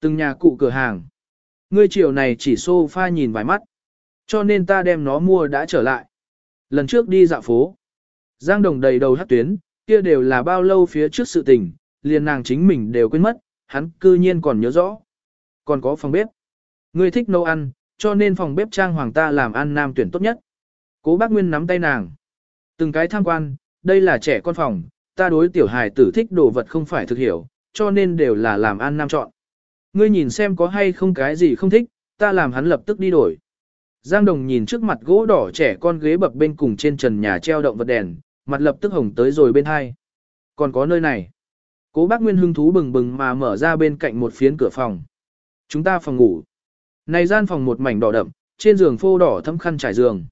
Từng nhà cụ cửa hàng. Ngươi chiều này chỉ sofa nhìn vài mắt. Cho nên ta đem nó mua đã trở lại. Lần trước đi dạo phố. Giang Đồng đầy đầu hát tuyến, kia đều là bao lâu phía trước sự tình, liền nàng chính mình đều quên mất, hắn cư nhiên còn nhớ rõ. Còn có phòng bếp. Ngươi thích nấu ăn, cho nên phòng bếp trang hoàng ta làm ăn nam tuyển tốt nhất. Cố bác Nguyên nắm tay nàng. Từng cái tham quan, đây là trẻ con phòng, ta đối tiểu hài tử thích đồ vật không phải thực hiểu, cho nên đều là làm ăn nam chọn. Ngươi nhìn xem có hay không cái gì không thích, ta làm hắn lập tức đi đổi. Giang Đồng nhìn trước mặt gỗ đỏ trẻ con ghế bập bên cùng trên trần nhà treo động vật đèn, mặt lập tức hồng tới rồi bên hai. Còn có nơi này. Cố bác Nguyên hưng thú bừng bừng mà mở ra bên cạnh một phiến cửa phòng. Chúng ta phòng ngủ. Này gian phòng một mảnh đỏ đậm, trên giường phô đỏ thấm khăn trải giường.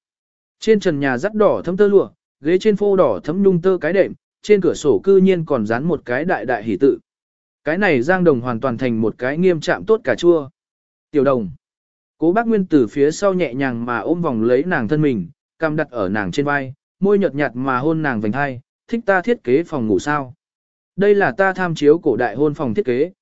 Trên trần nhà rắc đỏ thấm tơ lụa, ghế trên phô đỏ thấm nhung tơ cái đệm, trên cửa sổ cư nhiên còn dán một cái đại đại hỷ tự. Cái này Giang Đồng hoàn toàn thành một cái nghiêm trạm tốt cả chua. Tiểu Đồng. Cố bác Nguyên từ phía sau nhẹ nhàng mà ôm vòng lấy nàng thân mình, cằm đặt ở nàng trên vai, môi nhợt nhạt mà hôn nàng vành hai, thích ta thiết kế phòng ngủ sao. Đây là ta tham chiếu cổ đại hôn phòng thiết kế.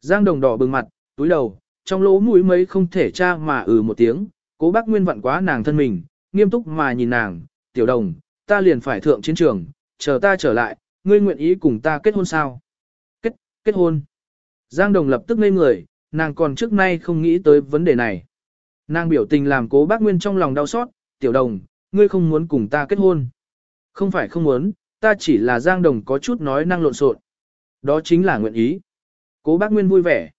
Giang Đồng đỏ bừng mặt, túi đầu, trong lỗ mũi mấy không thể tra mà ừ một tiếng, cố bác Nguyên vặn quá nàng thân mình, nghiêm túc mà nhìn nàng, tiểu đồng, ta liền phải thượng chiến trường, chờ ta trở lại, ngươi nguyện ý cùng ta kết hôn sao? Kết, hôn. Giang Đồng lập tức ngây người, nàng còn trước nay không nghĩ tới vấn đề này. Nàng biểu tình làm cố bác Nguyên trong lòng đau xót, tiểu đồng, ngươi không muốn cùng ta kết hôn. Không phải không muốn, ta chỉ là Giang Đồng có chút nói năng lộn xộn. Đó chính là nguyện ý. Cố bác Nguyên vui vẻ.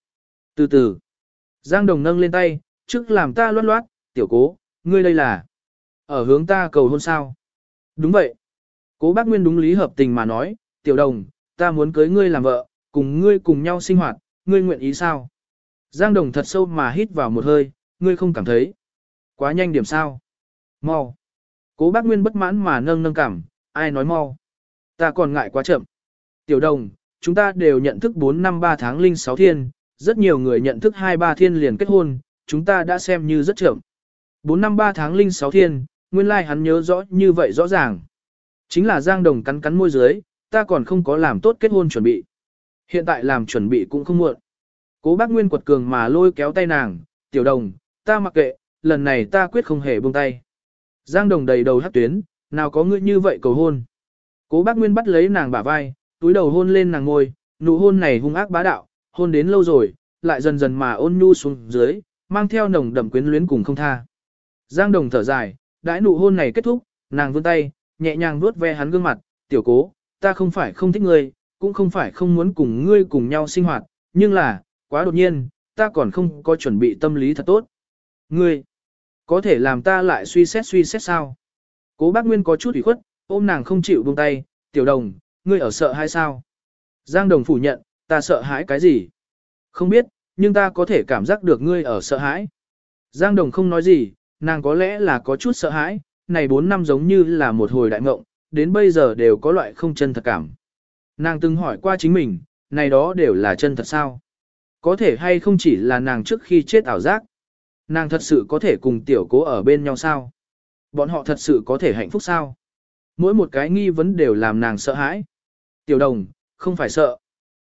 Từ từ. Giang Đồng nâng lên tay, trước làm ta loát loát, tiểu cố, ngươi đây là. Ở hướng ta cầu hôn sao? Đúng vậy. Cố bác Nguyên đúng lý hợp tình mà nói, tiểu đồng, ta muốn cưới ngươi làm vợ, cùng ngươi cùng nhau sinh hoạt, ngươi nguyện ý sao? Giang Đồng thật sâu mà hít vào một hơi, ngươi không cảm thấy. Quá nhanh điểm sao? Mau. Cố bác Nguyên bất mãn mà nâng nâng cảm, ai nói mau. Ta còn ngại quá chậm. Tiểu đồng, chúng ta đều nhận thức 4 năm 3 tháng linh 6 thiên, rất nhiều người nhận thức 2-3 thiên liền kết hôn, chúng ta đã xem như rất chậm. 4 năm 3 tháng linh 6 thiên, nguyên lai like hắn nhớ rõ như vậy rõ ràng. Chính là Giang Đồng cắn cắn môi dưới, ta còn không có làm tốt kết hôn chuẩn bị. Hiện tại làm chuẩn bị cũng không muộn. Cố bác Nguyên quật cường mà lôi kéo tay nàng, tiểu đồng, ta mặc kệ, lần này ta quyết không hề buông tay. Giang Đồng đầy đầu hát tuyến, nào có ngươi như vậy cầu hôn. Cố bác Nguyên bắt lấy nàng bả vai, túi đầu hôn lên nàng ngôi, nụ hôn này hung ác bá đạo, hôn đến lâu rồi, lại dần dần mà ôn nhu xuống dưới, mang theo nồng đậm quyến luyến cùng không tha. Giang Đồng thở dài, đãi nụ hôn này kết thúc, nàng vươn tay, nhẹ nhàng vuốt ve hắn gương mặt, tiểu cố, ta không phải không thích ngươi, cũng không phải không muốn cùng ngươi cùng nhau sinh hoạt, nhưng là, quá đột nhiên, ta còn không có chuẩn bị tâm lý thật tốt. Ngươi, có thể làm ta lại suy xét suy xét sao? Cố bác Nguyên có chút ủy khuất, ôm nàng không chịu buông tay, tiểu đồng, ngươi ở sợ hay sao? Giang đồng phủ nhận, ta sợ hãi cái gì? Không biết, nhưng ta có thể cảm giác được ngươi ở sợ hãi. Giang đồng không nói gì, nàng có lẽ là có chút sợ hãi, này 4 năm giống như là một hồi đại ngộng, đến bây giờ đều có loại không chân thật cảm. Nàng từng hỏi qua chính mình, này đó đều là chân thật sao? Có thể hay không chỉ là nàng trước khi chết ảo giác? Nàng thật sự có thể cùng tiểu cố ở bên nhau sao? Bọn họ thật sự có thể hạnh phúc sao? Mỗi một cái nghi vấn đều làm nàng sợ hãi. Tiểu đồng, không phải sợ.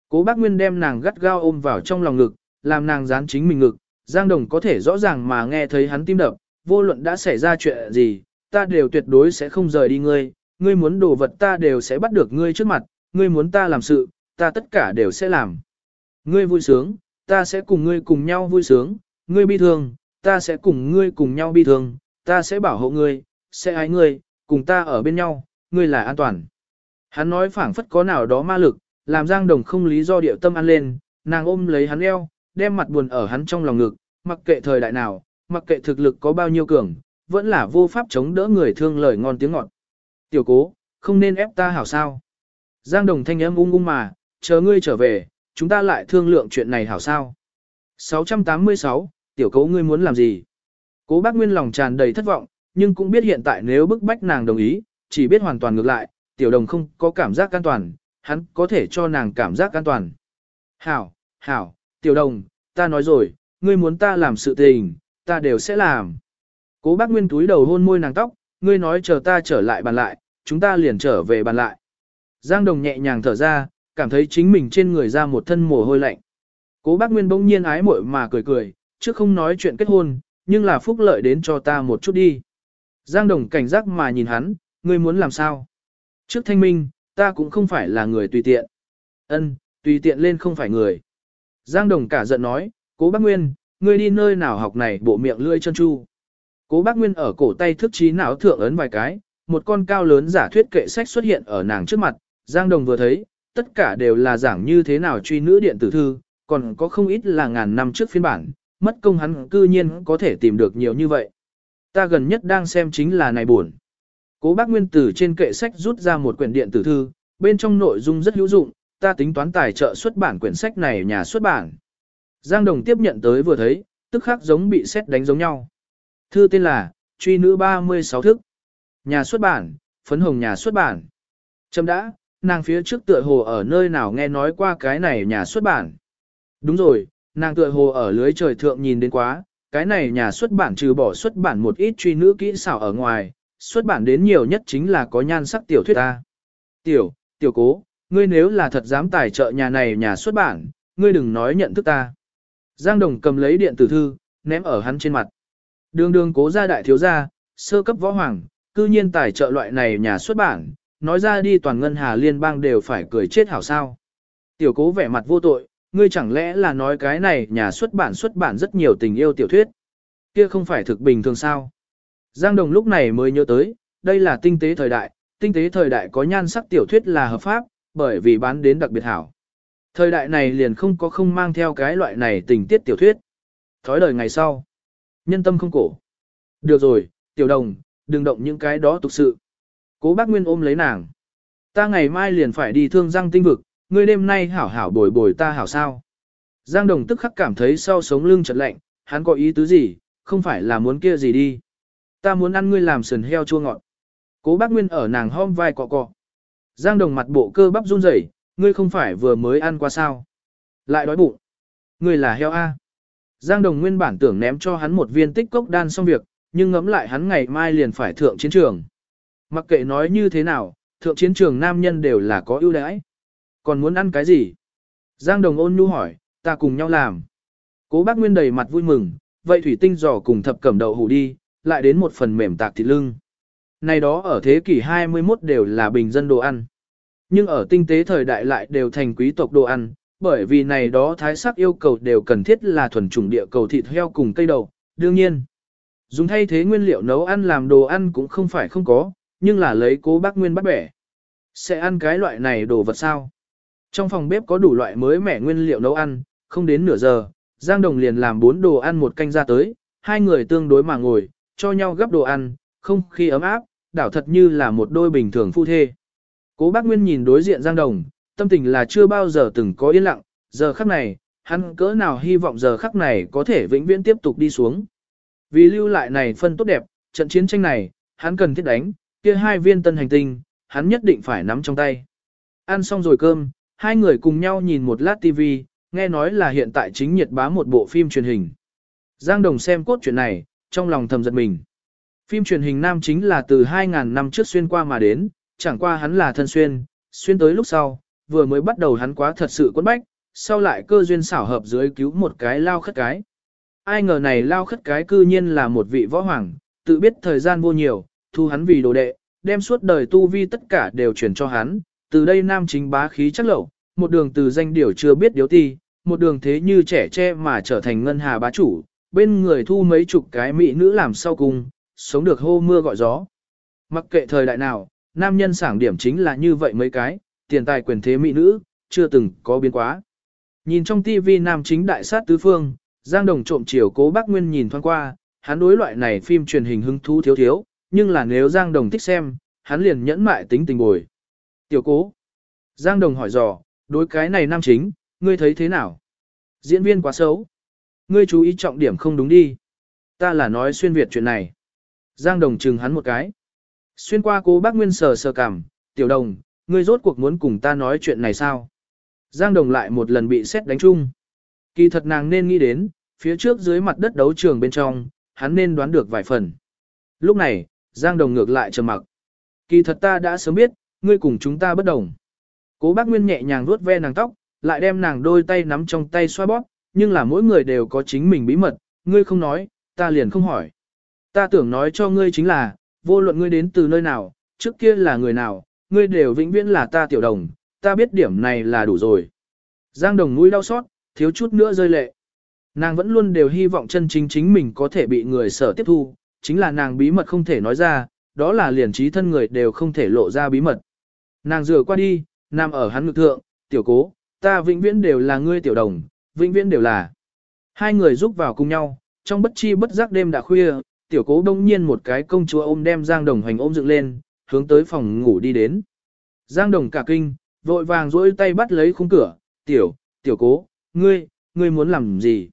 Cố bác Nguyên đem nàng gắt gao ôm vào trong lòng ngực, làm nàng dán chính mình ngực. Giang đồng có thể rõ ràng mà nghe thấy hắn tim đập, vô luận đã xảy ra chuyện gì, ta đều tuyệt đối sẽ không rời đi ngươi, ngươi muốn đồ vật ta đều sẽ bắt được ngươi trước mặt, ngươi muốn ta làm sự, ta tất cả đều sẽ làm. Ngươi vui sướng, ta sẽ cùng ngươi cùng nhau vui sướng, ngươi bi thương, ta sẽ cùng ngươi cùng nhau bi thương, ta sẽ bảo hộ ngươi, sẽ ái ngươi, cùng ta ở bên nhau, ngươi là an toàn. Hắn nói phảng phất có nào đó ma lực, làm Giang Đồng không lý do điệu tâm ăn lên, nàng ôm lấy hắn eo, đem mặt buồn ở hắn trong lòng ngực, mặc kệ thời đại nào, mặc kệ thực lực có bao nhiêu cường, vẫn là vô pháp chống đỡ người thương lời ngon tiếng ngọt. Tiểu cố, không nên ép ta hảo sao. Giang Đồng thanh âm ung ung mà, chờ ngươi trở về, chúng ta lại thương lượng chuyện này hảo sao. 686, tiểu cố ngươi muốn làm gì? Cố bác Nguyên lòng tràn đầy thất vọng, nhưng cũng biết hiện tại nếu bức bách nàng đồng ý, chỉ biết hoàn toàn ngược lại, tiểu đồng không có cảm giác an toàn, hắn có thể cho nàng cảm giác an toàn. Hảo, hảo, tiểu đồng, ta nói rồi, ngươi muốn ta làm sự tình, ta đều sẽ làm. Cố bác Nguyên túi đầu hôn môi nàng tóc, ngươi nói chờ ta trở lại bàn lại, chúng ta liền trở về bàn lại. Giang Đồng nhẹ nhàng thở ra, cảm thấy chính mình trên người ra một thân mồ hôi lạnh. Cố bác Nguyên bỗng nhiên ái muội mà cười cười, chứ không nói chuyện kết hôn, nhưng là phúc lợi đến cho ta một chút đi. Giang Đồng cảnh giác mà nhìn hắn, ngươi muốn làm sao? Trước thanh minh, ta cũng không phải là người tùy tiện. Ân, tùy tiện lên không phải người. Giang Đồng cả giận nói, cố bác Nguyên, ngươi đi nơi nào học này bộ miệng lươi chân chu. Cố bác Nguyên ở cổ tay thức trí não thượng ấn vài cái, một con cao lớn giả thuyết kệ sách xuất hiện ở nàng trước mặt, Giang Đồng vừa thấy, tất cả đều là giảng như thế nào truy nữ điện tử thư, còn có không ít là ngàn năm trước phiên bản, mất công hắn cư nhiên có thể tìm được nhiều như vậy. Ta gần nhất đang xem chính là này buồn. Cố bác Nguyên từ trên kệ sách rút ra một quyển điện tử thư, bên trong nội dung rất hữu dụng, ta tính toán tài trợ xuất bản quyển sách này nhà xuất bản. Giang Đồng tiếp nhận tới vừa thấy, tức khắc giống bị xét đánh giống nhau. Thư tên là, truy nữ 36 thức. Nhà xuất bản, phấn hồng nhà xuất bản. Châm đã, nàng phía trước tựa hồ ở nơi nào nghe nói qua cái này nhà xuất bản. Đúng rồi, nàng tựa hồ ở lưới trời thượng nhìn đến quá, cái này nhà xuất bản trừ bỏ xuất bản một ít truy nữ kỹ xảo ở ngoài, xuất bản đến nhiều nhất chính là có nhan sắc tiểu thuyết ta. Tiểu, tiểu cố, ngươi nếu là thật dám tài trợ nhà này nhà xuất bản, ngươi đừng nói nhận thức ta. Giang Đồng cầm lấy điện tử thư, ném ở hắn trên mặt. Đường đường cố gia đại thiếu gia, sơ cấp võ hoàng, cư nhiên tài trợ loại này nhà xuất bản, nói ra đi toàn ngân hà liên bang đều phải cười chết hảo sao. Tiểu cố vẻ mặt vô tội, ngươi chẳng lẽ là nói cái này nhà xuất bản xuất bản rất nhiều tình yêu tiểu thuyết. Kia không phải thực bình thường sao. Giang Đồng lúc này mới nhớ tới, đây là tinh tế thời đại, tinh tế thời đại có nhan sắc tiểu thuyết là hợp pháp, bởi vì bán đến đặc biệt hảo. Thời đại này liền không có không mang theo cái loại này tình tiết tiểu thuyết. Thói đời ngày sau. Nhân tâm không cổ. Được rồi, tiểu đồng, đừng động những cái đó tục sự. Cố bác Nguyên ôm lấy nàng. Ta ngày mai liền phải đi thương giang tinh vực, ngươi đêm nay hảo hảo bồi bồi ta hảo sao. Giang đồng tức khắc cảm thấy sau sống lưng chật lạnh, hắn có ý tứ gì, không phải là muốn kia gì đi. Ta muốn ăn ngươi làm sườn heo chua ngọt. Cố bác Nguyên ở nàng hôm vai cọ cọ. Giang đồng mặt bộ cơ bắp run rẩy, ngươi không phải vừa mới ăn qua sao. Lại đói bụng. Ngươi là heo A. Giang đồng nguyên bản tưởng ném cho hắn một viên tích cốc đan xong việc, nhưng ngẫm lại hắn ngày mai liền phải thượng chiến trường. Mặc kệ nói như thế nào, thượng chiến trường nam nhân đều là có ưu đãi. Còn muốn ăn cái gì? Giang đồng ôn nhu hỏi, ta cùng nhau làm. Cố bác Nguyên đầy mặt vui mừng, vậy thủy tinh giò cùng thập cẩm đậu hủ đi, lại đến một phần mềm tạc thịt lưng. Này đó ở thế kỷ 21 đều là bình dân đồ ăn. Nhưng ở tinh tế thời đại lại đều thành quý tộc đồ ăn, bởi vì này đó thái sắc yêu cầu đều cần thiết là thuần chủng địa cầu thịt heo cùng cây đầu Đương nhiên, dùng thay thế nguyên liệu nấu ăn làm đồ ăn cũng không phải không có, nhưng là lấy cố bác Nguyên bắt bẻ. Sẽ ăn cái loại này đồ vật sao? Trong phòng bếp có đủ loại mới mẻ nguyên liệu nấu ăn, không đến nửa giờ, Giang Đồng liền làm bốn đồ ăn một canh ra tới, hai người tương đối mà ngồi, cho nhau gấp đồ ăn, không khí ấm áp, đảo thật như là một đôi bình thường phu thê. Cố bác Nguyên nhìn đối diện Giang Đồng, tâm tình là chưa bao giờ từng có yên lặng, giờ khắc này, hắn cỡ nào hy vọng giờ khắc này có thể vĩnh viễn tiếp tục đi xuống. Vì lưu lại này phân tốt đẹp, trận chiến tranh này, hắn cần thiết đánh, kia hai viên tân hành tinh, hắn nhất định phải nắm trong tay. Ăn xong rồi cơm, hai người cùng nhau nhìn một lát TV, nghe nói là hiện tại chính nhiệt bá một bộ phim truyền hình. Giang Đồng xem cốt truyện này, trong lòng thầm giật mình. Phim truyền hình nam chính là từ 2.000 năm trước xuyên qua mà đến, chẳng qua hắn là thân xuyên, xuyên tới lúc sau, vừa mới bắt đầu hắn quá thật sự quấn bách, sau lại cơ duyên xảo hợp dưới cứu một cái lao khất cái. Ai ngờ này lao khất cái cư nhiên là một vị võ hoàng, tự biết thời gian vô nhiều, thu hắn vì đồ đệ, đem suốt đời tu vi tất cả đều truyền cho hắn, từ đây nam chính bá khí chắc lậu, một đường từ danh điều chưa biết điếu ti, một đường thế như trẻ tre mà trở thành ngân hà bá chủ, bên người thu mấy chục cái mỹ nữ làm sau cùng, sống được hô mưa gọi gió. Mặc kệ thời đại nào, nam nhân sảng điểm chính là như vậy mấy cái, tiền tài quyền thế mỹ nữ, chưa từng có biến quá. Nhìn trong tivi nam chính đại sát tứ phương, Giang Đồng trộm chiều cố bác Nguyên nhìn thoáng qua, hắn đối loại này phim truyền hình hứng thú thiếu thiếu, nhưng là nếu Giang Đồng thích xem, hắn liền nhẫn mại tính tình bồi. Tiểu cố. Giang Đồng hỏi dò, đối cái này nam chính, ngươi thấy thế nào? Diễn viên quá xấu. Ngươi chú ý trọng điểm không đúng đi. Ta là nói xuyên Việt chuyện này. Giang Đồng chừng hắn một cái. Xuyên qua cố bác Nguyên sờ sờ cảm, tiểu đồng, ngươi rốt cuộc muốn cùng ta nói chuyện này sao? Giang Đồng lại một lần bị xét đánh chung. Kỳ thật nàng nên nghĩ đến, phía trước dưới mặt đất đấu trường bên trong, hắn nên đoán được vài phần. Lúc này, Giang Đồng ngược lại trầm mặc. Kỳ thật ta đã sớm biết, ngươi cùng chúng ta bất đồng. Cố bác Nguyên nhẹ nhàng vuốt ve nàng tóc, lại đem nàng đôi tay nắm trong tay xoa bóp, nhưng là mỗi người đều có chính mình bí mật, ngươi không nói, ta liền không hỏi. Ta tưởng nói cho ngươi chính là, vô luận ngươi đến từ nơi nào, trước kia là người nào, ngươi đều vĩnh viễn là ta tiểu đồng, ta biết điểm này là đủ rồi. Giang đồng mũi đau xót, thiếu chút nữa rơi lệ. Nàng vẫn luôn đều hy vọng chân chính chính mình có thể bị người sở tiếp thu, chính là nàng bí mật không thể nói ra, đó là liền trí thân người đều không thể lộ ra bí mật. Nàng rửa qua đi, nằm ở hắn ngực thượng, tiểu cố, ta vĩnh viễn đều là ngươi tiểu đồng, vĩnh viễn đều là. Hai người giúp vào cùng nhau, trong bất chi bất giác đêm đã khuya, tiểu cố đông nhiên một cái công chúa ôm đem Giang Đồng hành ôm dựng lên, hướng tới phòng ngủ đi đến. Giang Đồng cả kinh, vội vàng duỗi tay bắt lấy khung cửa, tiểu, tiểu cố, ngươi, ngươi muốn làm gì?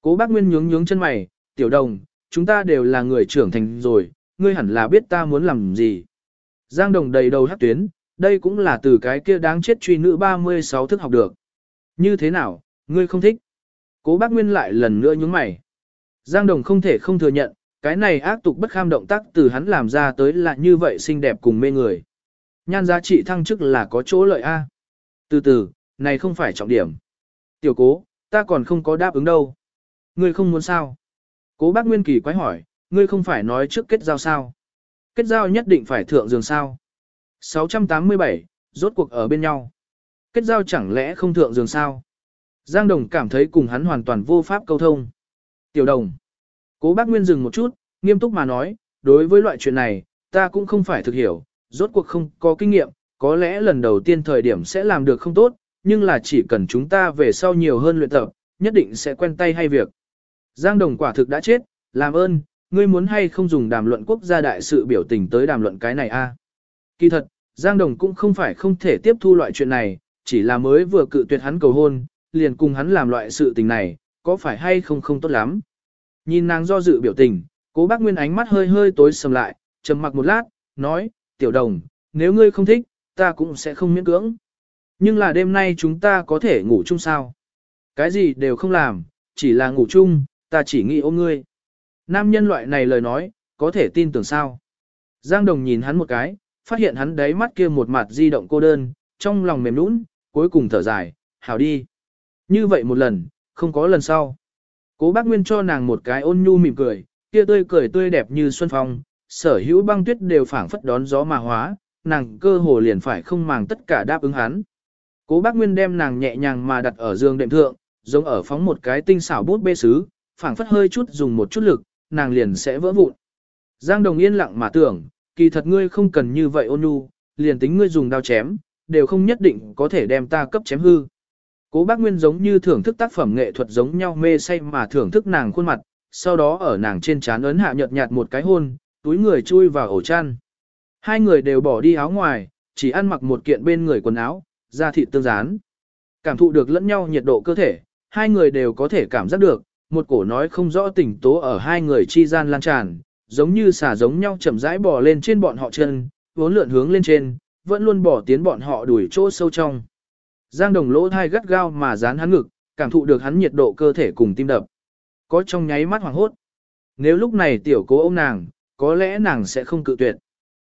Cố bác Nguyên nhướng nhướng chân mày, tiểu đồng, chúng ta đều là người trưởng thành rồi, ngươi hẳn là biết ta muốn làm gì. Giang Đồng đầy đầu hát tuyến, đây cũng là từ cái kia đáng chết truy nữ 36 thức học được. Như thế nào, ngươi không thích? Cố bác Nguyên lại lần nữa nhướng mày. Giang Đồng không thể không thừa nhận, cái này ác tục bất kham động tác từ hắn làm ra tới là như vậy xinh đẹp cùng mê người. Nhan giá trị thăng chức là có chỗ lợi A. Từ từ, này không phải trọng điểm. Tiểu cố, ta còn không có đáp ứng đâu. Ngươi không muốn sao? Cố bác Nguyên Kỳ quái hỏi, ngươi không phải nói trước kết giao sao? Kết giao nhất định phải thượng giường sao? 687, rốt cuộc ở bên nhau. Kết giao chẳng lẽ không thượng giường sao? Giang Đồng cảm thấy cùng hắn hoàn toàn vô pháp câu thông. Tiểu Đồng. Cố bác Nguyên dừng một chút, nghiêm túc mà nói, đối với loại chuyện này, ta cũng không phải thực hiểu, rốt cuộc không có kinh nghiệm, có lẽ lần đầu tiên thời điểm sẽ làm được không tốt, nhưng là chỉ cần chúng ta về sau nhiều hơn luyện tập, nhất định sẽ quen tay hay việc. Giang Đồng quả thực đã chết, làm ơn, ngươi muốn hay không dùng đàm luận quốc gia đại sự biểu tình tới đàm luận cái này a? Kỳ thật, Giang Đồng cũng không phải không thể tiếp thu loại chuyện này, chỉ là mới vừa cự tuyệt hắn cầu hôn, liền cùng hắn làm loại sự tình này, có phải hay không không tốt lắm. Nhìn nàng do dự biểu tình, cố bác Nguyên ánh mắt hơi hơi tối sầm lại, trầm mặc một lát, nói, tiểu đồng, nếu ngươi không thích, ta cũng sẽ không miễn cưỡng. Nhưng là đêm nay chúng ta có thể ngủ chung sao? Cái gì đều không làm, chỉ là ngủ chung, ta chỉ nghĩ ôm ngươi. Nam nhân loại này lời nói, có thể tin tưởng sao? Giang Đồng nhìn hắn một cái, phát hiện hắn đáy mắt kia một mặt di động cô đơn, trong lòng mềm nũng, cuối cùng thở dài, hảo đi. Như vậy một lần, không có lần sau. Cố bác Nguyên cho nàng một cái ôn nhu mỉm cười, kia tươi cười tươi đẹp như xuân phong, sở hữu băng tuyết đều phảng phất đón gió mà hóa, nàng cơ hồ liền phải không màng tất cả đáp ứng hắn. Cố bác Nguyên đem nàng nhẹ nhàng mà đặt ở giường đệm thượng, giống ở phóng một cái tinh xảo bút bê sứ, phảng phất hơi chút dùng một chút lực, nàng liền sẽ vỡ vụn. Giang Đồng yên lặng mà tưởng, kỳ thật ngươi không cần như vậy ôn nhu, liền tính ngươi dùng đao chém, đều không nhất định có thể đem ta cấp chém hư. Cố bác Nguyên giống như thưởng thức tác phẩm nghệ thuật giống nhau mê say mà thưởng thức nàng khuôn mặt, sau đó ở nàng trên trán ấn hạ nhợt nhạt một cái hôn, túi người chui vào ổ chăn. Hai người đều bỏ đi áo ngoài, chỉ ăn mặc một kiện bên người quần áo, da thịt tương dán. Cảm thụ được lẫn nhau nhiệt độ cơ thể, hai người đều có thể cảm giác được, một cổ nói không rõ tình tố ở hai người chi gian lan tràn, giống như xả giống nhau chậm rãi bò lên trên bọn họ chân, vốn lượn hướng lên trên, vẫn luôn bỏ tiến bọn họ đuổi chỗ sâu trong. Giang đồng lỗ thai gắt gao mà dán hắn ngực, cảm thụ được hắn nhiệt độ cơ thể cùng tim đập. Có trong nháy mắt hoàng hốt. Nếu lúc này tiểu cố ôm nàng, có lẽ nàng sẽ không cự tuyệt.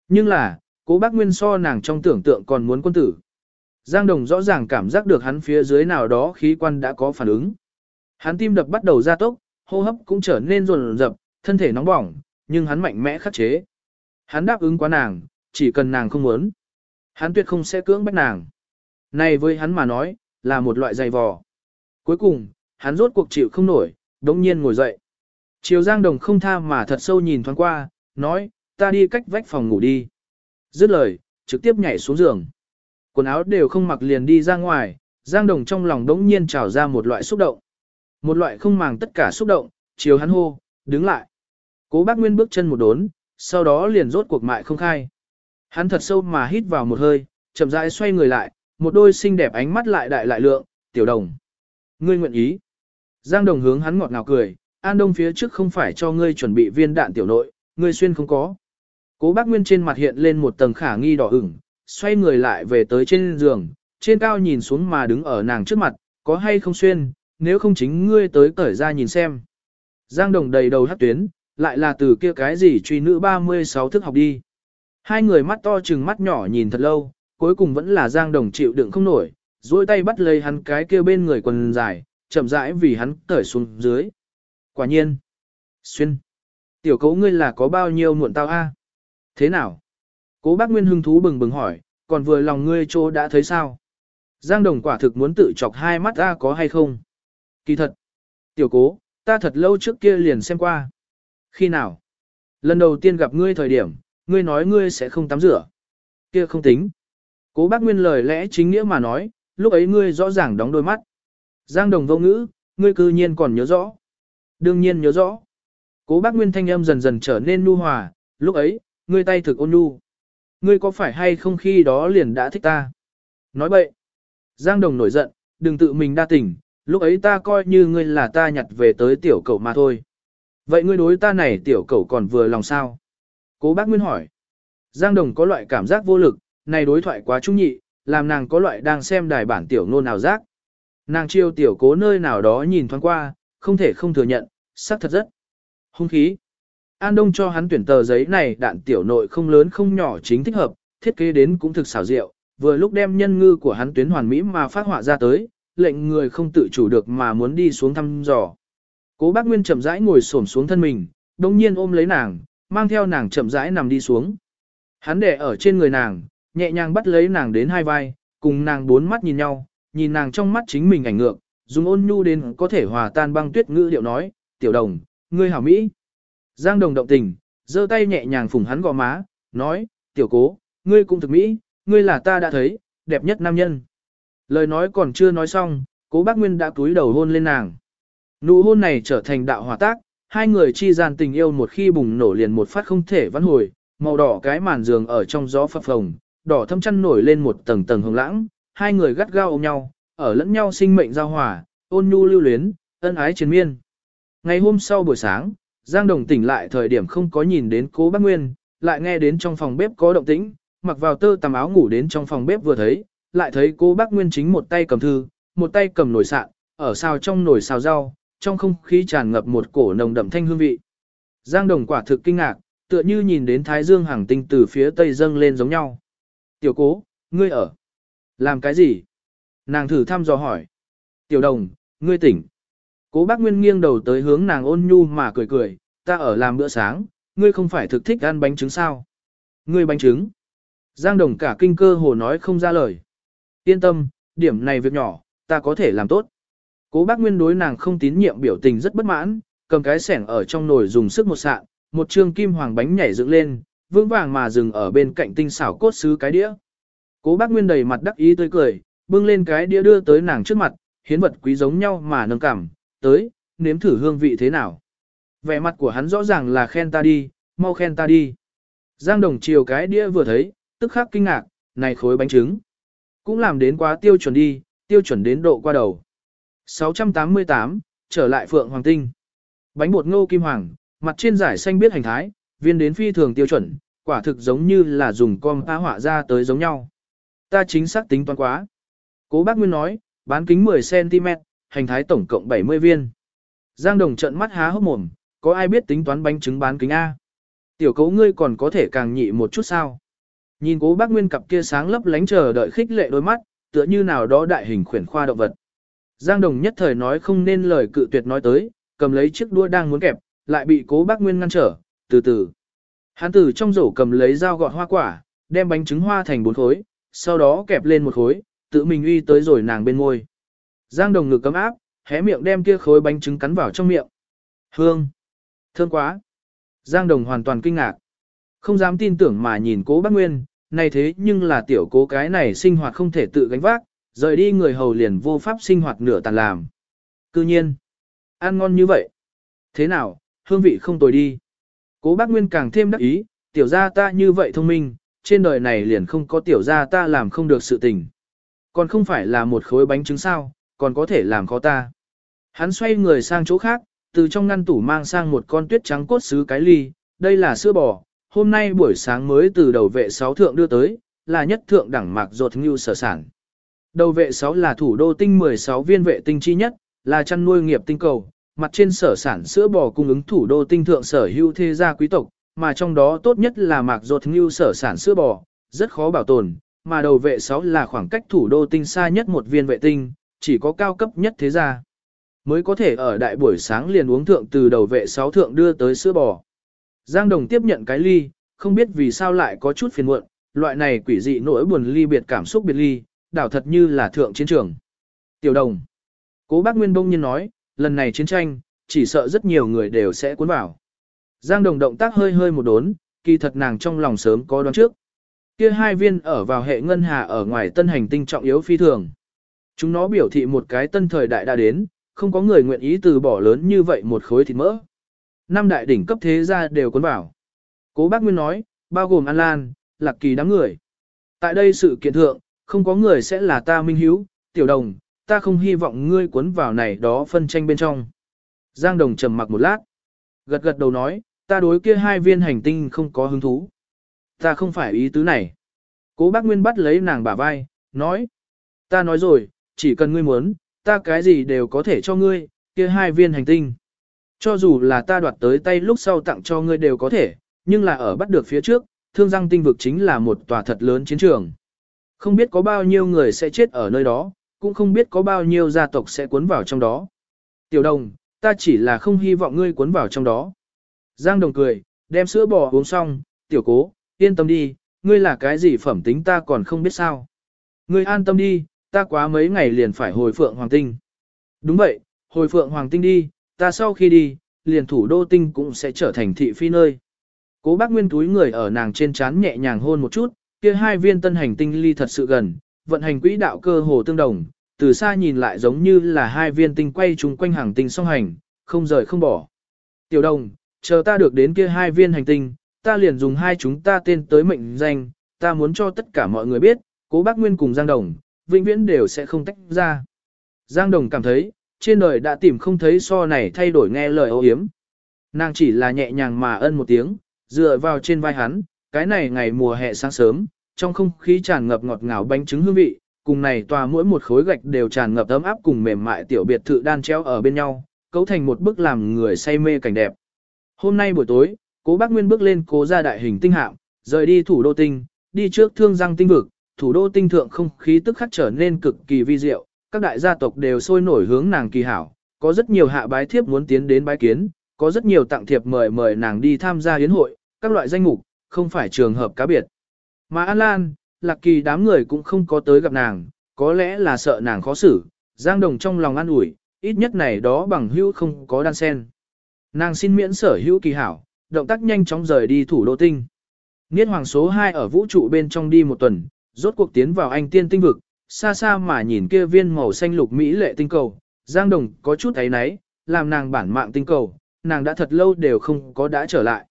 Nhưng là, cố bác Nguyên so nàng trong tưởng tượng còn muốn quân tử. Giang Đồng rõ ràng cảm giác được hắn phía dưới nào đó khí quan đã có phản ứng. Hắn tim đập bắt đầu gia tốc, hô hấp cũng trở nên rồn rập, thân thể nóng bỏng, nhưng hắn mạnh mẽ khắc chế. Hắn đáp ứng quá nàng, chỉ cần nàng không muốn. Hắn tuyệt không sẽ cưỡng bách nàng. Này với hắn mà nói, là một loại dày vò. Cuối cùng, hắn rốt cuộc chịu không nổi, đống nhiên ngồi dậy. Chiều Giang Đồng không tha mà thật sâu nhìn thoáng qua, nói, ta đi cách vách phòng ngủ đi. Dứt lời, trực tiếp nhảy xuống giường. Quần áo đều không mặc liền đi ra ngoài, Giang Đồng trong lòng đống nhiên trào ra một loại xúc động. Một loại không màng tất cả xúc động, chiều hắn hô, đứng lại. Cố bác Nguyên bước chân một đốn, sau đó liền rốt cuộc mại không khai. Hắn thật sâu mà hít vào một hơi, chậm rãi xoay người lại, một đôi xinh đẹp ánh mắt lại đại lại lượng, tiểu đồng. Ngươi nguyện ý. Giang Đồng hướng hắn ngọt ngào cười, An Đông phía trước không phải cho ngươi chuẩn bị viên đạn tiểu nội, ngươi xuyên không có. Cố bác Nguyên trên mặt hiện lên một tầng khả nghi đỏ ửng, xoay người lại về tới trên giường, trên cao nhìn xuống mà đứng ở nàng trước mặt, có hay không xuyên, nếu không chính ngươi tới cởi ra nhìn xem. Giang Đồng đầy đầu hát tuyến, lại là từ kia cái gì truy nữ 36 thức học đi. Hai người mắt to chừng mắt nhỏ nhìn thật lâu, cuối cùng vẫn là Giang Đồng chịu đựng không nổi, duỗi tay bắt lấy hắn cái kia bên người quần dài, chậm rãi vì hắn cởi xuống dưới. Quả nhiên. Xuyên. Tiểu cố ngươi là có bao nhiêu muộn tao a? Thế nào? Cố bác Nguyên hưng thú bừng bừng hỏi, còn vừa lòng ngươi chỗ đã thấy sao? Giang Đồng quả thực muốn tự chọc hai mắt ra có hay không? Kỳ thật. Tiểu cố, ta thật lâu trước kia liền xem qua. Khi nào? Lần đầu tiên gặp ngươi thời điểm, ngươi nói ngươi sẽ không tắm rửa. Kia không tính. Cố bác Nguyên lời lẽ chính nghĩa mà nói, lúc ấy ngươi rõ ràng đóng đôi mắt. Giang Đồng vô ngữ, ngươi cư nhiên còn nhớ rõ. Đương nhiên nhớ rõ. Cố bác Nguyên thanh âm dần dần trở nên nu hòa, lúc ấy, ngươi tay thực ôn nu Ngươi có phải hay không khi đó liền đã thích ta? Nói bậy. Giang Đồng nổi giận, đừng tự mình đa tình, lúc ấy ta coi như ngươi là ta nhặt về tới tiểu cậu mà thôi. Vậy ngươi đối ta này tiểu cậu còn vừa lòng sao? Cố bác Nguyên hỏi. Giang Đồng có loại cảm giác vô lực, này đối thoại quá trung nhị, làm nàng có loại đang xem đài bản tiểu nôn nào giác. Nàng chiêu tiểu cố nơi nào đó nhìn thoáng qua, không thể không thừa nhận, sắc thật rất hung khí. An Đông cho hắn tuyển tờ giấy này đạn tiểu nội không lớn không nhỏ chính thích hợp, thiết kế đến cũng thực xảo diệu, vừa lúc đem nhân ngư của hắn tuyến hoàn mỹ mà phát họa ra tới, lệnh người không tự chủ được mà muốn đi xuống thăm dò. Cố bác Nguyên chậm rãi ngồi xổm xuống thân mình, đồng nhiên ôm lấy nàng, mang theo nàng chậm rãi nằm đi xuống. Hắn đè ở trên người nàng, nhẹ nhàng bắt lấy nàng đến hai vai, cùng nàng bốn mắt nhìn nhau, nhìn nàng trong mắt chính mình ảnh ngược, dùng ôn nhu đến có thể hòa tan băng tuyết ngữ điệu nói, tiểu đồng, ngươi hảo Mỹ. Giang đồng động tình, giơ tay nhẹ nhàng phủng hắn gò má, nói, tiểu cố, ngươi cũng thực Mỹ, ngươi là ta đã thấy, đẹp nhất nam nhân. Lời nói còn chưa nói xong, cố bác Nguyên đã túi đầu hôn lên nàng. Nụ hôn này trở thành đạo hòa tác, hai người chi gian tình yêu một khi bùng nổ liền một phát không thể vãn hồi, màu đỏ cái màn giường ở trong gió phập phồng, đỏ thâm chăn nổi lên một tầng tầng hồng lãng, hai người gắt gao ôm nhau, ở lẫn nhau sinh mệnh giao hòa, ôn nhu lưu luyến, ân ái chiến miên. Ngày hôm sau buổi sáng, Giang Đồng tỉnh lại thời điểm không có nhìn đến cố bác Nguyên, lại nghe đến trong phòng bếp có động tĩnh, mặc vào tơ tằm áo ngủ đến trong phòng bếp vừa thấy, lại thấy cô bác Nguyên chính một tay cầm thư, một tay cầm nồi sạn, ở sao trong nồi xào rau, trong không khí tràn ngập một cổ nồng đậm thanh hương vị. Giang Đồng quả thực kinh ngạc, tựa như nhìn đến Thái Dương hàng tinh từ phía tây dâng lên giống nhau. Tiểu cố, ngươi ở. Làm cái gì? Nàng thử thăm dò hỏi. Tiểu đồng, ngươi tỉnh. Cố bác Nguyên nghiêng đầu tới hướng nàng ôn nhu mà cười cười, ta ở làm bữa sáng, ngươi không phải thực thích ăn bánh trứng sao? Ngươi bánh trứng. Giang đồng cả kinh cơ hồ nói không ra lời. Yên tâm, điểm này việc nhỏ, ta có thể làm tốt. Cố bác Nguyên đối nàng không tín nhiệm biểu tình rất bất mãn, cầm cái sẻng ở trong nồi dùng sức một sạn, một trương kim hoàng bánh nhảy dựng lên, vững vàng mà dừng ở bên cạnh tinh xảo cốt sứ cái đĩa. Cố bác Nguyên đầy mặt đắc ý tươi cười, bưng lên cái đĩa đưa tới nàng trước mặt, hiến vật quý giống nhau mà nâng cảm, tới, nếm thử hương vị thế nào. Vẻ mặt của hắn rõ ràng là khen ta đi, mau khen ta đi. Giang Đồng chiều cái đĩa vừa thấy, tức khắc kinh ngạc, này khối bánh trứng. Cũng làm đến quá tiêu chuẩn đi, tiêu chuẩn đến độ qua đầu. 688, trở lại Phượng Hoàng Tinh. Bánh bột ngô kim hoàng, mặt trên giải xanh biết hành thái, viên đến phi thường tiêu chuẩn, quả thực giống như là dùng con phá họa ra tới giống nhau. Ta chính xác tính toán quá. Cố bác Nguyên nói, bán kính 10cm, hành thái tổng cộng 70 viên. Giang Đồng trận mắt há hốc mồm, có ai biết tính toán bánh trứng bán kính A? Tiểu cấu ngươi còn có thể càng nhị một chút sao? Nhìn cố bác Nguyên cặp kia sáng lấp lánh chờ đợi khích lệ đôi mắt, tựa như nào đó đại hình khuyển khoa động vật. Giang Đồng nhất thời nói không nên lời cự tuyệt nói tới, cầm lấy chiếc đua đang muốn kẹp, lại bị cố bác Nguyên ngăn trở, từ từ. Hắn từ trong rổ cầm lấy dao gọt hoa quả, đem bánh trứng hoa thành bốn khối, sau đó kẹp lên một khối, tự mình uy tới rồi nàng bên môi. Giang đồng ngực cấm áp, hé miệng đem kia khối bánh trứng cắn vào trong miệng. Hương! Thơm quá! Giang đồng hoàn toàn kinh ngạc. Không dám tin tưởng mà nhìn cố bác Nguyên, này thế nhưng là tiểu cố cái này sinh hoạt không thể tự gánh vác, rời đi người hầu liền vô pháp sinh hoạt nửa tàn làm. Cư nhiên! Ăn ngon như vậy! Thế nào, hương vị không tồi đi. Cố bác Nguyên càng thêm đắc ý, tiểu gia ta như vậy thông minh, trên đời này liền không có tiểu gia ta làm không được sự tình. Còn không phải là một khối bánh trứng sao, còn có thể làm khó ta. Hắn xoay người sang chỗ khác, từ trong ngăn tủ mang sang một con tuyết trắng cốt sứ cái ly, đây là sữa bò, hôm nay buổi sáng mới từ đầu vệ 6 thượng đưa tới, là nhất thượng đẳng mạc ruột ngưu sở sản. Đầu vệ 6 là thủ đô tinh 16 viên vệ tinh chi nhất, là chăn nuôi nghiệp tinh cầu, mặt trên sở sản sữa bò cung ứng thủ đô tinh thượng sở hữu thế gia quý tộc, mà trong đó tốt nhất là mạc ruột ngưu sở sản sữa bò, rất khó bảo tồn, mà đầu vệ 6 là khoảng cách thủ đô tinh xa nhất một viên vệ tinh, chỉ có cao cấp nhất thế gia. mới có thể ở đại buổi sáng liền uống thượng từ đầu vệ sáu thượng đưa tới sữa bò. Giang Đồng tiếp nhận cái ly, không biết vì sao lại có chút phiền muộn, loại này quỷ dị nỗi buồn ly biệt cảm xúc biệt ly, đảo thật như là thượng chiến trường. Tiểu Đồng. Cố bác Nguyên Đông Nhiên nói, lần này chiến tranh, chỉ sợ rất nhiều người đều sẽ cuốn vào. Giang Đồng động tác hơi hơi một đốn, kỳ thật nàng trong lòng sớm có đoán trước. Kia hai viên ở vào hệ ngân hà ở ngoài tân hành tinh trọng yếu phi thường. Chúng nó biểu thị một cái tân thời đại đã đến, không có người nguyện ý từ bỏ lớn như vậy một khối thịt mỡ. Năm đại đỉnh cấp thế gia đều cuốn vào. Cố bác Nguyên nói, bao gồm An Lan, Lạc Kỳ đám người. Tại đây sự kiện thượng, không có người sẽ là ta minh hiếu, tiểu đồng, ta không hy vọng ngươi cuốn vào này đó phân tranh bên trong. Giang Đồng trầm mặc một lát, gật gật đầu nói, ta đối kia hai viên hành tinh không có hứng thú. Ta không phải ý tứ này. Cố bác Nguyên bắt lấy nàng bả vai, nói, ta nói rồi, chỉ cần ngươi muốn, ta cái gì đều có thể cho ngươi, kia hai viên hành tinh. Cho dù là ta đoạt tới tay lúc sau tặng cho ngươi đều có thể, nhưng là ở bắt được phía trước, thương răng tinh vực chính là một tòa thật lớn chiến trường. Không biết có bao nhiêu người sẽ chết ở nơi đó, cũng không biết có bao nhiêu gia tộc sẽ cuốn vào trong đó. Tiểu đồng, ta chỉ là không hy vọng ngươi cuốn vào trong đó. Giang đồng cười, đem sữa bò uống xong, tiểu cố, yên tâm đi, ngươi là cái gì phẩm tính ta còn không biết sao. Ngươi an tâm đi, ta quá mấy ngày liền phải hồi phượng hoàng tinh. Đúng vậy, hồi phượng hoàng tinh đi, ta sau khi đi, liền thủ đô tinh cũng sẽ trở thành thị phi nơi. Cố bác nguyên túi người ở nàng trên chán nhẹ nhàng hôn một chút, kia hai viên tân hành tinh ly thật sự gần, vận hành quỹ đạo cơ hồ tương đồng, từ xa nhìn lại giống như là hai viên tinh quay chung quanh hàng tinh song hành, không rời không bỏ. Tiểu đồng, chờ ta được đến kia hai viên hành tinh, ta liền dùng hai chúng ta tên tới mệnh danh, ta muốn cho tất cả mọi người biết, cố bác Nguyên cùng Giang Đồng, vĩnh viễn đều sẽ không tách ra. Giang Đồng cảm thấy, trên đời đã tìm không thấy so này thay đổi nghe lời ô hiếm. Nàng chỉ là nhẹ nhàng mà ân một tiếng, dựa vào trên vai hắn, cái này ngày mùa hè sáng sớm, trong không khí tràn ngập ngọt ngào bánh trứng hương vị, cùng này tòa mỗi một khối gạch đều tràn ngập ấm áp cùng mềm mại tiểu biệt thự đan treo ở bên nhau, cấu thành một bức làm người say mê cảnh đẹp. Hôm nay buổi tối, cố bác Nguyên bước lên cố ra đại hình tinh hạm, rời đi thủ đô tinh, đi trước thương răng tinh vực, thủ đô tinh thượng không khí tức khắc trở nên cực kỳ vi diệu, các đại gia tộc đều sôi nổi hướng nàng kỳ hảo, có rất nhiều hạ bái thiếp muốn tiến đến bái kiến, có rất nhiều tặng thiệp mời mời nàng đi tham gia yến hội, các loại danh mục, không phải trường hợp cá biệt. Mà An Lan, Lạc Kỳ đám người cũng không có tới gặp nàng, có lẽ là sợ nàng khó xử, Giang Đồng trong lòng an ủi, ít nhất này đó bằng hữu không có đan sen. Nàng xin miễn sở hữu kỳ hảo, động tác nhanh chóng rời đi thủ đô tinh. Niết hoàng số 2 ở vũ trụ bên trong đi một tuần, rốt cuộc tiến vào anh tiên tinh vực, xa xa mà nhìn kia viên màu xanh lục mỹ lệ tinh cầu, Giang Đồng có chút thấy náy, làm nàng bản mạng tinh cầu, nàng đã thật lâu đều không có đã trở lại.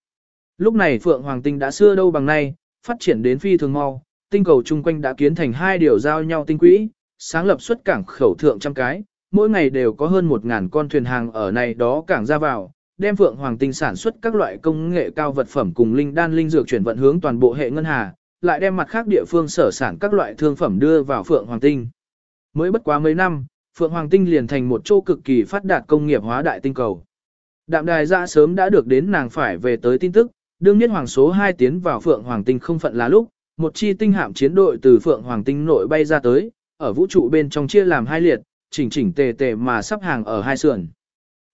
Lúc này Phượng Hoàng tinh đã xưa đâu bằng nay, phát triển đến phi thường mau, tinh cầu chung quanh đã kiến thành hai điều giao nhau tinh quỹ, sáng lập xuất cảng khẩu thượng trăm cái, mỗi ngày đều có hơn một ngàn con thuyền hàng ở này đó cảng ra vào, đem Phượng Hoàng tinh sản xuất các loại công nghệ cao vật phẩm cùng linh đan linh dược chuyển vận hướng toàn bộ hệ ngân hà, lại đem mặt khác địa phương sở sản các loại thương phẩm đưa vào Phượng Hoàng tinh. Mới bất quá mấy năm, Phượng Hoàng tinh liền thành một chỗ cực kỳ phát đạt công nghiệp hóa đại tinh cầu. Đạm đài ra sớm đã được đến nàng phải về tới tin tức, đương nhiên hoàng số 2 tiến vào Phượng Hoàng tinh không phận là lúc, một chi tinh hạm chiến đội từ Phượng Hoàng tinh nội bay ra tới, ở vũ trụ bên trong chia làm hai liệt, chỉnh chỉnh tề tề mà sắp hàng ở hai sườn.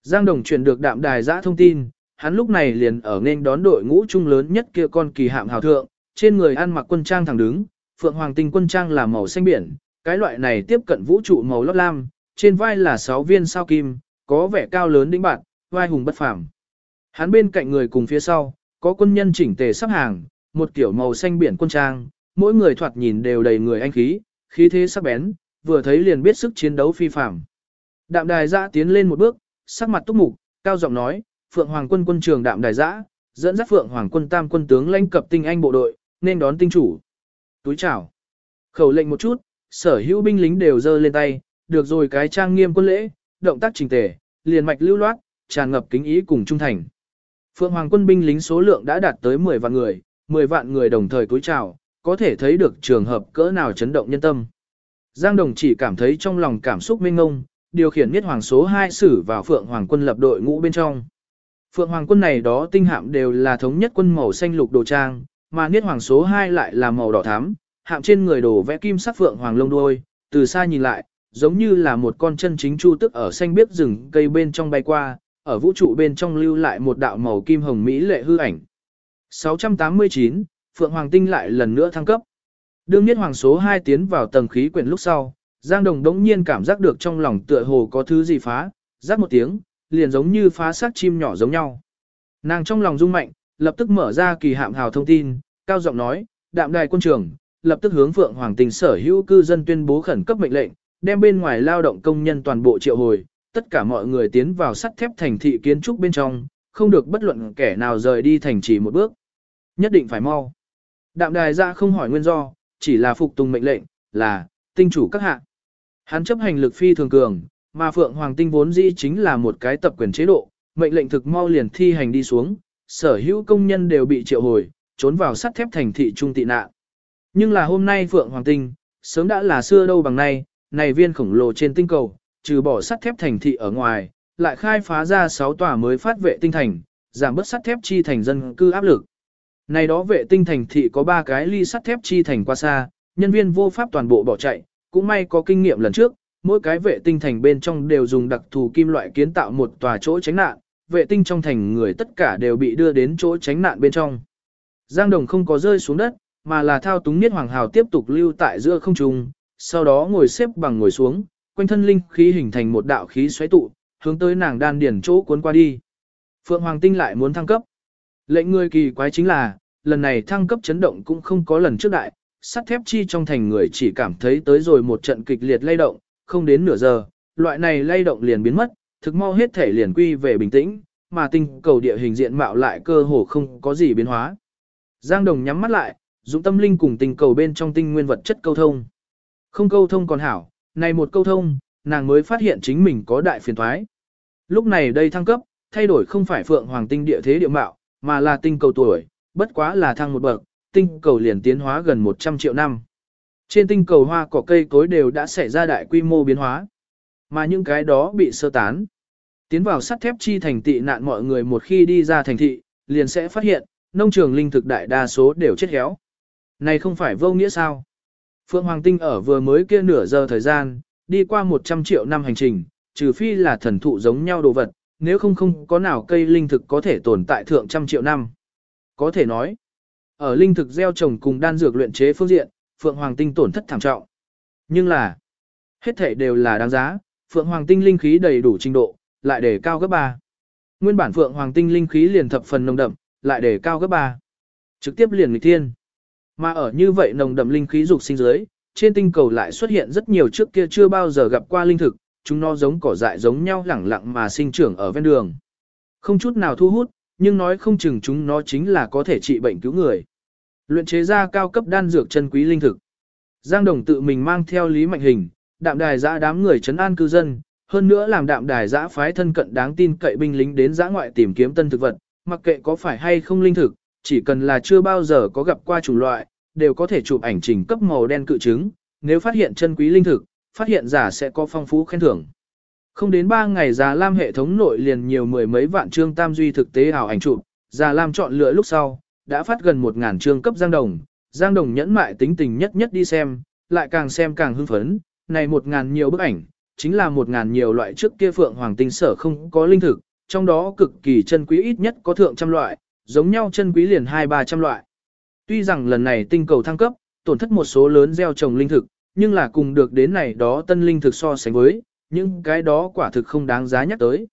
Giang Đồng truyền được đạm đài giã thông tin, hắn lúc này liền ở nên đón đội ngũ trung lớn nhất kia con kỳ hạm hào thượng, trên người ăn mặc quân trang thẳng đứng, Phượng Hoàng tinh quân trang là màu xanh biển, cái loại này tiếp cận vũ trụ màu lót lam, trên vai là 6 viên sao kim, có vẻ cao lớn đĩnh bạn, vai hùng bất phàm. Hắn bên cạnh người cùng phía sau, có quân nhân chỉnh tề sắp hàng, một kiểu màu xanh biển quân trang, mỗi người thoạt nhìn đều đầy người anh khí, khí thế sắc bén, vừa thấy liền biết sức chiến đấu phi phàm. Đạm đài Dã tiến lên một bước, sắc mặt túc mục, cao giọng nói, Phượng Hoàng quân quân trường đạm đài Dã dẫn dắt Phượng Hoàng quân tam quân tướng lãnh cập tinh anh bộ đội, nên đón tinh chủ. Túi chào. Khẩu lệnh một chút, sở hữu binh lính đều giơ lên tay, được rồi cái trang nghiêm quân lễ, động tác trình tề, liền mạch lưu loát, tràn ngập kính ý cùng trung thành. Phượng Hoàng quân binh lính số lượng đã đạt tới 10 vạn người, 10 vạn người đồng thời cúi chào, có thể thấy được trường hợp cỡ nào chấn động nhân tâm. Giang Đồng chỉ cảm thấy trong lòng cảm xúc mênh ngông, điều khiển Niết Hoàng số 2 xử vào Phượng Hoàng quân lập đội ngũ bên trong. Phượng Hoàng quân này đó tinh hạm đều là thống nhất quân màu xanh lục đồ trang, mà Niết Hoàng số 2 lại là màu đỏ thắm, hạm trên người đồ vẽ kim sắc Phượng Hoàng lông đuôi, từ xa nhìn lại, giống như là một con chân chính chu tức ở xanh biếc rừng cây bên trong bay qua, ở vũ trụ bên trong lưu lại một đạo màu kim hồng mỹ lệ hư ảnh. 689, Phượng Hoàng Tinh lại lần nữa thăng cấp. Đương Niết hoàng số 2 tiến vào tầng khí quyển lúc sau, Giang Đồng đống nhiên cảm giác được trong lòng tựa hồ có thứ gì phá, rắc một tiếng, liền giống như phá xác chim nhỏ giống nhau. Nàng trong lòng rung mạnh, lập tức mở ra kỳ hạm hào thông tin, cao giọng nói, đạm đài quân trường, lập tức hướng Phượng Hoàng Tinh sở hữu cư dân tuyên bố khẩn cấp mệnh lệnh, đem bên ngoài lao động công nhân toàn bộ triệu hồi, tất cả mọi người tiến vào sắt thép thành thị kiến trúc bên trong, không được bất luận kẻ nào rời đi thành chỉ một bước. Nhất định phải mau. Đạm đài ra không hỏi nguyên do, chỉ là phục tùng mệnh lệnh, là, tinh chủ các hạ. Hắn chấp hành lực phi thường cường, mà Phượng Hoàng Tinh vốn dĩ chính là một cái tập quyền chế độ, mệnh lệnh thực mau liền thi hành đi xuống, sở hữu công nhân đều bị triệu hồi, trốn vào sắt thép thành thị trung tị nạn. Nhưng là hôm nay Phượng Hoàng Tinh, sớm đã là xưa đâu bằng nay, này viên khổng lồ trên tinh cầu, trừ bỏ sắt thép thành thị ở ngoài, lại khai phá ra 6 tòa mới phát vệ tinh thành, giảm bớt sắt thép chi thành dân cư áp lực. Này đó vệ tinh thành thị có 3 cái ly sắt thép chi thành qua xa, nhân viên vô pháp toàn bộ bỏ chạy, cũng may có kinh nghiệm lần trước, mỗi cái vệ tinh thành bên trong đều dùng đặc thù kim loại kiến tạo một tòa chỗ tránh nạn, vệ tinh trong thành người tất cả đều bị đưa đến chỗ tránh nạn bên trong. Giang Đồng không có rơi xuống đất, mà là thao túng Niết Hoàng Hào tiếp tục lưu tại giữa không trung, sau đó ngồi xếp bằng ngồi xuống, quanh thân linh khí hình thành một đạo khí xoáy tụ, hướng tới nàng đan điển chỗ cuốn qua đi. Phượng Hoàng Tinh lại muốn thăng cấp. Lệnh người kỳ quái chính là, lần này thăng cấp chấn động cũng không có lần trước đại, sắt thép chi trong thành người chỉ cảm thấy tới rồi một trận kịch liệt lay động, không đến nửa giờ, loại này lay động liền biến mất, thực mau hết thể liền quy về bình tĩnh, mà tinh cầu địa hình diện mạo lại cơ hồ không có gì biến hóa. Giang Đồng nhắm mắt lại, dụng tâm linh cùng tình cầu bên trong tinh nguyên vật chất câu thông. Không câu thông còn hảo, này một câu thông, nàng mới phát hiện chính mình có đại phiền thoái. Lúc này đây thăng cấp, thay đổi không phải phượng hoàng tinh địa thế địa mạo, mà là tinh cầu tuổi, bất quá là thăng một bậc, tinh cầu liền tiến hóa gần 100 triệu năm. Trên tinh cầu hoa cỏ cây cối đều đã xảy ra đại quy mô biến hóa, mà những cái đó bị sơ tán. Tiến vào sắt thép chi thành tị nạn mọi người một khi đi ra thành thị, liền sẽ phát hiện, nông trường linh thực đại đa số đều chết héo. Này không phải vô nghĩa sao? Phượng Hoàng Tinh ở vừa mới kia nửa giờ thời gian, đi qua 100 triệu năm hành trình, trừ phi là thần thụ giống nhau đồ vật, nếu không không có nào cây linh thực có thể tồn tại thượng trăm triệu năm. Có thể nói, ở linh thực gieo trồng cùng đan dược luyện chế phương diện, Phượng Hoàng Tinh tổn thất thảm trọng. Nhưng là, hết thể đều là đáng giá, Phượng Hoàng Tinh linh khí đầy đủ trình độ, lại để cao gấp 3. Nguyên bản Phượng Hoàng Tinh linh khí liền thập phần nồng đậm, lại để cao gấp 3. Trực tiếp liền nghịch thiên. Mà ở như vậy nồng đậm linh khí dục sinh dưới, trên tinh cầu lại xuất hiện rất nhiều trước kia chưa bao giờ gặp qua linh thực, chúng nó giống cỏ dại giống nhau lẳng lặng mà sinh trưởng ở ven đường. Không chút nào thu hút, nhưng nói không chừng chúng nó chính là có thể trị bệnh cứu người. Luyện chế ra cao cấp đan dược chân quý linh thực. Giang Đồng tự mình mang theo Lý Mạnh Hình, đạm đài giã đám người trấn an cư dân, hơn nữa làm đạm đài giã phái thân cận đáng tin cậy binh lính đến giã ngoại tìm kiếm tân thực vật, mặc kệ có phải hay không linh thực, chỉ cần là chưa bao giờ có gặp qua chủng loại, đều có thể chụp ảnh trình cấp màu đen cự chứng, nếu phát hiện chân quý linh thực, phát hiện giả sẽ có phong phú khen thưởng. Không đến 3 ngày Già Lam hệ thống nội liền nhiều mười mấy vạn chương tam duy thực tế ảo ảnh chụp, Già Lam chọn lựa lúc sau, đã phát gần 1.000 chương cấp Giang Đồng, Giang Đồng nhẫn mại tính tình nhất nhất đi xem, lại càng xem càng hưng phấn, này 1.000 nhiều bức ảnh, chính là 1.000 nhiều loại trước kia phượng hoàng tinh sở không có linh thực, trong đó cực kỳ chân quý ít nhất có thượng trăm loại, giống nhau chân quý liền hai ba trăm loại. Tuy rằng lần này tinh cầu thăng cấp, tổn thất một số lớn gieo trồng linh thực, nhưng là cùng được đến này đó tân linh thực so sánh với, những cái đó quả thực không đáng giá nhắc tới.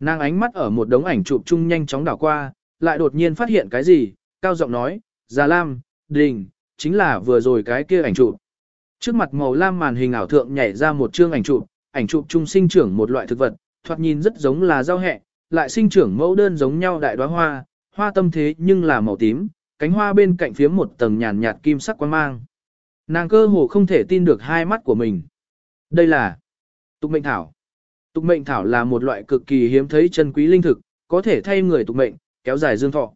Nàng ánh mắt ở một đống ảnh chụp chung nhanh chóng đảo qua, lại đột nhiên phát hiện cái gì, cao giọng nói, Già Lam, Đình, chính là vừa rồi cái kia ảnh chụp. Trước mặt màu lam màn hình ảo thượng nhảy ra một chương ảnh chụp, ảnh chụp chung sinh trưởng một loại thực vật, thoạt nhìn rất giống là rau hẹ, lại sinh trưởng mẫu đơn giống nhau đại đóa hoa, hoa tâm thế nhưng là màu tím, cánh hoa bên cạnh phía một tầng nhàn nhạt kim sắc quang mang. Nàng cơ hồ không thể tin được hai mắt của mình. Đây là tục mệnh thảo. Tục mệnh thảo là một loại cực kỳ hiếm thấy chân quý linh thực, có thể thay người tục mệnh, kéo dài dương thọ.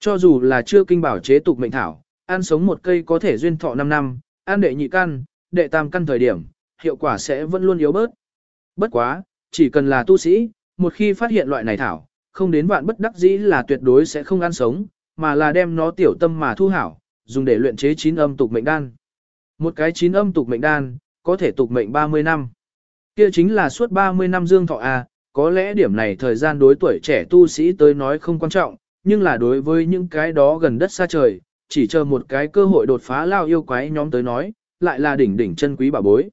Cho dù là chưa kinh bảo chế tục mệnh thảo, ăn sống một cây có thể duyên thọ 5 năm, ăn đệ nhị căn, đệ tam căn thời điểm, hiệu quả sẽ vẫn luôn yếu bớt. Bất quá, chỉ cần là tu sĩ, một khi phát hiện loại này thảo, không đến vạn bất đắc dĩ là tuyệt đối sẽ không ăn sống, mà là đem nó tiểu tâm mà thu hảo, dùng để luyện chế chín âm tục mệnh đan. Một cái chín âm tục mệnh đan, có thể tục mệnh 30 năm. Kia chính là suốt 30 năm dương thọ A, có lẽ điểm này thời gian đối tuổi trẻ tu sĩ tới nói không quan trọng, nhưng là đối với những cái đó gần đất xa trời, chỉ chờ một cái cơ hội đột phá lao yêu quái nhóm tới nói, lại là đỉnh đỉnh chân quý bảo bối.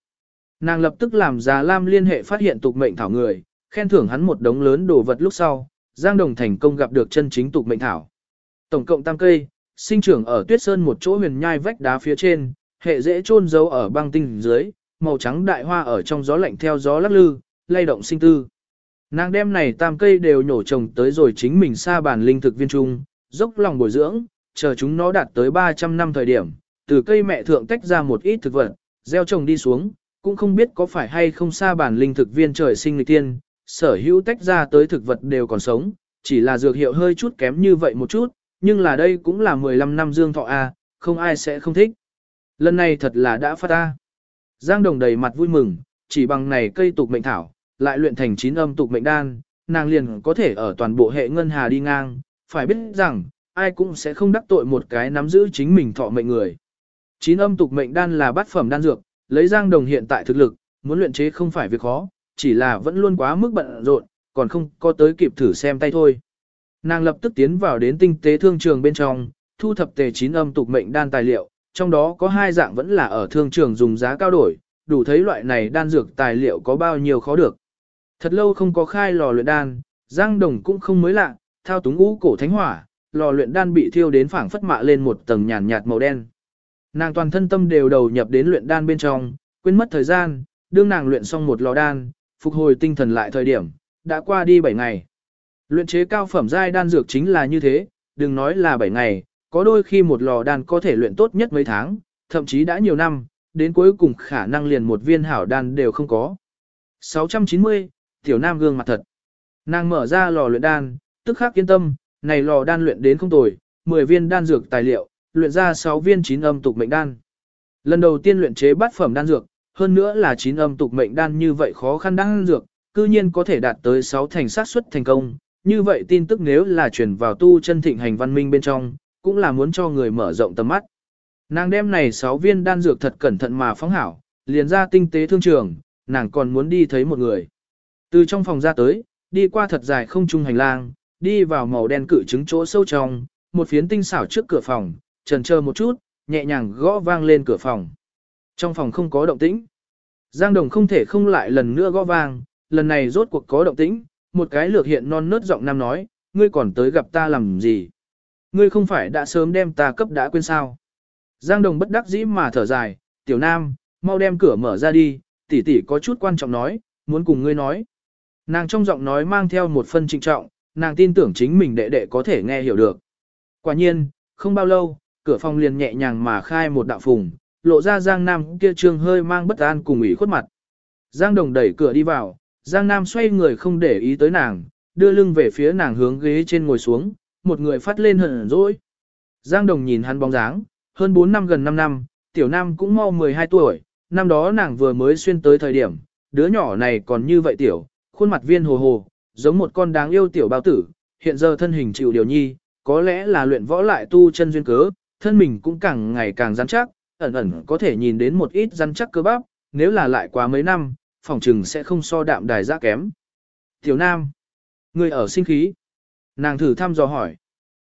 Nàng lập tức làm Già Lam liên hệ phát hiện tục mệnh thảo người, khen thưởng hắn một đống lớn đồ vật lúc sau, Giang Đồng thành công gặp được chân chính tục mệnh thảo. Tổng cộng tam cây, sinh trưởng ở tuyết sơn một chỗ huyền nhai vách đá phía trên, hệ dễ chôn giấu ở băng tinh dưới, màu trắng đại hoa ở trong gió lạnh theo gió lắc lư, lay động sinh tư. Nàng đem này tam cây đều nhổ trồng tới rồi chính mình xa bản linh thực viên trung, dốc lòng bồi dưỡng, chờ chúng nó đạt tới 300 năm thời điểm, từ cây mẹ thượng tách ra một ít thực vật, gieo trồng đi xuống, cũng không biết có phải hay không xa bản linh thực viên trời sinh lịch tiên, sở hữu tách ra tới thực vật đều còn sống, chỉ là dược hiệu hơi chút kém như vậy một chút, nhưng là đây cũng là 15 năm dương thọ A, không ai sẽ không thích. Lần này thật là đã phát A. Giang Đồng đầy mặt vui mừng, chỉ bằng này cây tục mệnh thảo, lại luyện thành chín âm tục mệnh đan, nàng liền có thể ở toàn bộ hệ ngân hà đi ngang, phải biết rằng, ai cũng sẽ không đắc tội một cái nắm giữ chính mình thọ mệnh người. Chín âm tục mệnh đan là bát phẩm đan dược, lấy Giang Đồng hiện tại thực lực, muốn luyện chế không phải việc khó, chỉ là vẫn luôn quá mức bận rộn, còn không có tới kịp thử xem tay thôi. Nàng lập tức tiến vào đến tinh tế thương trường bên trong, thu thập tề chín âm tục mệnh đan tài liệu, trong đó có hai dạng vẫn là ở thương trường dùng giá cao đổi, đủ thấy loại này đan dược tài liệu có bao nhiêu khó được. Thật lâu không có khai lò luyện đan, Giang Đồng cũng không mới lạ, thao túng ngũ cổ thánh hỏa, lò luyện đan bị thiêu đến phảng phất mạ lên một tầng nhàn nhạt màu đen. Nàng toàn thân tâm đều đầu nhập đến luyện đan bên trong, quên mất thời gian, đương nàng luyện xong một lò đan, phục hồi tinh thần lại thời điểm, đã qua đi 7 ngày. Luyện chế cao phẩm giai đan dược chính là như thế, đừng nói là 7 ngày, có đôi khi một lò đan có thể luyện tốt nhất mấy tháng, thậm chí đã nhiều năm, đến cuối cùng khả năng liền một viên hảo đan đều không có. 690, Tiểu Nam gương mặt thật. Nàng mở ra lò luyện đan, tức khắc yên tâm, này lò đan luyện đến không tồi, 10 viên đan dược tài liệu, luyện ra 6 viên chín âm tục mệnh đan. Lần đầu tiên luyện chế bát phẩm đan dược, hơn nữa là chín âm tục mệnh đan như vậy khó khăn đan dược, cư nhiên có thể đạt tới 6 thành sát suất thành công. Như vậy tin tức nếu là truyền vào tu chân thịnh hành văn minh bên trong, cũng là muốn cho người mở rộng tầm mắt. Nàng đem này 6 viên đan dược thật cẩn thận mà phóng hảo, liền ra tinh tế thương trường, nàng còn muốn đi thấy một người. Từ trong phòng ra tới, đi qua thật dài không trung hành lang, đi vào màu đen cự trứng chỗ sâu trong, một phiến tinh xảo trước cửa phòng, trần chờ một chút, nhẹ nhàng gõ vang lên cửa phòng. Trong phòng không có động tĩnh. Giang Đồng không thể không lại lần nữa gõ vang, lần này rốt cuộc có động tĩnh, một cái lược hiện non nớt giọng nam nói, ngươi còn tới gặp ta làm gì? Ngươi không phải đã sớm đem ta cấp đã quên sao? Giang Đồng bất đắc dĩ mà thở dài, tiểu nam, mau đem cửa mở ra đi, tỷ tỷ có chút quan trọng nói, muốn cùng ngươi nói. Nàng trong giọng nói mang theo một phân trịnh trọng, nàng tin tưởng chính mình đệ đệ có thể nghe hiểu được. Quả nhiên, không bao lâu, cửa phòng liền nhẹ nhàng mà khai một đạo phùng, lộ ra Giang Nam kia trương hơi mang bất an cùng ủy khuất mặt. Giang Đồng đẩy cửa đi vào, Giang Nam xoay người không để ý tới nàng, đưa lưng về phía nàng hướng ghế trên ngồi xuống, một người phát lên hận dỗi. Giang Đồng nhìn hắn bóng dáng, hơn 4 năm gần 5 năm, tiểu nam cũng mau 12 tuổi, năm đó nàng vừa mới xuyên tới thời điểm, đứa nhỏ này còn như vậy tiểu, khuôn mặt viên hồ hồ, giống một con đáng yêu tiểu bao tử, hiện giờ thân hình chịu điều nhi, có lẽ là luyện võ lại tu chân duyên cớ, thân mình cũng càng ngày càng rắn chắc, ẩn ẩn có thể nhìn đến một ít rắn chắc cơ bắp, nếu là lại quá mấy năm, phòng trừng sẽ không so đạm đài ra kém. Tiểu Nam, ngươi ở sinh khí. Nàng thử thăm dò hỏi.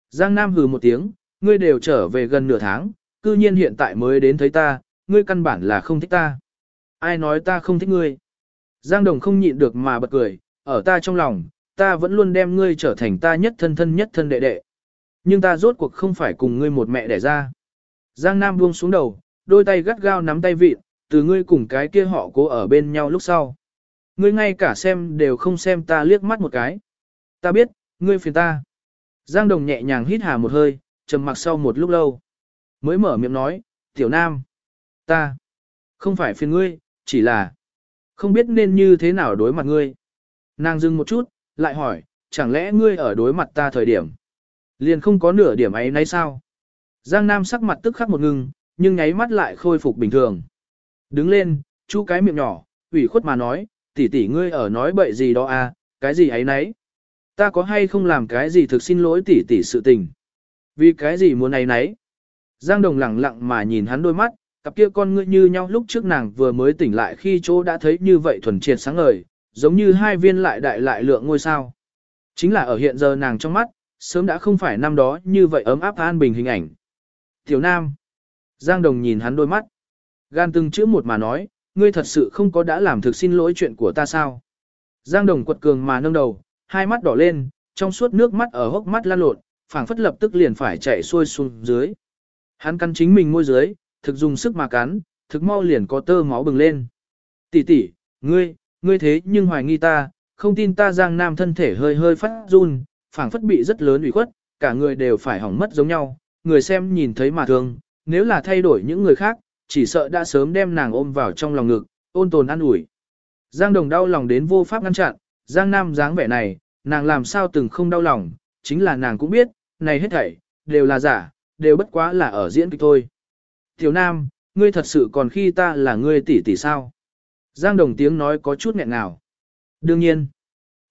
Giang Nam hừ một tiếng, ngươi đều trở về gần nửa tháng, cư nhiên hiện tại mới đến thấy ta, ngươi căn bản là không thích ta. Ai nói ta không thích ngươi? Giang Đồng không nhịn được mà bật cười, ở ta trong lòng, ta vẫn luôn đem ngươi trở thành ta nhất thân thân nhất thân đệ đệ. Nhưng ta rốt cuộc không phải cùng ngươi một mẹ đẻ ra. Giang Nam buông xuống đầu, đôi tay gắt gao nắm tay vịt, từ ngươi cùng cái kia họ cố ở bên nhau lúc sau. Ngươi ngay cả xem đều không xem ta liếc mắt một cái. Ta biết, ngươi phiền ta. Giang Đồng nhẹ nhàng hít hà một hơi, trầm mặc sau một lúc lâu. Mới mở miệng nói, tiểu nam. Ta. Không phải phiền ngươi, chỉ là. Không biết nên như thế nào đối mặt ngươi. Nàng dừng một chút, lại hỏi, chẳng lẽ ngươi ở đối mặt ta thời điểm. Liền không có nửa điểm ấy nấy sao. Giang Nam sắc mặt tức khắc một ngưng, nhưng nháy mắt lại khôi phục bình thường. Đứng lên, chú cái miệng nhỏ, ủy khuất mà nói, tỷ tỷ ngươi ở nói bậy gì đó à, cái gì ấy nấy. Ta có hay không làm cái gì thực xin lỗi tỷ tỷ sự tình. Vì cái gì muốn ấy nấy. Giang Đồng lặng lặng mà nhìn hắn đôi mắt, cặp kia con ngươi như nhau lúc trước nàng vừa mới tỉnh lại khi chỗ đã thấy như vậy thuần triệt sáng ngời, giống như hai viên lại đại lại lượng ngôi sao. Chính là ở hiện giờ nàng trong mắt, sớm đã không phải năm đó như vậy ấm áp an bình hình ảnh. Tiểu Nam. Giang Đồng nhìn hắn đôi mắt. Gan từng chữ một mà nói, ngươi thật sự không có đã làm thực xin lỗi chuyện của ta sao. Giang Đồng quật cường mà nâng đầu, hai mắt đỏ lên, trong suốt nước mắt ở hốc mắt lan lộn, phảng phất lập tức liền phải chạy xuôi xuống dưới. Hắn cắn chính mình môi dưới, thực dùng sức mà cắn, thực mau liền có tơ máu bừng lên. Tỷ tỷ, ngươi, ngươi thế nhưng hoài nghi ta, không tin ta Giang Nam thân thể hơi hơi phát run, phảng phất bị rất lớn ủy khuất, cả người đều phải hỏng mất giống nhau, người xem nhìn thấy mà thương, nếu là thay đổi những người khác, chỉ sợ đã sớm đem nàng ôm vào trong lòng ngực, ôn tồn ăn ủi. Giang Đồng đau lòng đến vô pháp ngăn chặn, Giang Nam dáng vẻ này, nàng làm sao từng không đau lòng, chính là nàng cũng biết, này hết thảy, đều là giả, đều bất quá là ở diễn kịch thôi. Tiểu Nam, ngươi thật sự còn khi ta là ngươi tỷ tỷ sao? Giang Đồng tiếng nói có chút nghẹn ngào. Đương nhiên.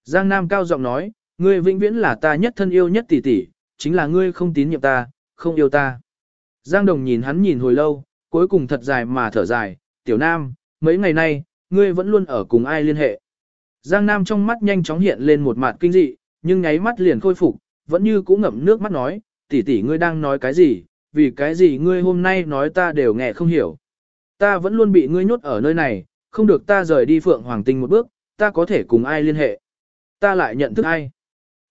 Giang Nam cao giọng nói, ngươi vĩnh viễn là ta nhất thân yêu nhất tỷ tỷ, chính là ngươi không tín nhiệm ta, không yêu ta. Giang Đồng nhìn hắn nhìn hồi lâu, cuối cùng thật dài mà thở dài, tiểu Nam, mấy ngày nay, ngươi vẫn luôn ở cùng ai liên hệ. Giang Nam trong mắt nhanh chóng hiện lên một mặt kinh dị, nhưng nháy mắt liền khôi phục, vẫn như cũ ngậm nước mắt nói, tỷ tỷ ngươi đang nói cái gì, vì cái gì ngươi hôm nay nói ta đều nghe không hiểu. Ta vẫn luôn bị ngươi nhốt ở nơi này, không được ta rời đi Phượng Hoàng Tinh một bước, ta có thể cùng ai liên hệ. Ta lại nhận thức ai.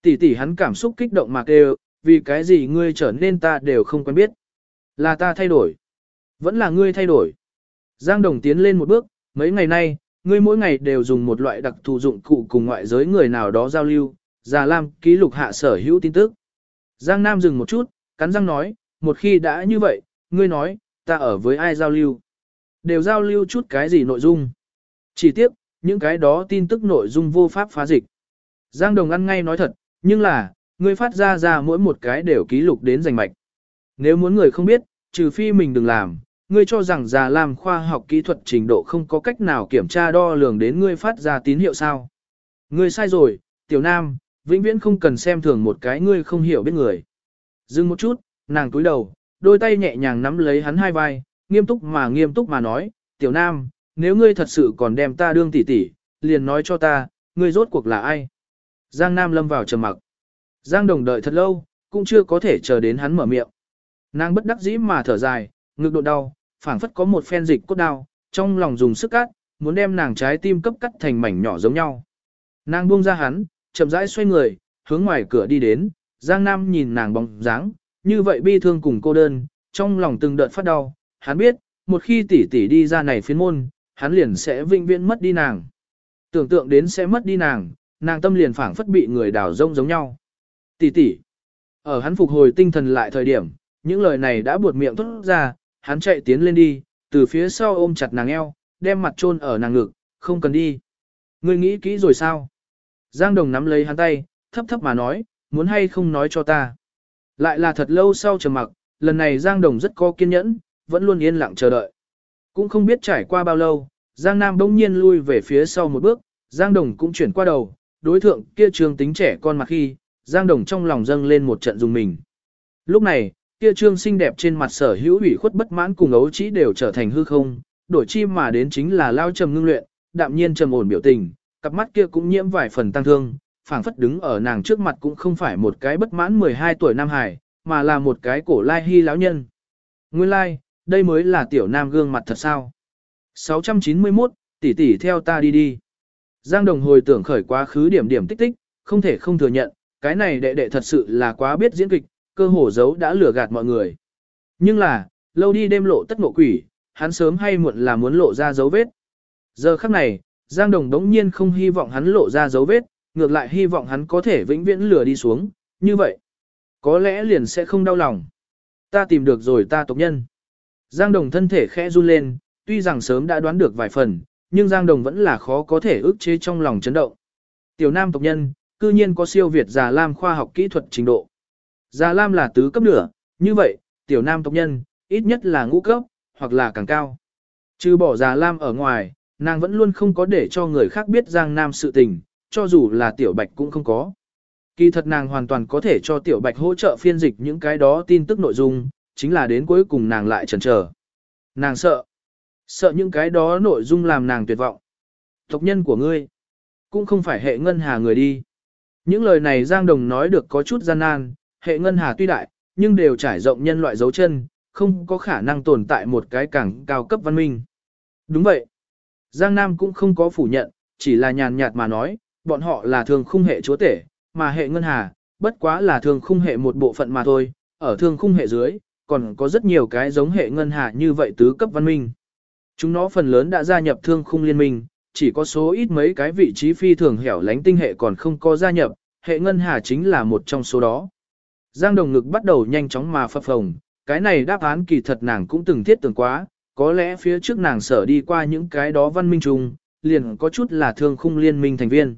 Tỷ tỷ hắn cảm xúc kích động mà kêu, vì cái gì ngươi trở nên ta đều không quen biết. Là ta thay đổi. Vẫn là ngươi thay đổi. Giang Đồng tiến lên một bước, mấy ngày nay, ngươi mỗi ngày đều dùng một loại đặc thù dụng cụ cùng ngoại giới người nào đó giao lưu, Già Lam ký lục hạ sở hữu tin tức. Giang Nam dừng một chút, cắn răng nói, một khi đã như vậy, ngươi nói, ta ở với ai giao lưu? Đều giao lưu chút cái gì nội dung? Chỉ tiếc, những cái đó tin tức nội dung vô pháp phá dịch. Giang Đồng ăn ngay nói thật, nhưng là, ngươi phát ra ra mỗi một cái đều ký lục đến rành mạch. Nếu muốn người không biết, trừ phi mình đừng làm, ngươi cho rằng già làm khoa học kỹ thuật trình độ không có cách nào kiểm tra đo lường đến ngươi phát ra tín hiệu sao. Ngươi sai rồi, tiểu nam, vĩnh viễn không cần xem thường một cái ngươi không hiểu biết người. Dừng một chút, nàng túi đầu, đôi tay nhẹ nhàng nắm lấy hắn hai vai, nghiêm túc mà nghiêm túc mà nói, tiểu nam, nếu ngươi thật sự còn đem ta đương tỷ tỷ, liền nói cho ta, ngươi rốt cuộc là ai. Giang Nam lâm vào trầm mặc. Giang Đồng đợi thật lâu, cũng chưa có thể chờ đến hắn mở miệng. Nàng bất đắc dĩ mà thở dài, ngực độ đau, phảng phất có một phen dịch cốt đau, trong lòng dùng sức cắt, muốn đem nàng trái tim cấp cắt thành mảnh nhỏ giống nhau. Nàng buông ra hắn, chậm rãi xoay người, hướng ngoài cửa đi đến, Giang Nam nhìn nàng bóng dáng, như vậy bi thương cùng cô đơn, trong lòng từng đợt phát đau, hắn biết, một khi tỷ tỷ đi ra này phiến môn, hắn liền sẽ vinh viễn mất đi nàng. Tưởng tượng đến sẽ mất đi nàng, nàng tâm liền phảng phất bị người đào rông giống nhau. Tỷ tỷ. Ở hắn phục hồi tinh thần lại thời điểm, những lời này đã buột miệng thốt ra, hắn chạy tiến lên đi, từ phía sau ôm chặt nàng eo, đem mặt chôn ở nàng ngực, không cần đi. Ngươi nghĩ kỹ rồi sao? Giang Đồng nắm lấy hắn tay, thấp thấp mà nói, muốn hay không nói cho ta. Lại là thật lâu sau chờ mặc, lần này Giang Đồng rất có kiên nhẫn, vẫn luôn yên lặng chờ đợi. Cũng không biết trải qua bao lâu, Giang Nam bỗng nhiên lui về phía sau một bước, Giang Đồng cũng chuyển qua đầu, đối thượng kia trương tính trẻ con mặt khi, Giang Đồng trong lòng dâng lên một trận dùng mình. Lúc này, kia trương xinh đẹp trên mặt sở hữu ủy khuất bất mãn cùng ấu chỉ đều trở thành hư không, đổi chi mà đến chính là lao trầm ngưng luyện, đạm nhiên trầm ổn biểu tình, cặp mắt kia cũng nhiễm vài phần tăng thương, phảng phất đứng ở nàng trước mặt cũng không phải một cái bất mãn 12 tuổi nam hải, mà là một cái cổ lai hy lão nhân. Nguyên lai, đây mới là tiểu nam gương mặt thật sao. 691, tỷ tỷ theo ta đi đi. Giang Đồng hồi tưởng khởi quá khứ điểm điểm tích tích, không thể không thừa nhận, cái này đệ đệ thật sự là quá biết diễn kịch, cơ hồ giấu đã lừa gạt mọi người. Nhưng là, lâu đi đêm lộ tất ngộ quỷ, hắn sớm hay muộn là muốn lộ ra dấu vết. Giờ khắc này, Giang Đồng đống nhiên không hy vọng hắn lộ ra dấu vết, ngược lại hy vọng hắn có thể vĩnh viễn lừa đi xuống, như vậy. Có lẽ liền sẽ không đau lòng. Ta tìm được rồi ta tộc nhân. Giang Đồng thân thể khẽ run lên, tuy rằng sớm đã đoán được vài phần, nhưng Giang Đồng vẫn là khó có thể ức chế trong lòng chấn động. Tiểu Nam tộc nhân, cư nhiên có siêu việt Già Lam khoa học kỹ thuật trình độ. Già Lam là tứ cấp nửa, như vậy, Tiểu Nam tộc nhân, ít nhất là ngũ cấp, hoặc là càng cao. Trừ bỏ Già Lam ở ngoài, nàng vẫn luôn không có để cho người khác biết Giang Nam sự tình, cho dù là Tiểu Bạch cũng không có. Kỳ thật nàng hoàn toàn có thể cho Tiểu Bạch hỗ trợ phiên dịch những cái đó tin tức nội dung, chính là đến cuối cùng nàng lại chần chờ. Nàng sợ. Sợ những cái đó nội dung làm nàng tuyệt vọng. Tộc nhân của ngươi, cũng không phải hệ ngân hà người đi. Những lời này Giang Đồng nói được có chút gian nan, hệ ngân hà tuy đại, nhưng đều trải rộng nhân loại dấu chân, không có khả năng tồn tại một cái cảng cao cấp văn minh. Đúng vậy. Giang Nam cũng không có phủ nhận, chỉ là nhàn nhạt mà nói, bọn họ là thường khung hệ chúa tể, mà hệ ngân hà, bất quá là thường khung hệ một bộ phận mà thôi, ở thường khung hệ dưới, còn có rất nhiều cái giống hệ ngân hà như vậy tứ cấp văn minh. Chúng nó phần lớn đã gia nhập thương khung liên minh, chỉ có số ít mấy cái vị trí phi thường hẻo lánh tinh hệ còn không có gia nhập, hệ ngân hà chính là một trong số đó. Giang đồng ngực bắt đầu nhanh chóng mà phập phồng, cái này đáp án kỳ thật nàng cũng từng thiết tưởng quá, có lẽ phía trước nàng sở đi qua những cái đó văn minh trùng, liền có chút là thương khung liên minh thành viên.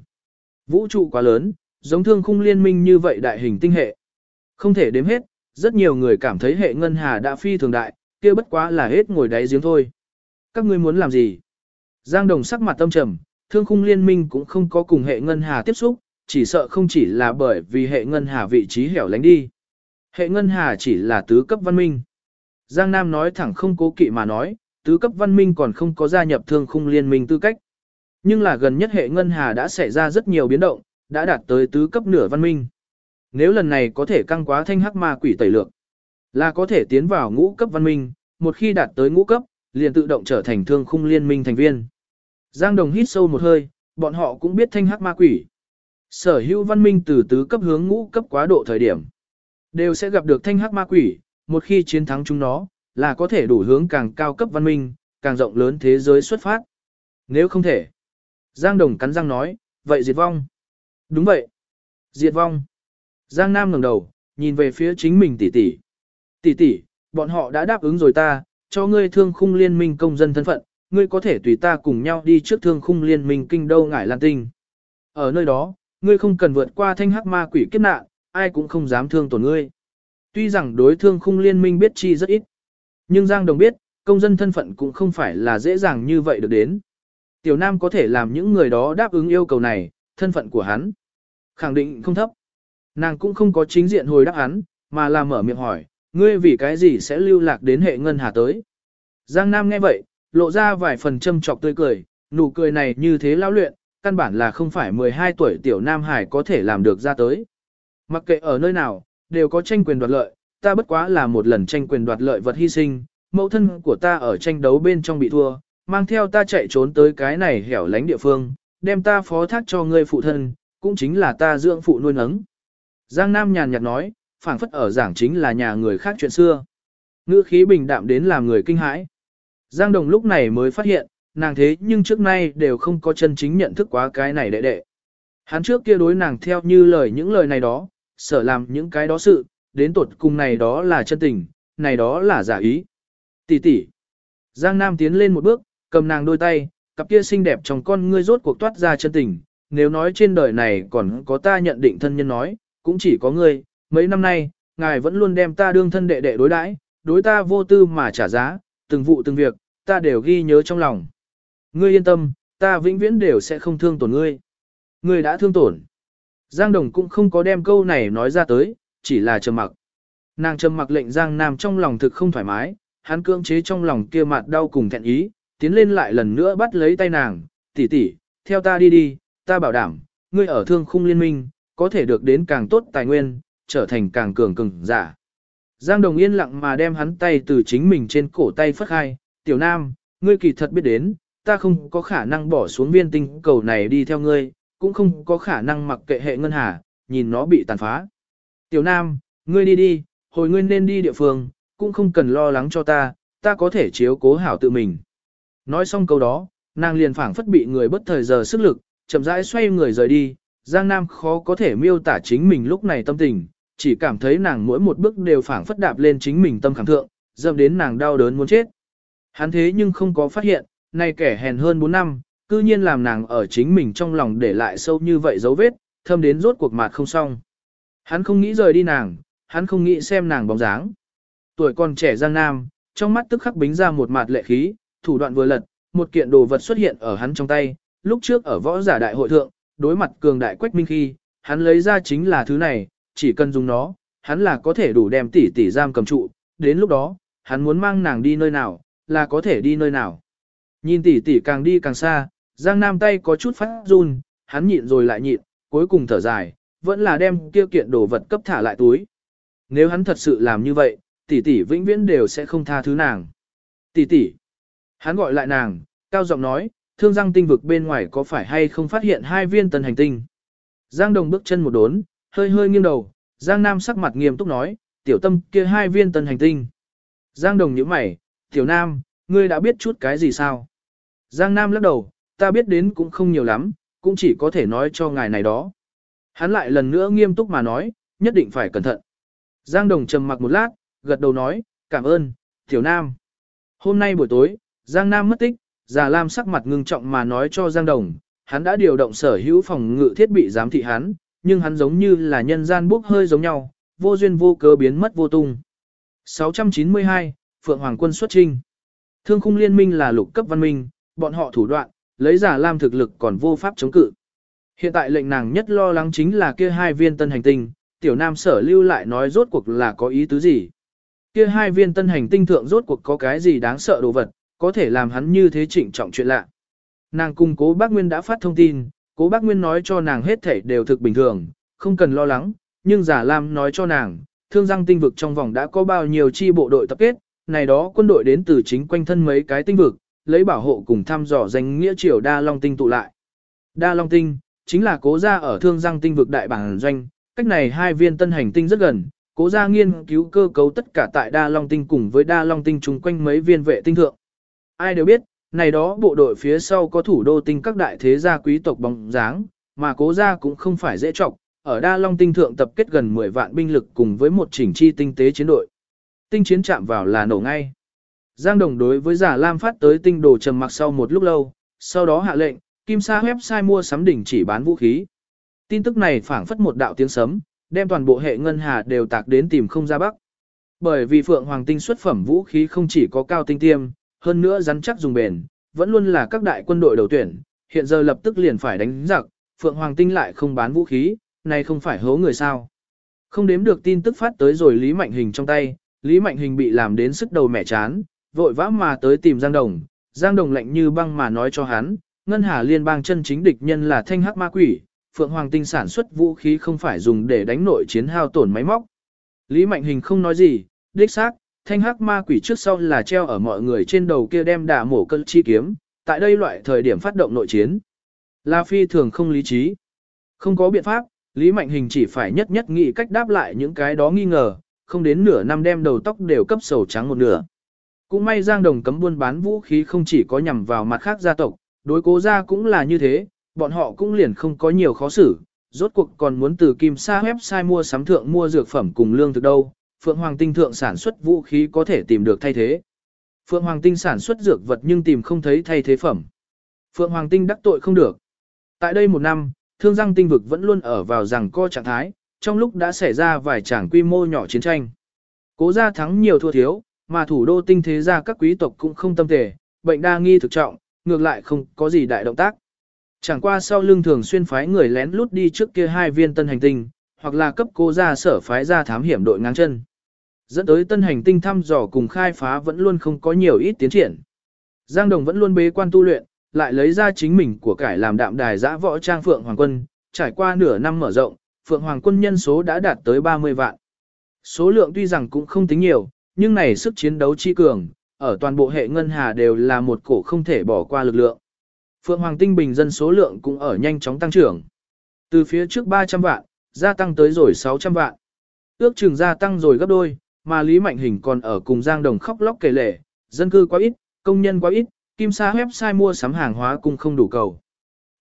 Vũ trụ quá lớn, giống thương khung liên minh như vậy đại hình tinh hệ. Không thể đếm hết, rất nhiều người cảm thấy hệ ngân hà đã phi thường đại, kia bất quá là hết ngồi đáy giếng thôi. Các ngươi muốn làm gì? Giang Đồng sắc mặt tâm trầm, thương khung liên minh cũng không có cùng hệ ngân hà tiếp xúc, chỉ sợ không chỉ là bởi vì hệ ngân hà vị trí hẻo lánh đi. Hệ ngân hà chỉ là tứ cấp văn minh. Giang Nam nói thẳng không cố kỵ mà nói, tứ cấp văn minh còn không có gia nhập thương khung liên minh tư cách. Nhưng là gần nhất hệ ngân hà đã xảy ra rất nhiều biến động, đã đạt tới tứ cấp nửa văn minh. Nếu lần này có thể căng quá thanh hắc ma quỷ tẩy lược, là có thể tiến vào ngũ cấp văn minh, một khi đạt tới ngũ cấp, liền tự động trở thành thương khung liên minh thành viên. Giang Đồng hít sâu một hơi, bọn họ cũng biết thanh hắc ma quỷ. Sở hữu văn minh từ tứ cấp hướng ngũ cấp quá độ thời điểm, đều sẽ gặp được thanh hắc ma quỷ, một khi chiến thắng chúng nó, là có thể đủ hướng càng cao cấp văn minh, càng rộng lớn thế giới xuất phát. Nếu không thể, Giang Đồng cắn răng nói, vậy diệt vong. Đúng vậy. Diệt vong. Giang Nam ngẩng đầu, nhìn về phía chính mình tỷ tỷ. Tỷ tỷ, bọn họ đã đáp ứng rồi ta, cho ngươi thương khung liên minh công dân thân phận, ngươi có thể tùy ta cùng nhau đi trước thương khung liên minh kinh đô ngải lan tinh. Ở nơi đó, ngươi không cần vượt qua thanh hắc ma quỷ kiếp nạn, ai cũng không dám thương tổn ngươi. Tuy rằng đối thương khung liên minh biết chi rất ít, nhưng Giang Đồng biết, công dân thân phận cũng không phải là dễ dàng như vậy được đến. Tiểu Nam có thể làm những người đó đáp ứng yêu cầu này, thân phận của hắn. Khẳng định không thấp. Nàng cũng không có chính diện hồi đáp hắn, mà là mở miệng hỏi, ngươi vì cái gì sẽ lưu lạc đến hệ ngân hà tới. Giang Nam nghe vậy, lộ ra vài phần châm trọc tươi cười, nụ cười này như thế lao luyện, căn bản là không phải 12 tuổi tiểu Nam Hải có thể làm được ra tới. Mặc kệ ở nơi nào, đều có tranh quyền đoạt lợi, ta bất quá là một lần tranh quyền đoạt lợi vật hy sinh, mẫu thân của ta ở tranh đấu bên trong bị thua, mang theo ta chạy trốn tới cái này hẻo lánh địa phương, đem ta phó thác cho ngươi phụ thân, cũng chính là ta dưỡng phụ nuôi nấng. Giang Nam nhàn nhạt nói, phảng phất ở giảng chính là nhà người khác chuyện xưa. Ngữ khí bình đạm đến làm người kinh hãi. Giang Đồng lúc này mới phát hiện, nàng thế nhưng trước nay đều không có chân chính nhận thức quá cái này đệ đệ. Hắn trước kia đối nàng theo như lời những lời này đó, sợ làm những cái đó sự, đến tột cùng này đó là chân tình, này đó là giả ý. Tỷ tỷ. Giang Nam tiến lên một bước, cầm nàng đôi tay, cặp kia xinh đẹp trong con ngươi rốt cuộc toát ra chân tình. Nếu nói trên đời này còn có ta nhận định thân nhân nói, cũng chỉ có ngươi, mấy năm nay, ngài vẫn luôn đem ta đương thân đệ đệ đối đãi, đối ta vô tư mà trả giá, từng vụ từng việc, ta đều ghi nhớ trong lòng. Ngươi yên tâm, ta vĩnh viễn đều sẽ không thương tổn ngươi. Ngươi đã thương tổn. Giang Đồng cũng không có đem câu này nói ra tới, chỉ là trầm mặc. Nàng trầm mặc lệnh Giang Nam trong lòng thực không thoải mái, hắn cưỡng chế trong lòng kia mặt đau cùng thẹn ý, tiến lên lại lần nữa bắt lấy tay nàng, tỷ tỷ, theo ta đi đi, ta bảo đảm, ngươi ở thương khung liên minh, có thể được đến càng tốt tài nguyên, trở thành càng cường cường giả. Giang Đồng yên lặng mà đem hắn tay từ chính mình trên cổ tay phất khai, tiểu nam, ngươi kỳ thật biết đến, ta không có khả năng bỏ xuống viên tinh cầu này đi theo ngươi, cũng không có khả năng mặc kệ hệ ngân hà, nhìn nó bị tàn phá. Tiểu nam, ngươi đi đi, hồi ngươi nên đi địa phương, cũng không cần lo lắng cho ta, ta có thể chiếu cố hảo tự mình. Nói xong câu đó, nàng liền phảng phất bị người bất thời giờ sức lực, chậm rãi xoay người rời đi, Giang Nam khó có thể miêu tả chính mình lúc này tâm tình, chỉ cảm thấy nàng mỗi một bước đều phảng phất đạp lên chính mình tâm khảm thượng, dâm đến nàng đau đớn muốn chết. Hắn thế nhưng không có phát hiện, nay kẻ hèn hơn 4 năm, cư nhiên làm nàng ở chính mình trong lòng để lại sâu như vậy dấu vết, thâm đến rốt cuộc mặt không xong. Hắn không nghĩ rời đi nàng, hắn không nghĩ xem nàng bóng dáng. Tuổi còn trẻ Giang Nam, trong mắt tức khắc bính ra một mặt lệ khí, thủ đoạn vừa lật, một kiện đồ vật xuất hiện ở hắn trong tay, lúc trước ở võ giả đại hội thượng, đối mặt cường đại quách minh khi, hắn lấy ra chính là thứ này, chỉ cần dùng nó, hắn là có thể đủ đem tỷ tỷ giam cầm trụ, đến lúc đó, hắn muốn mang nàng đi nơi nào, là có thể đi nơi nào. Nhìn tỷ tỷ càng đi càng xa, Giang Nam tay có chút phát run, hắn nhịn rồi lại nhịn, cuối cùng thở dài, vẫn là đem kia kiện đồ vật cấp thả lại túi. Nếu hắn thật sự làm như vậy, tỷ tỷ vĩnh viễn đều sẽ không tha thứ nàng. Tỷ tỷ. Hắn gọi lại nàng, cao giọng nói, thương giang tinh vực bên ngoài có phải hay không phát hiện hai viên tần hành tinh. Giang Đồng bước chân một đốn, hơi hơi nghiêng đầu, Giang Nam sắc mặt nghiêm túc nói, tiểu tâm kia hai viên tân hành tinh. Giang Đồng nhíu mày, tiểu Nam, ngươi đã biết chút cái gì sao? Giang Nam lắc đầu, ta biết đến cũng không nhiều lắm, cũng chỉ có thể nói cho ngài này đó. Hắn lại lần nữa nghiêm túc mà nói, nhất định phải cẩn thận. Giang Đồng trầm mặc một lát, gật đầu nói, cảm ơn, tiểu Nam. Hôm nay buổi tối, Giang Nam mất tích, Già Lam sắc mặt ngưng trọng mà nói cho Giang Đồng, hắn đã điều động sở hữu phòng ngự thiết bị giám thị hắn, nhưng hắn giống như là nhân gian bốc hơi giống nhau, vô duyên vô cớ biến mất vô tung. 692, Phượng Hoàng quân xuất trinh. Thương khung liên minh là lục cấp văn minh, bọn họ thủ đoạn, lấy giả lam thực lực còn vô pháp chống cự. Hiện tại lệnh nàng nhất lo lắng chính là kia hai viên tân hành tinh, tiểu nam sở lưu lại nói rốt cuộc là có ý tứ gì. Kia hai viên tân hành tinh thượng rốt cuộc có cái gì đáng sợ đồ vật, có thể làm hắn như thế trịnh trọng chuyện lạ. Nàng cung cố bác Nguyên đã phát thông tin, cố bác Nguyên nói cho nàng hết thể đều thực bình thường, không cần lo lắng, nhưng giả lam nói cho nàng, thương răng tinh vực trong vòng đã có bao nhiêu chi bộ đội tập kết, này đó quân đội đến từ chính quanh thân mấy cái tinh vực, lấy bảo hộ cùng thăm dò danh nghĩa triều đa long tinh tụ lại. Đa long tinh, chính là cố gia ở thương răng tinh vực đại bản doanh, cách này hai viên tân hành tinh rất gần, cố gia nghiên cứu cơ cấu tất cả tại đa long tinh cùng với đa long tinh chung quanh mấy viên vệ tinh thượng. Ai đều biết, này đó bộ đội phía sau có thủ đô tinh các đại thế gia quý tộc bóng dáng, mà cố gia cũng không phải dễ trọng, ở đa long tinh thượng tập kết gần 10 vạn binh lực cùng với một chỉnh chi tinh tế chiến đội. Tinh chiến chạm vào là nổ ngay. Giang Đồng đối với giả Lam phát tới tinh đồ trầm mặc sau một lúc lâu, sau đó hạ lệnh, Kim Sa website mua sắm đỉnh chỉ bán vũ khí. Tin tức này phảng phất một đạo tiếng sấm, đem toàn bộ hệ ngân hà đều tạc đến tìm không ra bắc. Bởi vì Phượng Hoàng tinh xuất phẩm vũ khí không chỉ có cao tinh tiêm, hơn nữa rắn chắc dùng bền, vẫn luôn là các đại quân đội đầu tuyển, hiện giờ lập tức liền phải đánh giặc, Phượng Hoàng tinh lại không bán vũ khí, này không phải hố người sao. Không đếm được tin tức phát tới rồi Lý Mạnh Hình trong tay, Lý Mạnh Hình bị làm đến sức đầu mẻ chán, vội vã mà tới tìm Giang Đồng, Giang Đồng lạnh như băng mà nói cho hắn, Ngân Hà Liên bang chân chính địch nhân là thanh hắc ma quỷ, Phượng Hoàng tinh sản xuất vũ khí không phải dùng để đánh nội chiến hao tổn máy móc. Lý Mạnh Hình không nói gì, đích xác, thanh hắc ma quỷ trước sau là treo ở mọi người trên đầu kia đem đả mổ cân chi kiếm, tại đây loại thời điểm phát động nội chiến. La Phi thường không lý trí. Không có biện pháp, Lý Mạnh Hình chỉ phải nhất nhất nghĩ cách đáp lại những cái đó nghi ngờ, không đến nửa năm đem đầu tóc đều cấp sầu trắng một nửa. Cũng may Giang Đồng cấm buôn bán vũ khí không chỉ có nhằm vào mặt khác gia tộc, đối cố gia cũng là như thế, bọn họ cũng liền không có nhiều khó xử, rốt cuộc còn muốn từ Kim Sa website mua sắm thượng mua dược phẩm cùng lương thực đâu, Phượng Hoàng Tinh thượng sản xuất vũ khí có thể tìm được thay thế. Phượng Hoàng Tinh sản xuất dược vật nhưng tìm không thấy thay thế phẩm. Phượng Hoàng Tinh đắc tội không được. Tại đây một năm, thương giang tinh vực vẫn luôn ở vào rằng co trạng thái, trong lúc đã xảy ra vài tràng quy mô nhỏ chiến tranh. Cố gia thắng nhiều thua thiếu, mà thủ đô tinh thế gia các quý tộc cũng không tâm tề, bệnh đa nghi thực trọng, ngược lại không có gì đại động tác. Chẳng qua sau lưng thường xuyên phái người lén lút đi trước kia hai viên tân hành tinh, hoặc là cấp cố gia sở phái ra thám hiểm đội ngang chân. Dẫn tới tân hành tinh thăm dò cùng khai phá vẫn luôn không có nhiều ít tiến triển. Giang Đồng vẫn luôn bế quan tu luyện, lại lấy ra chính mình của cải làm đạm đài giã võ trang Phượng Hoàng Quân, trải qua nửa năm mở rộng, Phượng Hoàng Quân nhân số đã đạt tới 30 vạn. Số lượng tuy rằng cũng không tính nhiều, nhưng này sức chiến đấu chi cường, ở toàn bộ hệ ngân hà đều là một cổ không thể bỏ qua lực lượng. Phượng Hoàng Tinh bình dân số lượng cũng ở nhanh chóng tăng trưởng. Từ phía trước 300 vạn, gia tăng tới rồi 600 vạn. Ước chừng gia tăng rồi gấp đôi, mà Lý Mạnh Hình còn ở cùng Giang Đồng khóc lóc kể lể, dân cư quá ít, công nhân quá ít, kim sa website mua sắm hàng hóa cũng không đủ cầu.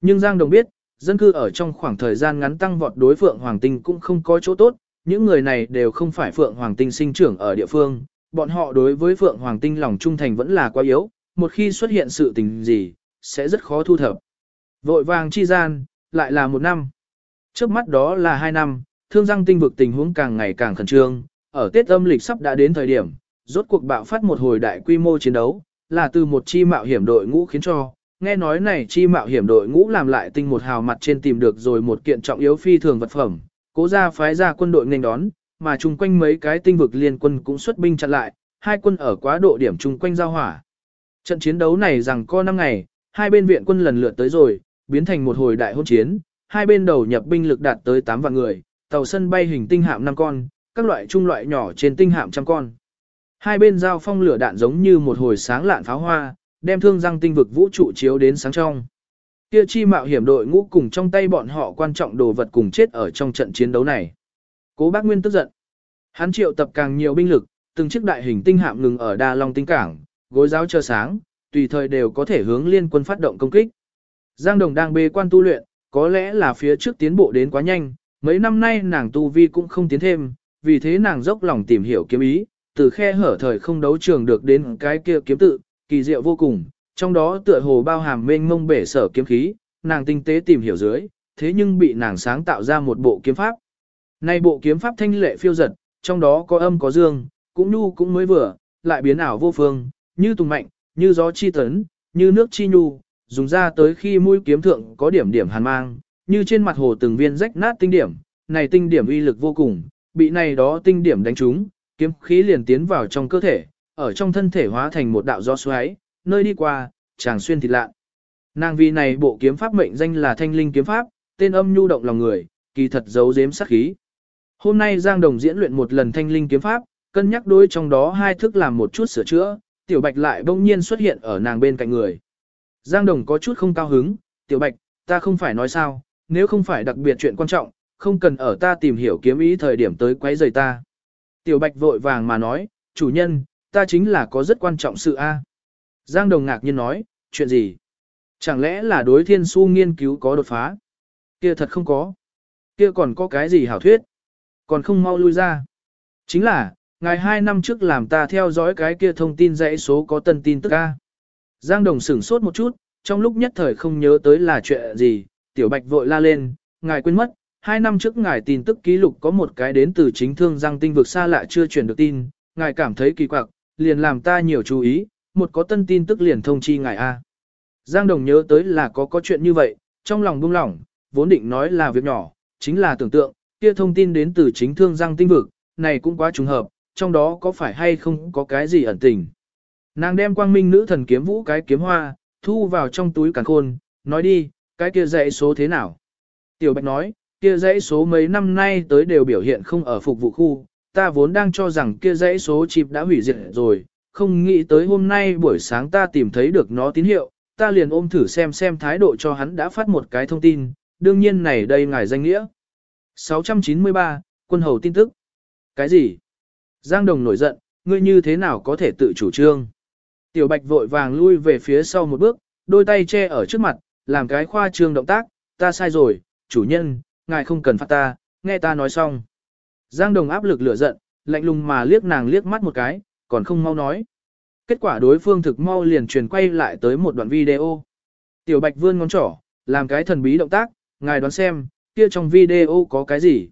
Nhưng Giang Đồng biết, dân cư ở trong khoảng thời gian ngắn tăng vọt đối Phượng Hoàng Tinh cũng không có chỗ tốt, những người này đều không phải Phượng Hoàng Tinh sinh trưởng ở địa phương, bọn họ đối với Phượng Hoàng Tinh lòng trung thành vẫn là quá yếu, một khi xuất hiện sự tình gì, sẽ rất khó thu thập. Vội vàng chi gian, lại là một năm. Trước mắt đó là hai năm, thương Giang tinh vực tình huống càng ngày càng khẩn trương, ở Tết âm lịch sắp đã đến thời điểm, rốt cuộc bạo phát một hồi đại quy mô chiến đấu, là từ một chi mạo hiểm đội ngũ khiến cho, nghe nói này chi mạo hiểm đội ngũ làm lại tinh một hào mặt trên tìm được rồi một kiện trọng yếu phi thường vật phẩm, cố ra phái ra quân đội nghênh đón, mà chung quanh mấy cái tinh vực liên quân cũng xuất binh chặn lại, hai quân ở quá độ điểm chung quanh giao hỏa, Trận chiến đấu này rằng co năm ngày, hai bên viện quân lần lượt tới rồi, biến thành một hồi đại hôn chiến, hai bên đầu nhập binh lực đạt tới 8 vạn người, tàu sân bay hình tinh hạm 5 con, các loại trung loại nhỏ trên tinh hạm trăm con. Hai bên giao phong lửa đạn giống như một hồi sáng lạn pháo hoa, đem thương răng tinh vực vũ trụ chiếu đến sáng trong. Kia chi mạo hiểm đội ngũ cùng trong tay bọn họ quan trọng đồ vật cùng chết ở trong trận chiến đấu này. Cố bác Nguyên tức giận. Hắn triệu tập càng nhiều binh lực, từng chiếc đại hình tinh hạm ngừng ở Đa Long tinh cảng, gối giáo chờ sáng, tùy thời đều có thể hướng liên quân phát động công kích. Giang Đồng đang bê quan tu luyện, có lẽ là phía trước tiến bộ đến quá nhanh, mấy năm nay nàng tu vi cũng không tiến thêm, vì thế nàng dốc lòng tìm hiểu kiếm ý, từ khe hở thời không đấu trường được đến cái kia kiếm tự, kỳ diệu vô cùng, trong đó tựa hồ bao hàm mênh mông bể sở kiếm khí, nàng tinh tế tìm hiểu dưới, thế nhưng bị nàng sáng tạo ra một bộ kiếm pháp. Này bộ kiếm pháp thanh lệ phiêu giật, trong đó có âm có dương, cũng nhu cũng mới vừa, lại biến ảo vô phương, như tùng mạnh, như gió chi tấn, như nước chi nhu, dùng ra tới khi mũi kiếm thượng có điểm điểm hàn mang, như trên mặt hồ từng viên rách nát tinh điểm, này tinh điểm uy lực vô cùng, bị này đó tinh điểm đánh trúng, kiếm khí liền tiến vào trong cơ thể, ở trong thân thể hóa thành một đạo gió xoáy, nơi đi qua, chàng xuyên thịt lạ. Nàng vì này bộ kiếm pháp mệnh danh là thanh linh kiếm pháp, tên âm nhu động lòng người, kỳ thật giấu giếm sát khí. Hôm nay Giang Đồng diễn luyện một lần thanh linh kiếm pháp, cân nhắc đối trong đó hai thức làm một chút sửa chữa, Tiểu Bạch lại bỗng nhiên xuất hiện ở nàng bên cạnh người. Giang Đồng có chút không cao hứng, Tiểu Bạch, ta không phải nói sao, nếu không phải đặc biệt chuyện quan trọng, không cần ở ta tìm hiểu kiếm ý thời điểm tới quấy rầy ta. Tiểu Bạch vội vàng mà nói, chủ nhân, ta chính là có rất quan trọng sự A. À? Giang Đồng ngạc nhiên nói, chuyện gì? Chẳng lẽ là đối thiên su nghiên cứu có đột phá? Kia thật không có. Kia còn có cái gì hảo thuyết? Còn không mau lui ra. Chính là, ngày hai năm trước làm ta theo dõi cái kia thông tin dãy số có tân tin tức A. Giang Đồng sửng sốt một chút, trong lúc nhất thời không nhớ tới là chuyện gì, Tiểu Bạch vội la lên, ngài quên mất, hai năm trước ngài tin tức ký lục có một cái đến từ chính thương giang tinh vực xa lạ chưa truyền được tin, ngài cảm thấy kỳ quặc, liền làm ta nhiều chú ý, một có tân tin tức liền thông chi ngài A. Giang Đồng nhớ tới là có có chuyện như vậy, trong lòng buông lỏng, vốn định nói là việc nhỏ, chính là tưởng tượng, kia thông tin đến từ chính thương giang tinh vực, này cũng quá trùng hợp, trong đó có phải hay không có cái gì ẩn tình. Nàng đem quang minh nữ thần kiếm vũ cái kiếm hoa, thu vào trong túi càn khôn, nói đi, cái kia dạy số thế nào. Tiểu Bạch nói, kia dãy số mấy năm nay tới đều biểu hiện không ở phục vụ khu, ta vốn đang cho rằng kia dãy số chip đã hủy diệt rồi, không nghĩ tới hôm nay buổi sáng ta tìm thấy được nó tín hiệu, ta liền ôm thử xem xem thái độ cho hắn đã phát một cái thông tin, đương nhiên này đây ngài danh nghĩa. 693, quân hầu tin tức. Cái gì? Giang Đồng nổi giận, ngươi như thế nào có thể tự chủ trương? Tiểu Bạch vội vàng lui về phía sau một bước, đôi tay che ở trước mặt, làm cái khoa trương động tác, ta sai rồi, chủ nhân, ngài không cần phát ta, nghe ta nói xong. Giang Đồng áp lực lửa giận, lạnh lùng mà liếc nàng liếc mắt một cái, còn không mau nói. Kết quả đối phương thực mau liền truyền quay lại tới một đoạn video. Tiểu Bạch vươn ngón trỏ, làm cái thần bí động tác, ngài đoán xem, kia trong video có cái gì.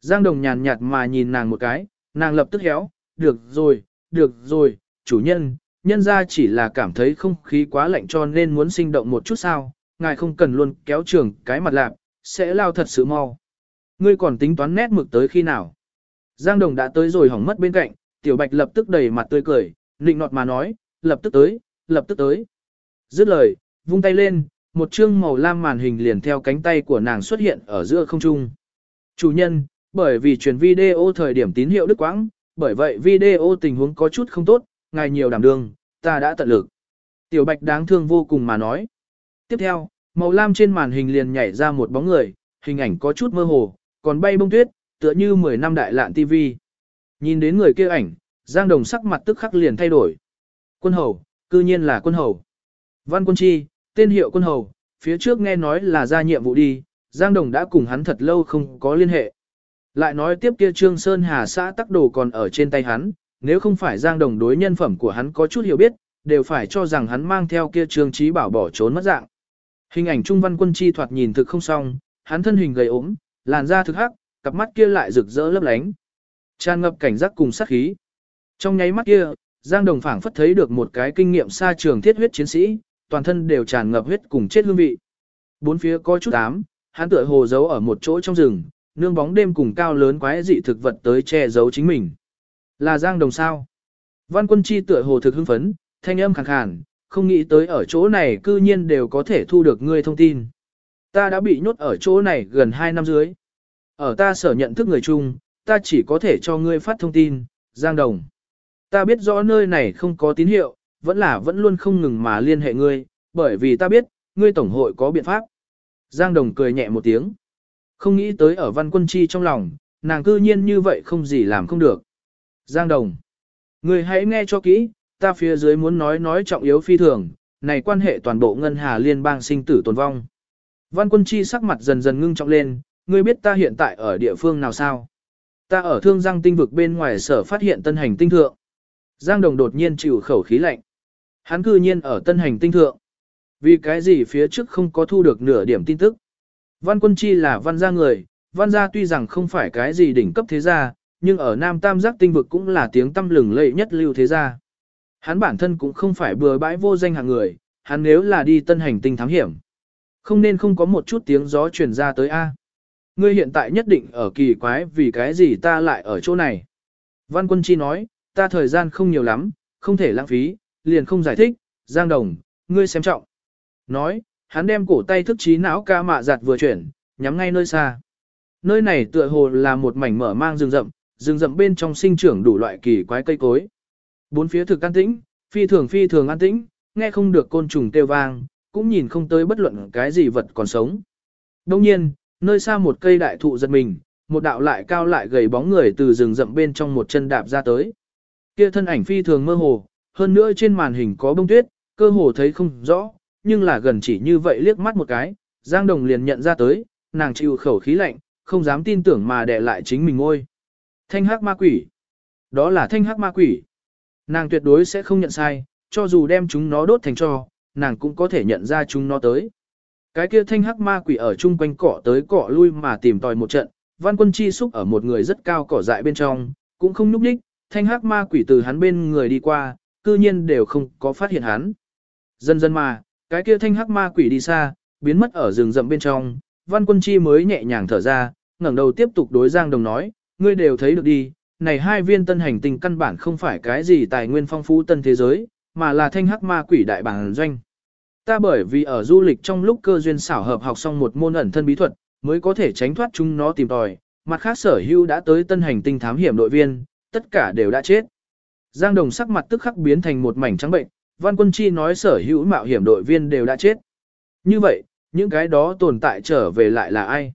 Giang Đồng nhàn nhạt mà nhìn nàng một cái, nàng lập tức héo, được rồi, được rồi, chủ nhân, nhân ra chỉ là cảm thấy không khí quá lạnh cho nên muốn sinh động một chút sao, ngài không cần luôn kéo trường cái mặt lạp, sẽ lao thật sự mau. Ngươi còn tính toán nét mực tới khi nào? Giang Đồng đã tới rồi hỏng mất bên cạnh, Tiểu Bạch lập tức đầy mặt tươi cười, nịnh nọt mà nói, lập tức tới, lập tức tới. Dứt lời, vung tay lên, một chương màu lam màn hình liền theo cánh tay của nàng xuất hiện ở giữa không trung. Chủ nhân, bởi vì truyền video thời điểm tín hiệu đứt quãng, bởi vậy video tình huống có chút không tốt, ngài nhiều đảm đương, ta đã tận lực. Tiểu Bạch đáng thương vô cùng mà nói. Tiếp theo, màu lam trên màn hình liền nhảy ra một bóng người, hình ảnh có chút mơ hồ, còn bay bông tuyết, tựa như 10 năm đại lạn TV. Nhìn đến người kia ảnh, Giang Đồng sắc mặt tức khắc liền thay đổi. Quân hầu, cư nhiên là quân hầu. Văn quân chi, tên hiệu quân hầu, phía trước nghe nói là ra nhiệm vụ đi, Giang Đồng đã cùng hắn thật lâu không có liên hệ. Lại nói tiếp kia Trương Sơn Hà xã tắc đồ còn ở trên tay hắn, nếu không phải Giang Đồng đối nhân phẩm của hắn có chút hiểu biết, đều phải cho rằng hắn mang theo kia Trương Trí Bảo bỏ trốn mất dạng. Hình ảnh Trung Văn Quân Chi thoạt nhìn thực không xong, hắn thân hình gầy ốm, làn da thực hắc, cặp mắt kia lại rực rỡ lấp lánh. Tràn ngập cảnh giác cùng sát khí. Trong nháy mắt kia, Giang Đồng phảng phất thấy được một cái kinh nghiệm xa trường thiết huyết chiến sĩ, toàn thân đều tràn ngập huyết cùng chết hương vị. Bốn phía có chút ám, hắn tựa hồ giấu ở một chỗ trong rừng, nương bóng đêm cùng cao lớn quái dị thực vật tới che giấu chính mình. Là Giang Đồng sao? Văn Quân Chi tựa hồ thực hưng phấn, thanh âm khàn khàn, không nghĩ tới ở chỗ này cư nhiên đều có thể thu được ngươi thông tin. Ta đã bị nhốt ở chỗ này gần 2 năm dưới. Ở ta sở nhận thức người chung, ta chỉ có thể cho ngươi phát thông tin, Giang Đồng. Ta biết rõ nơi này không có tín hiệu, vẫn là vẫn luôn không ngừng mà liên hệ ngươi, bởi vì ta biết, ngươi tổng hội có biện pháp. Giang Đồng cười nhẹ một tiếng. Không nghĩ tới ở văn quân chi trong lòng, nàng cư nhiên như vậy không gì làm không được. Giang Đồng. Ngươi hãy nghe cho kỹ, ta phía dưới muốn nói nói trọng yếu phi thường, này quan hệ toàn bộ ngân hà liên bang sinh tử tồn vong. Văn quân chi sắc mặt dần dần ngưng trọng lên, ngươi biết ta hiện tại ở địa phương nào sao? Ta ở thương giang tinh vực bên ngoài sở phát hiện tân hành tinh thượng. Giang Đồng đột nhiên chịu khẩu khí lạnh. Hắn cư nhiên ở tân hành tinh thượng. Vì cái gì phía trước không có thu được nửa điểm tin tức. Văn quân chi là văn gia người, văn gia tuy rằng không phải cái gì đỉnh cấp thế gia, nhưng ở Nam Tam Giác tinh vực cũng là tiếng tâm lừng lẫy nhất lưu thế gia. Hắn bản thân cũng không phải bừa bãi vô danh hạng người, hắn nếu là đi tân hành tinh thám hiểm. Không nên không có một chút tiếng gió truyền ra tới A. Ngươi hiện tại nhất định ở kỳ quái vì cái gì ta lại ở chỗ này. Văn quân chi nói, ta thời gian không nhiều lắm, không thể lãng phí, liền không giải thích, Giang Đồng, ngươi xem trọng. Nói, hắn đem cổ tay thức trí não ca mạ giặt vừa chuyển, nhắm ngay nơi xa. Nơi này tựa hồ là một mảnh mở mang rừng rậm, rừng rậm bên trong sinh trưởng đủ loại kỳ quái cây cối. Bốn phía thực an tĩnh, phi thường phi thường an tĩnh, nghe không được côn trùng kêu vang, cũng nhìn không tới bất luận cái gì vật còn sống. Đông nhiên, nơi xa một cây đại thụ giật mình, một đạo lại cao lại gầy bóng người từ rừng rậm bên trong một chân đạp ra tới. Kia thân ảnh phi thường mơ hồ, hơn nữa trên màn hình có bông tuyết, cơ hồ thấy không rõ, nhưng là gần chỉ như vậy liếc mắt một cái, Giang Đồng liền nhận ra tới, nàng chịu khẩu khí lạnh, không dám tin tưởng mà đè lại chính mình ngôi. Thanh hắc ma quỷ. Đó là thanh hắc ma quỷ. Nàng tuyệt đối sẽ không nhận sai, cho dù đem chúng nó đốt thành cho, nàng cũng có thể nhận ra chúng nó tới. Cái kia thanh hắc ma quỷ ở chung quanh cỏ tới cỏ lui mà tìm tòi một trận, văn quân chi xúc ở một người rất cao cỏ dại bên trong, cũng không núp đích, thanh hắc ma quỷ từ hắn bên người đi qua, cư nhiên đều không có phát hiện hắn. Dần dần mà, cái kia thanh hắc ma quỷ đi xa, biến mất ở rừng rậm bên trong, văn quân chi mới nhẹ nhàng thở ra, ngẩng đầu tiếp tục đối Giang Đồng nói, ngươi đều thấy được đi, này hai viên tân hành tinh căn bản không phải cái gì tài nguyên phong phú tân thế giới, mà là thanh hắc ma quỷ đại bản doanh. Ta bởi vì ở du lịch trong lúc cơ duyên xảo hợp học xong một môn ẩn thân bí thuật, mới có thể tránh thoát chúng nó tìm tòi, mặt khác sở hữu đã tới tân hành tinh thám hiểm đội viên, tất cả đều đã chết. Giang Đồng sắc mặt tức khắc biến thành một mảnh trắng bệnh, Văn Quân Chi nói sở hữu mạo hiểm đội viên đều đã chết. Như vậy, những cái đó tồn tại trở về lại là ai?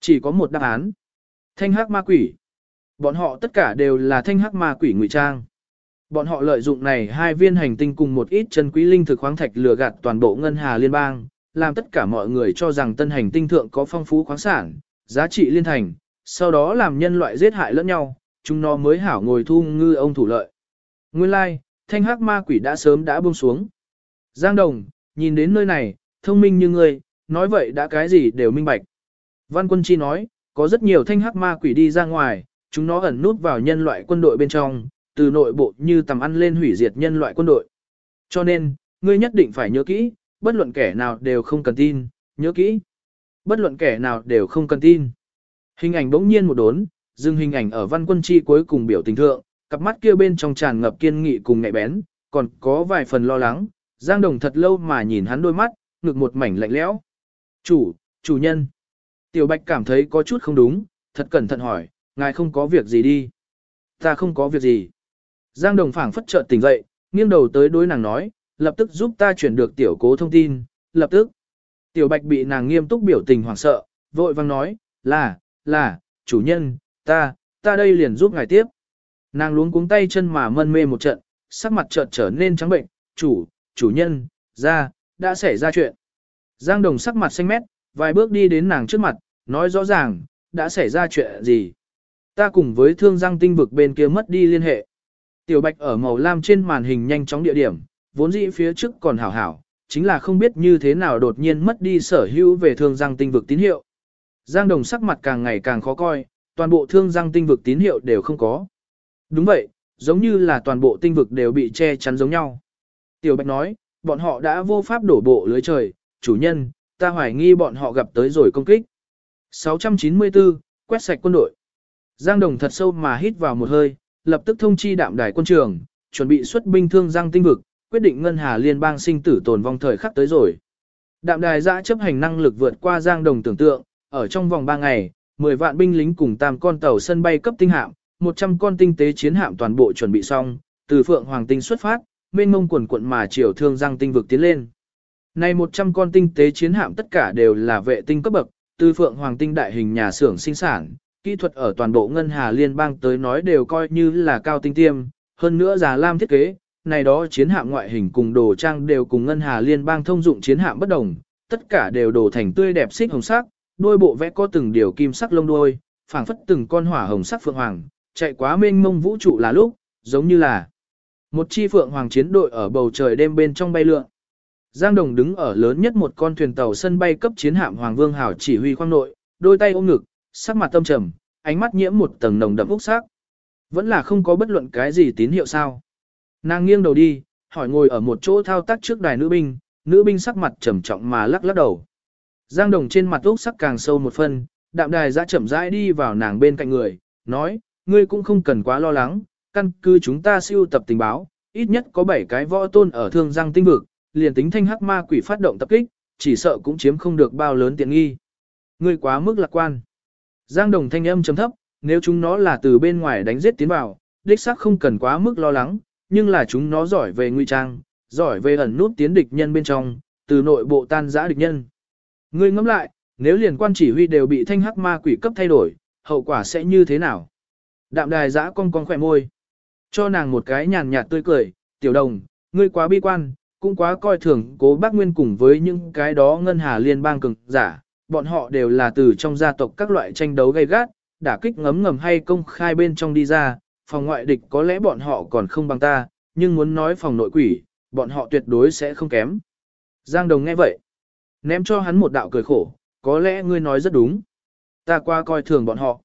Chỉ có một đáp án. Thanh hắc ma quỷ. Bọn họ tất cả đều là thanh hắc ma quỷ ngụy trang. Bọn họ lợi dụng này hai viên hành tinh cùng một ít chân quý linh thực khoáng thạch lừa gạt toàn bộ ngân hà liên bang, làm tất cả mọi người cho rằng tân hành tinh thượng có phong phú khoáng sản, giá trị liên thành, sau đó làm nhân loại giết hại lẫn nhau, chúng nó mới hảo ngồi thu ngư ông thủ lợi. Nguyên lai, like, thanh hắc ma quỷ đã sớm đã buông xuống. Giang Đồng, nhìn đến nơi này, thông minh như ngươi, nói vậy đã cái gì đều minh bạch. Văn Quân Chi nói, có rất nhiều thanh hắc ma quỷ đi ra ngoài, chúng nó ẩn nút vào nhân loại quân đội bên trong, từ nội bộ như tầm ăn lên hủy diệt nhân loại quân đội. Cho nên, ngươi nhất định phải nhớ kỹ, bất luận kẻ nào đều không cần tin, nhớ kỹ. Bất luận kẻ nào đều không cần tin. Hình ảnh bỗng nhiên một đốn, dừng hình ảnh ở văn quân chi cuối cùng biểu tình thượng, cặp mắt kia bên trong tràn ngập kiên nghị cùng ngại bén, còn có vài phần lo lắng, Giang Đồng thật lâu mà nhìn hắn đôi mắt, ngực một mảnh lạnh lẽo. Chủ, chủ nhân. Tiểu Bạch cảm thấy có chút không đúng, thật cẩn thận hỏi, ngài không có việc gì đi. Ta không có việc gì. Giang Đồng phảng phất chợt tỉnh dậy, nghiêng đầu tới đối nàng nói, lập tức giúp ta chuyển được tiểu cố thông tin, lập tức. Tiểu Bạch bị nàng nghiêm túc biểu tình hoảng sợ, vội vang nói, là, là, chủ nhân, ta, ta đây liền giúp ngài tiếp. Nàng luống cuống tay chân mà mân mê một trận, sắc mặt chợt trở nên trắng bệnh, chủ, chủ nhân, ra, đã xảy ra chuyện. Giang Đồng sắc mặt xanh mét, vài bước đi đến nàng trước mặt, nói rõ ràng, đã xảy ra chuyện gì. Ta cùng với thương giang tinh vực bên kia mất đi liên hệ. Tiểu Bạch ở màu lam trên màn hình nhanh chóng địa điểm, vốn dĩ phía trước còn hảo hảo, chính là không biết như thế nào đột nhiên mất đi sở hữu về thương giang tinh vực tín hiệu. Giang Đồng sắc mặt càng ngày càng khó coi, toàn bộ thương giang tinh vực tín hiệu đều không có. Đúng vậy, giống như là toàn bộ tinh vực đều bị che chắn giống nhau. Tiểu Bạch nói, bọn họ đã vô pháp đổ bộ lưới trời, chủ nhân, ta hoài nghi bọn họ gặp tới rồi công kích. 694, quét sạch quân đội. Giang Đồng thật sâu mà hít vào một hơi, lập tức thông chi đạm đài quân trường, chuẩn bị xuất binh thương giang tinh vực, quyết định ngân hà liên bang sinh tử tồn vong thời khắc tới rồi. Đạm đài giã chấp hành năng lực vượt qua giang đồng tưởng tượng, ở trong vòng 3 ngày, 10 vạn binh lính cùng tam con tàu sân bay cấp tinh hạm, 100 con tinh tế chiến hạm toàn bộ chuẩn bị xong, từ Phượng Hoàng tinh xuất phát, mênh mông quần quận mà chiều thương giang tinh vực tiến lên. Này 100 con tinh tế chiến hạm tất cả đều là vệ tinh cấp bậc, từ Phượng Hoàng tinh đại hình nhà xưởng sinh sản, kỹ thuật ở toàn bộ ngân hà liên bang tới nói đều coi như là cao tinh tiêm, hơn nữa già lam thiết kế, này đó chiến hạm ngoại hình cùng đồ trang đều cùng ngân hà liên bang thông dụng chiến hạm bất đồng, tất cả đều đồ thành tươi đẹp xích hồng sắc, đôi bộ vẽ có từng điều kim sắc lông đuôi, phảng phất từng con hỏa hồng sắc phượng hoàng, chạy quá mênh mông vũ trụ là lúc, giống như là một chi phượng hoàng chiến đội ở bầu trời đêm bên trong bay lượn. Giang Đồng đứng ở lớn nhất một con thuyền tàu sân bay cấp chiến hạm Hoàng Vương Hảo chỉ huy khoang nội, đôi tay ôm ngực, sắc mặt tâm trầm, ánh mắt nhiễm một tầng nồng đậm úc sắc. Vẫn là không có bất luận cái gì tín hiệu sao. Nàng nghiêng đầu đi, hỏi ngồi ở một chỗ thao tác trước đài nữ binh, nữ binh sắc mặt trầm trọng mà lắc lắc đầu. Giang Đồng trên mặt úc sắc càng sâu một phân, đạm đài ra chậm rãi đi vào nàng bên cạnh người, nói, ngươi cũng không cần quá lo lắng, căn cứ chúng ta siêu tập tình báo, ít nhất có 7 cái võ tôn ở thương giang tinh vực, liền tính thanh hắc ma quỷ phát động tập kích, chỉ sợ cũng chiếm không được bao lớn tiện nghi. Ngươi quá mức lạc quan. Giang Đồng thanh âm trầm thấp, nếu chúng nó là từ bên ngoài đánh giết tiến vào, đích xác không cần quá mức lo lắng, nhưng là chúng nó giỏi về nguy trang, giỏi về ẩn nút tiến địch nhân bên trong, từ nội bộ tan giã địch nhân. Ngươi ngẫm lại, nếu liền quan chỉ huy đều bị thanh hắc ma quỷ cấp thay đổi, hậu quả sẽ như thế nào? Đạm đài giã cong cong khỏe môi. Cho nàng một cái nhàn nhạt tươi cười, tiểu đồng, ngươi quá bi quan, cũng quá coi thường cố bác Nguyên cùng với những cái đó ngân hà liên bang cường giả, bọn họ đều là từ trong gia tộc các loại tranh đấu gay gắt, đả kích ngấm ngầm hay công khai bên trong đi ra, phòng ngoại địch có lẽ bọn họ còn không bằng ta, nhưng muốn nói phòng nội quỷ, bọn họ tuyệt đối sẽ không kém. Giang Đồng nghe vậy, ném cho hắn một đạo cười khổ, có lẽ ngươi nói rất đúng. Ta qua coi thường bọn họ.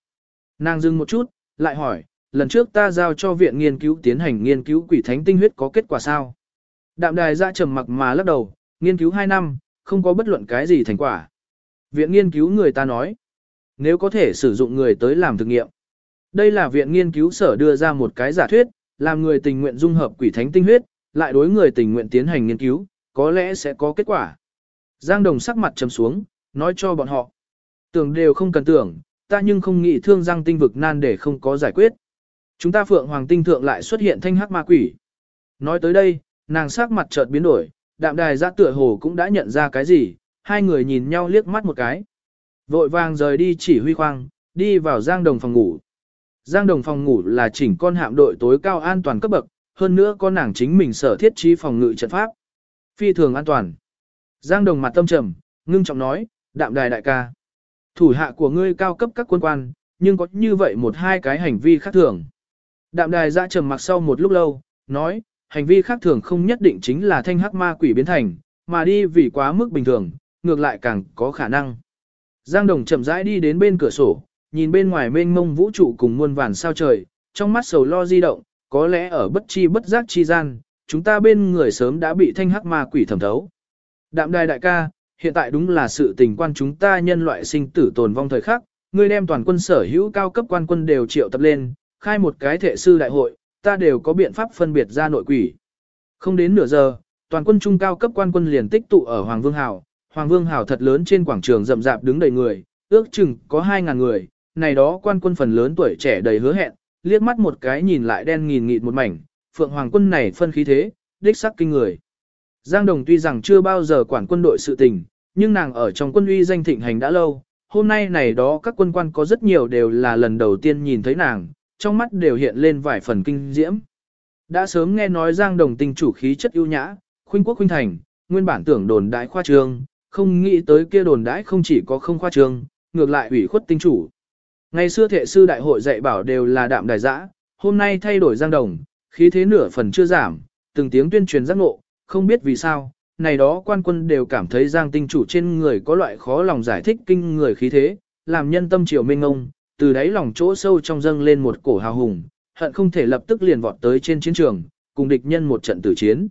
Nàng dừng một chút, lại hỏi, lần trước ta giao cho viện nghiên cứu tiến hành nghiên cứu quỷ thánh tinh huyết có kết quả sao? Đạm đài ra trầm mặc mà lắc đầu, nghiên cứu 2 năm, không có bất luận cái gì thành quả. Viện nghiên cứu người ta nói, nếu có thể sử dụng người tới làm thực nghiệm. Đây là viện nghiên cứu sở đưa ra một cái giả thuyết, làm người tình nguyện dung hợp quỷ thánh tinh huyết, lại đối người tình nguyện tiến hành nghiên cứu, có lẽ sẽ có kết quả. Giang Đồng sắc mặt trầm xuống, nói cho bọn họ. Tưởng đều không cần tưởng, ta nhưng không nghĩ thương Giang tinh vực nan để không có giải quyết. Chúng ta Phượng Hoàng tinh thượng lại xuất hiện thanh hắc ma quỷ. Nói tới đây, nàng sắc mặt chợt biến đổi, đạm đài ra tựa hồ cũng đã nhận ra cái gì, hai người nhìn nhau liếc mắt một cái. Vội vàng rời đi chỉ huy khoang, đi vào Giang Đồng phòng ngủ. Giang Đồng phòng ngủ là chỉnh con hạm đội tối cao an toàn cấp bậc, hơn nữa có nàng chính mình sở thiết trí phòng ngự trận pháp. Phi thường an toàn. Giang Đồng mặt tâm trầm, ngưng trọng nói, đạm đài đại ca. Thủ hạ của ngươi cao cấp các quân quan, nhưng có như vậy một hai cái hành vi khác thường. Đạm đài ra trầm mặc sau một lúc lâu, nói, hành vi khác thường không nhất định chính là thanh hắc ma quỷ biến thành, mà đi vì quá mức bình thường, ngược lại càng có khả năng. Giang Đồng chậm rãi đi đến bên cửa sổ, nhìn bên ngoài mênh mông vũ trụ cùng muôn vàn sao trời, trong mắt sầu lo di động, có lẽ ở bất chi bất giác chi gian, chúng ta bên người sớm đã bị thanh hắc ma quỷ thẩm thấu. Đạm đài đại ca, hiện tại đúng là sự tình quan chúng ta nhân loại sinh tử tồn vong thời khắc, ngươi đem toàn quân sở hữu cao cấp quan quân đều triệu tập lên, khai một cái thể sư đại hội, ta đều có biện pháp phân biệt ra nội quỷ. Không đến nửa giờ, toàn quân trung cao cấp quan quân liền tích tụ ở Hoàng Vương Hào, Hoàng Vương hảo thật lớn trên quảng trường rậm rạp đứng đầy người, ước chừng có 2.000 người, này đó quan quân phần lớn tuổi trẻ đầy hứa hẹn, liếc mắt một cái nhìn lại đen nghìn nghịt một mảnh, Phượng Hoàng quân này phân khí thế, đích sắc kinh người. Giang Đồng tuy rằng chưa bao giờ quản quân đội sự tình, nhưng nàng ở trong quân uy danh thịnh hành đã lâu, hôm nay này đó các quân quan có rất nhiều đều là lần đầu tiên nhìn thấy nàng, trong mắt đều hiện lên vài phần kinh diễm. Đã sớm nghe nói Giang Đồng tình chủ khí chất ưu nhã, khuynh quốc khuynh thành, nguyên bản tưởng đồn đại khoa trương, không nghĩ tới kia đồn đãi không chỉ có không khoa trương, ngược lại ủy khuất tinh chủ. Ngày xưa thệ sư đại hội dạy bảo đều là đạm đài dã, hôm nay thay đổi giang đồng, khí thế nửa phần chưa giảm, từng tiếng tuyên truyền giác ngộ, không biết vì sao, này đó quan quân đều cảm thấy giang tinh chủ trên người có loại khó lòng giải thích kinh người khí thế, làm nhân tâm triều mênh ngông, từ đáy lòng chỗ sâu trong dâng lên một cổ hào hùng, hận không thể lập tức liền vọt tới trên chiến trường, cùng địch nhân một trận tử chiến.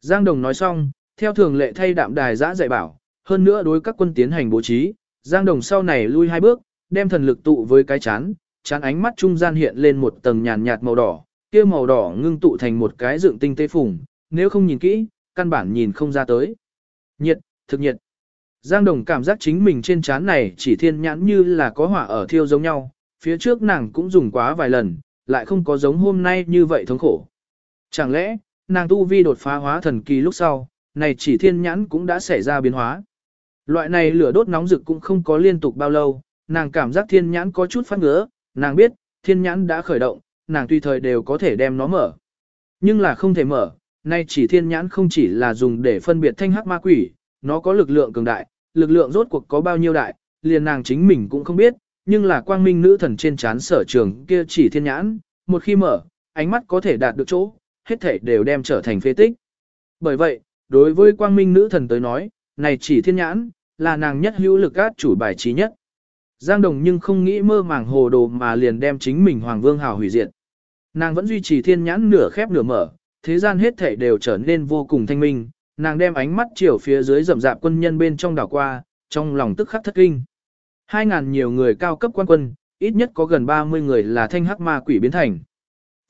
Giang Đồng nói xong, theo thường lệ thay đạm đài giã dạy bảo, hơn nữa đối các quân tiến hành bố trí, Giang Đồng sau này lui hai bước, đem thần lực tụ với cái chán, chán ánh mắt trung gian hiện lên một tầng nhàn nhạt màu đỏ, kia màu đỏ ngưng tụ thành một cái dựng tinh tế phùng, nếu không nhìn kỹ, căn bản nhìn không ra tới. Nhiệt, thực nhiệt. Giang Đồng cảm giác chính mình trên chán này chỉ thiên nhãn như là có hỏa ở thiêu giống nhau, phía trước nàng cũng dùng quá vài lần, lại không có giống hôm nay như vậy thống khổ. Chẳng lẽ, nàng tu vi đột phá hóa thần kỳ lúc sau, này chỉ thiên nhãn cũng đã xảy ra biến hóa. Loại này lửa đốt nóng rực cũng không có liên tục bao lâu, nàng cảm giác thiên nhãn có chút phát ngứa, nàng biết, thiên nhãn đã khởi động, nàng tùy thời đều có thể đem nó mở. Nhưng là không thể mở, nay chỉ thiên nhãn không chỉ là dùng để phân biệt thanh hắc ma quỷ, nó có lực lượng cường đại, lực lượng rốt cuộc có bao nhiêu đại, liền nàng chính mình cũng không biết, nhưng là quang minh nữ thần trên chán sở trường kia chỉ thiên nhãn, một khi mở, ánh mắt có thể đạt được chỗ, hết thể đều đem trở thành phế tích. Bởi vậy, đối với quang minh nữ thần tới nói, này chỉ thiên nhãn, là nàng nhất hữu lực át chủ bài trí nhất. Giang Đồng nhưng không nghĩ mơ màng hồ đồ mà liền đem chính mình Hoàng Vương Hào hủy diệt. Nàng vẫn duy trì thiên nhãn nửa khép nửa mở, thế gian hết thể đều trở nên vô cùng thanh minh, nàng đem ánh mắt chiều phía dưới rậm rạp quân nhân bên trong đảo qua, trong lòng tức khắc thất kinh. Hai ngàn nhiều người cao cấp quan quân, ít nhất có gần 30 người là thanh hắc ma quỷ biến thành.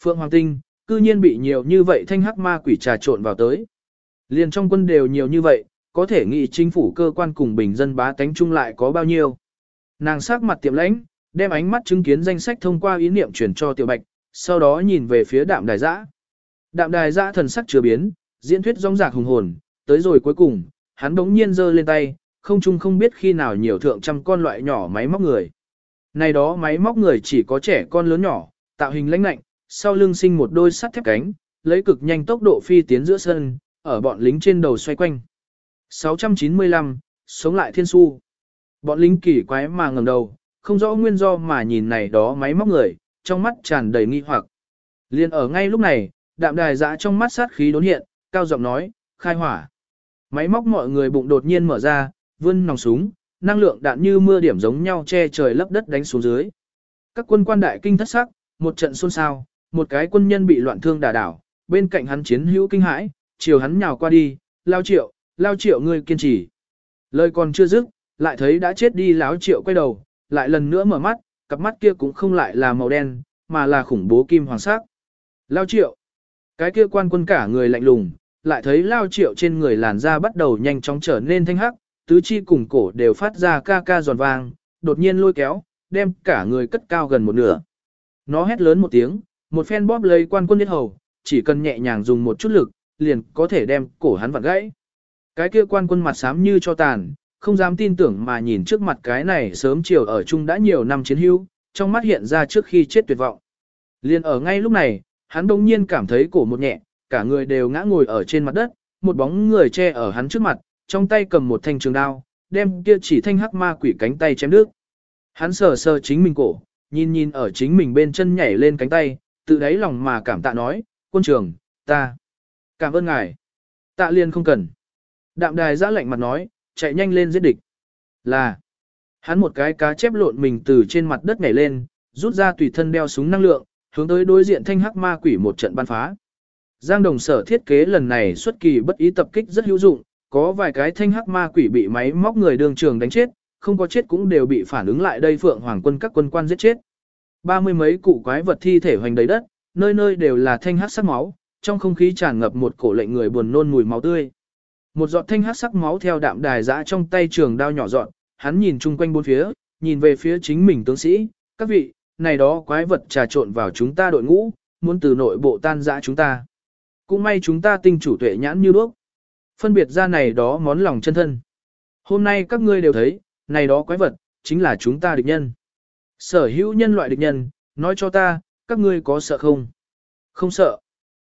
Phượng Hoàng Tinh, cư nhiên bị nhiều như vậy thanh hắc ma quỷ trà trộn vào tới. Liền trong quân đều nhiều như vậy, có thể nghĩ chính phủ cơ quan cùng bình dân bá tánh chung lại có bao nhiêu. Nàng sắc mặt tiệm lãnh, đem ánh mắt chứng kiến danh sách thông qua ý niệm chuyển cho tiểu bạch, sau đó nhìn về phía đạm đài giã. Đạm đài giã thần sắc chưa biến, diễn thuyết rong rạc hùng hồn, tới rồi cuối cùng, hắn đống nhiên giơ lên tay, không chung không biết khi nào nhiều thượng trăm con loại nhỏ máy móc người. Này đó máy móc người chỉ có trẻ con lớn nhỏ, tạo hình lãnh lạnh, sau lưng sinh một đôi sắt thép cánh, lấy cực nhanh tốc độ phi tiến giữa sân, ở bọn lính trên đầu xoay quanh. 695, sống lại thiên su. Bọn lính kỳ quái mà ngầm đầu, không rõ nguyên do mà nhìn này đó máy móc người, trong mắt tràn đầy nghi hoặc. Liên ở ngay lúc này, đạm đài dã trong mắt sát khí đốn hiện, cao giọng nói, khai hỏa. Máy móc mọi người bụng đột nhiên mở ra, vươn nòng súng, năng lượng đạn như mưa điểm giống nhau che trời lấp đất đánh xuống dưới. Các quân quan đại kinh thất sắc, một trận xôn xao, một cái quân nhân bị loạn thương đả đảo, bên cạnh hắn chiến hữu kinh hãi, chiều hắn nhào qua đi, lao triệu, lao triệu ngươi kiên trì. Lời còn chưa dứt, lại thấy đã chết đi láo triệu quay đầu, lại lần nữa mở mắt, cặp mắt kia cũng không lại là màu đen, mà là khủng bố kim hoàng sắc. Lao triệu, cái kia quan quân cả người lạnh lùng, lại thấy lao triệu trên người làn da bắt đầu nhanh chóng trở nên thanh hắc, tứ chi cùng cổ đều phát ra ca ca giòn vang, đột nhiên lôi kéo, đem cả người cất cao gần một nửa. Nó hét lớn một tiếng, một phen bóp lấy quan quân nhất hầu, chỉ cần nhẹ nhàng dùng một chút lực, liền có thể đem cổ hắn vặn gãy. Cái kia quan quân mặt xám như cho tàn, không dám tin tưởng mà nhìn trước mặt cái này sớm chiều ở chung đã nhiều năm chiến hữu, trong mắt hiện ra trước khi chết tuyệt vọng. Liên ở ngay lúc này, hắn đông nhiên cảm thấy cổ một nhẹ, cả người đều ngã ngồi ở trên mặt đất, một bóng người che ở hắn trước mặt, trong tay cầm một thanh trường đao, đem kia chỉ thanh hắc ma quỷ cánh tay chém đứt. Hắn sờ sờ chính mình cổ, nhìn nhìn ở chính mình bên chân nhảy lên cánh tay, tự đáy lòng mà cảm tạ nói, quân trường, ta, cảm ơn ngài. Tạ liên không cần. Đạm đài giã lạnh mặt nói, chạy nhanh lên giết địch. Là, hắn một cái cá chép lộn mình từ trên mặt đất nhảy lên, rút ra tùy thân đeo súng năng lượng, hướng tới đối diện thanh hắc ma quỷ một trận ban phá. Giang đồng sở thiết kế lần này xuất kỳ bất ý tập kích rất hữu dụng, có vài cái thanh hắc ma quỷ bị máy móc người đường trường đánh chết, không có chết cũng đều bị phản ứng lại đây phượng hoàng quân các quân quan giết chết. Ba mươi mấy cụ quái vật thi thể hoành đầy đất, nơi nơi đều là thanh hắc sắc máu, trong không khí tràn ngập một cổ lệnh người buồn nôn mùi máu tươi. Một giọt thanh hắc sắc máu theo đạm đài giã trong tay trường đao nhỏ dọn, hắn nhìn chung quanh bốn phía, nhìn về phía chính mình tướng sĩ, các vị, này đó quái vật trà trộn vào chúng ta đội ngũ, muốn từ nội bộ tan dã chúng ta. Cũng may chúng ta tinh chủ tuệ nhãn như đuốc. Phân biệt ra này đó món lòng chân thân. Hôm nay các ngươi đều thấy, này đó quái vật, chính là chúng ta địch nhân. Sở hữu nhân loại địch nhân, nói cho ta, các ngươi có sợ không? Không sợ.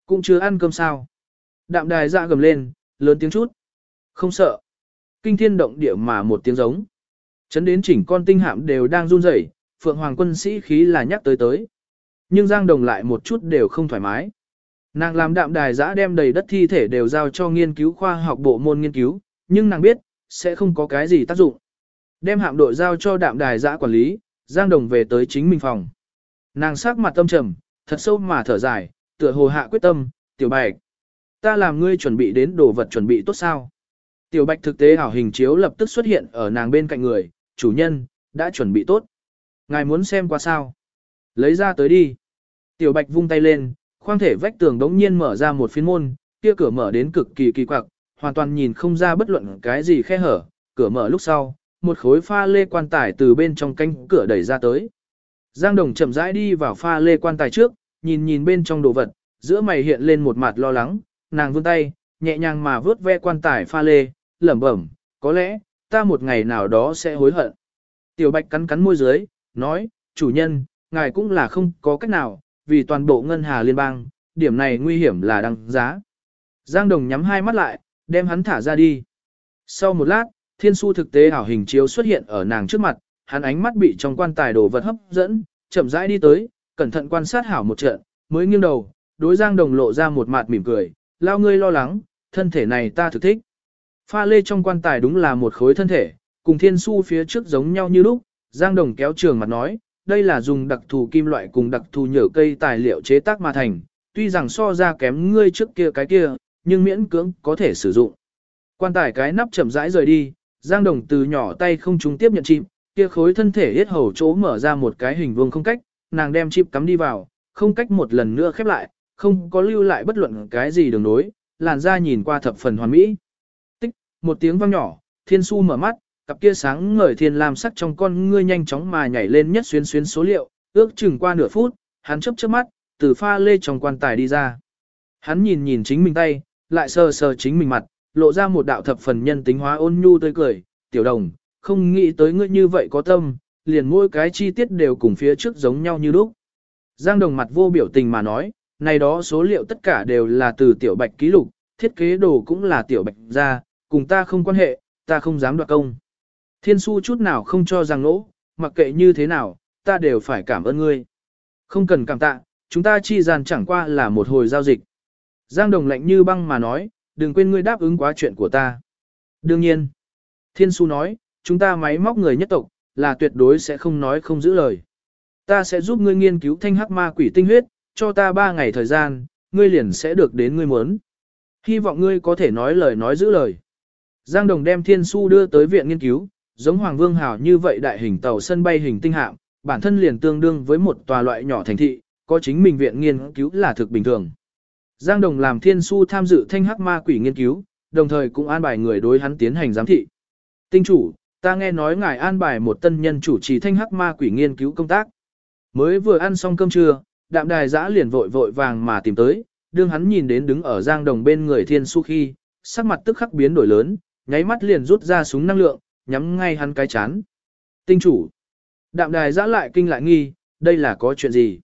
Cũng chưa ăn cơm sao. Đạm đài ra gầm lên, lớn tiếng chút. Không sợ. Kinh thiên động địa mà một tiếng giống. Chấn đến chỉnh con tinh hạm đều đang run rẩy, phượng hoàng quân sĩ khí là nhắc tới tới. Nhưng Giang Đồng lại một chút đều không thoải mái. Nàng làm đạm đài giã đem đầy đất thi thể đều giao cho nghiên cứu khoa học bộ môn nghiên cứu, nhưng nàng biết, sẽ không có cái gì tác dụng. Đem hạm đội giao cho đạm đài giã quản lý, Giang Đồng về tới chính mình phòng. Nàng sắc mặt tâm trầm, thật sâu mà thở dài, tựa hồ hạ quyết tâm, tiểu bạch. Ta làm ngươi chuẩn bị đến đồ vật chuẩn bị tốt sao. Tiểu bạch thực tế ảo hình chiếu lập tức xuất hiện ở nàng bên cạnh người, chủ nhân, đã chuẩn bị tốt. Ngài muốn xem qua sao? Lấy ra tới đi. Tiểu bạch vung tay lên, khoang thể vách tường đống nhiên mở ra một phiên môn, kia kia cửa mở đến cực kỳ kỳ quặc, hoàn toàn nhìn không ra bất luận cái gì khe hở, cửa mở lúc sau, một khối pha lê quan tài từ bên trong cánh cửa đẩy ra tới. Giang Đồng chậm rãi đi vào pha lê quan tài trước, nhìn nhìn bên trong đồ vật, giữa mày hiện lên một mặt lo lắng, nàng vươn tay, nhẹ nhàng mà vớt ve quan tài pha lê, lẩm bẩm, có lẽ, ta một ngày nào đó sẽ hối hận. Tiểu Bạch cắn cắn môi dưới, nói, chủ nhân, ngài cũng là không có cách nào, vì toàn bộ ngân hà liên bang, điểm này nguy hiểm là đăng giá. Giang Đồng nhắm hai mắt lại, đem hắn thả ra đi. Sau một lát, thiên su thực tế ảo hình chiếu xuất hiện ở nàng trước mặt, hắn ánh mắt bị trong quan tài đồ vật hấp dẫn, chậm rãi đi tới, cẩn thận quan sát hảo một trận, mới nghiêng đầu, đối Giang Đồng lộ ra một mặt mỉm cười, lao ngươi lo lắng, thân thể này ta thực thích. Pha lê trong quan tài đúng là một khối thân thể, cùng thiên su phía trước giống nhau như lúc, Giang Đồng kéo trường mặt nói, đây là dùng đặc thù kim loại cùng đặc thù nhở cây tài liệu chế tác mà thành, tuy rằng so ra kém ngươi trước kia cái kia, nhưng miễn cưỡng có thể sử dụng. Quan tài cái nắp chậm rãi rời đi, Giang Đồng từ nhỏ tay không trúng tiếp nhận chim, kia khối thân thể hết hầu chỗ mở ra một cái hình vuông không cách, nàng đem chim cắm đi vào, không cách một lần nữa khép lại, không có lưu lại bất luận cái gì đường đối làn da nhìn qua thập phần hoàn mỹ. Tích, một tiếng vang nhỏ, thiên su mở mắt, cặp kia sáng ngời thiên lam sắc trong con ngươi nhanh chóng mà nhảy lên nhất xuyến xuyến số liệu, ước chừng qua nửa phút, hắn chớp chớp mắt, từ pha lê trong quan tài đi ra. Hắn nhìn nhìn chính mình tay, lại sờ sờ chính mình mặt, lộ ra một đạo thập phần nhân tính hóa ôn nhu tươi cười, tiểu đồng, không nghĩ tới ngươi như vậy có tâm, liền mỗi cái chi tiết đều cùng phía trước giống nhau như lúc. Giang đồng mặt vô biểu tình mà nói, này đó số liệu tất cả đều là từ tiểu bạch ký lục, thiết kế đồ cũng là tiểu bạch ra, cùng ta không quan hệ, ta không dám đoạt công. Thiên su chút nào không cho rằng lỗ, mặc kệ như thế nào, ta đều phải cảm ơn ngươi. Không cần cảm tạ, chúng ta chi gian chẳng qua là một hồi giao dịch. Giang đồng lạnh như băng mà nói, đừng quên ngươi đáp ứng quá chuyện của ta. Đương nhiên, Thiên su nói, chúng ta máy móc người nhất tộc, là tuyệt đối sẽ không nói không giữ lời. Ta sẽ giúp ngươi nghiên cứu thanh hắc ma quỷ tinh huyết, cho ta ba ngày thời gian, ngươi liền sẽ được đến ngươi muốn. Hy vọng ngươi có thể nói lời nói giữ lời. Giang Đồng đem Thiên Su đưa tới viện nghiên cứu, giống Hoàng Vương Hảo như vậy đại hình tàu sân bay hình tinh hạm, bản thân liền tương đương với một tòa loại nhỏ thành thị, có chính mình viện nghiên cứu là thực bình thường. Giang Đồng làm Thiên Su tham dự thanh hắc ma quỷ nghiên cứu, đồng thời cũng an bài người đối hắn tiến hành giám thị. Tinh chủ, ta nghe nói ngài an bài một tân nhân chủ trì thanh hắc ma quỷ nghiên cứu công tác. Mới vừa ăn xong cơm trưa, đạm đài giã liền vội vội vàng mà tìm tới, đương hắn nhìn đến đứng ở giang đồng bên người thiên su khi, sắc mặt tức khắc biến đổi lớn, nháy mắt liền rút ra súng năng lượng, nhắm ngay hắn cái chán. Tinh chủ. Đạm đài giã lại kinh lại nghi, đây là có chuyện gì?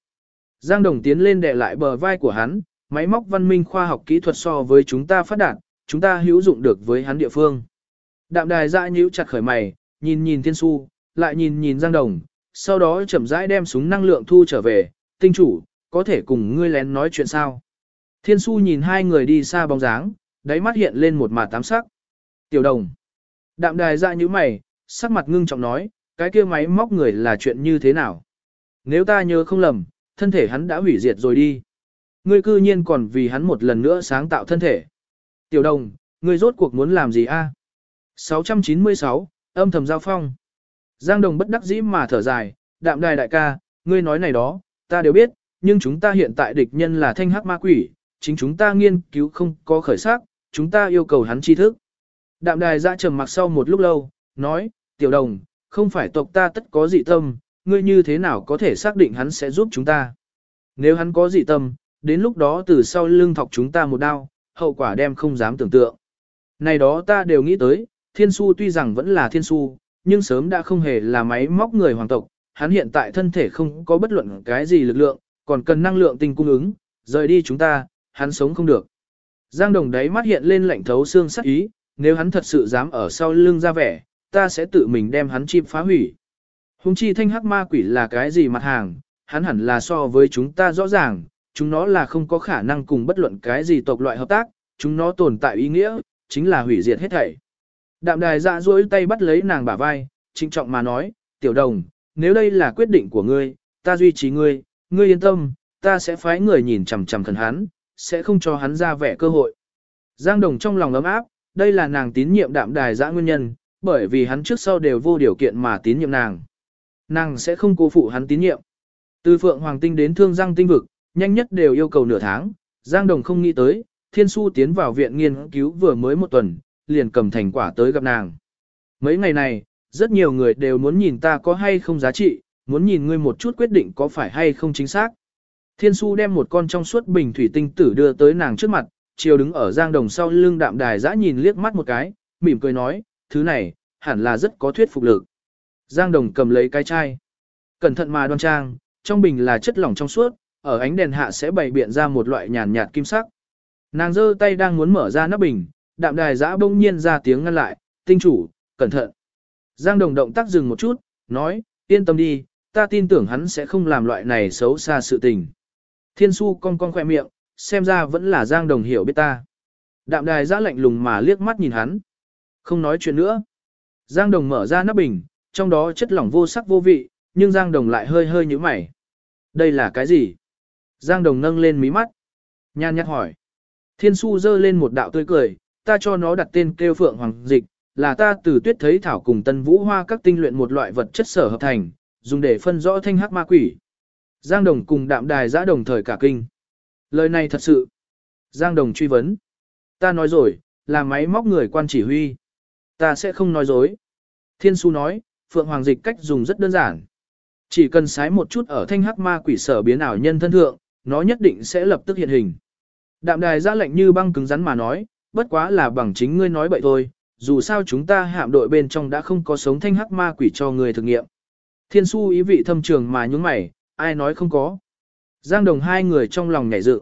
Giang đồng tiến lên đè lại bờ vai của hắn, máy móc văn minh khoa học kỹ thuật so với chúng ta phát đạt, chúng ta hữu dụng được với hắn địa phương. Đạm đài dã nhíu chặt khởi mày, nhìn nhìn thiên su, lại nhìn nhìn giang đồng, sau đó chậm rãi đem súng năng lượng thu trở về, tinh chủ, có thể cùng ngươi lén nói chuyện sao. Thiên su nhìn hai người đi xa bóng dáng, đáy mắt hiện lên một mặt tám sắc. Tiểu đồng. Đạm đài dạ ra như mày, sắc mặt ngưng trọng nói, cái kia máy móc người là chuyện như thế nào? Nếu ta nhớ không lầm, thân thể hắn đã hủy diệt rồi đi. Ngươi cư nhiên còn vì hắn một lần nữa sáng tạo thân thể. Tiểu đồng, ngươi rốt cuộc muốn làm gì a? 696, âm thầm giao phong. Giang Đồng bất đắc dĩ mà thở dài, đạm đài đại ca, ngươi nói này đó, ta đều biết, nhưng chúng ta hiện tại địch nhân là thanh hắc ma quỷ, chính chúng ta nghiên cứu không có khởi sắc, chúng ta yêu cầu hắn tri thức. Đạm đài ra trầm mặc sau một lúc lâu, nói, tiểu đồng, không phải tộc ta tất có dị tâm, ngươi như thế nào có thể xác định hắn sẽ giúp chúng ta. Nếu hắn có dị tâm, đến lúc đó từ sau lưng thọc chúng ta một đao, hậu quả đem không dám tưởng tượng. Này đó ta đều nghĩ tới, thiên su tuy rằng vẫn là thiên su, nhưng sớm đã không hề là máy móc người hoàng tộc, hắn hiện tại thân thể không có bất luận cái gì lực lượng, còn cần năng lượng tinh cung ứng, rời đi chúng ta, hắn sống không được. Giang đồng đáy mắt hiện lên lạnh thấu xương sắc ý, nếu hắn thật sự dám ở sau lưng ra vẻ, ta sẽ tự mình đem hắn chim phá hủy. Hùng chi thanh hắc ma quỷ là cái gì mặt hàng, hắn hẳn là so với chúng ta rõ ràng, chúng nó là không có khả năng cùng bất luận cái gì tộc loại hợp tác, chúng nó tồn tại ý nghĩa, chính là hủy diệt hết thảy. Đạm đài dạ duỗi tay bắt lấy nàng bả vai, trinh trọng mà nói, tiểu đồng, nếu đây là quyết định của ngươi, ta duy trì ngươi, ngươi yên tâm, ta sẽ phái người nhìn chằm chằm thần hắn, sẽ không cho hắn ra vẻ cơ hội. Giang đồng trong lòng ấm áp, đây là nàng tín nhiệm đạm đài dã nguyên nhân, bởi vì hắn trước sau đều vô điều kiện mà tín nhiệm nàng. Nàng sẽ không cố phụ hắn tín nhiệm. Từ Phượng Hoàng Tinh đến Thương Giang Tinh Vực, nhanh nhất đều yêu cầu nửa tháng, Giang Đồng không nghĩ tới, Thiên Su tiến vào viện nghiên cứu vừa mới một tuần, liền cầm thành quả tới gặp nàng. Mấy ngày này, rất nhiều người đều muốn nhìn ta có hay không giá trị, muốn nhìn ngươi một chút quyết định có phải hay không chính xác. Thiên su đem một con trong suốt bình thủy tinh tử đưa tới nàng trước mặt, chiều đứng ở giang đồng sau lưng đạm đài dã nhìn liếc mắt một cái, mỉm cười nói, thứ này, hẳn là rất có thuyết phục lực. Giang đồng cầm lấy cái chai. Cẩn thận mà đoan trang, trong bình là chất lỏng trong suốt, ở ánh đèn hạ sẽ bày biện ra một loại nhàn nhạt kim sắc. Nàng giơ tay đang muốn mở ra nắp bình, đạm đài dã bỗng nhiên ra tiếng ngăn lại, tinh chủ, cẩn thận. Giang đồng động tác dừng một chút, nói, yên tâm đi, ta tin tưởng hắn sẽ không làm loại này xấu xa sự tình. Thiên su cong cong khoe miệng, xem ra vẫn là Giang đồng hiểu biết ta. Đạm đài giã lạnh lùng mà liếc mắt nhìn hắn. Không nói chuyện nữa. Giang đồng mở ra nắp bình, trong đó chất lỏng vô sắc vô vị, nhưng Giang đồng lại hơi hơi như mày. Đây là cái gì? Giang đồng nâng lên mí mắt. Nhan nhắc hỏi. Thiên su dơ lên một đạo tươi cười, ta cho nó đặt tên kêu phượng hoàng dịch, là ta từ tuyết thấy thảo cùng tân vũ hoa các tinh luyện một loại vật chất sở hợp thành, dùng để phân rõ thanh hắc ma quỷ. Giang Đồng cùng đạm đài giã đồng thời cả kinh. Lời này thật sự. Giang Đồng truy vấn. Ta nói rồi, là máy móc người quan chỉ huy. Ta sẽ không nói dối. Thiên su nói, Phượng Hoàng dịch cách dùng rất đơn giản. Chỉ cần sái một chút ở thanh hắc ma quỷ sở biến ảo nhân thân thượng, nó nhất định sẽ lập tức hiện hình. Đạm đài ra lệnh như băng cứng rắn mà nói, bất quá là bằng chính ngươi nói bậy thôi, dù sao chúng ta hạm đội bên trong đã không có sống thanh hắc ma quỷ cho người thực nghiệm. Thiên su ý vị thâm trường mà nhúng mày, ai nói không có. Giang đồng hai người trong lòng nhảy dự.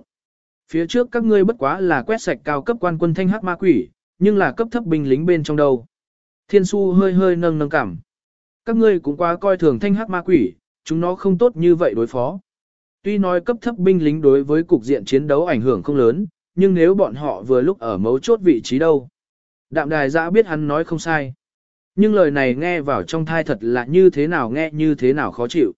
Phía trước các ngươi bất quá là quét sạch cao cấp quan quân thanh hắc ma quỷ, nhưng là cấp thấp binh lính bên trong đâu. Thiên su hơi hơi nâng nâng cảm. Các ngươi cũng quá coi thường thanh hắc ma quỷ, chúng nó không tốt như vậy đối phó. Tuy nói cấp thấp binh lính đối với cục diện chiến đấu ảnh hưởng không lớn, nhưng nếu bọn họ vừa lúc ở mấu chốt vị trí đâu. Đạm đài giã biết hắn nói không sai. Nhưng lời này nghe vào trong thai thật là như thế nào nghe như thế nào khó chịu.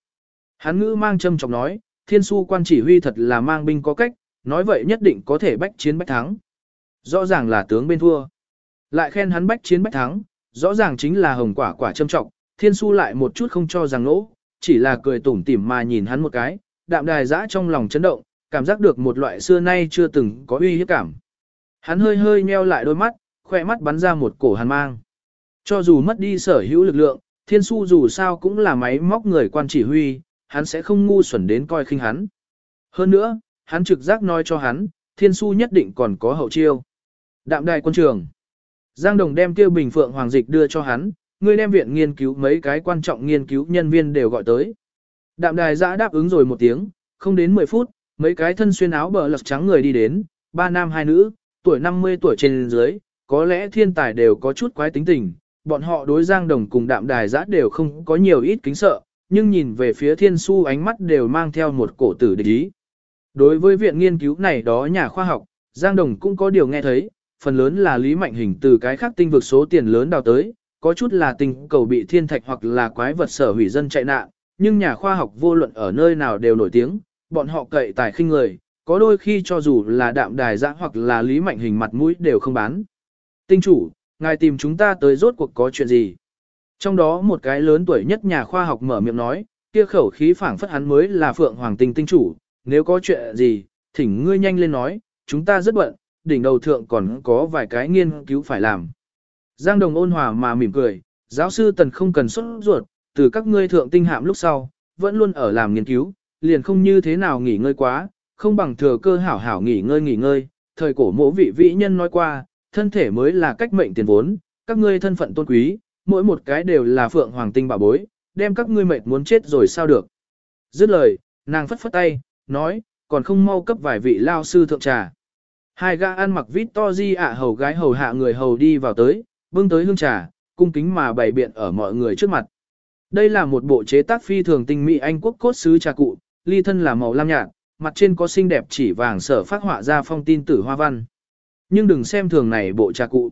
Hắn ngữ mang châm chọc nói, thiên su quan chỉ huy thật là mang binh có cách, nói vậy nhất định có thể bách chiến bách thắng. Rõ ràng là tướng bên thua. Lại khen hắn bách chiến bách thắng, rõ ràng chính là hồng quả quả châm trọng, thiên su lại một chút không cho rằng lỗ, chỉ là cười tủm tỉm mà nhìn hắn một cái, đạm đài giã trong lòng chấn động, cảm giác được một loại xưa nay chưa từng có uy hiếp cảm. Hắn hơi hơi nheo lại đôi mắt, khoe mắt bắn ra một cổ hàn mang. Cho dù mất đi sở hữu lực lượng, thiên su dù sao cũng là máy móc người quan chỉ huy, hắn sẽ không ngu xuẩn đến coi khinh hắn. Hơn nữa, hắn trực giác nói cho hắn, thiên su nhất định còn có hậu chiêu. Đạm đài quân trường. Giang Đồng đem tiêu bình phượng hoàng dịch đưa cho hắn, người đem viện nghiên cứu mấy cái quan trọng nghiên cứu nhân viên đều gọi tới. Đạm đài giã đáp ứng rồi một tiếng, không đến 10 phút, mấy cái thân xuyên áo bờ lật trắng người đi đến, ba nam hai nữ, tuổi 50 tuổi trên dưới, có lẽ thiên tài đều có chút quái tính tình, bọn họ đối Giang Đồng cùng đạm đài giã đều không có nhiều ít kính sợ, nhưng nhìn về phía thiên su ánh mắt đều mang theo một cổ tử địch ý. Đối với viện nghiên cứu này đó nhà khoa học, Giang Đồng cũng có điều nghe thấy, phần lớn là lý mạnh hình từ cái khác tinh vực số tiền lớn đào tới, có chút là tinh cầu bị thiên thạch hoặc là quái vật sở hủy dân chạy nạn, nhưng nhà khoa học vô luận ở nơi nào đều nổi tiếng, bọn họ cậy tài khinh người, có đôi khi cho dù là đạm đài giã hoặc là lý mạnh hình mặt mũi đều không bán. Tinh chủ, ngài tìm chúng ta tới rốt cuộc có chuyện gì? Trong đó một cái lớn tuổi nhất nhà khoa học mở miệng nói, kia khẩu khí phảng phất hắn mới là phượng hoàng tinh tinh chủ, nếu có chuyện gì, thỉnh ngươi nhanh lên nói, chúng ta rất bận, đỉnh đầu thượng còn có vài cái nghiên cứu phải làm. Giang Đồng ôn hòa mà mỉm cười, giáo sư Tần không cần xuất ruột, từ các ngươi thượng tinh hạm lúc sau, vẫn luôn ở làm nghiên cứu, liền không như thế nào nghỉ ngơi quá, không bằng thừa cơ hảo hảo nghỉ ngơi nghỉ ngơi, thời cổ mộ vị vĩ nhân nói qua, thân thể mới là cách mệnh tiền vốn, các ngươi thân phận tôn quý, mỗi một cái đều là phượng hoàng tinh bảo bối, đem các ngươi mệt muốn chết rồi sao được. Dứt lời, nàng phất phất tay, nói, còn không mau cấp vài vị lao sư thượng trà. Hai gã ăn mặc vít to di ạ hầu gái hầu hạ người hầu đi vào tới, bưng tới hương trà, cung kính mà bày biện ở mọi người trước mặt. Đây là một bộ chế tác phi thường tinh mỹ Anh quốc cốt sứ trà cụ, ly thân là màu lam nhạt, mặt trên có xinh đẹp chỉ vàng sở phát họa ra phong tin tử hoa văn. Nhưng đừng xem thường này bộ trà cụ.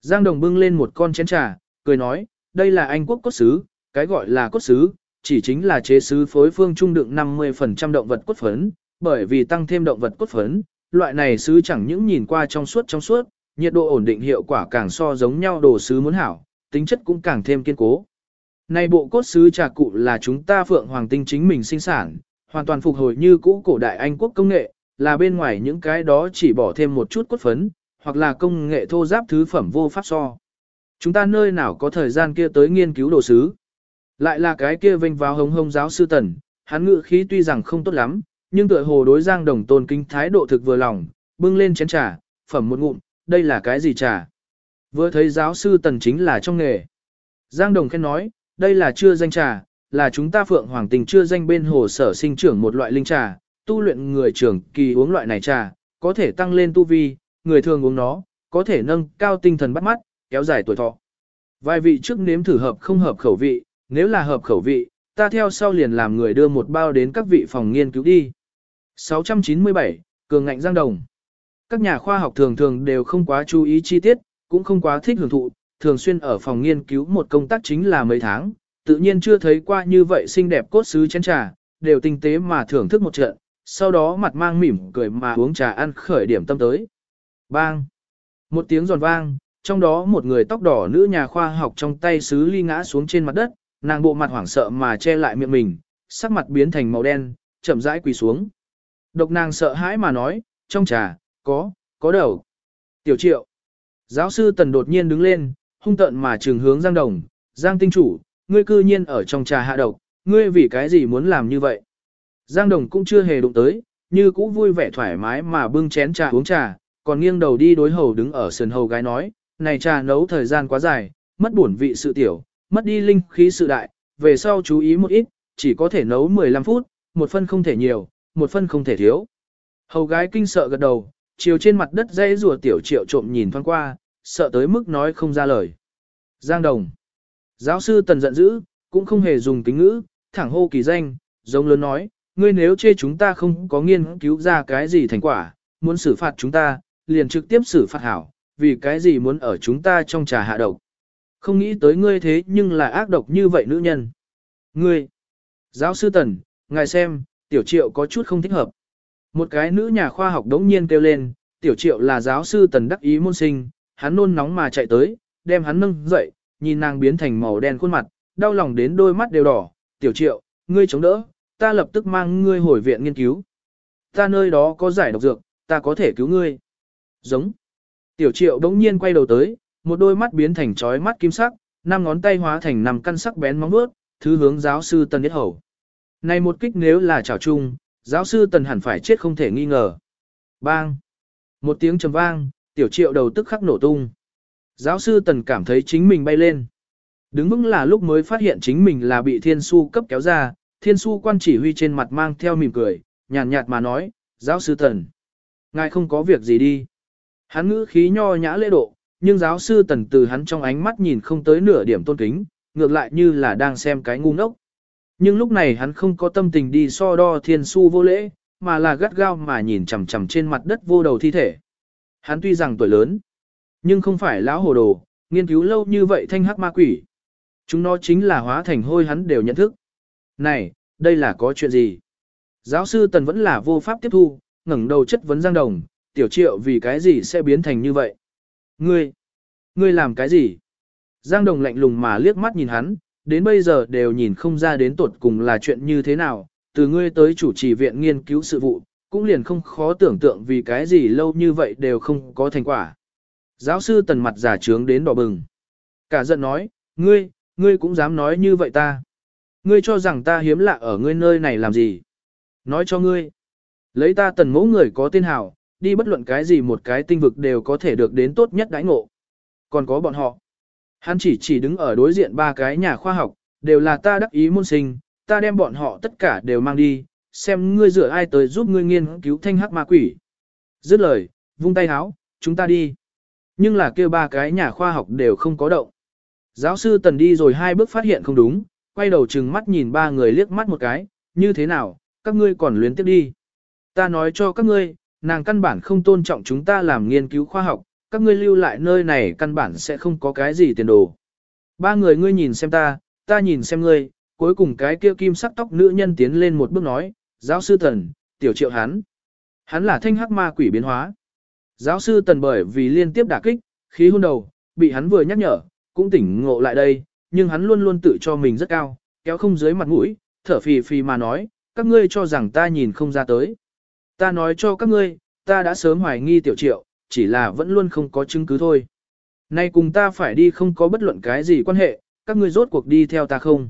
Giang Đồng bưng lên một con chén trà, cười nói, đây là Anh quốc cốt sứ, cái gọi là cốt sứ, chỉ chính là chế sứ phối phương trung đựng 50% động vật cốt phấn, bởi vì tăng thêm động vật cốt phấn, loại này sứ chẳng những nhìn qua trong suốt trong suốt, nhiệt độ ổn định hiệu quả càng so giống nhau đồ sứ muốn hảo, tính chất cũng càng thêm kiên cố. Này bộ cốt sứ trà cụ là chúng ta Phượng Hoàng Tinh chính mình sinh sản, hoàn toàn phục hồi như cũ cổ đại Anh quốc công nghệ, là bên ngoài những cái đó chỉ bỏ thêm một chút cốt phấn, hoặc là công nghệ thô giáp thứ phẩm vô pháp so. Chúng ta nơi nào có thời gian kia tới nghiên cứu đồ sứ. Lại là cái kia vênh vào hồng hồng giáo sư tần, hắn ngự khí tuy rằng không tốt lắm, nhưng tựa hồ đối Giang Đồng tôn kính thái độ thực vừa lòng, bưng lên chén trà, phẩm một ngụm, đây là cái gì trà? Vừa thấy giáo sư tần chính là trong nghề. Giang Đồng khen nói, đây là chưa danh trà, là chúng ta Phượng Hoàng Tình chưa danh bên hồ sở sinh trưởng một loại linh trà, tu luyện người trưởng kỳ uống loại này trà, có thể tăng lên tu vi, người thường uống nó, có thể nâng cao tinh thần bắt mắt, kéo dài tuổi thọ. Vài vị trước nếm thử hợp không hợp khẩu vị, nếu là hợp khẩu vị, ta theo sau liền làm người đưa một bao đến các vị phòng nghiên cứu đi. 697, Cường ngạnh Giang Đồng Các nhà khoa học thường thường đều không quá chú ý chi tiết, cũng không quá thích hưởng thụ, thường xuyên ở phòng nghiên cứu một công tác chính là mấy tháng, tự nhiên chưa thấy qua như vậy xinh đẹp cốt sứ chén trà, đều tinh tế mà thưởng thức một trận, sau đó mặt mang mỉm cười mà uống trà ăn khởi điểm tâm tới. Bang! Một tiếng giòn vang, trong đó một người tóc đỏ nữ nhà khoa học trong tay sứ ly ngã xuống trên mặt đất, nàng bộ mặt hoảng sợ mà che lại miệng mình, sắc mặt biến thành màu đen, chậm rãi quỳ xuống. Độc nàng sợ hãi mà nói, trong trà, có, có đầu. Tiểu triệu. Giáo sư Tần đột nhiên đứng lên, hung tợn mà trường hướng Giang Đồng, Giang tinh chủ, ngươi cư nhiên ở trong trà hạ độc, ngươi vì cái gì muốn làm như vậy? Giang Đồng cũng chưa hề đụng tới, như cũ vui vẻ thoải mái mà bưng chén trà uống trà, còn nghiêng đầu đi đối hầu đứng ở sườn hầu gái nói, này trà nấu thời gian quá dài, mất bổn vị sự tiểu, mất đi linh khí sự đại, về sau chú ý một ít, chỉ có thể nấu 15 phút, một phân không thể nhiều, một phân không thể thiếu. Hầu gái kinh sợ gật đầu, chiều trên mặt đất dây rùa tiểu triệu trộm nhìn thoáng qua, sợ tới mức nói không ra lời. Giang Đồng. Giáo sư Tần giận dữ, cũng không hề dùng kính ngữ, thẳng hô kỳ danh, giống lớn nói, ngươi nếu chê chúng ta không có nghiên cứu ra cái gì thành quả, muốn xử phạt chúng ta, liền trực tiếp xử phạt hảo, vì cái gì muốn ở chúng ta trong trà hạ độc. Không nghĩ tới ngươi thế nhưng là ác độc như vậy nữ nhân. Ngươi, giáo sư Tần, ngài xem, tiểu triệu có chút không thích hợp. Một cái nữ nhà khoa học đống nhiên kêu lên, tiểu triệu là giáo sư Tần đắc ý môn sinh, hắn nôn nóng mà chạy tới, đem hắn nâng dậy, nhìn nàng biến thành màu đen khuôn mặt, đau lòng đến đôi mắt đều đỏ, tiểu triệu, ngươi chống đỡ, ta lập tức mang ngươi hồi viện nghiên cứu. Ta nơi đó có giải độc dược, ta có thể cứu ngươi. Giống. Tiểu triệu đống nhiên quay đầu tới, một đôi mắt biến thành trói mắt kim sắc, năm ngón tay hóa thành năm căn sắc bén móng vuốt, thứ hướng giáo sư Tần Nhất Hầu. Này một kích nếu là chảo chung, giáo sư Tần hẳn phải chết không thể nghi ngờ. Bang! Một tiếng trầm vang, tiểu triệu đầu tức khắc nổ tung. Giáo sư Tần cảm thấy chính mình bay lên. Đứng vững là lúc mới phát hiện chính mình là bị thiên su cấp kéo ra, thiên su quan chỉ huy trên mặt mang theo mỉm cười, nhàn nhạt, mà nói, giáo sư Tần. Ngài không có việc gì đi. Hắn ngữ khí nho nhã lễ độ, nhưng giáo sư Tần từ hắn trong ánh mắt nhìn không tới nửa điểm tôn kính, ngược lại như là đang xem cái ngu ngốc. Nhưng lúc này hắn không có tâm tình đi so đo thiên su vô lễ, mà là gắt gao mà nhìn chằm chằm trên mặt đất vô đầu thi thể. Hắn tuy rằng tuổi lớn, nhưng không phải lão hồ đồ, nghiên cứu lâu như vậy thanh hắc ma quỷ. Chúng nó chính là hóa thành hôi hắn đều nhận thức. Này, đây là có chuyện gì? Giáo sư Tần vẫn là vô pháp tiếp thu, ngẩng đầu chất vấn Giang Đồng, tiểu triệu vì cái gì sẽ biến thành như vậy? Ngươi, ngươi làm cái gì? Giang Đồng lạnh lùng mà liếc mắt nhìn hắn, đến bây giờ đều nhìn không ra đến tột cùng là chuyện như thế nào, từ ngươi tới chủ trì viện nghiên cứu sự vụ, cũng liền không khó tưởng tượng vì cái gì lâu như vậy đều không có thành quả. Giáo sư tần mặt giả trướng đến đỏ bừng. Cả giận nói, ngươi, ngươi cũng dám nói như vậy ta. Ngươi cho rằng ta hiếm lạ ở ngươi nơi này làm gì. Nói cho ngươi. Lấy ta tần mẫu người có tên hào, đi bất luận cái gì một cái tinh vực đều có thể được đến tốt nhất đãi ngộ. Còn có bọn họ. Hắn chỉ chỉ đứng ở đối diện ba cái nhà khoa học, đều là ta đắc ý môn sinh, ta đem bọn họ tất cả đều mang đi, xem ngươi rửa ai tới giúp ngươi nghiên cứu thanh hắc ma quỷ. Dứt lời, vung tay háo, chúng ta đi. Nhưng là kêu ba cái nhà khoa học đều không có động. Giáo sư Tần đi rồi hai bước phát hiện không đúng, quay đầu chừng mắt nhìn ba người liếc mắt một cái, như thế nào, các ngươi còn luyến tiếp đi. Ta nói cho các ngươi, nàng căn bản không tôn trọng chúng ta làm nghiên cứu khoa học, các ngươi lưu lại nơi này căn bản sẽ không có cái gì tiền đồ. Ba người ngươi nhìn xem ta, ta nhìn xem ngươi, cuối cùng cái kia kim sắc tóc nữ nhân tiến lên một bước nói, giáo sư Tần, tiểu triệu hắn. Hắn là thanh hắc ma quỷ biến hóa. Giáo sư Tần bởi vì liên tiếp đả kích, khí hôn đầu, bị hắn vừa nhắc nhở, cũng tỉnh ngộ lại đây, nhưng hắn luôn luôn tự cho mình rất cao, kéo không dưới mặt mũi, thở phì phì mà nói, các ngươi cho rằng ta nhìn không ra tới. Ta nói cho các ngươi, ta đã sớm hoài nghi tiểu triệu, chỉ là vẫn luôn không có chứng cứ thôi. Nay cùng ta phải đi không có bất luận cái gì quan hệ, các ngươi rốt cuộc đi theo ta không.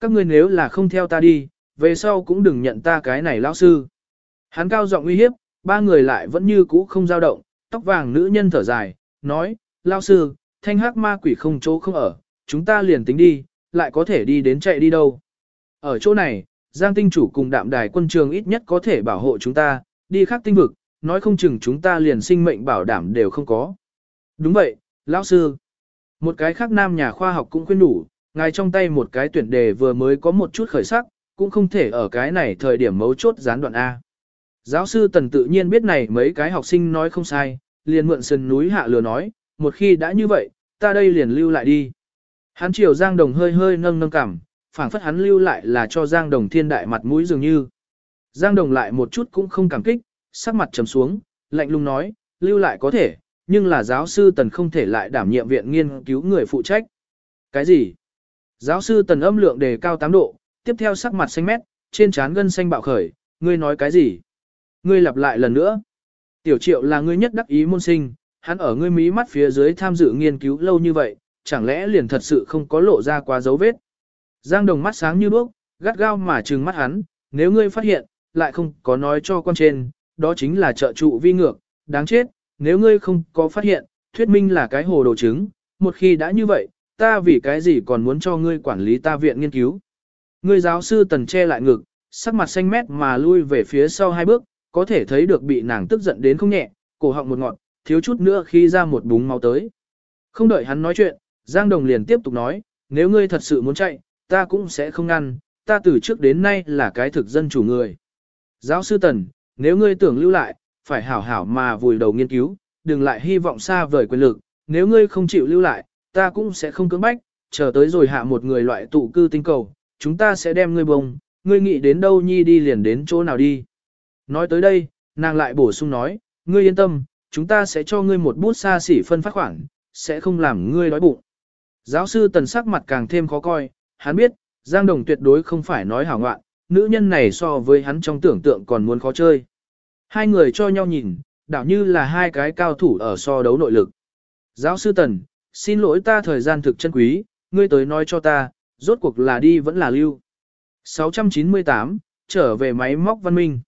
Các ngươi nếu là không theo ta đi, về sau cũng đừng nhận ta cái này lão sư. Hắn cao giọng uy hiếp, ba người lại vẫn như cũ không dao động, tóc vàng nữ nhân thở dài, nói, lão sư, thanh hắc ma quỷ không chỗ không ở, chúng ta liền tính đi, lại có thể đi đến chạy đi đâu. Ở chỗ này, Giang tinh chủ cùng đạm đài quân trường ít nhất có thể bảo hộ chúng ta, đi khác tinh vực, nói không chừng chúng ta liền sinh mệnh bảo đảm đều không có. Đúng vậy, lão sư. Một cái khác nam nhà khoa học cũng khuyên đủ, ngài trong tay một cái tuyển đề vừa mới có một chút khởi sắc, cũng không thể ở cái này thời điểm mấu chốt gián đoạn A. Giáo sư Tần tự nhiên biết này mấy cái học sinh nói không sai, liền mượn sân núi hạ lừa nói, một khi đã như vậy, ta đây liền lưu lại đi. Hắn chiều Giang Đồng hơi hơi nâng nâng cảm, phảng phất hắn lưu lại là cho Giang Đồng thiên đại mặt mũi dường như. Giang Đồng lại một chút cũng không cảm kích, sắc mặt trầm xuống, lạnh lùng nói, lưu lại có thể, nhưng là giáo sư Tần không thể lại đảm nhiệm viện nghiên cứu người phụ trách. Cái gì? Giáo sư Tần âm lượng đề cao 8 độ, tiếp theo sắc mặt xanh mét, trên trán gân xanh bạo khởi, ngươi nói cái gì? Ngươi lặp lại lần nữa. Tiểu triệu là ngươi nhất đắc ý môn sinh, hắn ở ngươi mí mắt phía dưới tham dự nghiên cứu lâu như vậy, chẳng lẽ liền thật sự không có lộ ra quá dấu vết. Giang đồng mắt sáng như đuốc, gắt gao mà trừng mắt hắn, nếu ngươi phát hiện, lại không có nói cho con trên, đó chính là trợ trụ vi ngược, đáng chết, nếu ngươi không có phát hiện, thuyết minh là cái hồ đồ trứng, một khi đã như vậy, ta vì cái gì còn muốn cho ngươi quản lý ta viện nghiên cứu. Ngươi giáo sư tần che lại ngực, sắc mặt xanh mét mà lui về phía sau hai bước, có thể thấy được bị nàng tức giận đến không nhẹ, cổ họng một ngọn, thiếu chút nữa khi ra một búng máu tới. Không đợi hắn nói chuyện, Giang Đồng liền tiếp tục nói, nếu ngươi thật sự muốn chạy, ta cũng sẽ không ngăn, ta từ trước đến nay là cái thực dân chủ người. Giáo sư Tần, nếu ngươi tưởng lưu lại, phải hảo hảo mà vùi đầu nghiên cứu, đừng lại hy vọng xa vời quyền lực, nếu ngươi không chịu lưu lại, ta cũng sẽ không cưỡng bách, chờ tới rồi hạ một người loại tụ cư tinh cầu, chúng ta sẽ đem ngươi bông, ngươi nghĩ đến đâu nhi đi liền đến chỗ nào đi. Nói tới đây, nàng lại bổ sung nói, ngươi yên tâm, chúng ta sẽ cho ngươi một bút xa xỉ phân phát khoản, sẽ không làm ngươi đói bụng. Giáo sư tần sắc mặt càng thêm khó coi, hắn biết, Giang Đồng tuyệt đối không phải nói hảo ngoạn, nữ nhân này so với hắn trong tưởng tượng còn muốn khó chơi. Hai người cho nhau nhìn, đảo như là hai cái cao thủ ở so đấu nội lực. Giáo sư tần, xin lỗi ta thời gian thực chân quý, ngươi tới nói cho ta, rốt cuộc là đi vẫn là lưu. 698, trở về máy móc văn minh.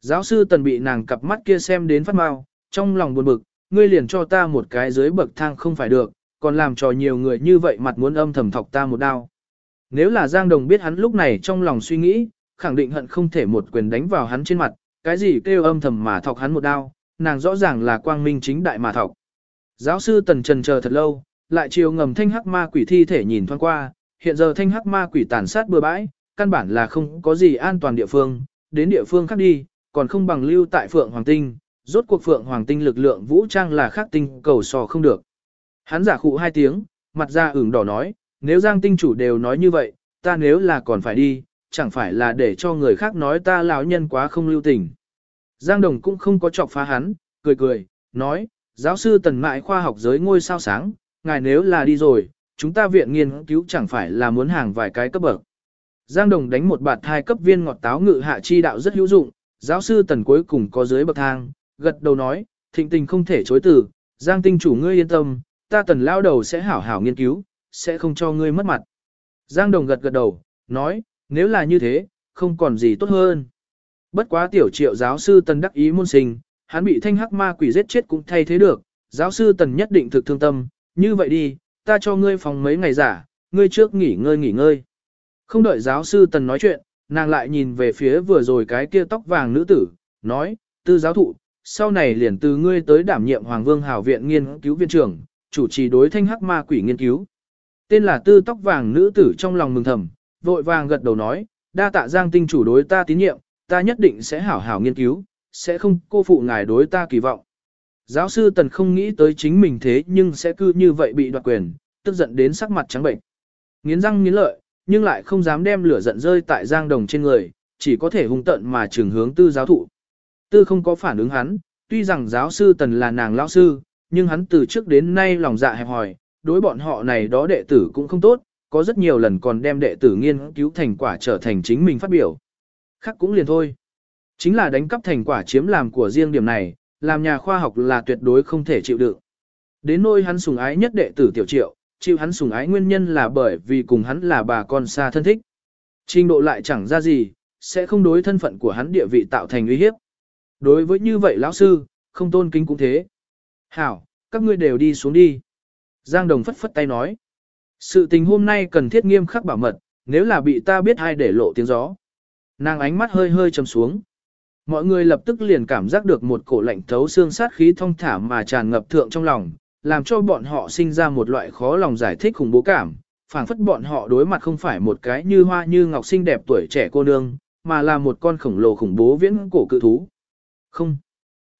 Giáo sư tần bị nàng cặp mắt kia xem đến phát mau, trong lòng buồn bực, ngươi liền cho ta một cái dưới bậc thang không phải được, còn làm cho nhiều người như vậy mặt muốn âm thầm thọc ta một đao. Nếu là Giang Đồng biết hắn lúc này trong lòng suy nghĩ, khẳng định hận không thể một quyền đánh vào hắn trên mặt, cái gì kêu âm thầm mà thọc hắn một đao, nàng rõ ràng là quang minh chính đại mà thọc. Giáo sư Tần trần chờ thật lâu, lại chiều ngầm thanh hắc ma quỷ thi thể nhìn thoáng qua, hiện giờ thanh hắc ma quỷ tàn sát bừa bãi, căn bản là không có gì an toàn địa phương, đến địa phương khác đi, còn không bằng lưu tại Phượng Hoàng Tinh, rốt cuộc Phượng Hoàng Tinh lực lượng vũ trang là khác tinh cầu sò không được. Hắn giả khụ hai tiếng, mặt ra ửng đỏ nói, nếu Giang tinh chủ đều nói như vậy, ta nếu là còn phải đi, chẳng phải là để cho người khác nói ta lão nhân quá không lưu tình. Giang Đồng cũng không có chọc phá hắn, cười cười, nói, giáo sư tần mại khoa học giới ngôi sao sáng, ngài nếu là đi rồi, chúng ta viện nghiên cứu chẳng phải là muốn hàng vài cái cấp bậc. Giang Đồng đánh một bạt hai cấp viên ngọt táo ngự hạ chi đạo rất hữu dụng, giáo sư tần cuối cùng có dưới bậc thang, gật đầu nói, thịnh tình không thể chối từ, Giang tinh chủ ngươi yên tâm, ta tần lao đầu sẽ hảo hảo nghiên cứu, sẽ không cho ngươi mất mặt. Giang Đồng gật gật đầu, nói, nếu là như thế, không còn gì tốt hơn. Bất quá tiểu triệu giáo sư tần đắc ý môn sinh, hắn bị thanh hắc ma quỷ giết chết cũng thay thế được, giáo sư tần nhất định thực thương tâm, như vậy đi, ta cho ngươi phòng mấy ngày giả, ngươi trước nghỉ ngơi nghỉ ngơi. Không đợi giáo sư tần nói chuyện, nàng lại nhìn về phía vừa rồi cái kia tóc vàng nữ tử, nói, tư giáo thụ, sau này liền từ ngươi tới đảm nhiệm Hoàng Vương Hảo Viện nghiên cứu viên trưởng, chủ trì đối thanh hắc ma quỷ nghiên cứu. Tên là tư tóc vàng nữ tử trong lòng mừng thầm, vội vàng gật đầu nói, đa tạ giang tinh chủ đối ta tín nhiệm, ta nhất định sẽ hảo hảo nghiên cứu, sẽ không cô phụ ngài đối ta kỳ vọng. Giáo sư Tần không nghĩ tới chính mình thế nhưng sẽ cứ như vậy bị đoạt quyền, tức giận đến sắc mặt trắng bệnh. Nghiến răng nghiến lợi, nhưng lại không dám đem lửa giận rơi tại giang đồng trên người, chỉ có thể hung tận mà trường hướng tư giáo thụ. Tư không có phản ứng hắn, tuy rằng giáo sư Tần là nàng lão sư, nhưng hắn từ trước đến nay lòng dạ hẹp hòi, đối bọn họ này đó đệ tử cũng không tốt, có rất nhiều lần còn đem đệ tử nghiên cứu thành quả trở thành chính mình phát biểu. Khác cũng liền thôi. Chính là đánh cắp thành quả chiếm làm của riêng điểm này, làm nhà khoa học là tuyệt đối không thể chịu đựng. Đến nôi hắn sùng ái nhất đệ tử tiểu triệu, chịu hắn sùng ái nguyên nhân là bởi vì cùng hắn là bà con xa thân thích. Trình độ lại chẳng ra gì, sẽ không đối thân phận của hắn địa vị tạo thành uy hiếp. Đối với như vậy lão sư, không tôn kính cũng thế. Hảo, các ngươi đều đi xuống đi. Giang Đồng phất phất tay nói. Sự tình hôm nay cần thiết nghiêm khắc bảo mật, nếu là bị ta biết ai để lộ tiếng gió. Nàng ánh mắt hơi hơi trầm xuống. Mọi người lập tức liền cảm giác được một cổ lạnh thấu xương sát khí thông thả mà tràn ngập thượng trong lòng, làm cho bọn họ sinh ra một loại khó lòng giải thích khủng bố cảm, phảng phất bọn họ đối mặt không phải một cái như hoa như ngọc xinh đẹp tuổi trẻ cô nương, mà là một con khổng lồ khủng bố viễn cổ cự thú. Không,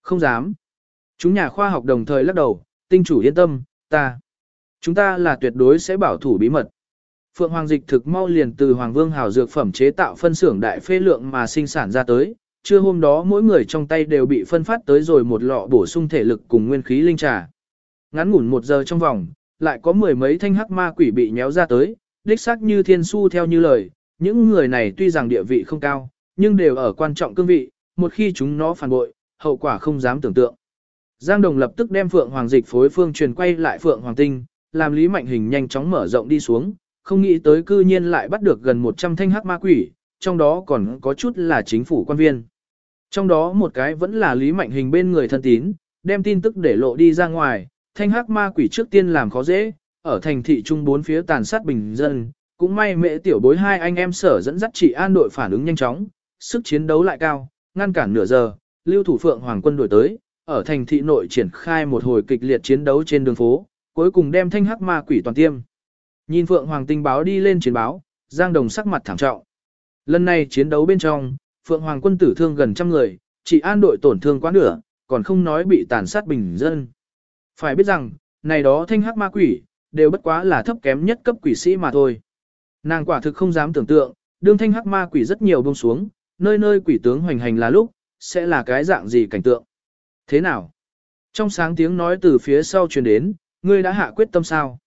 không dám. Chúng nhà khoa học đồng thời lắc đầu, tinh chủ yên tâm, ta. Chúng ta là tuyệt đối sẽ bảo thủ bí mật. Phượng Hoàng dịch thực mau liền từ Hoàng Vương Hào dược phẩm chế tạo phân xưởng đại phê lượng mà sinh sản ra tới, trưa hôm đó mỗi người trong tay đều bị phân phát tới rồi một lọ bổ sung thể lực cùng nguyên khí linh trà. Ngắn ngủn một giờ trong vòng, lại có mười mấy thanh hắc ma quỷ bị nhéo ra tới, đích xác như thiên su theo như lời, những người này tuy rằng địa vị không cao, nhưng đều ở quan trọng cương vị, một khi chúng nó phản bội, hậu quả không dám tưởng tượng. Giang Đồng lập tức đem Phượng Hoàng dịch phối phương truyền quay lại Phượng Hoàng Tinh, làm Lý Mạnh Hình nhanh chóng mở rộng đi xuống, không nghĩ tới cư nhiên lại bắt được gần 100 thanh hắc ma quỷ, trong đó còn có chút là chính phủ quan viên. Trong đó một cái vẫn là Lý Mạnh Hình bên người thân tín, đem tin tức để lộ đi ra ngoài, thanh hắc ma quỷ trước tiên làm khó dễ, ở thành thị trung bốn phía tàn sát bình dân, cũng may mẹ tiểu bối hai anh em sở dẫn dắt chỉ an đội phản ứng nhanh chóng, sức chiến đấu lại cao, ngăn cản nửa giờ, lưu thủ phượng hoàng quân đuổi tới, ở thành thị nội triển khai một hồi kịch liệt chiến đấu trên đường phố, cuối cùng đem thanh hắc ma quỷ toàn tiêm. Nhìn phượng hoàng tinh báo đi lên chiến báo, Giang Đồng sắc mặt thảm trọng. Lần này chiến đấu bên trong, phượng hoàng quân tử thương gần trăm người, chỉ an đội tổn thương quá nửa, còn không nói bị tàn sát bình dân. Phải biết rằng, này đó thanh hắc ma quỷ, đều bất quá là thấp kém nhất cấp quỷ sĩ mà thôi. Nàng quả thực không dám tưởng tượng, đương thanh hắc ma quỷ rất nhiều buông xuống, nơi nơi quỷ tướng hoành hành là lúc, sẽ là cái dạng gì cảnh tượng. Thế nào? Trong sáng tiếng nói từ phía sau truyền đến, ngươi đã hạ quyết tâm sao?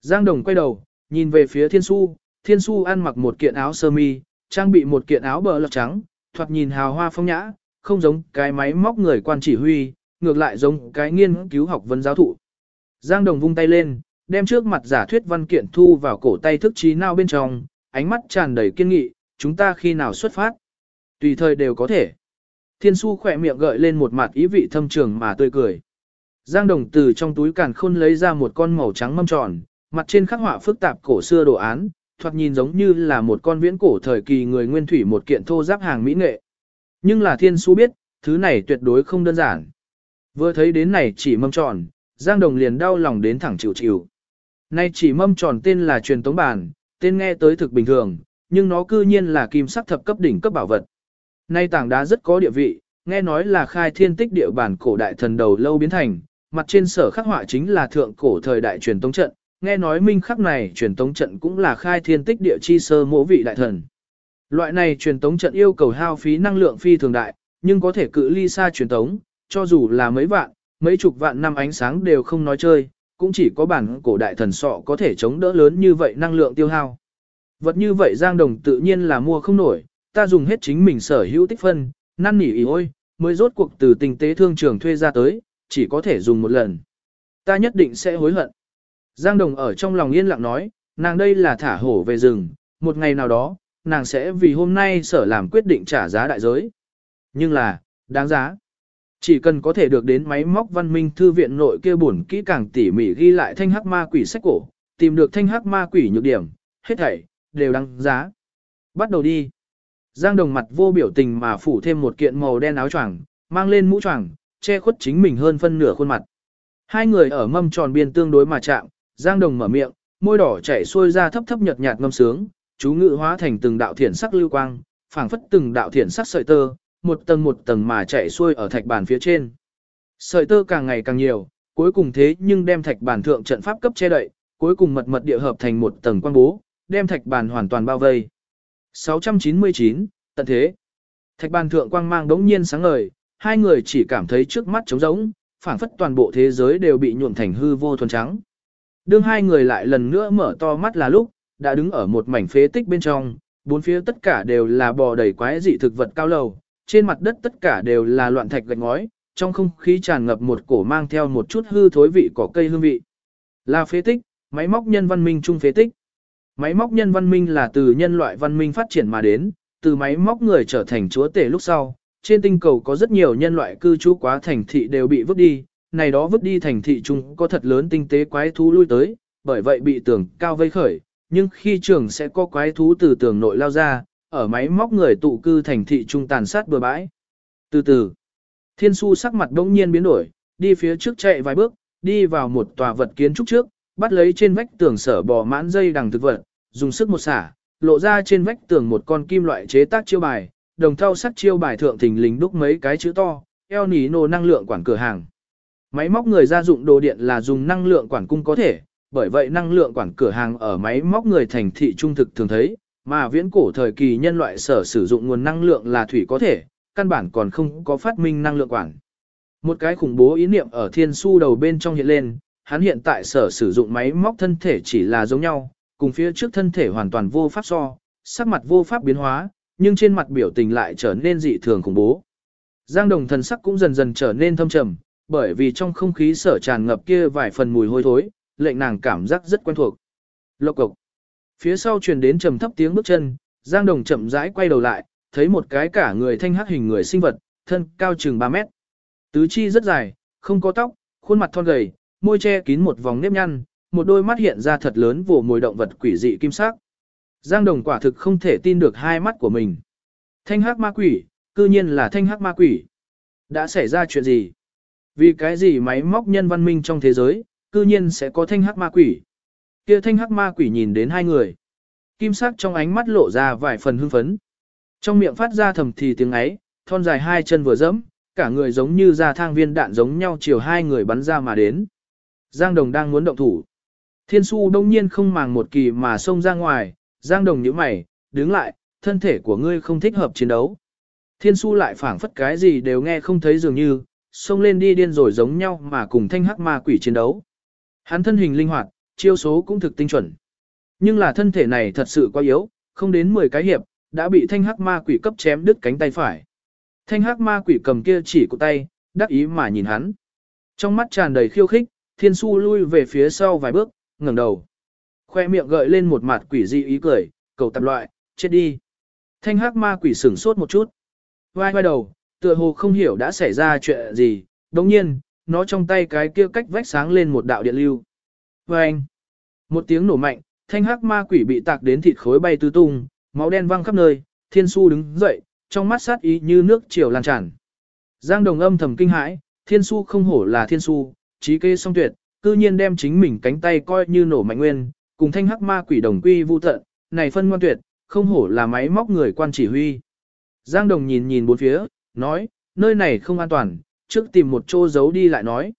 Giang Đồng quay đầu, nhìn về phía Thiên Su, Thiên Su ăn mặc một kiện áo sơ mi, trang bị một kiện áo bờ lọc trắng, thoạt nhìn hào hoa phong nhã, không giống cái máy móc người quan chỉ huy, ngược lại giống cái nghiên cứu học vấn giáo thụ. Giang Đồng vung tay lên, đem trước mặt giả thuyết văn kiện thu vào cổ tay thức trí nào bên trong, ánh mắt tràn đầy kiên nghị, chúng ta khi nào xuất phát. Tùy thời đều có thể. Thiên su khỏe miệng gợi lên một mặt ý vị thâm trường mà tươi cười. Giang đồng từ trong túi càn khôn lấy ra một con màu trắng mâm tròn, mặt trên khắc họa phức tạp cổ xưa đồ án, thoạt nhìn giống như là một con viễn cổ thời kỳ người nguyên thủy một kiện thô giáp hàng mỹ nghệ. Nhưng là thiên su biết, thứ này tuyệt đối không đơn giản. Vừa thấy đến này chỉ mâm tròn, Giang Đồng liền đau lòng đến thẳng chịu chịu. Nay chỉ mâm tròn tên là truyền tống bản, tên nghe tới thực bình thường, nhưng nó cư nhiên là kim sắc thập cấp đỉnh cấp bảo vật. Nay tảng đá rất có địa vị, nghe nói là khai thiên tích địa bản cổ đại thần đầu lâu biến thành, mặt trên sở khắc họa chính là thượng cổ thời đại truyền tống trận, nghe nói minh khắc này truyền tống trận cũng là khai thiên tích địa chi sơ mỗ vị đại thần. Loại này truyền tống trận yêu cầu hao phí năng lượng phi thường đại, nhưng có thể cự ly xa truyền tống, cho dù là mấy vạn, mấy chục vạn năm ánh sáng đều không nói chơi, cũng chỉ có bản cổ đại thần sọ có thể chống đỡ lớn như vậy năng lượng tiêu hao. Vật như vậy Giang Đồng tự nhiên là mua không nổi, ta dùng hết chính mình sở hữu tích phân, năn nỉ ý ôi, mới rốt cuộc từ tình tế thương trường thuê ra tới, chỉ có thể dùng một lần. Ta nhất định sẽ hối hận. Giang Đồng ở trong lòng yên lặng nói, nàng đây là thả hổ về rừng, một ngày nào đó, nàng sẽ vì hôm nay sở làm quyết định trả giá đại giới. Nhưng là, đáng giá. Chỉ cần có thể được đến máy móc văn minh thư viện nội kia bổn kỹ càng tỉ mỉ ghi lại thanh hắc ma quỷ sách cổ, tìm được thanh hắc ma quỷ nhược điểm, hết thảy, đều đáng giá. Bắt đầu đi. Giang đồng mặt vô biểu tình mà phủ thêm một kiện màu đen áo choàng, mang lên mũ choàng, che khuất chính mình hơn phân nửa khuôn mặt. Hai người ở mâm tròn biên tương đối mà chạm, Giang đồng mở miệng, môi đỏ chảy xuôi ra thấp thấp nhợt nhạt ngâm sướng, chú ngữ hóa thành từng đạo thiển sắc lưu quang, phảng phất từng đạo thiển sắc sợi tơ, một tầng một tầng mà chạy xuôi ở thạch bàn phía trên. Sợi tơ càng ngày càng nhiều, cuối cùng thế nhưng đem thạch bàn thượng trận pháp cấp che đậy, cuối cùng mật mật địa hợp thành một tầng quang bố, đem thạch bàn hoàn toàn bao vây. 699, tận thế. Thạch bàn thượng quang mang đống nhiên sáng ngời, hai người chỉ cảm thấy trước mắt trống rỗng, phảng phất toàn bộ thế giới đều bị nhuộm thành hư vô thuần trắng. Đương hai người lại lần nữa mở to mắt là lúc, đã đứng ở một mảnh phế tích bên trong, bốn phía tất cả đều là bò đầy quái dị thực vật cao lầu, trên mặt đất tất cả đều là loạn thạch gạch ngói, trong không khí tràn ngập một cổ mang theo một chút hư thối vị cỏ cây hương vị. Là phế tích, máy móc nhân văn minh chung phế tích. Máy móc nhân văn minh là từ nhân loại văn minh phát triển mà đến, từ máy móc người trở thành chúa tể lúc sau. Trên tinh cầu có rất nhiều nhân loại cư trú quá thành thị đều bị vứt đi, này đó vứt đi thành thị chung có thật lớn tinh tế quái thú lui tới, bởi vậy bị tường cao vây khởi, nhưng khi trường sẽ có quái thú từ tường nội lao ra, ở máy móc người tụ cư thành thị trung tàn sát bừa bãi. Từ từ, thiên su sắc mặt đông nhiên biến đổi, đi phía trước chạy vài bước, đi vào một tòa vật kiến trúc trước, bắt lấy trên vách tường sở bò mãn dây đằng thực vật, dùng sức một xả, lộ ra trên vách tường một con kim loại chế tác chiêu bài, đồng thau sắt chiêu bài thượng thình lình đúc mấy cái chữ to, eo nỉ nô năng lượng quản cửa hàng. Máy móc người gia dụng đồ điện là dùng năng lượng quản cung có thể, bởi vậy năng lượng quản cửa hàng ở máy móc người thành thị trung thực thường thấy, mà viễn cổ thời kỳ nhân loại sở sử dụng nguồn năng lượng là thủy có thể, căn bản còn không có phát minh năng lượng quản. Một cái khủng bố ý niệm ở thiên su đầu bên trong hiện lên, hắn hiện tại sở sử dụng máy móc thân thể chỉ là giống nhau, cùng phía trước thân thể hoàn toàn vô pháp so, sắc mặt vô pháp biến hóa, nhưng trên mặt biểu tình lại trở nên dị thường khủng bố. Giang đồng thần sắc cũng dần dần trở nên thâm trầm, bởi vì trong không khí sở tràn ngập kia vài phần mùi hôi thối, lệnh nàng cảm giác rất quen thuộc. Lộc cục Phía sau truyền đến trầm thấp tiếng bước chân, Giang Đồng chậm rãi quay đầu lại, thấy một cái cả người thanh hắc hình người sinh vật, thân cao chừng 3 mét. Tứ chi rất dài, không có tóc, khuôn mặt thon gầy, môi che kín một vòng nếp nhăn, một đôi mắt hiện ra thật lớn vồ mồi động vật quỷ dị kim sắc. Giang Đồng quả thực không thể tin được hai mắt của mình. Thanh hắc ma quỷ, cư nhiên là thanh hắc ma quỷ. Đã xảy ra chuyện gì? Vì cái gì máy móc nhân văn minh trong thế giới, cư nhiên sẽ có thanh hắc ma quỷ? Kia thanh hắc ma quỷ nhìn đến hai người. Kim sắc trong ánh mắt lộ ra vài phần hưng phấn. Trong miệng phát ra thầm thì tiếng ấy, thon dài hai chân vừa dẫm, cả người giống như ra thang viên đạn giống nhau chiều hai người bắn ra mà đến. Giang Đồng đang muốn động thủ. Thiên su đông nhiên không màng một kỳ mà xông ra ngoài, Giang Đồng nhíu mày, đứng lại, thân thể của ngươi không thích hợp chiến đấu. Thiên su lại phảng phất cái gì đều nghe không thấy dường như, xông lên đi điên rồi giống nhau mà cùng thanh hắc ma quỷ chiến đấu. Hắn thân hình linh hoạt, chiêu số cũng thực tinh chuẩn. Nhưng là thân thể này thật sự quá yếu, không đến 10 cái hiệp, đã bị thanh hắc ma quỷ cấp chém đứt cánh tay phải. Thanh hắc ma quỷ cầm kia chỉ của tay, đắc ý mà nhìn hắn. Trong mắt tràn đầy khiêu khích, thiên su lui về phía sau vài bước, ngẩng đầu. Khoe miệng gợi lên một mặt quỷ dị ý cười, cầu tập loại, chết đi. Thanh hắc ma quỷ sửng sốt một chút. Vai vai đầu, tựa hồ không hiểu đã xảy ra chuyện gì, đồng nhiên, nó trong tay cái kia cách vách sáng lên một đạo điện lưu. Và anh, một tiếng nổ mạnh, thanh hắc ma quỷ bị tạc đến thịt khối bay tứ tung, máu đen văng khắp nơi, thiên su đứng dậy, trong mắt sát ý như nước chiều lan tràn. Giang đồng âm thầm kinh hãi, thiên su không hổ là thiên su, trí kê song tuyệt, cư nhiên đem chính mình cánh tay coi như nổ mạnh nguyên, cùng thanh hắc ma quỷ đồng quy vu tận, này phân ngoan tuyệt, không hổ là máy móc người quan chỉ huy. Giang đồng nhìn nhìn bốn phía, nói, nơi này không an toàn, trước tìm một chỗ giấu đi lại nói.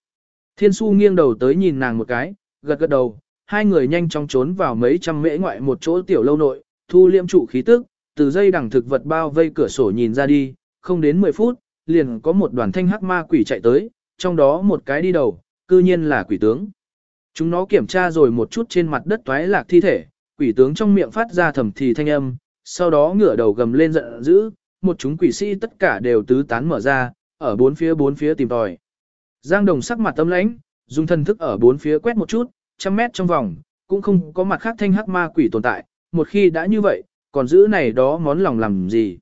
Thiên su nghiêng đầu tới nhìn nàng một cái, gật gật đầu, hai người nhanh chóng trốn vào mấy trăm mễ ngoại một chỗ tiểu lâu nội, thu liêm trụ khí tức, từ dây đằng thực vật bao vây cửa sổ nhìn ra đi, không đến 10 phút, liền có một đoàn thanh hắc ma quỷ chạy tới, trong đó một cái đi đầu, cư nhiên là quỷ tướng. Chúng nó kiểm tra rồi một chút trên mặt đất toái lạc thi thể, quỷ tướng trong miệng phát ra thầm thì thanh âm, sau đó ngửa đầu gầm lên giận dữ, một chúng quỷ sĩ tất cả đều tứ tán mở ra, ở bốn phía bốn phía tìm tòi. Giang Đồng sắc mặt tâm lãnh, dùng thần thức ở bốn phía quét một chút, trăm mét trong vòng, cũng không có mặt khác thanh hắc ma quỷ tồn tại, một khi đã như vậy, còn giữ này đó món lòng làm gì.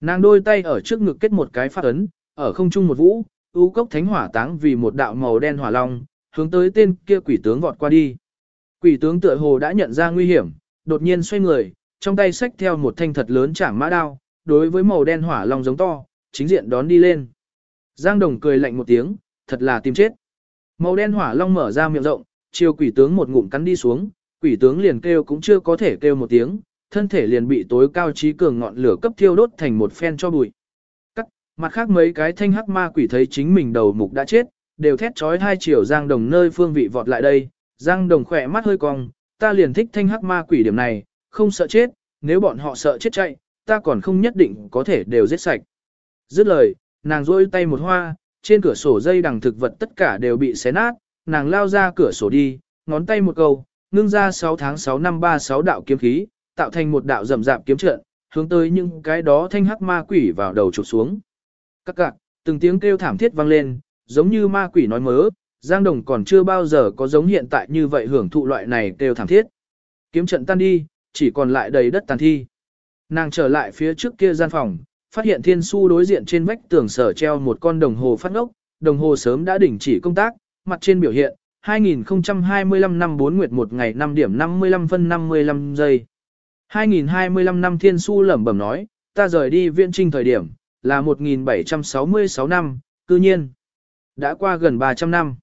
Nàng đôi tay ở trước ngực kết một cái phát ấn, ở không trung một vũ, u cốc thánh hỏa táng vì một đạo màu đen hỏa long, hướng tới tên kia quỷ tướng vọt qua đi. Quỷ tướng tựa hồ đã nhận ra nguy hiểm, đột nhiên xoay người, trong tay xách theo một thanh thật lớn chảng mã đao, đối với màu đen hỏa long giống to, chính diện đón đi lên. Giang Đồng cười lạnh một tiếng, thật là tìm chết. Màu đen hỏa long mở ra miệng rộng, chiều quỷ tướng một ngụm cắn đi xuống, quỷ tướng liền kêu cũng chưa có thể kêu một tiếng, thân thể liền bị tối cao trí cường ngọn lửa cấp thiêu đốt thành một phen cho bụi. Mặt khác mấy cái thanh hắc ma quỷ thấy chính mình đầu mục đã chết, đều thét trói hai chiều Giang Đồng nơi phương vị vọt lại đây, Giang Đồng khỏe mắt hơi cong, ta liền thích thanh hắc ma quỷ điểm này, không sợ chết, nếu bọn họ sợ chết chạy, ta còn không nhất định có thể đều giết sạch. Dứt lời, nàng rôi tay một hoa, trên cửa sổ dây đằng thực vật tất cả đều bị xé nát, nàng lao ra cửa sổ đi, ngón tay một câu, ngưng ra 6 tháng 6 năm 36 đạo kiếm khí, tạo thành một đạo rầm rạp kiếm trận, hướng tới những cái đó thanh hắc ma quỷ vào đầu chụp xuống. Các cạc, từng tiếng kêu thảm thiết vang lên, giống như ma quỷ nói mớ, Giang Đồng còn chưa bao giờ có giống hiện tại như vậy hưởng thụ loại này kêu thảm thiết. Kiếm trận tan đi, chỉ còn lại đầy đất tàn thi. Nàng trở lại phía trước kia gian phòng, phát hiện thiên su đối diện trên vách tường sở treo một con đồng hồ phát ngốc, đồng hồ sớm đã đình chỉ công tác, mặt trên biểu hiện, 2025 năm 4 nguyệt một ngày 5 điểm 55 phân 55 giây. 2025 năm thiên su lẩm bẩm nói, ta rời đi viện trinh thời điểm, là 1766 năm, cư nhiên. Đã qua gần 300 năm.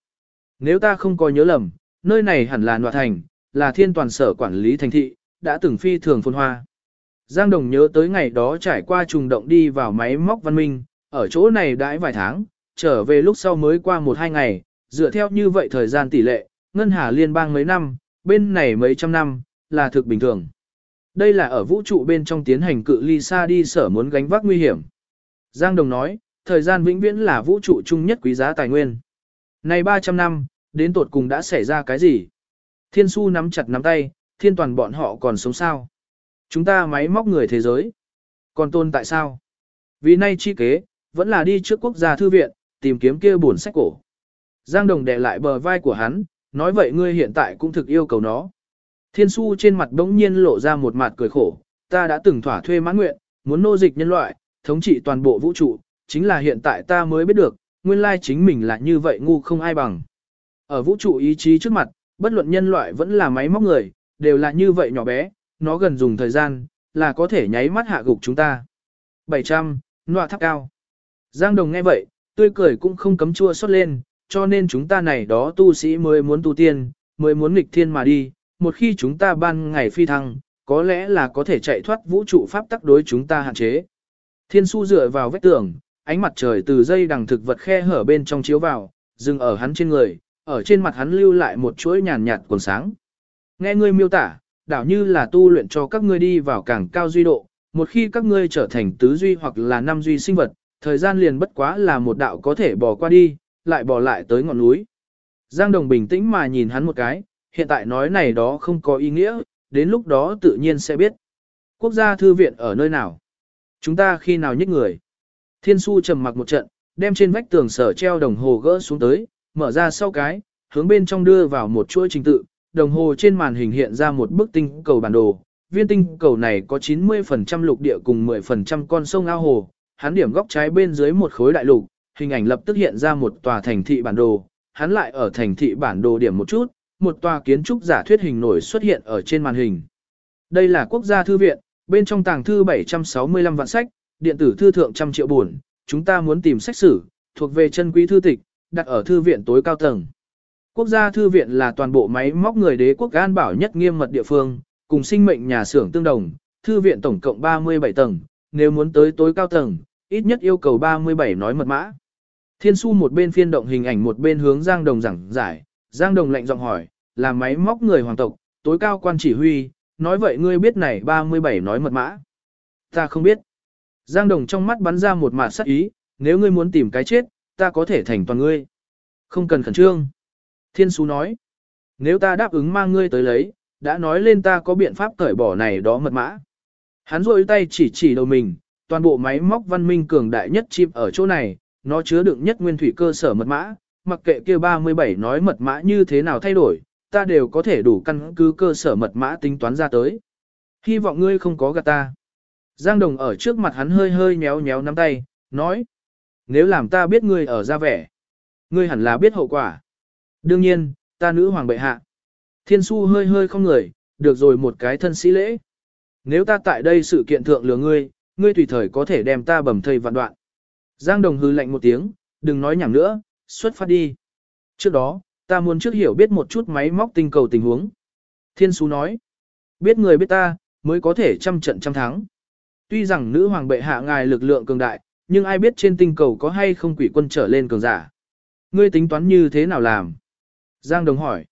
Nếu ta không có nhớ lầm, nơi này hẳn là Nọa Thành, là thiên toàn sở quản lý thành thị, đã từng phi thường phồn hoa. Giang Đồng nhớ tới ngày đó trải qua trùng động đi vào máy móc văn minh, ở chỗ này đãi vài tháng, trở về lúc sau mới qua một hai ngày, dựa theo như vậy thời gian tỷ lệ, ngân hà liên bang mấy năm, bên này mấy trăm năm, là thực bình thường. Đây là ở vũ trụ bên trong tiến hành cự ly xa đi sở muốn gánh vác nguy hiểm. Giang Đồng nói, thời gian vĩnh viễn là vũ trụ chung nhất quý giá tài nguyên. Này 300 năm, đến tột cùng đã xảy ra cái gì? Thiên su nắm chặt nắm tay, thiên toàn bọn họ còn sống sao? Chúng ta máy móc người thế giới. Còn tôn tại sao? Vì nay chi kế, vẫn là đi trước quốc gia thư viện, tìm kiếm kia buồn sách cổ. Giang Đồng đè lại bờ vai của hắn, nói vậy ngươi hiện tại cũng thực yêu cầu nó. Thiên su trên mặt bỗng nhiên lộ ra một mặt cười khổ, ta đã từng thỏa thuê mãn nguyện, muốn nô dịch nhân loại, thống trị toàn bộ vũ trụ, chính là hiện tại ta mới biết được, nguyên lai chính mình là như vậy ngu không ai bằng. Ở vũ trụ ý chí trước mặt, bất luận nhân loại vẫn là máy móc người, đều là như vậy nhỏ bé, nó gần dùng thời gian, là có thể nháy mắt hạ gục chúng ta. 700, nọa tháp cao. Giang Đồng nghe vậy, tươi cười cũng không cấm chua xót lên, cho nên chúng ta này đó tu sĩ mới muốn tu tiên, mới muốn nghịch thiên mà đi, một khi chúng ta ban ngày phi thăng, có lẽ là có thể chạy thoát vũ trụ pháp tắc đối chúng ta hạn chế. Thiên su dựa vào vách tường, ánh mặt trời từ dây đằng thực vật khe hở bên trong chiếu vào, dừng ở hắn trên người, ở trên mặt hắn lưu lại một chuỗi nhàn nhạt quần sáng. Nghe ngươi miêu tả, đảo như là tu luyện cho các ngươi đi vào càng cao duy độ, một khi các ngươi trở thành tứ duy hoặc là năm duy sinh vật, thời gian liền bất quá là một đạo có thể bỏ qua đi, lại bỏ lại tới ngọn núi. Giang Đồng bình tĩnh mà nhìn hắn một cái, hiện tại nói này đó không có ý nghĩa, đến lúc đó tự nhiên sẽ biết. Quốc gia thư viện ở nơi nào? Chúng ta khi nào nhích người? Thiên su trầm mặc một trận, đem trên vách tường sở treo đồng hồ gỡ xuống tới, mở ra sau cái, hướng bên trong đưa vào một chuỗi trình tự, đồng hồ trên màn hình hiện ra một bức tinh cầu bản đồ. Viên tinh cầu này có 90% lục địa cùng 10% con sông ao hồ, hắn điểm góc trái bên dưới một khối đại lục, hình ảnh lập tức hiện ra một tòa thành thị bản đồ, hắn lại ở thành thị bản đồ điểm một chút, một tòa kiến trúc giả thuyết hình nổi xuất hiện ở trên màn hình. Đây là quốc gia thư viện, bên trong tàng thư 765 vạn sách, điện tử thư thượng trăm triệu buồn, chúng ta muốn tìm sách sử, thuộc về chân quý thư tịch, đặt ở thư viện tối cao tầng. Quốc gia thư viện là toàn bộ máy móc người đế quốc an bảo nhất nghiêm mật địa phương, cùng sinh mệnh nhà xưởng tương đồng, thư viện tổng cộng 37 tầng, nếu muốn tới tối cao tầng, ít nhất yêu cầu 37 nói mật mã. Thiên su một bên phiên động hình ảnh một bên hướng Giang Đồng giảng giải, Giang Đồng lạnh giọng hỏi, là máy móc người hoàng tộc, tối cao quan chỉ huy, nói vậy ngươi biết này 37 nói mật mã. Ta không biết. Giang Đồng trong mắt bắn ra một mạt sắc ý, nếu ngươi muốn tìm cái chết, ta có thể thành toàn ngươi. Không cần khẩn trương. Thiên Sú nói, nếu ta đáp ứng mang ngươi tới lấy, đã nói lên ta có biện pháp cởi bỏ này đó mật mã. Hắn rôi tay chỉ chỉ đầu mình, toàn bộ máy móc văn minh cường đại nhất chip ở chỗ này, nó chứa đựng nhất nguyên thủy cơ sở mật mã, mặc kệ kia 37 nói mật mã như thế nào thay đổi, ta đều có thể đủ căn cứ cơ sở mật mã tính toán ra tới. Hy vọng ngươi không có gạt ta. Giang Đồng ở trước mặt hắn hơi hơi nhéo nhéo nắm tay, nói. Nếu làm ta biết ngươi ở ra vẻ, ngươi hẳn là biết hậu quả. Đương nhiên, ta nữ hoàng bệ hạ. Thiên su hơi hơi không người, được rồi một cái thân sĩ lễ. Nếu ta tại đây sự kiện thượng lừa ngươi, ngươi tùy thời có thể đem ta bầm thây vạn đoạn. Giang Đồng hư lạnh một tiếng, đừng nói nhảm nữa, xuất phát đi. Trước đó, ta muốn trước hiểu biết một chút máy móc tinh cầu tình huống. Thiên Sú nói, biết người biết ta, mới có thể trăm trận trăm thắng. Tuy rằng nữ hoàng bệ hạ ngài lực lượng cường đại, nhưng ai biết trên tinh cầu có hay không quỷ quân trở lên cường giả. Ngươi tính toán như thế nào làm? Giang Đồng hỏi.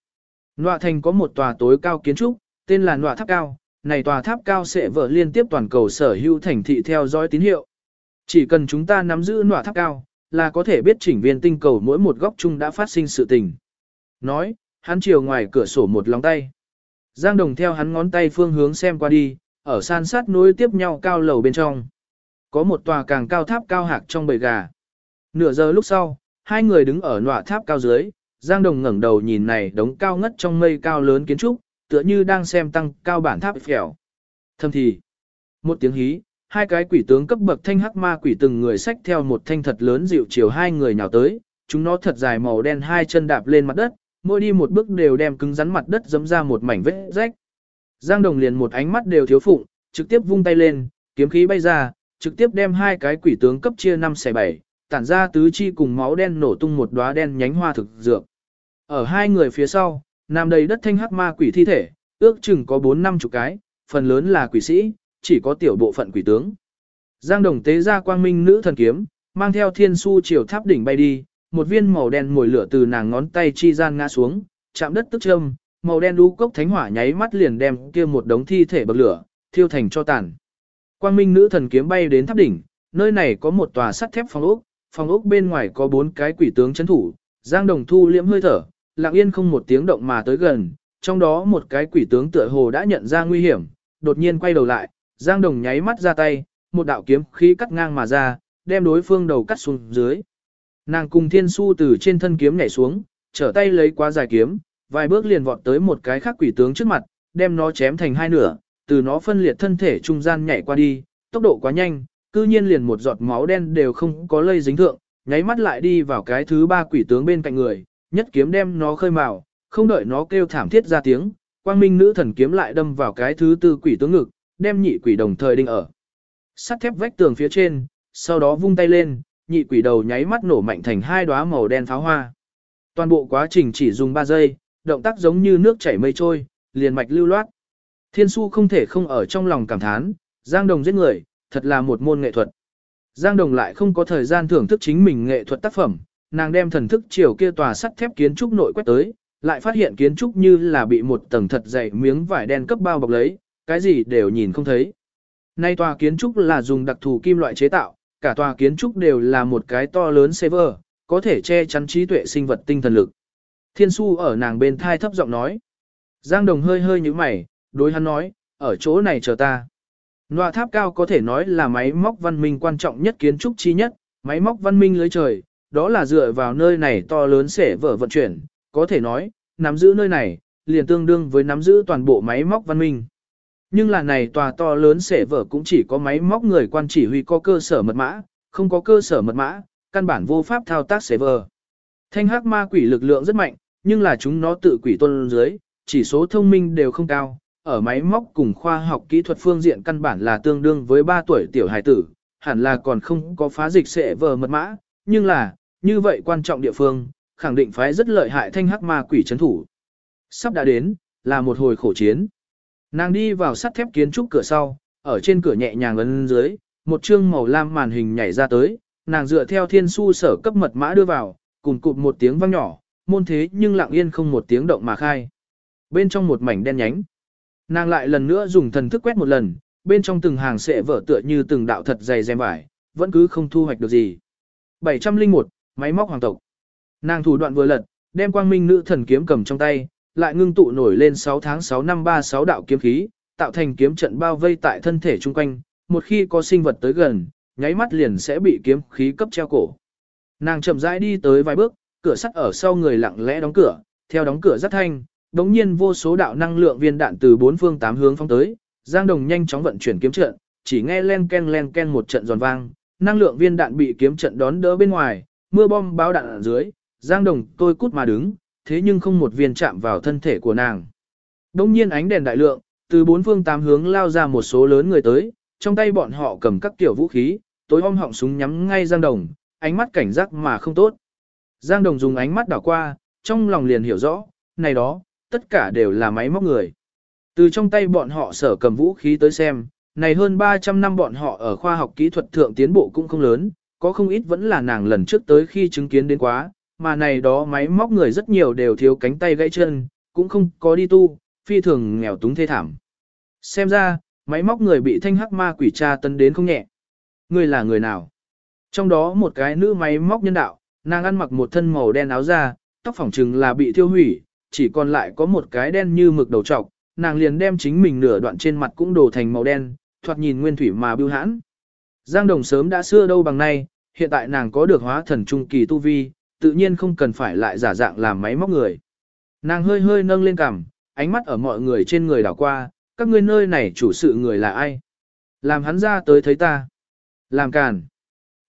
Nọa thành có một tòa tối cao kiến trúc, tên là Nọa tháp cao. Này tòa tháp cao sẽ vỡ liên tiếp toàn cầu sở hữu thành thị theo dõi tín hiệu. Chỉ cần chúng ta nắm giữ Nọa tháp cao, là có thể biết chỉnh viên tinh cầu mỗi một góc chung đã phát sinh sự tình. Nói, hắn chiều ngoài cửa sổ một lòng tay. Giang Đồng theo hắn ngón tay phương hướng xem qua đi, ở san sát nối tiếp nhau cao lầu bên trong. Có một tòa càng cao tháp cao hạc trong bầy gà. Nửa giờ lúc sau, hai người đứng ở nọa tháp cao dưới, Giang Đồng ngẩng đầu nhìn này đống cao ngất trong mây cao lớn kiến trúc, tựa như đang xem tăng cao bản tháp phèo. Thâm thì, một tiếng hí, hai cái quỷ tướng cấp bậc thanh hắc ma quỷ từng người xách theo một thanh thật lớn dịu chiều hai người nhào tới, chúng nó thật dài màu đen hai chân đạp lên mặt đất, mỗi đi một bước đều đem cứng rắn mặt đất dẫm ra một mảnh vết rách. Giang Đồng liền một ánh mắt đều thiếu phụng, trực tiếp vung tay lên, kiếm khí bay ra, trực tiếp đem hai cái quỷ tướng cấp chia năm xẻ bảy, tản ra tứ chi cùng máu đen nổ tung một đóa đen nhánh hoa thực dược. Ở hai người phía sau, nằm đầy đất thanh hắc ma quỷ thi thể, ước chừng có bốn năm chục cái, phần lớn là quỷ sĩ, chỉ có tiểu bộ phận quỷ tướng. Giang Đồng tế ra quang minh nữ thần kiếm, mang theo thiên su chiều tháp đỉnh bay đi, một viên màu đen mồi lửa từ nàng ngón tay chi gian ngã xuống, chạm đất tức châm, màu đen đu cốc thánh hỏa nháy mắt liền đem kia một đống thi thể bậc lửa, thiêu thành cho tàn. Quang minh nữ thần kiếm bay đến tháp đỉnh, nơi này có một tòa sắt thép phòng ốc, phòng ốc bên ngoài có bốn cái quỷ tướng chấn thủ, Giang Đồng thu liễm hơi thở, lặng yên không một tiếng động mà tới gần, trong đó một cái quỷ tướng tựa hồ đã nhận ra nguy hiểm, đột nhiên quay đầu lại, Giang Đồng nháy mắt ra tay, một đạo kiếm khí cắt ngang mà ra, đem đối phương đầu cắt xuống dưới. Nàng cùng thiên su từ trên thân kiếm nhảy xuống, trở tay lấy quá dài kiếm, vài bước liền vọt tới một cái khác quỷ tướng trước mặt, đem nó chém thành hai nửa, từ nó phân liệt thân thể trung gian nhảy qua đi, tốc độ quá nhanh, cư nhiên liền một giọt máu đen đều không có lây dính thượng, nháy mắt lại đi vào cái thứ ba quỷ tướng bên cạnh người, nhất kiếm đem nó khơi mào, không đợi nó kêu thảm thiết ra tiếng, quang minh nữ thần kiếm lại đâm vào cái thứ tư quỷ tướng ngực, đem nhị quỷ đồng thời đinh ở. Sắt thép vách tường phía trên, sau đó vung tay lên, nhị quỷ đầu nháy mắt nổ mạnh thành hai đóa màu đen pháo hoa. Toàn bộ quá trình chỉ dùng 3 giây, động tác giống như nước chảy mây trôi, liền mạch lưu loát. Thiên su không thể không ở trong lòng cảm thán, Giang Đồng giết người, thật là một môn nghệ thuật. Giang Đồng lại không có thời gian thưởng thức chính mình nghệ thuật tác phẩm, nàng đem thần thức chiều kia tòa sắt thép kiến trúc nội quét tới, lại phát hiện kiến trúc như là bị một tầng thật dày miếng vải đen cấp bao bọc lấy, cái gì đều nhìn không thấy. Nay tòa kiến trúc là dùng đặc thù kim loại chế tạo, cả tòa kiến trúc đều là một cái to lớn server, có thể che chắn trí tuệ sinh vật tinh thần lực. Thiên su ở nàng bên thai thấp giọng nói. Giang Đồng hơi hơi như mày, đối hắn nói, ở chỗ này chờ ta. Nòa tháp cao có thể nói là máy móc văn minh quan trọng nhất kiến trúc chi nhất, máy móc văn minh lưới trời, đó là dựa vào nơi này to lớn sẽ vở vận chuyển, có thể nói, nắm giữ nơi này, liền tương đương với nắm giữ toàn bộ máy móc văn minh. Nhưng là này tòa to lớn sẽ vở cũng chỉ có máy móc người quan chỉ huy có cơ sở mật mã, không có cơ sở mật mã, căn bản vô pháp thao tác sẽ vở. Thanh hắc ma quỷ lực lượng rất mạnh, nhưng là chúng nó tự quỷ tuân dưới, chỉ số thông minh đều không cao, ở máy móc cùng khoa học kỹ thuật phương diện căn bản là tương đương với 3 tuổi tiểu hài tử, hẳn là còn không có phá dịch sẽ vờ mật mã, nhưng là, như vậy quan trọng địa phương, khẳng định phái rất lợi hại thanh hắc ma quỷ chấn thủ. Sắp đã đến, là một hồi khổ chiến. Nàng đi vào sắt thép kiến trúc cửa sau, ở trên cửa nhẹ nhàng ấn dưới, một chương màu lam màn hình nhảy ra tới, nàng dựa theo thiên su sở cấp mật mã đưa vào, cùng cụt một tiếng vang nhỏ, môn thế nhưng lặng yên không một tiếng động mà khai. Bên trong một mảnh đen nhánh, nàng lại lần nữa dùng thần thức quét một lần, bên trong từng hàng sệ vỡ tựa như từng đạo thật dày dèm vải, vẫn cứ không thu hoạch được gì. 701, máy móc hoàng tộc. Nàng thủ đoạn vừa lật, đem quang minh nữ thần kiếm cầm trong tay, lại ngưng tụ nổi lên 6 tháng 6 năm 36 đạo kiếm khí, tạo thành kiếm trận bao vây tại thân thể chung quanh, một khi có sinh vật tới gần, nháy mắt liền sẽ bị kiếm khí cấp treo cổ. Nàng chậm rãi đi tới vài bước, cửa sắt ở sau người lặng lẽ đóng cửa, theo đóng cửa rất thanh, đống nhiên vô số đạo năng lượng viên đạn từ bốn phương tám hướng phóng tới, Giang Đồng nhanh chóng vận chuyển kiếm trận, chỉ nghe len ken len ken một trận giòn vang, năng lượng viên đạn bị kiếm trận đón đỡ bên ngoài, mưa bom báo đạn ở dưới, Giang Đồng tôi cút mà đứng, thế nhưng không một viên chạm vào thân thể của nàng. Đông nhiên ánh đèn đại lượng, từ bốn phương tám hướng lao ra một số lớn người tới, trong tay bọn họ cầm các kiểu vũ khí, tối om họng súng nhắm ngay Giang Đồng, ánh mắt cảnh giác mà không tốt. Giang Đồng dùng ánh mắt đảo qua, trong lòng liền hiểu rõ, này đó, tất cả đều là máy móc người. Từ trong tay bọn họ sở cầm vũ khí tới xem, này hơn 300 năm bọn họ ở khoa học kỹ thuật thượng tiến bộ cũng không lớn, có không ít vẫn là nàng lần trước tới khi chứng kiến đến quá, mà này đó máy móc người rất nhiều đều thiếu cánh tay gãy chân, cũng không có đi tu, phi thường nghèo túng thê thảm. Xem ra, máy móc người bị thanh hắc ma quỷ tra tấn đến không nhẹ. Người là người nào? Trong đó một cái nữ máy móc nhân đạo, nàng ăn mặc một thân màu đen áo da, tóc phỏng trừng là bị thiêu hủy, chỉ còn lại có một cái đen như mực đầu trọc, nàng liền đem chính mình nửa đoạn trên mặt cũng đổ thành màu đen, thoạt nhìn nguyên thủy mà bưu hãn. Giang Đồng sớm đã xưa đâu bằng nay, hiện tại nàng có được hóa thần trung kỳ tu vi, tự nhiên không cần phải lại giả dạng làm máy móc người. Nàng hơi hơi nâng lên cằm, ánh mắt ở mọi người trên người đảo qua, các ngươi nơi này chủ sự người là ai? Làm hắn ra tới thấy ta. Làm càn.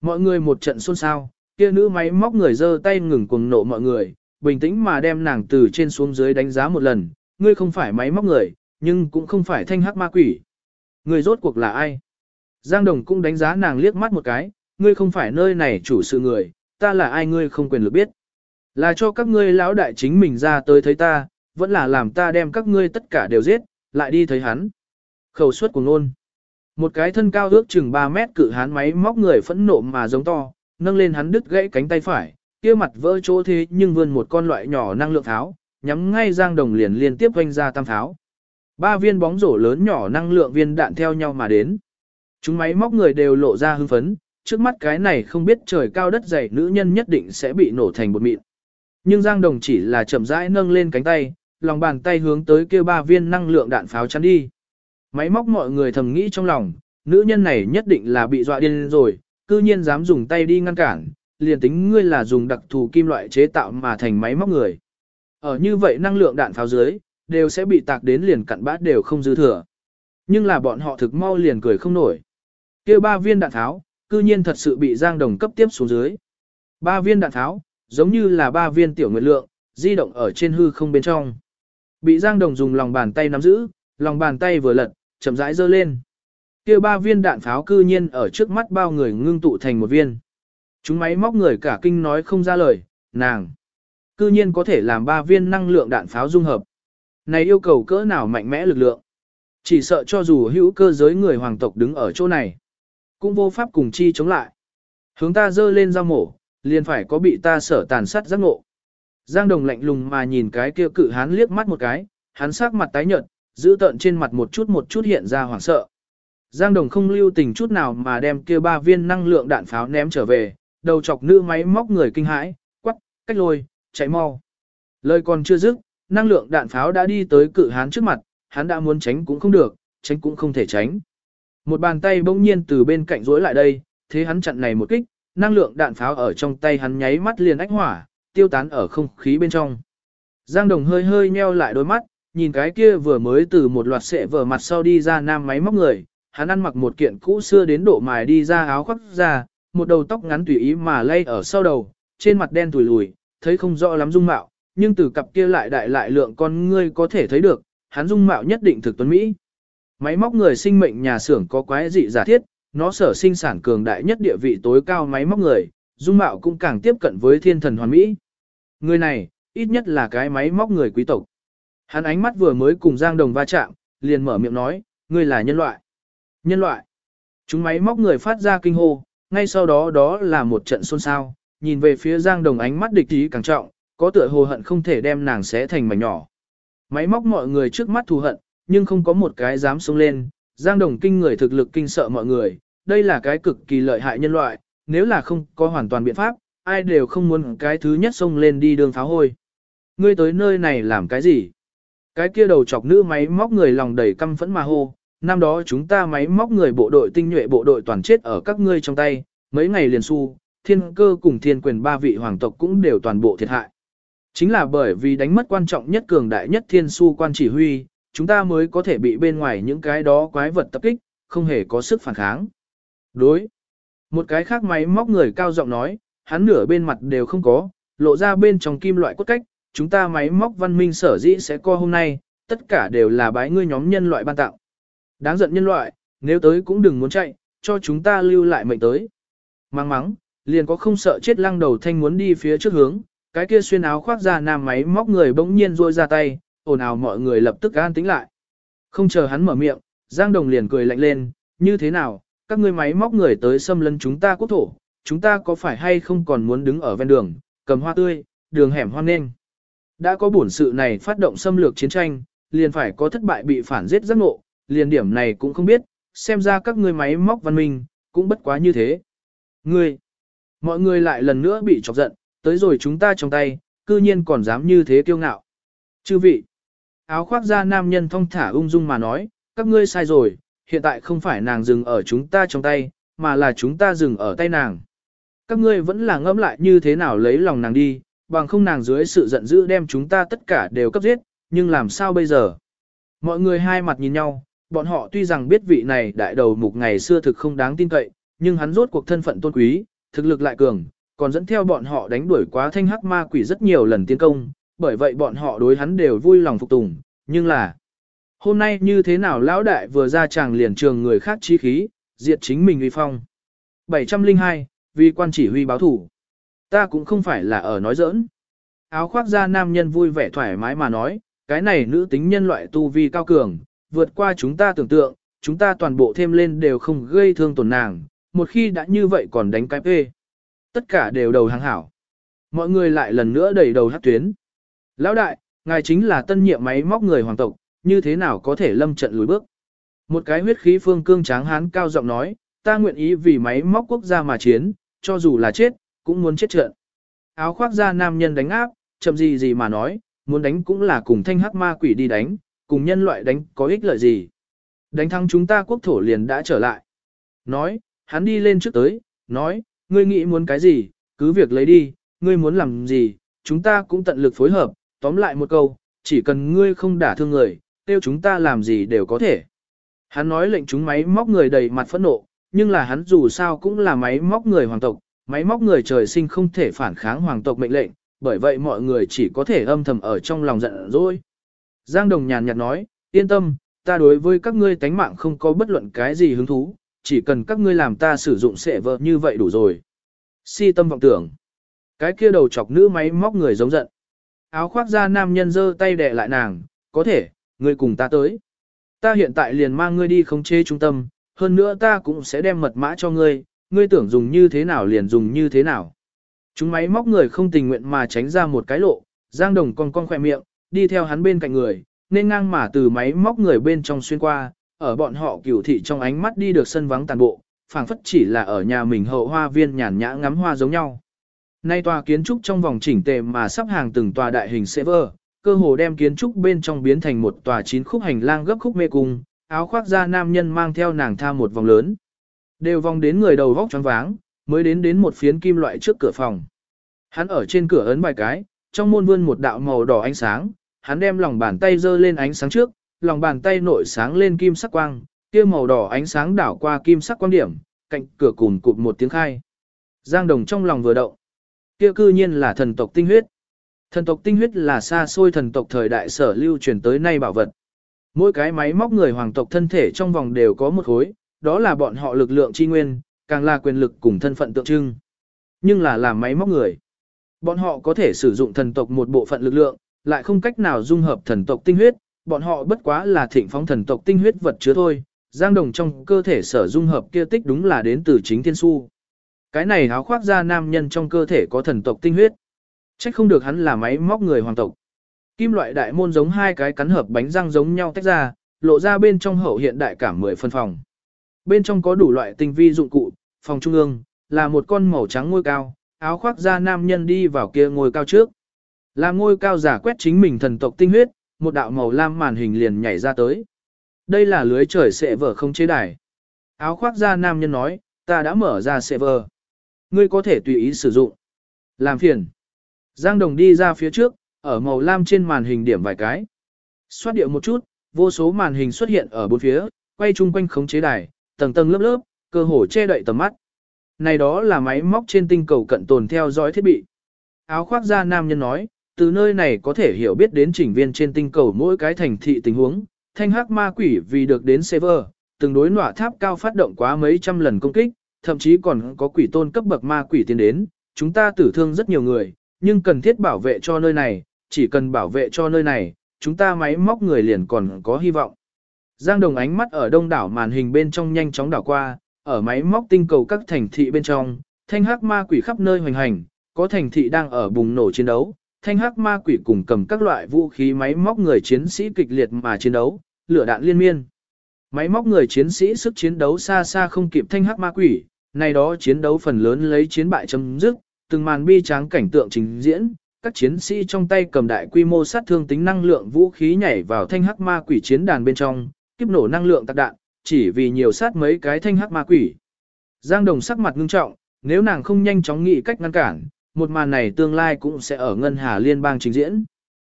Mọi người một trận xôn xao, kia nữ máy móc người giơ tay ngừng cuồng nộ mọi người, bình tĩnh mà đem nàng từ trên xuống dưới đánh giá một lần, ngươi không phải máy móc người, nhưng cũng không phải thanh hắc ma quỷ. Ngươi rốt cuộc là ai? Giang Đồng cũng đánh giá nàng liếc mắt một cái, ngươi không phải nơi này chủ sự người, ta là ai ngươi không quyền lực biết. Là cho các ngươi lão đại chính mình ra tới thấy ta, vẫn là làm ta đem các ngươi tất cả đều giết, lại đi thấy hắn. Khẩu suất của ngôn. Một cái thân cao ước chừng 3 mét cự hán máy móc người phẫn nộ mà giống to, nâng lên hắn đứt gãy cánh tay phải, kia mặt vỡ chỗ thế nhưng vươn một con loại nhỏ năng lượng tháo, nhắm ngay Giang Đồng liền liên tiếp quanh ra tam tháo. Ba viên bóng rổ lớn nhỏ năng lượng viên đạn theo nhau mà đến. Chúng máy móc người đều lộ ra hưng phấn, trước mắt cái này không biết trời cao đất dày nữ nhân nhất định sẽ bị nổ thành bột mịn. Nhưng Giang Đồng chỉ là chậm rãi nâng lên cánh tay, lòng bàn tay hướng tới kia ba viên năng lượng đạn pháo chắn đi. Máy móc mọi người thầm nghĩ trong lòng, nữ nhân này nhất định là bị dọa điên rồi, cư nhiên dám dùng tay đi ngăn cản, liền tính ngươi là dùng đặc thù kim loại chế tạo mà thành máy móc người. Ở như vậy năng lượng đạn pháo dưới, đều sẽ bị tạc đến liền cặn bát đều không dư thừa. Nhưng là bọn họ thực mau liền cười không nổi. kia ba viên đạn tháo, cư nhiên thật sự bị Giang Đồng cấp tiếp xuống dưới. Ba viên đạn tháo, giống như là ba viên tiểu nguyệt lượng, di động ở trên hư không bên trong. Bị Giang Đồng dùng lòng bàn tay nắm giữ, lòng bàn tay vừa lật, chậm rãi giơ lên. Kia ba viên đạn pháo cư nhiên ở trước mắt bao người ngưng tụ thành một viên. Chúng máy móc người cả kinh nói không ra lời, nàng. Cư nhiên có thể làm ba viên năng lượng đạn pháo dung hợp. Này yêu cầu cỡ nào mạnh mẽ lực lượng. Chỉ sợ cho dù hữu cơ giới người hoàng tộc đứng ở chỗ này. Cũng vô pháp cùng chi chống lại. Hướng ta dơ lên dao mổ, liền phải có bị ta sở tàn sát giác ngộ. Giang đồng lạnh lùng mà nhìn cái kia cự hán liếc mắt một cái, hắn sắc mặt tái nhợt, giữ tợn trên mặt một chút một chút hiện ra hoảng sợ. Giang đồng không lưu tình chút nào mà đem kia ba viên năng lượng đạn pháo ném trở về, đầu chọc nữ máy móc người kinh hãi, quắc, cách lôi, chạy mau. Lời còn chưa dứt, năng lượng đạn pháo đã đi tới cự hán trước mặt, hắn đã muốn tránh cũng không được, tránh cũng không thể tránh. Một bàn tay bỗng nhiên từ bên cạnh rối lại đây, thế hắn chặn này một kích, năng lượng đạn pháo ở trong tay hắn nháy mắt liền ách hỏa, tiêu tán ở không khí bên trong. Giang Đồng hơi hơi nheo lại đôi mắt, nhìn cái kia vừa mới từ một loạt sệ vở mặt sau đi ra nam máy móc người, hắn ăn mặc một kiện cũ xưa đến độ mài đi ra áo khoác ra, một đầu tóc ngắn tùy ý mà lay ở sau đầu, trên mặt đen tùi lùi, thấy không rõ lắm dung mạo, nhưng từ cặp kia lại đại lại lượng con ngươi có thể thấy được, hắn dung mạo nhất định thực tuấn Mỹ. Máy móc người sinh mệnh nhà xưởng có quái dị giả thiết, nó sở sinh sản cường đại nhất địa vị tối cao máy móc người, dung mạo cũng càng tiếp cận với thiên thần hoàn mỹ. Người này, ít nhất là cái máy móc người quý tộc. Hắn ánh mắt vừa mới cùng Giang Đồng va chạm, liền mở miệng nói, ngươi là nhân loại. Nhân loại. Chúng máy móc người phát ra kinh hô, ngay sau đó đó là một trận xôn xao, nhìn về phía Giang Đồng ánh mắt địch ý càng trọng, có tựa hồ hận không thể đem nàng xé thành mảnh nhỏ. Máy móc mọi người trước mắt thù hận, nhưng không có một cái dám xuống lên, Giang Đồng kinh người thực lực kinh sợ mọi người, đây là cái cực kỳ lợi hại nhân loại, nếu là không có hoàn toàn biện pháp, ai đều không muốn cái thứ nhất xông lên đi đường pháo hôi. Ngươi tới nơi này làm cái gì? Cái kia đầu chọc nữ máy móc người lòng đầy căm phẫn mà hô, năm đó chúng ta máy móc người bộ đội tinh nhuệ bộ đội toàn chết ở các ngươi trong tay, mấy ngày liền su, thiên cơ cùng thiên quyền ba vị hoàng tộc cũng đều toàn bộ thiệt hại. Chính là bởi vì đánh mất quan trọng nhất cường đại nhất thiên su quan chỉ huy, chúng ta mới có thể bị bên ngoài những cái đó quái vật tập kích, không hề có sức phản kháng. Đối. Một cái khác máy móc người cao giọng nói, hắn nửa bên mặt đều không có, lộ ra bên trong kim loại cốt cách, chúng ta máy móc văn minh sở dĩ sẽ co hôm nay, tất cả đều là bái ngươi nhóm nhân loại ban tặng. Đáng giận nhân loại, nếu tới cũng đừng muốn chạy, cho chúng ta lưu lại mệnh tới. Mang mắng, liền có không sợ chết lăng đầu thanh muốn đi phía trước hướng, cái kia xuyên áo khoác ra nam máy móc người bỗng nhiên rôi ra tay, ồn ào mọi người lập tức an tĩnh lại. Không chờ hắn mở miệng, Giang Đồng liền cười lạnh lên, như thế nào, các ngươi máy móc người tới xâm lấn chúng ta quốc thổ, chúng ta có phải hay không còn muốn đứng ở ven đường, cầm hoa tươi, đường hẻm hoan nghênh. Đã có bổn sự này phát động xâm lược chiến tranh, liền phải có thất bại bị phản giết giác ngộ, liền điểm này cũng không biết, xem ra các ngươi máy móc văn minh, cũng bất quá như thế. Ngươi, mọi người lại lần nữa bị chọc giận, tới rồi chúng ta trong tay, cư nhiên còn dám như thế kiêu ngạo. Chư vị, Áo khoác da nam nhân thong thả ung dung mà nói, các ngươi sai rồi, hiện tại không phải nàng dừng ở chúng ta trong tay, mà là chúng ta dừng ở tay nàng. Các ngươi vẫn là ngẫm lại như thế nào lấy lòng nàng đi, bằng không nàng dưới sự giận dữ đem chúng ta tất cả đều cấp giết, nhưng làm sao bây giờ? Mọi người hai mặt nhìn nhau, bọn họ tuy rằng biết vị này đại đầu mục ngày xưa thực không đáng tin cậy, nhưng hắn rốt cuộc thân phận tôn quý, thực lực lại cường, còn dẫn theo bọn họ đánh đuổi quá thanh hắc ma quỷ rất nhiều lần tiến công, bởi vậy bọn họ đối hắn đều vui lòng phục tùng, nhưng là hôm nay như thế nào lão đại vừa ra chàng liền trường người khác chi khí, diệt chính mình uy phong. 702, vì quan chỉ huy báo thủ. Ta cũng không phải là ở nói giỡn. Áo khoác da nam nhân vui vẻ thoải mái mà nói, cái này nữ tính nhân loại tu vi cao cường, vượt qua chúng ta tưởng tượng, chúng ta toàn bộ thêm lên đều không gây thương tổn nàng, một khi đã như vậy còn đánh cái phê. Tất cả đều đầu hàng hảo. Mọi người lại lần nữa đẩy đầu hát tuyến. Lão đại, ngài chính là tân nhiệm máy móc người hoàng tộc, như thế nào có thể lâm trận lùi bước. Một cái huyết khí phương cương tráng hán cao giọng nói, ta nguyện ý vì máy móc quốc gia mà chiến, cho dù là chết, cũng muốn chết trận. Áo khoác da nam nhân đánh áp, chậm gì gì mà nói, muốn đánh cũng là cùng thanh hắc ma quỷ đi đánh, cùng nhân loại đánh có ích lợi gì. Đánh thắng chúng ta quốc thổ liền đã trở lại. Nói, hắn đi lên trước tới, nói, ngươi nghĩ muốn cái gì, cứ việc lấy đi, ngươi muốn làm gì, chúng ta cũng tận lực phối hợp, tóm lại một câu, chỉ cần ngươi không đả thương người, tiêu chúng ta làm gì đều có thể. Hắn nói lệnh chúng máy móc người đầy mặt phẫn nộ, nhưng là hắn dù sao cũng là máy móc người hoàng tộc, máy móc người trời sinh không thể phản kháng hoàng tộc mệnh lệnh, bởi vậy mọi người chỉ có thể âm thầm ở trong lòng giận dỗi. Giang Đồng nhàn nhạt nói, yên tâm, ta đối với các ngươi tánh mạng không có bất luận cái gì hứng thú, chỉ cần các ngươi làm ta sử dụng sệ vợ như vậy đủ rồi. Si tâm vọng tưởng. Cái kia đầu chọc nữ máy móc người giống giận. Áo khoác da nam nhân giơ tay đè lại nàng, có thể, ngươi cùng ta tới. Ta hiện tại liền mang ngươi đi khống chế trung tâm, hơn nữa ta cũng sẽ đem mật mã cho ngươi, ngươi tưởng dùng như thế nào liền dùng như thế nào. Chúng máy móc người không tình nguyện mà tránh ra một cái lộ, Giang Đồng con con khỏe miệng, đi theo hắn bên cạnh người, nên ngang mà từ máy móc người bên trong xuyên qua, ở bọn họ cửu thị trong ánh mắt đi được sân vắng tàn bộ, phảng phất chỉ là ở nhà mình hậu hoa viên nhàn nhã ngắm hoa giống nhau. Nay tòa kiến trúc trong vòng chỉnh tề mà sắp hàng từng tòa đại hình server, cơ hồ đem kiến trúc bên trong biến thành một tòa chín khúc hành lang gấp khúc mê cung, áo khoác da nam nhân mang theo nàng tha một vòng lớn. Đều vòng đến người đầu vóc choáng váng, mới đến đến một phiến kim loại trước cửa phòng. Hắn ở trên cửa ấn vài cái, trong môn vươn một đạo màu đỏ ánh sáng, hắn đem lòng bàn tay giơ lên ánh sáng trước, lòng bàn tay nội sáng lên kim sắc quang, kia màu đỏ ánh sáng đảo qua kim sắc quang điểm, cạnh cửa cùng cụp một tiếng khai. Giang Đồng trong lòng vừa động. Kia cư nhiên là thần tộc tinh huyết. Thần tộc tinh huyết là xa xôi thần tộc thời đại sở lưu truyền tới nay bảo vật. Mỗi cái máy móc người hoàng tộc thân thể trong vòng đều có một khối, đó là bọn họ lực lượng chi nguyên, càng là quyền lực cùng thân phận tượng trưng. Nhưng là làm máy móc người. Bọn họ có thể sử dụng thần tộc một bộ phận lực lượng, lại không cách nào dung hợp thần tộc tinh huyết, bọn họ bất quá là thịnh phóng thần tộc tinh huyết vật chứa thôi. Giang đồng trong cơ thể sở dung hợp kia tích đúng là đến từ chính thiên su. Cái này háo khoác ra nam nhân trong cơ thể có thần tộc tinh huyết. Trách không được hắn là máy móc người hoàng tộc. Kim loại đại môn giống hai cái cắn hợp bánh răng giống nhau tách ra, lộ ra bên trong hậu hiện đại cảm mười phân phòng. Bên trong có đủ loại tinh vi dụng cụ, phòng trung ương, là một con màu trắng ngôi cao, áo khoác da nam nhân đi vào kia ngôi cao trước. Là ngôi cao giả quét chính mình thần tộc tinh huyết, một đạo màu lam màn hình liền nhảy ra tới. Đây là lưới trời sẽ vở không chế đài. Áo khoác da nam nhân nói, ta đã mở ra server. Ngươi có thể tùy ý sử dụng. Làm phiền. Giang Đồng đi ra phía trước, ở màu lam trên màn hình điểm vài cái. Xoát điệu một chút, vô số màn hình xuất hiện ở bốn phía, quay chung quanh khống chế đài, tầng tầng lớp lớp, cơ hồ che đậy tầm mắt. Này đó là máy móc trên tinh cầu cận tồn theo dõi thiết bị. Áo khoác da nam nhân nói, từ nơi này có thể hiểu biết đến chỉnh viên trên tinh cầu mỗi cái thành thị tình huống. Thanh hắc ma quỷ vì được đến server, từng đối nọa tháp cao phát động quá mấy trăm lần công kích, thậm chí còn có quỷ tôn cấp bậc ma quỷ tiến đến. Chúng ta tử thương rất nhiều người, nhưng cần thiết bảo vệ cho nơi này, chỉ cần bảo vệ cho nơi này, chúng ta máy móc người liền còn có hy vọng. Giang Đồng ánh mắt ở đông đảo màn hình bên trong nhanh chóng đảo qua, ở máy móc tinh cầu các thành thị bên trong, thanh hắc ma quỷ khắp nơi hoành hành, có thành thị đang ở bùng nổ chiến đấu, thanh hắc ma quỷ cùng cầm các loại vũ khí máy móc người chiến sĩ kịch liệt mà chiến đấu, lửa đạn liên miên. Máy móc người chiến sĩ sức chiến đấu xa xa không kịp thanh hắc ma quỷ, này đó chiến đấu phần lớn lấy chiến bại chấm dứt, từng màn bi tráng cảnh tượng trình diễn, các chiến sĩ trong tay cầm đại quy mô sát thương tính năng lượng vũ khí nhảy vào thanh hắc ma quỷ chiến đàn bên trong, kiếp nổ năng lượng tạc đạn, chỉ vì nhiều sát mấy cái thanh hắc ma quỷ. Giang Đồng sắc mặt ngưng trọng, nếu nàng không nhanh chóng nghĩ cách ngăn cản, một màn này tương lai cũng sẽ ở Ngân Hà Liên bang trình diễn.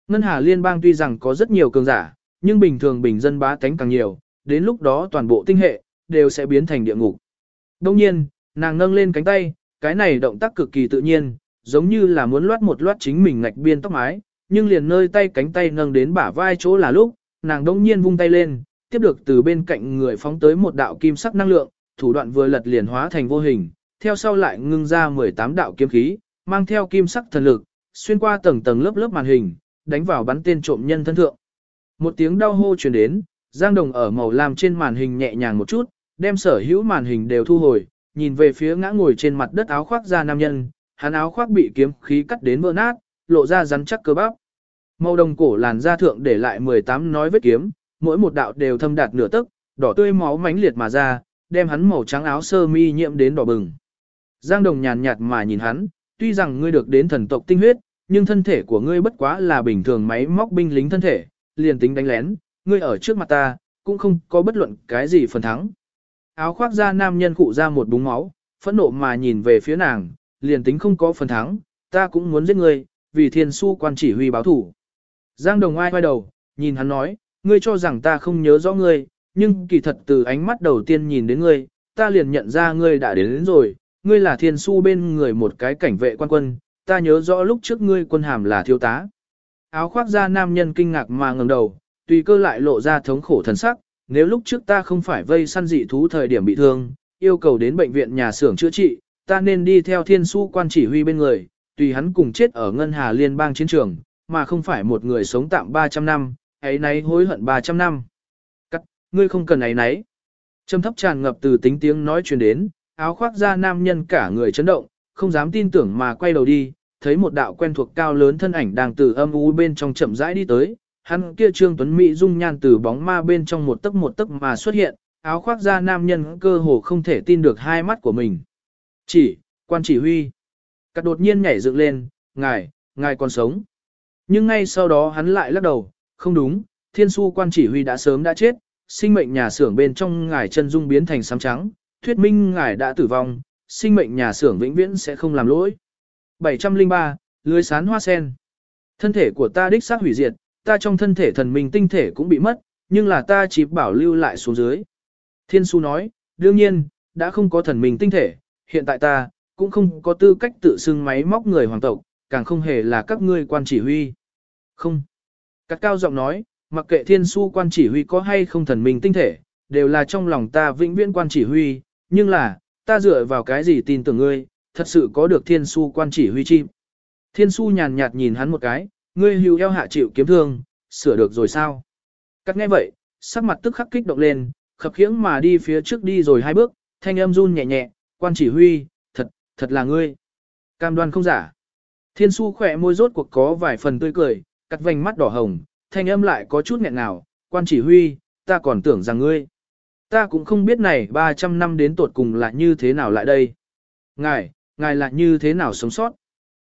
Ngân Hà Liên bang tuy rằng có rất nhiều cường giả, nhưng bình thường bình dân bá tánh càng nhiều, đến lúc đó toàn bộ tinh hệ, đều sẽ biến thành địa ngục. Đông nhiên, nàng nâng lên cánh tay, cái này động tác cực kỳ tự nhiên, giống như là muốn loát một loát chính mình ngạch biên tóc mái, nhưng liền nơi tay cánh tay nâng đến bả vai chỗ là lúc, nàng đông nhiên vung tay lên, tiếp được từ bên cạnh người phóng tới một đạo kim sắc năng lượng, thủ đoạn vừa lật liền hóa thành vô hình, theo sau lại ngưng ra 18 đạo kiếm khí, mang theo kim sắc thần lực, xuyên qua tầng tầng lớp lớp màn hình, đánh vào bắn tên trộm nhân thân thượng. Một tiếng đau hô truyền đến, Giang Đồng ở màu lam trên màn hình nhẹ nhàng một chút, đem sở hữu màn hình đều thu hồi, nhìn về phía ngã ngồi trên mặt đất áo khoác da nam nhân, hắn áo khoác bị kiếm khí cắt đến vỡ nát, lộ ra rắn chắc cơ bắp. Màu đồng cổ làn da thượng để lại 18 nói vết kiếm, mỗi một đạo đều thâm đạt nửa tấc, đỏ tươi máu mánh liệt mà ra, đem hắn màu trắng áo sơ mi nhiễm đến đỏ bừng. Giang Đồng nhàn nhạt mà nhìn hắn, tuy rằng ngươi được đến thần tộc tinh huyết, nhưng thân thể của ngươi bất quá là bình thường máy móc binh lính thân thể, liền tính đánh lén, ngươi ở trước mặt ta, cũng không có bất luận cái gì phần thắng. Áo khoác da nam nhân cụ ra một búng máu, phẫn nộ mà nhìn về phía nàng, liền tính không có phần thắng, ta cũng muốn giết ngươi, vì thiên su quan chỉ huy báo thủ. Giang Đồng ai quay đầu, nhìn hắn nói, ngươi cho rằng ta không nhớ rõ ngươi, nhưng kỳ thật từ ánh mắt đầu tiên nhìn đến ngươi, ta liền nhận ra ngươi đã đến, đến rồi, ngươi là thiên su bên người một cái cảnh vệ quan quân, ta nhớ rõ lúc trước ngươi quân hàm là thiếu tá. Áo khoác da nam nhân kinh ngạc mà ngẩng đầu, tùy cơ lại lộ ra thống khổ thần sắc, nếu lúc trước ta không phải vây săn dị thú thời điểm bị thương, yêu cầu đến bệnh viện nhà xưởng chữa trị, ta nên đi theo thiên su quan chỉ huy bên người, tùy hắn cùng chết ở ngân hà liên bang chiến trường, mà không phải một người sống tạm 300 năm, ấy nấy hối hận 300 năm. Cắt, ngươi không cần ấy nấy. Trầm thấp tràn ngập từ tính tiếng nói truyền đến, áo khoác da nam nhân cả người chấn động, không dám tin tưởng mà quay đầu đi, thấy một đạo quen thuộc cao lớn thân ảnh đang từ âm u bên trong chậm rãi đi tới, hắn kia trương tuấn mỹ dung nhan từ bóng ma bên trong một tấc một tấc mà xuất hiện, áo khoác da nam nhân cơ hồ không thể tin được hai mắt của mình. Chỉ, quan chỉ huy. Cắt đột nhiên nhảy dựng lên, ngài, ngài còn sống. Nhưng ngay sau đó hắn lại lắc đầu, không đúng, thiên su quan chỉ huy đã sớm đã chết, sinh mệnh nhà xưởng bên trong ngài chân dung biến thành xám trắng, thuyết minh ngài đã tử vong, sinh mệnh nhà xưởng vĩnh viễn sẽ không làm lỗi. 703, lưới sán hoa sen. Thân thể của ta đích xác hủy diệt, ta trong thân thể thần minh tinh thể cũng bị mất, nhưng là ta chỉ bảo lưu lại xuống dưới. Thiên su nói, đương nhiên, đã không có thần minh tinh thể, hiện tại ta, cũng không có tư cách tự xưng máy móc người hoàng tộc, càng không hề là các ngươi quan chỉ huy. Không. Cát cao giọng nói, mặc kệ thiên su quan chỉ huy có hay không thần minh tinh thể, đều là trong lòng ta vĩnh viễn quan chỉ huy, nhưng là, ta dựa vào cái gì tin tưởng ngươi, thật sự có được thiên su quan chỉ huy chim. Thiên su nhàn nhạt nhìn hắn một cái, ngươi hưu eo hạ chịu kiếm thương, sửa được rồi sao? Cắt nghe vậy, sắc mặt tức khắc kích động lên, khập khiễng mà đi phía trước đi rồi hai bước, thanh âm run nhẹ nhẹ, quan chỉ huy, thật, thật là ngươi. Cam đoan không giả. Thiên su khỏe môi rốt cuộc có vài phần tươi cười, cắt vành mắt đỏ hồng, thanh âm lại có chút nghẹn nào, quan chỉ huy, ta còn tưởng rằng ngươi. Ta cũng không biết này 300 năm đến tuột cùng là như thế nào lại đây. Ngài, ngài là như thế nào sống sót?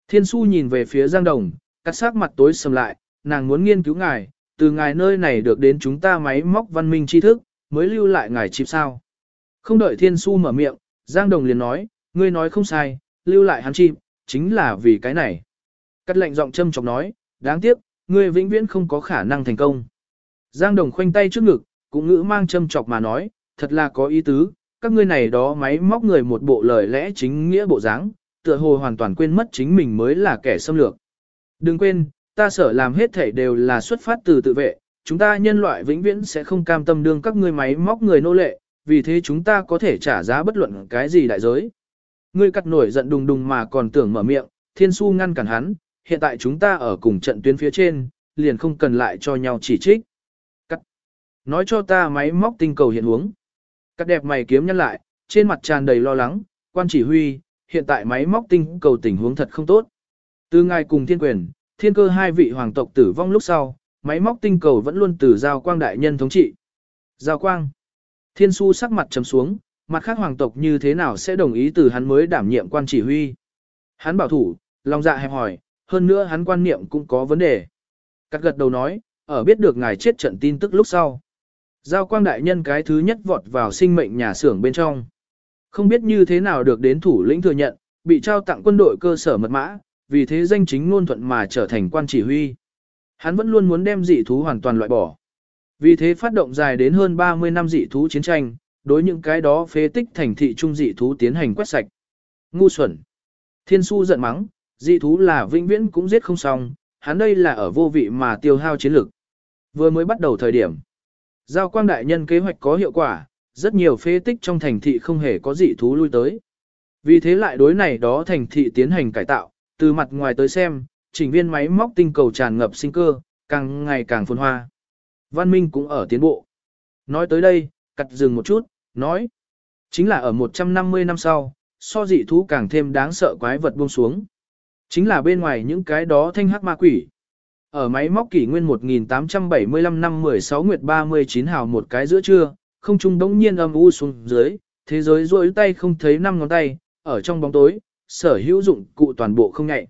Thiên su nhìn về phía Giang Đồng, cắt sắc mặt tối sầm lại, nàng muốn nghiên cứu ngài, từ ngài nơi này được đến chúng ta máy móc văn minh tri thức, mới lưu lại ngài chịp sao. Không đợi thiên su mở miệng, Giang Đồng liền nói, ngươi nói không sai, lưu lại hắn chịp, chính là vì cái này. Cắt lệnh giọng châm chọc nói, đáng tiếc, ngươi vĩnh viễn không có khả năng thành công. Giang Đồng khoanh tay trước ngực, cũng ngữ mang châm chọc mà nói, thật là có ý tứ, các ngươi này đó máy móc người một bộ lời lẽ chính nghĩa bộ dáng, tựa hồ hoàn toàn quên mất chính mình mới là kẻ xâm lược. Đừng quên, ta sở làm hết thể đều là xuất phát từ tự vệ, chúng ta nhân loại vĩnh viễn sẽ không cam tâm đương các ngươi máy móc người nô lệ, vì thế chúng ta có thể trả giá bất luận cái gì đại giới. Ngươi cắt nổi giận đùng đùng mà còn tưởng mở miệng, thiên su ngăn cản hắn, hiện tại chúng ta ở cùng trận tuyến phía trên, liền không cần lại cho nhau chỉ trích. Cắt. Nói cho ta máy móc tinh cầu hiện huống. Cắt đẹp mày kiếm nhăn lại, trên mặt tràn đầy lo lắng, quan chỉ huy, hiện tại máy móc tinh cầu tình huống thật không tốt. Từ ngài cùng thiên quyền, thiên cơ hai vị hoàng tộc tử vong lúc sau, máy móc tinh cầu vẫn luôn từ giao quang đại nhân thống trị. Giao quang. Thiên su sắc mặt trầm xuống, mặt khác hoàng tộc như thế nào sẽ đồng ý từ hắn mới đảm nhiệm quan chỉ huy. Hắn bảo thủ, lòng dạ hẹp hỏi, hơn nữa hắn quan niệm cũng có vấn đề. Cắt gật đầu nói, ở biết được ngài chết trận tin tức lúc sau. Giao quang đại nhân cái thứ nhất vọt vào sinh mệnh nhà xưởng bên trong. Không biết như thế nào được đến thủ lĩnh thừa nhận, bị trao tặng quân đội cơ sở mật mã, vì thế danh chính ngôn thuận mà trở thành quan chỉ huy. Hắn vẫn luôn muốn đem dị thú hoàn toàn loại bỏ. Vì thế phát động dài đến hơn 30 năm dị thú chiến tranh, đối những cái đó phế tích thành thị trung dị thú tiến hành quét sạch. Ngu xuẩn. Thiên su giận mắng, dị thú là vĩnh viễn cũng giết không xong, hắn đây là ở vô vị mà tiêu hao chiến lực. Vừa mới bắt đầu thời điểm. Giao quang đại nhân kế hoạch có hiệu quả, rất nhiều phế tích trong thành thị không hề có dị thú lui tới. Vì thế lại đối này đó thành thị tiến hành cải tạo, từ mặt ngoài tới xem, chỉnh viên máy móc tinh cầu tràn ngập sinh cơ, càng ngày càng phồn hoa. Văn minh cũng ở tiến bộ. Nói tới đây, cặt dừng một chút, nói. Chính là ở 150 năm sau, so dị thú càng thêm đáng sợ quái vật buông xuống. Chính là bên ngoài những cái đó thanh hắc ma quỷ. Ở máy móc kỷ nguyên 1875 năm 16 nguyệt 39 hào một cái giữa trưa, không trung đống nhiên âm u xuống dưới, thế giới duỗi tay không thấy năm ngón tay, ở trong bóng tối, sở hữu dụng cụ toàn bộ không nhạy.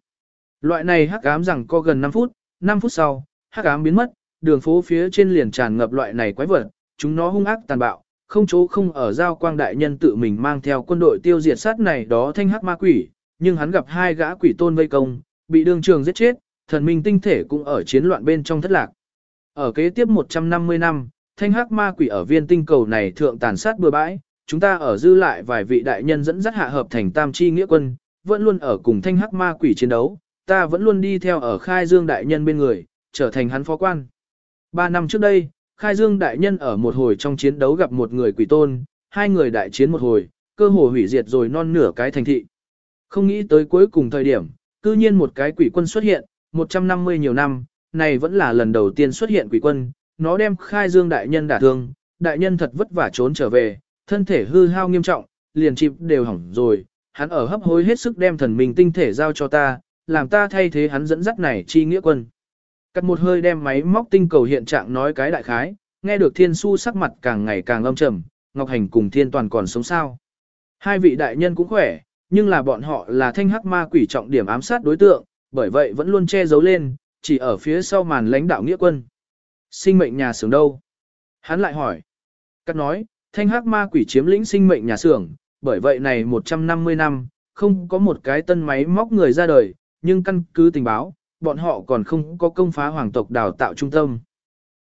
Loại này hắc ám rằng có gần 5 phút, 5 phút sau, hắc ám biến mất, đường phố phía trên liền tràn ngập loại này quái vật, chúng nó hung ác tàn bạo, không chỗ không ở giao quang đại nhân tự mình mang theo quân đội tiêu diệt sát này đó thanh hắc ma quỷ, nhưng hắn gặp hai gã quỷ tôn vây công, bị đường trường giết chết, thần minh tinh thể cũng ở chiến loạn bên trong thất lạc. Ở kế tiếp 150 năm, thanh hắc ma quỷ ở viên tinh cầu này thượng tàn sát bừa bãi, chúng ta ở dư lại vài vị đại nhân dẫn dắt hạ hợp thành tam chi nghĩa quân, vẫn luôn ở cùng thanh hắc ma quỷ chiến đấu, ta vẫn luôn đi theo ở khai dương đại nhân bên người, trở thành hắn phó quan. Ba năm trước đây, khai dương đại nhân ở một hồi trong chiến đấu gặp một người quỷ tôn, hai người đại chiến một hồi, cơ hồ hủy diệt rồi non nửa cái thành thị. Không nghĩ tới cuối cùng thời điểm, cư nhiên một cái quỷ quân xuất hiện, 150 nhiều năm, này vẫn là lần đầu tiên xuất hiện quỷ quân, nó đem khai dương đại nhân đả thương, đại nhân thật vất vả trốn trở về, thân thể hư hao nghiêm trọng, liền chịp đều hỏng rồi, hắn ở hấp hối hết sức đem thần mình tinh thể giao cho ta, làm ta thay thế hắn dẫn dắt này chi nghĩa quân. Cắt một hơi đem máy móc tinh cầu hiện trạng nói cái đại khái, nghe được thiên su sắc mặt càng ngày càng âm trầm, Ngọc Hành cùng thiên toàn còn sống sao. Hai vị đại nhân cũng khỏe, nhưng là bọn họ là thanh hắc ma quỷ trọng điểm ám sát đối tượng, bởi vậy vẫn luôn che giấu lên, chỉ ở phía sau màn lãnh đạo nghĩa quân. Sinh mệnh nhà xưởng đâu? Hắn lại hỏi. Cắt nói, thanh hắc ma quỷ chiếm lĩnh sinh mệnh nhà xưởng, bởi vậy này 150 năm, không có một cái tân máy móc người ra đời, nhưng căn cứ tình báo, bọn họ còn không có công phá hoàng tộc đào tạo trung tâm.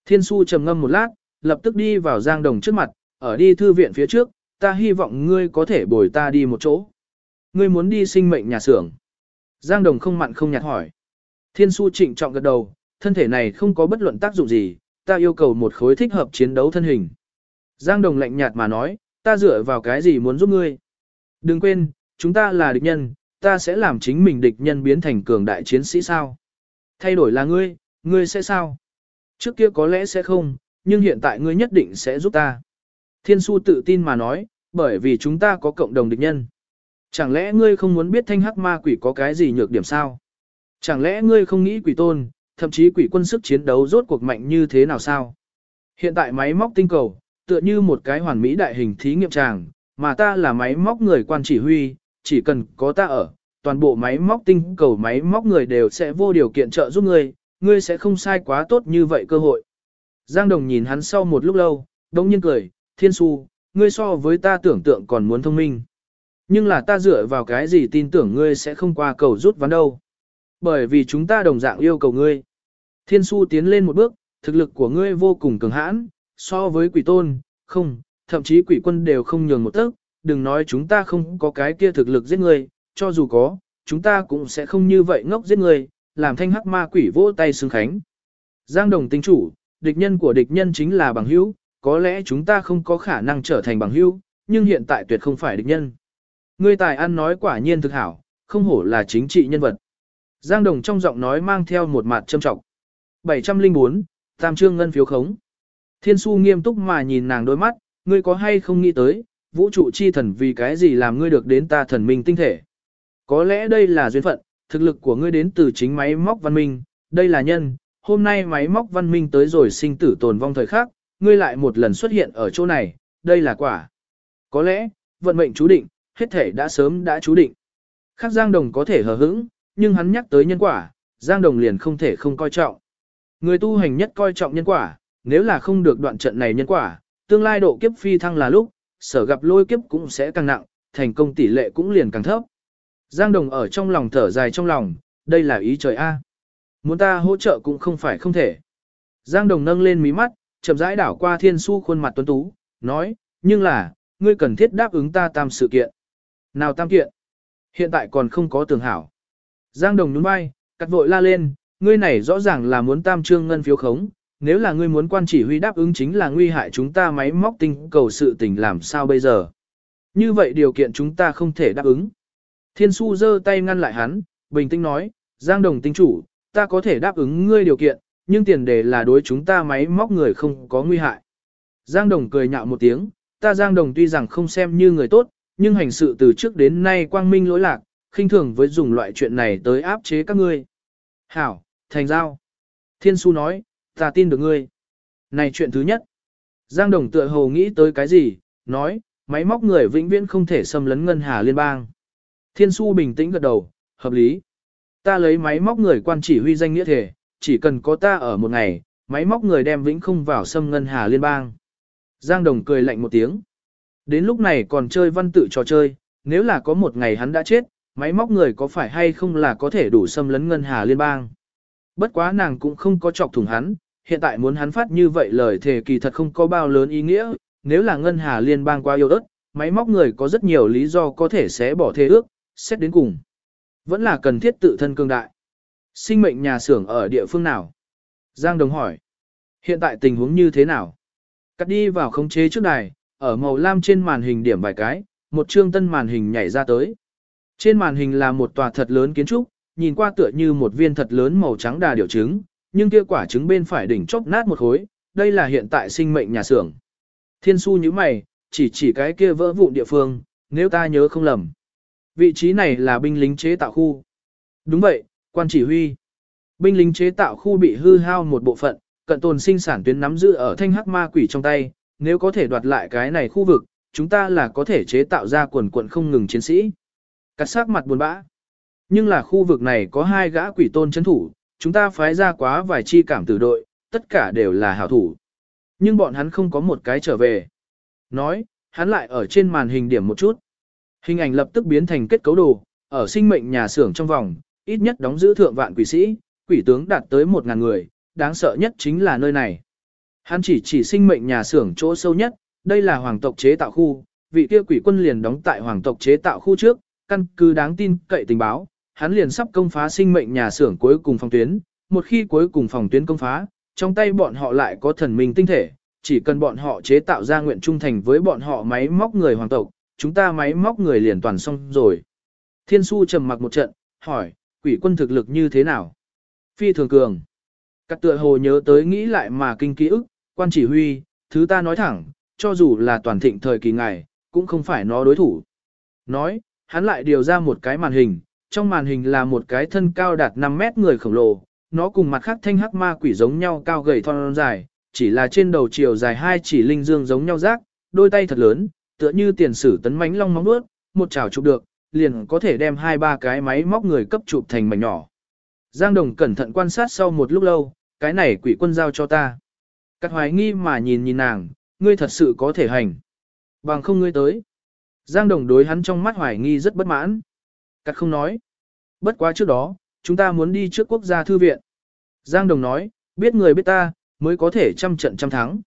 Thiên su trầm ngâm một lát, lập tức đi vào Giang Đồng trước mặt, ở đi thư viện phía trước, ta hy vọng ngươi có thể bồi ta đi một chỗ. Ngươi muốn đi sinh mệnh nhà xưởng. Giang Đồng không mặn không nhạt hỏi. Thiên su trịnh trọng gật đầu, thân thể này không có bất luận tác dụng gì, ta yêu cầu một khối thích hợp chiến đấu thân hình. Giang Đồng lạnh nhạt mà nói, ta dựa vào cái gì muốn giúp ngươi. Đừng quên, chúng ta là địch nhân, ta sẽ làm chính mình địch nhân biến thành cường đại chiến sĩ sao. Thay đổi là ngươi, ngươi sẽ sao? Trước kia có lẽ sẽ không, nhưng hiện tại ngươi nhất định sẽ giúp ta. Thiên su tự tin mà nói, bởi vì chúng ta có cộng đồng địch nhân. Chẳng lẽ ngươi không muốn biết thanh hắc ma quỷ có cái gì nhược điểm sao? Chẳng lẽ ngươi không nghĩ quỷ tôn, thậm chí quỷ quân sức chiến đấu rốt cuộc mạnh như thế nào sao? Hiện tại máy móc tinh cầu, tựa như một cái hoàn mỹ đại hình thí nghiệm tràng, mà ta là máy móc người quan chỉ huy, chỉ cần có ta ở, toàn bộ máy móc tinh cầu máy móc người đều sẽ vô điều kiện trợ giúp ngươi, ngươi sẽ không sai quá tốt như vậy cơ hội. Giang Đồng nhìn hắn sau một lúc lâu, đống nhiên cười, thiên su, ngươi so với ta tưởng tượng còn muốn thông minh. Nhưng là ta dựa vào cái gì tin tưởng ngươi sẽ không qua cầu rút ván đâu. Bởi vì chúng ta đồng dạng yêu cầu ngươi. Thiên su tiến lên một bước, thực lực của ngươi vô cùng cường hãn, so với quỷ tôn, không, thậm chí quỷ quân đều không nhường một tấc, đừng nói chúng ta không có cái kia thực lực giết người cho dù có, chúng ta cũng sẽ không như vậy ngốc giết người làm thanh hắc ma quỷ vỗ tay xứng khánh. Giang đồng tinh chủ, địch nhân của địch nhân chính là bằng hữu, có lẽ chúng ta không có khả năng trở thành bằng hữu, nhưng hiện tại tuyệt không phải địch nhân. Ngươi tài ăn nói quả nhiên thực hảo, không hổ là chính trị nhân vật. Giang đồng trong giọng nói mang theo một mặt châm trọng. 704, Tam Trương Ngân phiếu khống. Thiên su nghiêm túc mà nhìn nàng đôi mắt, ngươi có hay không nghĩ tới, vũ trụ chi thần vì cái gì làm ngươi được đến ta thần minh tinh thể. Có lẽ đây là duyên phận, thực lực của ngươi đến từ chính máy móc văn minh, đây là nhân, hôm nay máy móc văn minh tới rồi sinh tử tồn vong thời khắc, ngươi lại một lần xuất hiện ở chỗ này, đây là quả. Có lẽ, vận mệnh chú định, hết thể đã sớm đã chú định. Khác Giang Đồng có thể hờ hững, nhưng hắn nhắc tới nhân quả, Giang Đồng liền không thể không coi trọng. Người tu hành nhất coi trọng nhân quả, nếu là không được đoạn trận này nhân quả, tương lai độ kiếp phi thăng là lúc, sở gặp lôi kiếp cũng sẽ càng nặng, thành công tỷ lệ cũng liền càng thấp. Giang Đồng ở trong lòng thở dài trong lòng, đây là ý trời A. Muốn ta hỗ trợ cũng không phải không thể. Giang Đồng nâng lên mí mắt, chậm rãi đảo qua thiên su khuôn mặt tuấn tú, nói, nhưng là, ngươi cần thiết đáp ứng ta tam sự kiện. Nào tam kiện? Hiện tại còn không có tường hảo. Giang Đồng nhún vai, cắt vội la lên, ngươi này rõ ràng là muốn tam trương ngân phiếu khống, nếu là ngươi muốn quan chỉ huy đáp ứng chính là nguy hại chúng ta máy móc tinh cầu sự tình làm sao bây giờ. Như vậy điều kiện chúng ta không thể đáp ứng. Thiên su giơ tay ngăn lại hắn, bình tĩnh nói, Giang Đồng tinh chủ, ta có thể đáp ứng ngươi điều kiện, nhưng tiền đề là đối chúng ta máy móc người không có nguy hại. Giang Đồng cười nhạo một tiếng, ta Giang Đồng tuy rằng không xem như người tốt, nhưng hành sự từ trước đến nay quang minh lỗi lạc, khinh thường với dùng loại chuyện này tới áp chế các ngươi. Hảo, thành giao. Thiên su nói, ta tin được ngươi. Này chuyện thứ nhất. Giang Đồng tựa hồ nghĩ tới cái gì, nói, máy móc người vĩnh viễn không thể xâm lấn ngân hà liên bang. Thiên su bình tĩnh gật đầu, hợp lý. Ta lấy máy móc người quan chỉ huy danh nghĩa thể, chỉ cần có ta ở một ngày, máy móc người đem vĩnh không vào xâm ngân hà liên bang. Giang Đồng cười lạnh một tiếng. Đến lúc này còn chơi văn tự trò chơi, nếu là có một ngày hắn đã chết, máy móc người có phải hay không là có thể đủ xâm lấn ngân hà liên bang. Bất quá nàng cũng không có chọc thủng hắn, hiện tại muốn hắn phát như vậy lời thề kỳ thật không có bao lớn ý nghĩa, nếu là ngân hà liên bang qua yêu ớt, máy móc người có rất nhiều lý do có thể sẽ bỏ thề ước, xét đến cùng. Vẫn là cần thiết tự thân cương đại. Sinh mệnh nhà xưởng ở địa phương nào? Giang Đồng hỏi. Hiện tại tình huống như thế nào? Cắt đi vào khống chế trước đài, ở màu lam trên màn hình điểm vài cái, một chương tân màn hình nhảy ra tới. Trên màn hình là một tòa thật lớn kiến trúc, nhìn qua tựa như một viên thật lớn màu trắng đà điều trứng, nhưng kia quả trứng bên phải đỉnh chóp nát một khối, đây là hiện tại sinh mệnh nhà xưởng. Thiên su như mày, chỉ chỉ cái kia vỡ vụn địa phương, nếu ta nhớ không lầm. Vị trí này là binh lính chế tạo khu. Đúng vậy, quan chỉ huy. Binh lính chế tạo khu bị hư hao một bộ phận, cận tồn sinh sản tuyến nắm giữ ở thanh hắc ma quỷ trong tay, nếu có thể đoạt lại cái này khu vực, chúng ta là có thể chế tạo ra quần quận không ngừng chiến sĩ. Cắt sắc mặt buồn bã. Nhưng là khu vực này có hai gã quỷ tôn chấn thủ, chúng ta phái ra quá vài chi cảm tử đội, tất cả đều là hảo thủ. Nhưng bọn hắn không có một cái trở về. Nói, hắn lại ở trên màn hình điểm một chút. Hình ảnh lập tức biến thành kết cấu đồ, ở sinh mệnh nhà xưởng trong vòng, ít nhất đóng giữ thượng vạn quỷ sĩ, quỷ tướng đạt tới một ngàn người, đáng sợ nhất chính là nơi này. Hắn chỉ chỉ sinh mệnh nhà xưởng chỗ sâu nhất, đây là hoàng tộc chế tạo khu, vị kia quỷ quân liền đóng tại hoàng tộc chế tạo khu trước, căn cứ đáng tin cậy tình báo, hắn liền sắp công phá sinh mệnh nhà xưởng cuối cùng phòng tuyến, một khi cuối cùng phòng tuyến công phá, trong tay bọn họ lại có thần minh tinh thể, chỉ cần bọn họ chế tạo ra nguyện trung thành với bọn họ máy móc người hoàng tộc, chúng ta máy móc người liền toàn xong rồi. Thiên su trầm mặc một trận, hỏi, quỷ quân thực lực như thế nào? Phi thường cường. Các tựa hồ nhớ tới nghĩ lại mà kinh ký ức, quan chỉ huy, thứ ta nói thẳng, cho dù là toàn thịnh thời kỳ ngài, cũng không phải nó đối thủ. Nói, hắn lại điều ra một cái màn hình, trong màn hình là một cái thân cao đạt 5 mét người khổng lồ, nó cùng mặt khác thanh hắc ma quỷ giống nhau cao gầy thon dài, chỉ là trên đầu chiều dài hai chỉ linh dương giống nhau rác, đôi tay thật lớn, tựa như tiền sử tấn mánh long móng nuốt, một chảo chụp được, liền có thể đem hai ba cái máy móc người cấp chụp thành mảnh nhỏ. Giang Đồng cẩn thận quan sát sau một lúc lâu, cái này quỷ quân giao cho ta. Cắt hoài nghi mà nhìn nhìn nàng, ngươi thật sự có thể hành. Bằng không ngươi tới. Giang Đồng đối hắn trong mắt hoài nghi rất bất mãn. Cắt không nói. Bất quá trước đó, chúng ta muốn đi trước quốc gia thư viện. Giang Đồng nói, biết người biết ta, mới có thể trăm trận trăm thắng.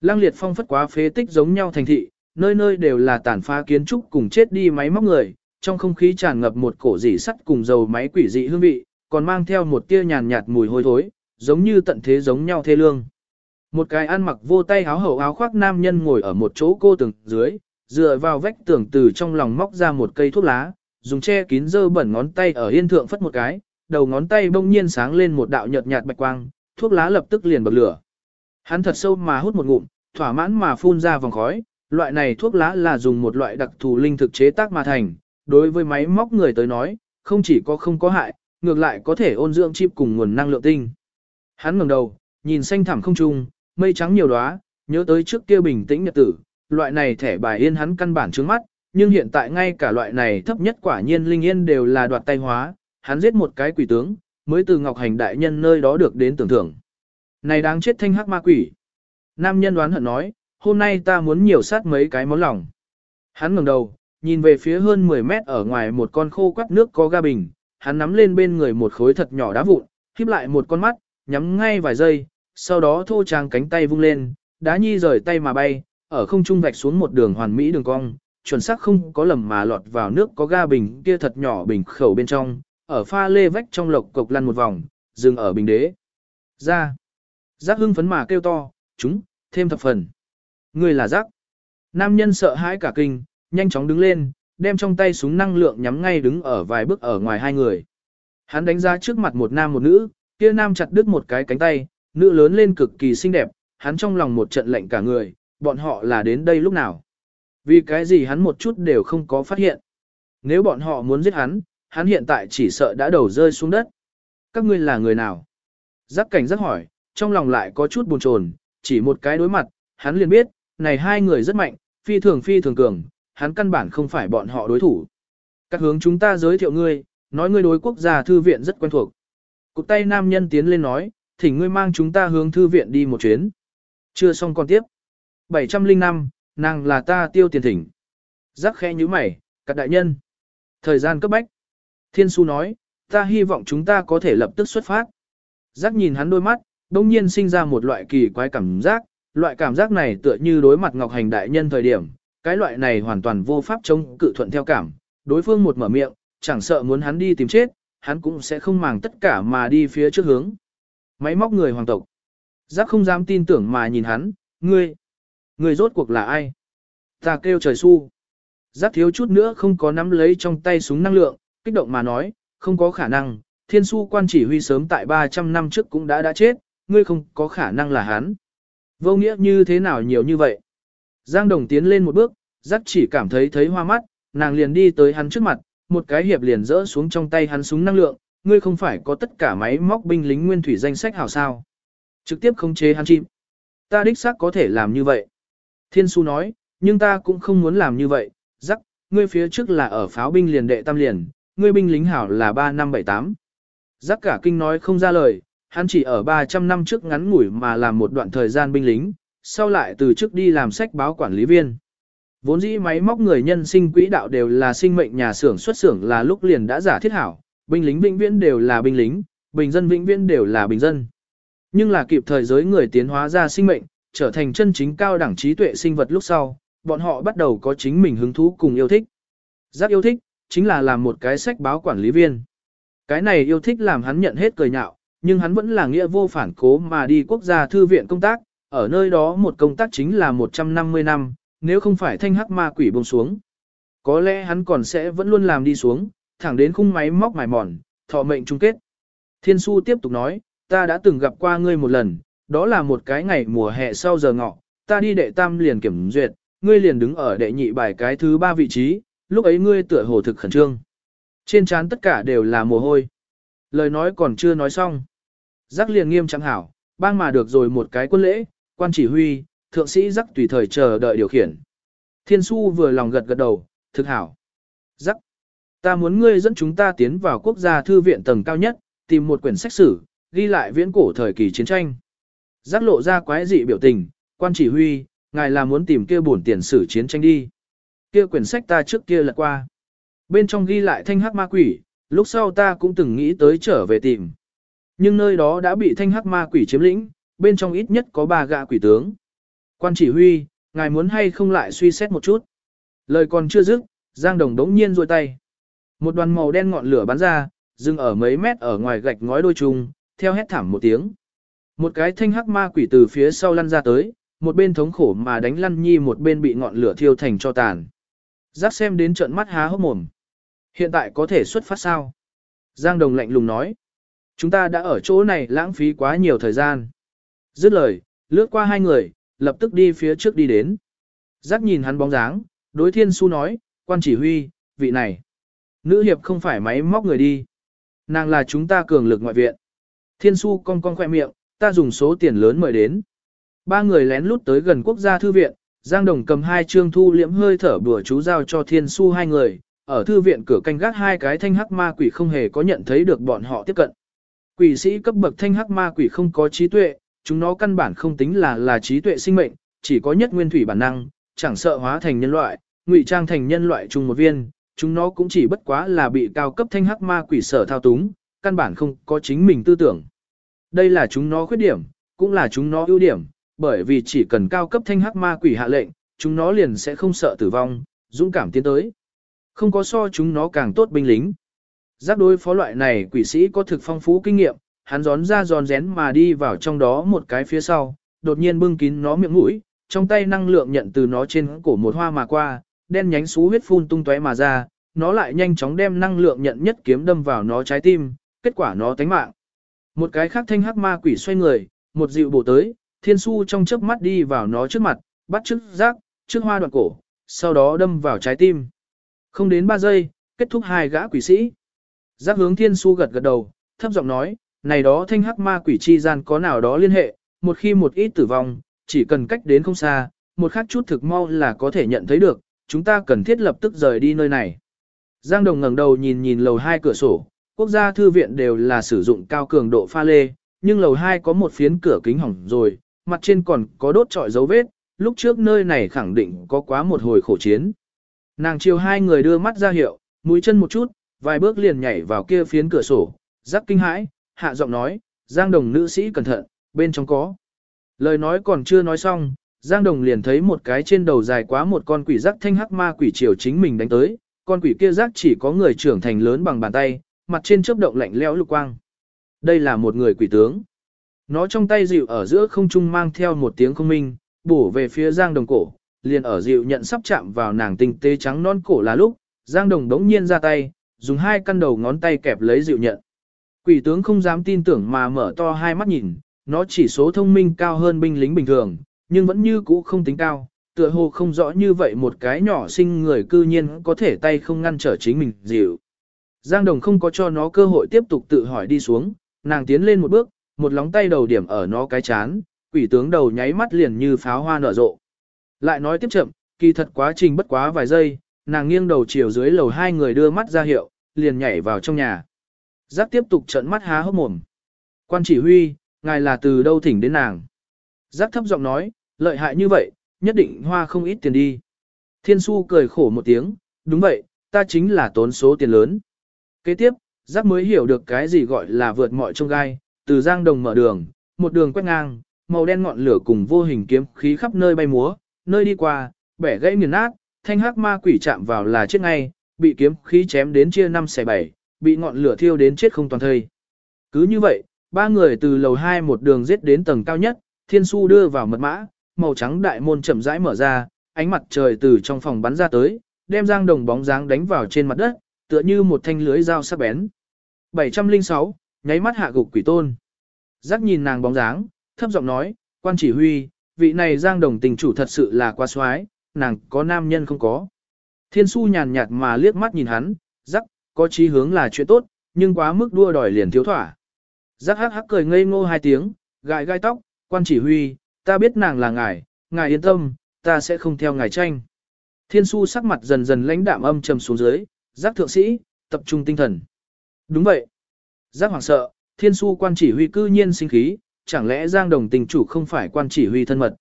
Lăng liệt phong phất quá phế tích giống nhau thành thị, nơi nơi đều là tàn phá kiến trúc cùng chết đi máy móc người, trong không khí tràn ngập một cổ dị sắt cùng dầu máy quỷ dị hương vị, còn mang theo một tia nhàn nhạt mùi hôi thối, giống như tận thế giống nhau thê lương. Một cái ăn mặc vô tay áo hậu áo khoác nam nhân ngồi ở một chỗ cô tường dưới, dựa vào vách tường từ trong lòng móc ra một cây thuốc lá, dùng che kín dơ bẩn ngón tay ở yên thượng phất một cái, đầu ngón tay bỗng nhiên sáng lên một đạo nhợt nhạt bạch quang, thuốc lá lập tức liền bật lửa. Hắn thật sâu mà hút một ngụm, thỏa mãn mà phun ra vòng khói, loại này thuốc lá là dùng một loại đặc thù linh thực chế tác mà thành, đối với máy móc người tới nói, không chỉ có không có hại, ngược lại có thể ôn dưỡng chip cùng nguồn năng lượng tinh. Hắn ngẩng đầu, nhìn xanh thẳm không trung, mây trắng nhiều đóa, nhớ tới trước kia bình tĩnh nhật tử, loại này thẻ bài yên hắn căn bản trước mắt, nhưng hiện tại ngay cả loại này thấp nhất quả nhiên linh yên đều là đoạt tay hóa, hắn giết một cái quỷ tướng, mới từ Ngọc Hành đại nhân nơi đó được đến tưởng thưởng. Này đáng chết thanh hắc ma quỷ. Nam nhân đoán hận nói, hôm nay ta muốn nhiều sát mấy cái món lòng. Hắn ngẩng đầu, nhìn về phía hơn 10 mét ở ngoài một con khô quắt nước có ga bình, hắn nắm lên bên người một khối thật nhỏ đá vụn, híp lại một con mắt, nhắm ngay vài giây, sau đó thô tràng cánh tay vung lên, đá nhi rời tay mà bay, ở không trung vạch xuống một đường hoàn mỹ đường cong, chuẩn xác không có lầm mà lọt vào nước có ga bình kia thật nhỏ bình khẩu bên trong, ở pha lê vách trong lộc cục lăn một vòng, dừng ở bình đế. Ra. Giác hưng phấn mà kêu to, chúng, thêm thập phần. Người là giác. Nam nhân sợ hãi cả kinh, nhanh chóng đứng lên, đem trong tay súng năng lượng nhắm ngay đứng ở vài bước ở ngoài hai người. Hắn đánh ra trước mặt một nam một nữ, kia nam chặt đứt một cái cánh tay, nữ lớn lên cực kỳ xinh đẹp, hắn trong lòng một trận lạnh cả người, bọn họ là đến đây lúc nào. Vì cái gì hắn một chút đều không có phát hiện. Nếu bọn họ muốn giết hắn, hắn hiện tại chỉ sợ đã đầu rơi xuống đất. Các ngươi là người nào? Giác cảnh rất hỏi, trong lòng lại có chút buồn chồn, chỉ một cái đối mặt, hắn liền biết, này hai người rất mạnh, phi thường phi thường cường, hắn căn bản không phải bọn họ đối thủ. Các hướng chúng ta giới thiệu ngươi, nói ngươi đối quốc gia thư viện rất quen thuộc. Cục tay nam nhân tiến lên nói, thỉnh ngươi mang chúng ta hướng thư viện đi một chuyến. Chưa xong còn tiếp. 705, nàng là ta tiêu tiền thỉnh. Giác khe như mày, các đại nhân. Thời gian cấp bách. Thiên su nói, ta hy vọng chúng ta có thể lập tức xuất phát. Giác nhìn hắn đôi mắt, đông nhiên sinh ra một loại kỳ quái cảm giác, loại cảm giác này tựa như đối mặt Ngọc Hành đại nhân thời điểm, cái loại này hoàn toàn vô pháp chống cự thuận theo cảm, đối phương một mở miệng, chẳng sợ muốn hắn đi tìm chết, hắn cũng sẽ không màng tất cả mà đi phía trước hướng. Máy móc người hoàng tộc. Giác không dám tin tưởng mà nhìn hắn, ngươi, Người rốt cuộc là ai? Ta kêu trời su. Giáp thiếu chút nữa không có nắm lấy trong tay súng năng lượng, kích động mà nói, không có khả năng, thiên su quan chỉ huy sớm tại 300 năm trước cũng đã đã chết, ngươi không có khả năng là hắn. Vô nghĩa như thế nào nhiều như vậy? Giang Đồng tiến lên một bước, giáp chỉ cảm thấy thấy hoa mắt, nàng liền đi tới hắn trước mặt, một cái hiệp liền rỡ xuống trong tay hắn súng năng lượng, ngươi không phải có tất cả máy móc binh lính nguyên thủy danh sách hảo sao. Trực tiếp khống chế hắn chim. Ta đích xác có thể làm như vậy. Thiên su nói, nhưng ta cũng không muốn làm như vậy, rắc, ngươi phía trước là ở pháo binh liền đệ tam liền, ngươi binh lính hảo là 3578. Rắc cả kinh nói không ra lời, hắn chỉ ở 300 năm trước ngắn ngủi mà làm một đoạn thời gian binh lính, sau lại từ trước đi làm sách báo quản lý viên. Vốn dĩ máy móc người nhân sinh quỹ đạo đều là sinh mệnh nhà xưởng xuất xưởng là lúc liền đã giả thiết hảo, binh lính vĩnh viễn đều là binh lính, bình dân vĩnh viễn đều là bình dân. Nhưng là kịp thời giới người tiến hóa ra sinh mệnh, trở thành chân chính cao đẳng trí tuệ sinh vật lúc sau, bọn họ bắt đầu có chính mình hứng thú cùng yêu thích. Giác yêu thích, chính là làm một cái sách báo quản lý viên. Cái này yêu thích làm hắn nhận hết cười nhạo, nhưng hắn vẫn là nghĩa vô phản cố mà đi quốc gia thư viện công tác, ở nơi đó một công tác chính là 150 năm, nếu không phải thanh hắc ma quỷ bông xuống. Có lẽ hắn còn sẽ vẫn luôn làm đi xuống, thẳng đến khung máy móc mài mòn, thọ mệnh chung kết. Thiên su tiếp tục nói, ta đã từng gặp qua ngươi một lần, đó là một cái ngày mùa hè sau giờ ngọ, ta đi đệ tam liền kiểm duyệt, ngươi liền đứng ở đệ nhị bài cái thứ ba vị trí, lúc ấy ngươi tựa hồ thực khẩn trương. Trên trán tất cả đều là mồ hôi. Lời nói còn chưa nói xong. Giác liền nghiêm trang hảo, bang mà được rồi một cái quân lễ, quan chỉ huy, thượng sĩ giác tùy thời chờ đợi điều khiển. Thiên su vừa lòng gật gật đầu, thực hảo. Giác, ta muốn ngươi dẫn chúng ta tiến vào quốc gia thư viện tầng cao nhất, tìm một quyển sách sử, ghi lại viễn cổ thời kỳ chiến tranh. Giác lộ ra quái dị biểu tình, quan chỉ huy, ngài là muốn tìm kia bổn tiền sử chiến tranh đi. Kia quyển sách ta trước kia lật qua. Bên trong ghi lại thanh hắc ma quỷ, lúc sau ta cũng từng nghĩ tới trở về tìm. Nhưng nơi đó đã bị thanh hắc ma quỷ chiếm lĩnh, bên trong ít nhất có ba gạ quỷ tướng. Quan chỉ huy, ngài muốn hay không lại suy xét một chút. Lời còn chưa dứt, Giang Đồng đống nhiên rôi tay. Một đoàn màu đen ngọn lửa bắn ra, dừng ở mấy mét ở ngoài gạch ngói đôi trùng, theo hét thảm một tiếng. Một cái thanh hắc ma quỷ từ phía sau lăn ra tới, một bên thống khổ mà đánh lăn nhi một bên bị ngọn lửa thiêu thành cho tàn. Giác xem đến trận mắt há hốc mồm. Hiện tại có thể xuất phát sao? Giang Đồng lạnh lùng nói. Chúng ta đã ở chỗ này lãng phí quá nhiều thời gian. Dứt lời, lướt qua hai người, lập tức đi phía trước đi đến. Giác nhìn hắn bóng dáng, đối thiên su nói, quan chỉ huy, vị này. Nữ hiệp không phải máy móc người đi. Nàng là chúng ta cường lực ngoại viện. Thiên su cong cong khoe miệng, ta dùng số tiền lớn mời đến. Ba người lén lút tới gần quốc gia thư viện, Giang Đồng cầm hai trương thu liễm hơi thở bùa chú giao cho thiên su hai người, ở thư viện cửa canh gác hai cái thanh hắc ma quỷ không hề có nhận thấy được bọn họ tiếp cận. Quỷ sĩ cấp bậc thanh hắc ma quỷ không có trí tuệ, chúng nó căn bản không tính là là trí tuệ sinh mệnh, chỉ có nhất nguyên thủy bản năng, chẳng sợ hóa thành nhân loại, ngụy trang thành nhân loại chung một viên, chúng nó cũng chỉ bất quá là bị cao cấp thanh hắc ma quỷ sở thao túng, căn bản không có chính mình tư tưởng. Đây là chúng nó khuyết điểm, cũng là chúng nó ưu điểm, bởi vì chỉ cần cao cấp thanh hắc ma quỷ hạ lệnh, chúng nó liền sẽ không sợ tử vong, dũng cảm tiến tới. Không có so chúng nó càng tốt binh lính. Giác đối phó loại này quỷ sĩ có thực phong phú kinh nghiệm, hắn gión ra giòn rén mà đi vào trong đó một cái phía sau, đột nhiên bưng kín nó miệng mũi, trong tay năng lượng nhận từ nó trên cổ một hoa mà qua, đen nhánh xú huyết phun tung tóe mà ra, nó lại nhanh chóng đem năng lượng nhận nhất kiếm đâm vào nó trái tim, kết quả nó tánh mạng. Một cái khác thanh hắc ma quỷ xoay người, một dịu bổ tới, thiên su trong chớp mắt đi vào nó trước mặt, bắt trước rác, trước hoa đoạn cổ, sau đó đâm vào trái tim. Không đến 3 giây, kết thúc hai gã quỷ sĩ. Giác hướng thiên su gật gật đầu, thấp giọng nói, này đó thanh hắc ma quỷ chi gian có nào đó liên hệ, một khi một ít tử vong, chỉ cần cách đến không xa, một khác chút thực mau là có thể nhận thấy được, chúng ta cần thiết lập tức rời đi nơi này. Giang Đồng ngẩng đầu nhìn nhìn lầu hai cửa sổ, quốc gia thư viện đều là sử dụng cao cường độ pha lê, nhưng lầu hai có một phiến cửa kính hỏng rồi, mặt trên còn có đốt trọi dấu vết, lúc trước nơi này khẳng định có quá một hồi khổ chiến. Nàng chiều hai người đưa mắt ra hiệu, mũi chân một chút, vài bước liền nhảy vào kia phiến cửa sổ, rắc kinh hãi, hạ giọng nói, Giang Đồng nữ sĩ cẩn thận, bên trong có. Lời nói còn chưa nói xong, Giang Đồng liền thấy một cái trên đầu dài quá một con quỷ rắc thanh hắc ma quỷ chiều chính mình đánh tới, con quỷ kia rắc chỉ có người trưởng thành lớn bằng bàn tay, mặt trên chớp động lạnh lẽo lục quang. Đây là một người quỷ tướng. Nó trong tay dịu ở giữa không trung mang theo một tiếng không minh, bổ về phía Giang Đồng cổ, liền ở dịu nhận sắp chạm vào nàng tinh tế trắng non cổ là lúc, Giang Đồng đống nhiên ra tay, dùng hai căn đầu ngón tay kẹp lấy dịu nhận. Quỷ tướng không dám tin tưởng mà mở to hai mắt nhìn, nó chỉ số thông minh cao hơn binh lính bình thường, nhưng vẫn như cũ không tính cao, tựa hồ không rõ như vậy một cái nhỏ sinh người cư nhiên có thể tay không ngăn trở chính mình dịu. Giang Đồng không có cho nó cơ hội tiếp tục tự hỏi đi xuống, nàng tiến lên một bước, một lóng tay đầu điểm ở nó cái chán, quỷ tướng đầu nháy mắt liền như pháo hoa nở rộ. Lại nói tiếp chậm, kỳ thật quá trình bất quá vài giây, nàng nghiêng đầu chiều dưới lầu hai người đưa mắt ra hiệu, liền nhảy vào trong nhà. Giáp tiếp tục trợn mắt há hốc mồm. Quan chỉ huy, ngài là từ đâu thỉnh đến nàng. Giáp thấp giọng nói, lợi hại như vậy, nhất định hoa không ít tiền đi. Thiên su cười khổ một tiếng, đúng vậy, ta chính là tốn số tiền lớn. Kế tiếp, giác mới hiểu được cái gì gọi là vượt mọi trông gai, từ giang đồng mở đường, một đường quét ngang, màu đen ngọn lửa cùng vô hình kiếm khí khắp nơi bay múa, nơi đi qua, bẻ gãy nghiền nát, thanh hắc ma quỷ chạm vào là chết ngay, bị kiếm khí chém đến chia năm xẻ bảy, bị ngọn lửa thiêu đến chết không toàn thây. Cứ như vậy, ba người từ lầu 2 một đường giết đến tầng cao nhất, thiên su đưa vào mật mã, màu trắng đại môn chậm rãi mở ra, ánh mặt trời từ trong phòng bắn ra tới, đem giang đồng bóng dáng đánh vào trên mặt đất, tựa như một thanh lưới dao sắc bén. 706, nháy mắt hạ gục quỷ tôn. Giác nhìn nàng bóng dáng, thấp giọng nói, quan chỉ huy, vị này giang đồng tình chủ thật sự là quá xoái, nàng có nam nhân không có. Thiên su nhàn nhạt mà liếc mắt nhìn hắn, giác, có chí hướng là chuyện tốt, nhưng quá mức đua đòi liền thiếu thỏa. Giác hắc hắc cười ngây ngô hai tiếng, gãi gai tóc, quan chỉ huy, ta biết nàng là ngài, ngài yên tâm, ta sẽ không theo ngài tranh. Thiên su sắc mặt dần dần lãnh đạm âm trầm xuống dưới, giác thượng sĩ, tập trung tinh thần. Đúng vậy. Giác hoàng sợ, thiên su quan chỉ huy cư nhiên sinh khí, chẳng lẽ Giang Đồng tình chủ không phải quan chỉ huy thân mật.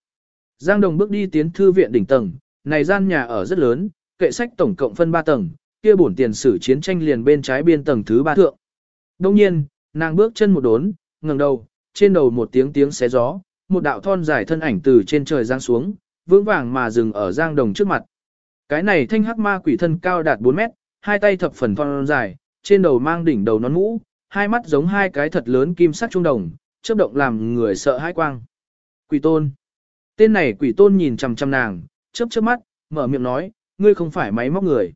Giang Đồng bước đi tiến thư viện đỉnh tầng, này gian nhà ở rất lớn, kệ sách tổng cộng phân 3 tầng, kia bổn tiền sử chiến tranh liền bên trái biên tầng thứ ba thượng. Đồng nhiên, nàng bước chân một đốn, ngẩng đầu, trên đầu một tiếng tiếng xé gió, một đạo thon dài thân ảnh từ trên trời giáng xuống, vững vàng mà dừng ở Giang Đồng trước mặt. Cái này thanh hắc ma quỷ thân cao đạt 4 mét, hai tay thập phần thon dài, trên đầu mang đỉnh đầu nón mũ, hai mắt giống hai cái thật lớn kim sắc trung đồng, chớp động làm người sợ hãi quang. Quỷ tôn. Tên này quỷ tôn nhìn chằm chằm nàng, chớp chớp mắt, mở miệng nói, ngươi không phải máy móc người.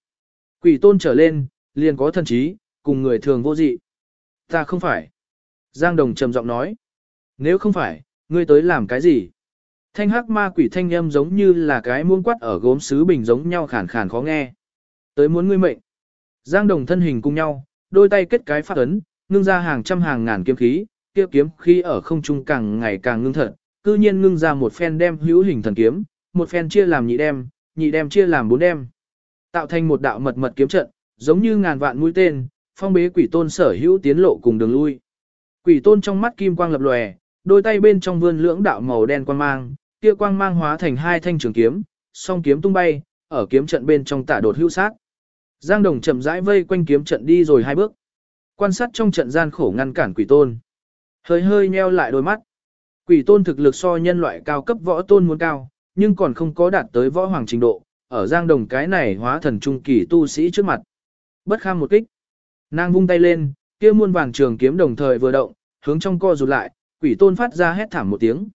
Quỷ tôn trở lên, liền có thần trí, cùng người thường vô dị. Ta không phải. Giang Đồng trầm giọng nói. Nếu không phải, ngươi tới làm cái gì? Thanh hắc ma quỷ thanh âm giống như là cái muôn quát ở gốm sứ bình giống nhau khàn khàn khó nghe. Tới muốn ngươi mệnh. Giang Đồng thân hình cùng nhau, đôi tay kết cái phát ấn, ngưng ra hàng trăm hàng ngàn kiếm khí, kia kiếm khí ở không trung càng ngày càng ngưng thật, cư nhiên ngưng ra một phen đem hữu hình thần kiếm, một phen chia làm nhị đem, nhị đem chia làm bốn đem. Tạo thành một đạo mật mật kiếm trận, giống như ngàn vạn mũi tên, phong bế quỷ tôn sở hữu tiến lộ cùng đường lui. Quỷ tôn trong mắt kim quang lập lòe, đôi tay bên trong vươn lưỡng đạo màu đen quang mang, kia quang mang hóa thành hai thanh trường kiếm, song kiếm tung bay, ở kiếm trận bên trong tả đột hữu sát. Giang Đồng chậm rãi vây quanh kiếm trận đi rồi hai bước. Quan sát trong trận gian khổ ngăn cản quỷ tôn. Hơi hơi nheo lại đôi mắt. Quỷ tôn thực lực so nhân loại cao cấp võ tôn muốn cao, nhưng còn không có đạt tới võ hoàng trình độ, ở Giang Đồng cái này hóa thần trung kỳ tu sĩ trước mặt. Bất kham một kích. Nàng vung tay lên, kia muôn vàng trường kiếm đồng thời vừa động, hướng trong co rụt lại, quỷ tôn phát ra hét thảm một tiếng.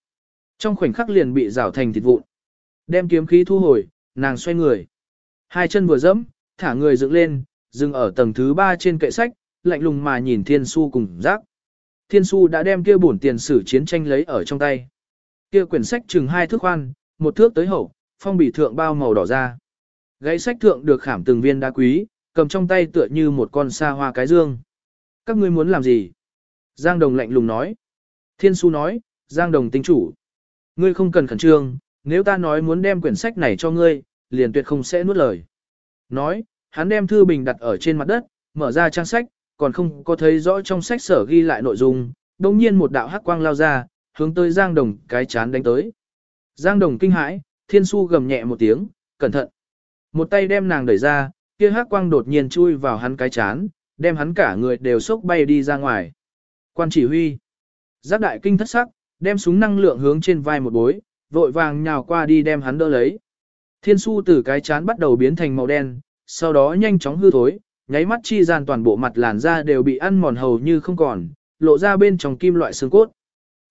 Trong khoảnh khắc liền bị rào thành thịt vụn. Đem kiếm khí thu hồi, nàng xoay người. Hai chân vừa dẫm, thả người dựng lên, dừng ở tầng thứ ba trên kệ sách, lạnh lùng mà nhìn Thiên Su cùng giác. Thiên Su đã đem kia bổn tiền sử chiến tranh lấy ở trong tay. Kia quyển sách chừng hai thước khoan, một thước tới hậu, phong bì thượng bao màu đỏ ra. Gãy sách thượng được khảm từng viên đá quý, cầm trong tay tựa như một con sa hoa cái dương. Các ngươi muốn làm gì? Giang Đồng lạnh lùng nói. Thiên Su nói, Giang Đồng tinh chủ. Ngươi không cần khẩn trương, nếu ta nói muốn đem quyển sách này cho ngươi, liền tuyệt không sẽ nuốt lời. Nói, hắn đem thư bình đặt ở trên mặt đất, mở ra trang sách, còn không có thấy rõ trong sách sở ghi lại nội dung, đồng nhiên một đạo hắc quang lao ra, hướng tới Giang Đồng cái chán đánh tới. Giang Đồng kinh hãi, Thiên Su gầm nhẹ một tiếng, cẩn thận. Một tay đem nàng đẩy ra, kia hắc quang đột nhiên chui vào hắn cái chán, đem hắn cả người đều sốc bay đi ra ngoài. Quan chỉ huy. Giác đại kinh thất sắc, đem súng năng lượng hướng trên vai một bối, vội vàng nhào qua đi đem hắn đỡ lấy. Thiên su từ cái chán bắt đầu biến thành màu đen, sau đó nhanh chóng hư thối, nháy mắt chi gian toàn bộ mặt làn da đều bị ăn mòn hầu như không còn, lộ ra bên trong kim loại xương cốt.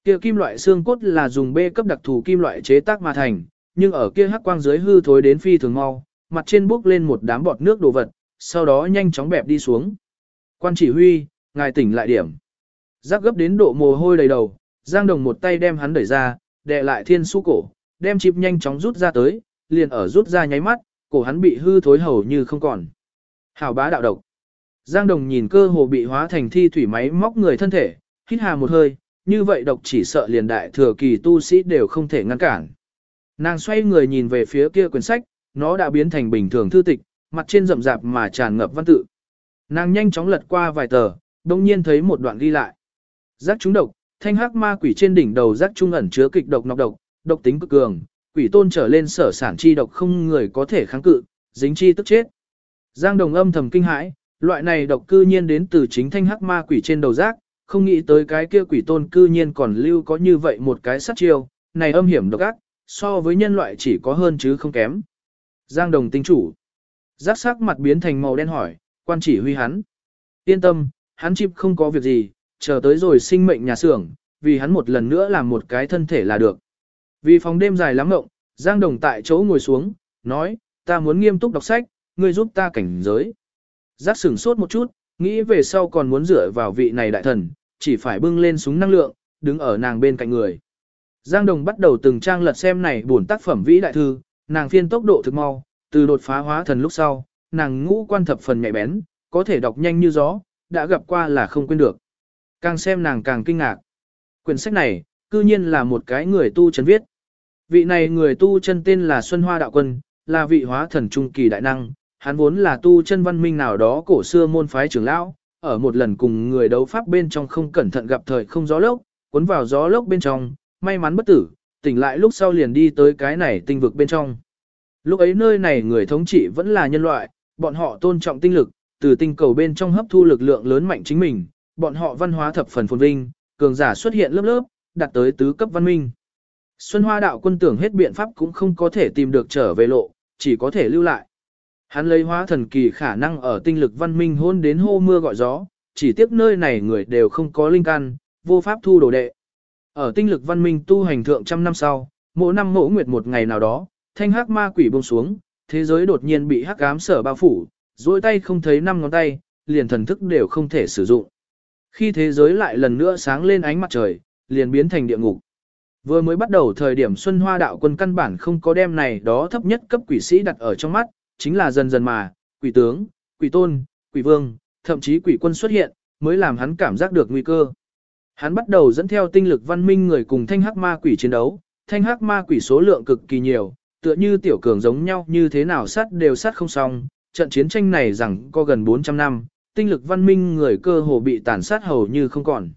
Kia kim loại xương cốt là dùng bê cấp đặc thù kim loại chế tác mà thành, nhưng ở kia hắc quang dưới hư thối đến phi thường mau, mặt trên bốc lên một đám bọt nước đồ vật, sau đó nhanh chóng bẹp đi xuống. Quan chỉ huy, ngài tỉnh lại điểm. Giác gấp đến độ mồ hôi đầy đầu, Giang Đồng một tay đem hắn đẩy ra, đè lại thiên su cổ, đem chip nhanh chóng rút ra tới, liền ở rút ra nháy mắt, cổ hắn bị hư thối hầu như không còn. Hảo bá đạo độc. Giang Đồng nhìn cơ hồ bị hóa thành thi thủy máy móc người thân thể, hít hà một hơi, như vậy độc chỉ sợ liền đại thừa kỳ tu sĩ đều không thể ngăn cản. Nàng xoay người nhìn về phía kia quyển sách, nó đã biến thành bình thường thư tịch, mặt trên rậm rạp mà tràn ngập văn tự. Nàng nhanh chóng lật qua vài tờ, đồng nhiên thấy một đoạn ghi lại. Giác trúng độc, thanh hắc ma quỷ trên đỉnh đầu giác trung ẩn chứa kịch độc nọc độc, độc tính cực cường, quỷ tôn trở lên sở sản chi độc không người có thể kháng cự, dính chi tức chết. Giang Đồng âm thầm kinh hãi, loại này độc cư nhiên đến từ chính thanh hắc ma quỷ trên đầu giác, không nghĩ tới cái kia quỷ tôn cư nhiên còn lưu có như vậy một cái sát chiêu, này âm hiểm độc ác, so với nhân loại chỉ có hơn chứ không kém. Giang Đồng tinh chủ. Giác sắc mặt biến thành màu đen hỏi, quan chỉ huy hắn. Yên tâm, hắn chip không có việc gì, chờ tới rồi sinh mệnh nhà xưởng, vì hắn một lần nữa làm một cái thân thể là được. Vì phòng đêm dài lắm ngộng, Giang Đồng tại chỗ ngồi xuống, nói, ta muốn nghiêm túc đọc sách, ngươi giúp ta cảnh giới. Giác sửng sốt một chút, nghĩ về sau còn muốn dựa vào vị này đại thần, chỉ phải bưng lên súng năng lượng, đứng ở nàng bên cạnh người. Giang Đồng bắt đầu từng trang lật xem này buồn tác phẩm vĩ đại thư, nàng phiên tốc độ thực mau, từ đột phá hóa thần lúc sau, nàng ngũ quan thập phần nhạy bén, có thể đọc nhanh như gió, đã gặp qua là không quên được. Càng xem nàng càng kinh ngạc. Quyển sách này, cư nhiên là một cái người tu chân viết. Vị này người tu chân tên là Xuân Hoa Đạo Quân, là vị hóa thần trung kỳ đại năng, hắn vốn là tu chân văn minh nào đó cổ xưa môn phái trưởng lão, ở một lần cùng người đấu pháp bên trong không cẩn thận gặp thời không gió lốc, cuốn vào gió lốc bên trong, may mắn bất tử, tỉnh lại lúc sau liền đi tới cái này tinh vực bên trong. Lúc ấy nơi này người thống trị vẫn là nhân loại, bọn họ tôn trọng tinh lực, từ tinh cầu bên trong hấp thu lực lượng lớn mạnh chính mình, bọn họ văn hóa thập phần phồn vinh, cường giả xuất hiện lớp lớp, đạt tới tứ cấp văn minh. Xuân Hoa đạo quân tưởng hết biện pháp cũng không có thể tìm được trở về lộ, chỉ có thể lưu lại. Hắn lấy hóa thần kỳ khả năng ở tinh lực văn minh hôn đến hô mưa gọi gió, chỉ tiếc nơi này người đều không có linh căn, vô pháp thu đồ đệ. Ở tinh lực văn minh tu hành thượng trăm năm sau, mỗi năm mỗi nguyệt một ngày nào đó, thanh hắc ma quỷ buông xuống, thế giới đột nhiên bị hắc ám sở bao phủ, duỗi tay không thấy năm ngón tay, liền thần thức đều không thể sử dụng. Khi thế giới lại lần nữa sáng lên ánh mặt trời, liền biến thành địa ngục. Vừa mới bắt đầu thời điểm Xuân Hoa đạo quân căn bản không có đem này đó thấp nhất cấp quỷ sĩ đặt ở trong mắt, chính là dần dần mà, quỷ tướng, quỷ tôn, quỷ vương, thậm chí quỷ quân xuất hiện, mới làm hắn cảm giác được nguy cơ. Hắn bắt đầu dẫn theo tinh lực văn minh người cùng thanh hắc ma quỷ chiến đấu, thanh hắc ma quỷ số lượng cực kỳ nhiều, tựa như tiểu cường giống nhau như thế nào sát đều sát không xong, trận chiến tranh này rằng có gần 400 năm, tinh lực văn minh người cơ hồ bị tàn sát hầu như không còn.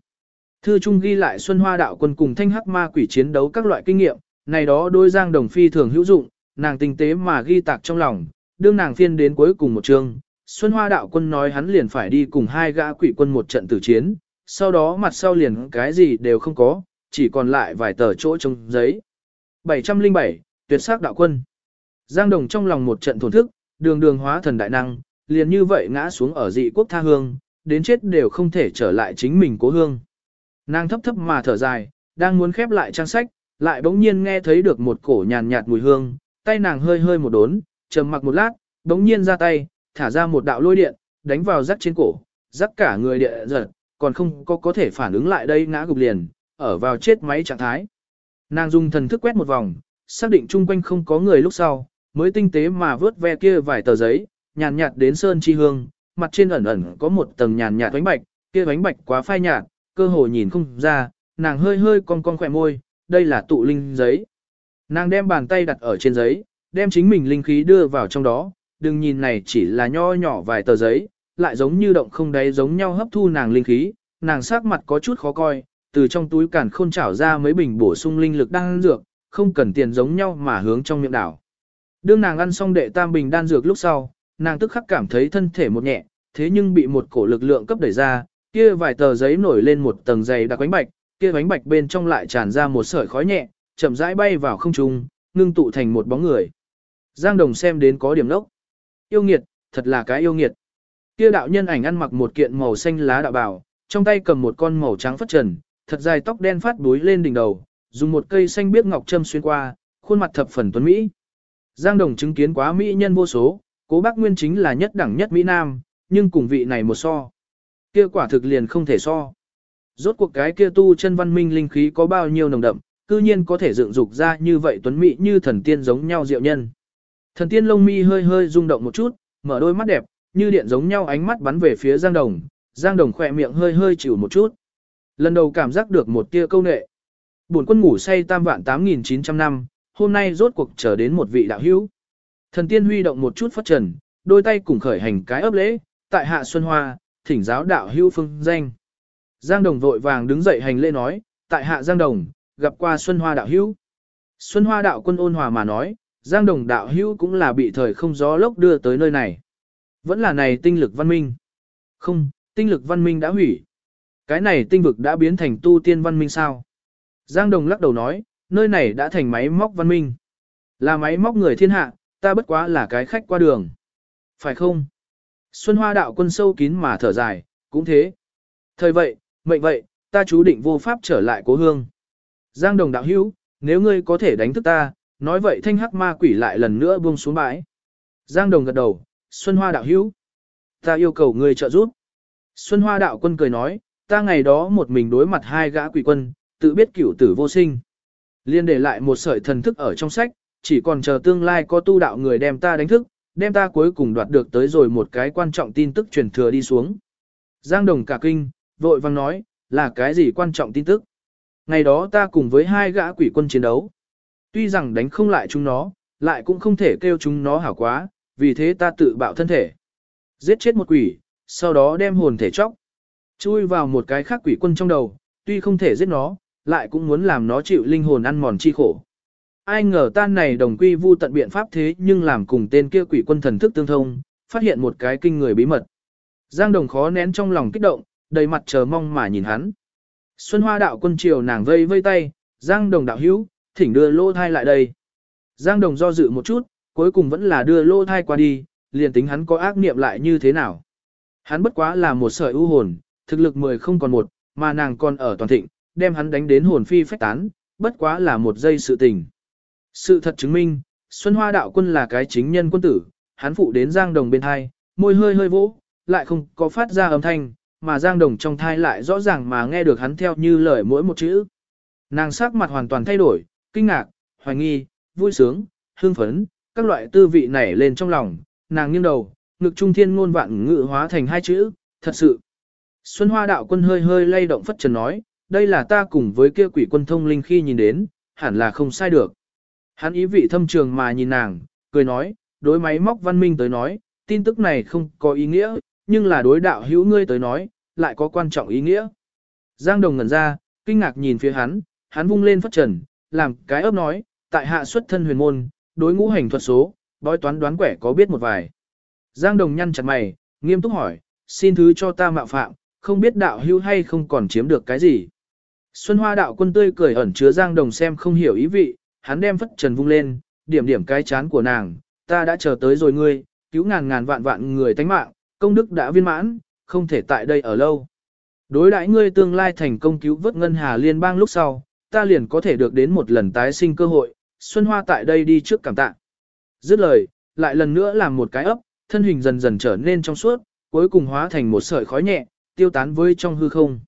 Thư Trung ghi lại Xuân Hoa đạo quân cùng thanh hắc ma quỷ chiến đấu các loại kinh nghiệm, này đó đôi giang đồng phi thường hữu dụng, nàng tinh tế mà ghi tạc trong lòng, đương nàng phiên đến cuối cùng một chương. Xuân Hoa đạo quân nói hắn liền phải đi cùng hai gã quỷ quân một trận tử chiến, sau đó mặt sau liền cái gì đều không có, chỉ còn lại vài tờ chỗ trong giấy. 707, tuyệt sắc đạo quân. Giang Đồng trong lòng một trận thổn thức, đường đường hóa thần đại năng, liền như vậy ngã xuống ở dị quốc tha hương, đến chết đều không thể trở lại chính mình cố hương. Nàng thấp thấp mà thở dài, đang muốn khép lại trang sách, lại bỗng nhiên nghe thấy được một cổ nhàn nhạt mùi hương, tay nàng hơi hơi một đốn, trầm mặc một lát, bỗng nhiên ra tay, thả ra một đạo lôi điện, đánh vào rắc trên cổ, rắc cả người địa giật, còn không có có thể phản ứng lại đây ngã gục liền, ở vào chết máy trạng thái. Nàng dùng thần thức quét một vòng, xác định chung quanh không có người lúc sau, mới tinh tế mà vớt ve kia vài tờ giấy, nhàn nhạt đến sơn chi hương, mặt trên ẩn ẩn có một tầng nhàn nhạt bánh bạch, kia bánh bạch quá phai nhạt, cơ hồ nhìn không ra, nàng hơi hơi cong cong khỏe môi, đây là tụ linh giấy. Nàng đem bàn tay đặt ở trên giấy, đem chính mình linh khí đưa vào trong đó, đừng nhìn này chỉ là nho nhỏ vài tờ giấy, lại giống như động không đáy giống nhau hấp thu nàng linh khí, nàng sắc mặt có chút khó coi, từ trong túi cản khôn trảo ra mấy bình bổ sung linh lực đang dược, không cần tiền giống nhau mà hướng trong miệng đảo. Đương nàng ăn xong đệ tam bình đan dược lúc sau, nàng tức khắc cảm thấy thân thể một nhẹ, thế nhưng bị một cổ lực lượng cấp đẩy ra, kia vài tờ giấy nổi lên một tầng dày đặc bánh bạch, kia bánh bạch bên trong lại tràn ra một sợi khói nhẹ, chậm rãi bay vào không trung, ngưng tụ thành một bóng người. Giang Đồng xem đến có điểm lốc, Yêu nghiệt, thật là cái yêu nghiệt. Kia đạo nhân ảnh ăn mặc một kiện màu xanh lá đạo bào, trong tay cầm một con màu trắng phất trần, thật dài tóc đen phát búi lên đỉnh đầu, dùng một cây xanh biếc ngọc châm xuyên qua, khuôn mặt thập phần tuấn mỹ. Giang Đồng chứng kiến quá mỹ nhân vô số, Cố Bác Nguyên chính là nhất đẳng nhất mỹ nam, nhưng cùng vị này một so, kia quả thực liền không thể so. Rốt cuộc cái kia tu chân văn minh linh khí có bao nhiêu nồng đậm, cư nhiên có thể dựng dục ra như vậy tuấn mỹ như thần tiên giống nhau diệu nhân. Thần tiên lông mi hơi hơi rung động một chút, mở đôi mắt đẹp, như điện giống nhau ánh mắt bắn về phía Giang Đồng, Giang Đồng khỏe miệng hơi hơi chịu một chút. Lần đầu cảm giác được một tia câu nệ. Buồn quân ngủ say tam vạn 8.900 năm, hôm nay rốt cuộc trở đến một vị đạo hữu. Thần tiên huy động một chút phất trần, đôi tay cùng khởi hành cái ấp lễ, tại hạ Xuân Hoa, thỉnh giáo đạo hữu phương danh. Giang Đồng vội vàng đứng dậy hành lễ nói, tại hạ Giang Đồng, gặp qua Xuân Hoa đạo hữu. Xuân Hoa đạo quân ôn hòa mà nói, Giang Đồng đạo hữu cũng là bị thời không gió lốc đưa tới nơi này. Vẫn là này tinh lực văn minh. Không, tinh lực văn minh đã hủy. Cái này tinh vực đã biến thành tu tiên văn minh sao? Giang Đồng lắc đầu nói, nơi này đã thành máy móc văn minh. Là máy móc người thiên hạ, ta bất quá là cái khách qua đường. Phải không? Xuân Hoa đạo quân sâu kín mà thở dài, cũng thế. Thời vậy, mệnh vậy, ta chú định vô pháp trở lại cố hương. Giang đồng đạo hữu, nếu ngươi có thể đánh thức ta, nói vậy thanh hắc ma quỷ lại lần nữa buông xuống bãi. Giang đồng gật đầu, Xuân Hoa đạo hữu. Ta yêu cầu ngươi trợ giúp. Xuân Hoa đạo quân cười nói, ta ngày đó một mình đối mặt hai gã quỷ quân, tự biết cửu tử vô sinh. Liên để lại một sợi thần thức ở trong sách, chỉ còn chờ tương lai có tu đạo người đem ta đánh thức, đem ta cuối cùng đoạt được tới rồi một cái quan trọng tin tức truyền thừa đi xuống. Giang Đồng cả kinh, vội vang nói, là cái gì quan trọng tin tức? Ngày đó ta cùng với hai gã quỷ quân chiến đấu. Tuy rằng đánh không lại chúng nó, lại cũng không thể kêu chúng nó hảo quá, vì thế ta tự bạo thân thể. Giết chết một quỷ, sau đó đem hồn thể chóc. Chui vào một cái khác quỷ quân trong đầu, tuy không thể giết nó, lại cũng muốn làm nó chịu linh hồn ăn mòn chi khổ. Ai ngờ tan này đồng quy vu tận biện pháp thế nhưng làm cùng tên kia quỷ quân thần thức tương thông, phát hiện một cái kinh người bí mật. Giang đồng khó nén trong lòng kích động, đầy mặt chờ mong mà nhìn hắn. Xuân hoa đạo quân triều nàng vây vây tay, Giang đồng đạo hữu, thỉnh đưa lô thai lại đây. Giang đồng do dự một chút, cuối cùng vẫn là đưa lô thai qua đi, liền tính hắn có ác niệm lại như thế nào. Hắn bất quá là một sợi ưu hồn, thực lực mười không còn một, mà nàng còn ở toàn thịnh, đem hắn đánh đến hồn phi phách tán, bất quá là một giây sự tình. Sự thật chứng minh, Xuân Hoa đạo quân là cái chính nhân quân tử, hắn phụ đến Giang Đồng bên thai, môi hơi hơi vỗ, lại không có phát ra âm thanh, mà Giang Đồng trong thai lại rõ ràng mà nghe được hắn theo như lời mỗi một chữ. Nàng sắc mặt hoàn toàn thay đổi, kinh ngạc, hoài nghi, vui sướng, hương phấn, các loại tư vị nảy lên trong lòng, nàng nghiêng đầu, ngực trung thiên ngôn vạn ngự hóa thành hai chữ, thật sự. Xuân Hoa đạo quân hơi hơi lay động phất trần nói, đây là ta cùng với kia quỷ quân thông linh khi nhìn đến, hẳn là không sai được. Hắn ý vị thâm trường mà nhìn nàng, cười nói, đối máy móc văn minh tới nói, tin tức này không có ý nghĩa, nhưng là đối đạo hữu ngươi tới nói, lại có quan trọng ý nghĩa. Giang Đồng ngẩn ra, kinh ngạc nhìn phía hắn, hắn vung lên phất trần, làm cái ấp nói, tại hạ xuất thân huyền môn, đối ngũ hành thuật số, bói toán đoán quẻ có biết một vài. Giang Đồng nhăn chặt mày, nghiêm túc hỏi, xin thứ cho ta mạo phạm, không biết đạo hữu hay không còn chiếm được cái gì. Xuân Hoa đạo quân tươi cười ẩn chứa Giang Đồng xem không hiểu ý vị, hắn đem phất trần vung lên, điểm điểm cái chán của nàng, ta đã chờ tới rồi ngươi, cứu ngàn ngàn vạn vạn người tánh mạng, công đức đã viên mãn, không thể tại đây ở lâu. Đối đãi ngươi tương lai thành công cứu vớt ngân hà liên bang lúc sau, ta liền có thể được đến một lần tái sinh cơ hội, Xuân Hoa tại đây đi trước cảm tạ. Dứt lời, lại lần nữa làm một cái ấp, thân hình dần dần trở nên trong suốt, cuối cùng hóa thành một sợi khói nhẹ, tiêu tán với trong hư không.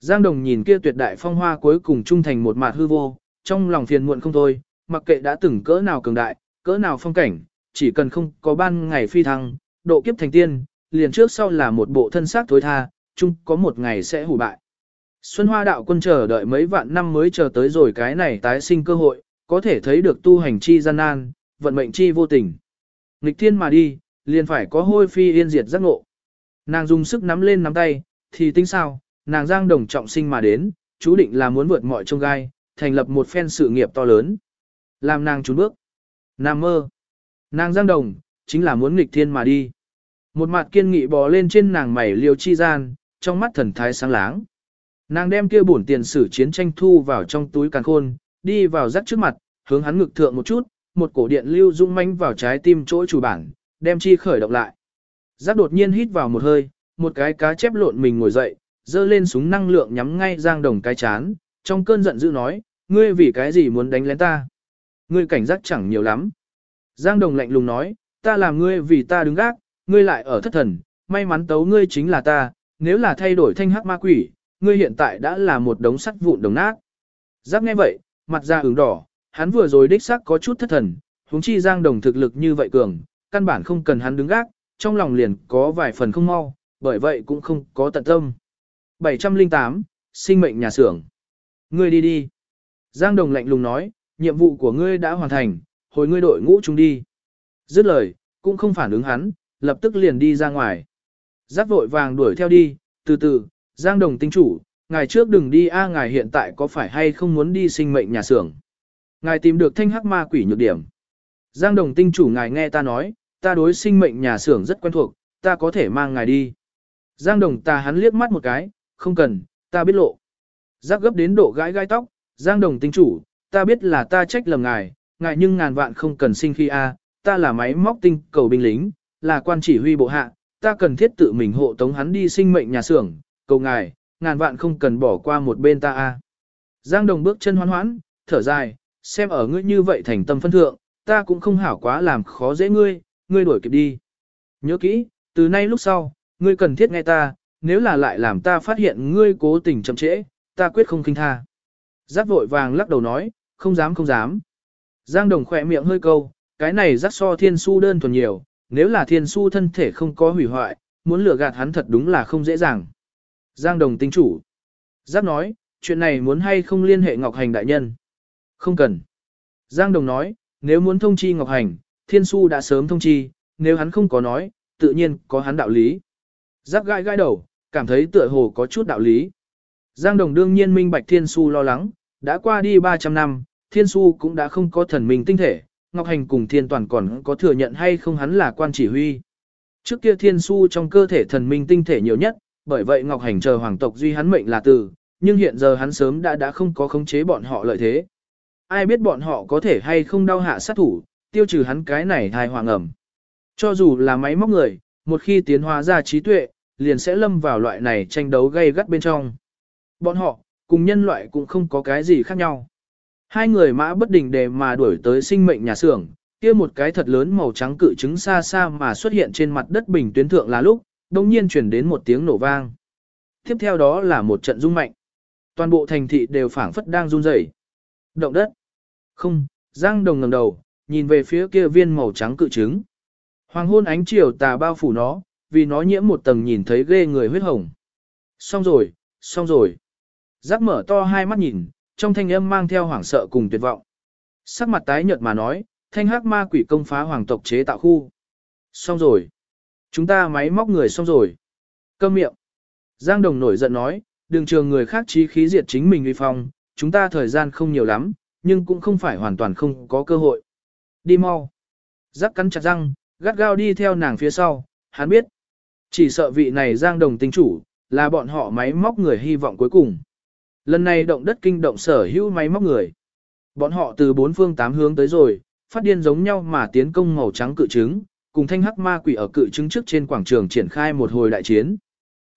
Giang Đồng nhìn kia tuyệt đại phong hoa cuối cùng trung thành một mạt hư vô, trong lòng phiền muộn không thôi, mặc kệ đã từng cỡ nào cường đại, cỡ nào phong cảnh, chỉ cần không có ban ngày phi thăng, độ kiếp thành tiên, liền trước sau là một bộ thân xác thối tha, chung có một ngày sẽ hủ bại. Xuân Hoa đạo quân chờ đợi mấy vạn năm mới chờ tới rồi cái này tái sinh cơ hội, có thể thấy được tu hành chi gian nan, vận mệnh chi vô tình. Nghịch thiên mà đi, liền phải có hôi phi yên diệt giác ngộ. Nàng dùng sức nắm lên nắm tay, thì tính sao, nàng giang đồng trọng sinh mà đến, chú định là muốn vượt mọi trông gai, thành lập một phen sự nghiệp to lớn. Làm nàng trốn bước. Nam mơ. Nàng giang đồng, chính là muốn nghịch thiên mà đi. Một mặt kiên nghị bò lên trên nàng mảy liều chi gian, trong mắt thần thái sáng láng. Nàng đem kia bổn tiền sử chiến tranh thu vào trong túi càn khôn, đi vào rắc trước mặt, hướng hắn ngực thượng một chút, một cổ điện lưu rung manh vào trái tim chỗ chủ bản, đem chi khởi động lại. Giác đột nhiên hít vào một hơi, một cái cá chép lộn mình ngồi dậy, dơ lên súng năng lượng nhắm ngay Giang Đồng cái chán, trong cơn giận dữ nói, ngươi vì cái gì muốn đánh lén ta? Ngươi cảnh giác chẳng nhiều lắm. Giang Đồng lạnh lùng nói, ta làm ngươi vì ta đứng gác, ngươi lại ở thất thần, may mắn tấu ngươi chính là ta, nếu là thay đổi thanh hắc ma quỷ, ngươi hiện tại đã là một đống sắt vụn đồng nát. Giác nghe vậy, mặt ra ửng đỏ, hắn vừa rồi đích xác có chút thất thần, huống chi Giang Đồng thực lực như vậy cường, căn bản không cần hắn đứng gác, trong lòng liền có vài phần không mau, bởi vậy cũng không có tận tâm. 708, sinh mệnh nhà xưởng. Ngươi đi đi. Giang Đồng lạnh lùng nói, nhiệm vụ của ngươi đã hoàn thành, hồi ngươi đội ngũ chúng đi. Dứt lời, cũng không phản ứng hắn, lập tức liền đi ra ngoài. Giác vội vàng đuổi theo đi, từ từ, Giang Đồng tinh chủ, ngài trước đừng đi a ngài hiện tại có phải hay không muốn đi sinh mệnh nhà xưởng. Ngài tìm được thanh hắc ma quỷ nhược điểm. Giang Đồng tinh chủ ngài nghe ta nói, ta đối sinh mệnh nhà xưởng rất quen thuộc, ta có thể mang ngài đi. Giang Đồng ta hắn liếc mắt một cái, không cần, ta biết lộ. Giác gấp đến độ gãi gai tóc, Giang Đồng tinh chủ, ta biết là ta trách lầm ngài, ngài nhưng ngàn vạn không cần sinh khi a, ta là máy móc tinh cầu binh lính, là quan chỉ huy bộ hạ, ta cần thiết tự mình hộ tống hắn đi sinh mệnh nhà xưởng, cầu ngài, ngàn vạn không cần bỏ qua một bên ta a. Giang Đồng bước chân hoan hoãn, thở dài, xem ở ngươi như vậy thành tâm phân thượng, ta cũng không hảo quá làm khó dễ ngươi, ngươi đuổi kịp đi. Nhớ kỹ, từ nay lúc sau, ngươi cần thiết nghe ta, nếu là lại làm ta phát hiện ngươi cố tình chậm trễ, ta quyết không khinh tha. Giác vội vàng lắc đầu nói, không dám không dám. Giang Đồng khỏe miệng hơi câu, cái này giác so thiên su đơn thuần nhiều, nếu là thiên su thân thể không có hủy hoại, muốn lừa gạt hắn thật đúng là không dễ dàng. Giang Đồng tinh chủ. Giác nói, chuyện này muốn hay không liên hệ Ngọc Hành đại nhân. Không cần. Giang Đồng nói, nếu muốn thông chi Ngọc Hành, Thiên Su đã sớm thông chi, nếu hắn không có nói, tự nhiên có hắn đạo lý. Giác gai gai đầu, cảm thấy tựa hồ có chút đạo lý. Giang Đồng đương nhiên minh bạch Thiên Su lo lắng, đã qua đi 300 năm, Thiên Su cũng đã không có thần minh tinh thể, Ngọc Hành cùng Thiên Toàn còn có thừa nhận hay không hắn là quan chỉ huy. Trước kia Thiên Su trong cơ thể thần minh tinh thể nhiều nhất, bởi vậy Ngọc Hành chờ hoàng tộc duy hắn mệnh là từ, nhưng hiện giờ hắn sớm đã đã không có khống chế bọn họ lợi thế. Ai biết bọn họ có thể hay không đau hạ sát thủ, tiêu trừ hắn cái này thai hoàng ẩm. Cho dù là máy móc người, một khi tiến hóa ra trí tuệ, liền sẽ lâm vào loại này tranh đấu gay gắt bên trong. Bọn họ, cùng nhân loại cũng không có cái gì khác nhau. Hai người mã bất đình để mà đuổi tới sinh mệnh nhà xưởng, kia một cái thật lớn màu trắng cự trứng xa xa mà xuất hiện trên mặt đất bình tuyến thượng là lúc, đồng nhiên chuyển đến một tiếng nổ vang. Tiếp theo đó là một trận rung mạnh. Toàn bộ thành thị đều phảng phất đang run rẩy. Động đất. Không, Giang Đồng ngẩng đầu, nhìn về phía kia viên màu trắng cự trứng. Hoàng hôn ánh chiều tà bao phủ nó, vì nó nhiễm một tầng nhìn thấy ghê người huyết hồng. Xong rồi, xong rồi. Giác mở to hai mắt nhìn, trong thanh âm mang theo hoảng sợ cùng tuyệt vọng. Sắc mặt tái nhợt mà nói, thanh hắc ma quỷ công phá hoàng tộc chế tạo khu. Xong rồi. Chúng ta máy móc người xong rồi. Câm miệng. Giang Đồng nổi giận nói, đừng trường người khác trí khí diệt chính mình uy phong, chúng ta thời gian không nhiều lắm, nhưng cũng không phải hoàn toàn không có cơ hội. Đi mau. Giác cắn chặt răng, gắt gao đi theo nàng phía sau, hắn biết. Chỉ sợ vị này giang đồng tinh chủ, là bọn họ máy móc người hy vọng cuối cùng. Lần này động đất kinh động sở hữu máy móc người. Bọn họ từ bốn phương tám hướng tới rồi, phát điên giống nhau mà tiến công màu trắng cự trứng, cùng thanh hắc ma quỷ ở cự trứng trước trên quảng trường triển khai một hồi đại chiến.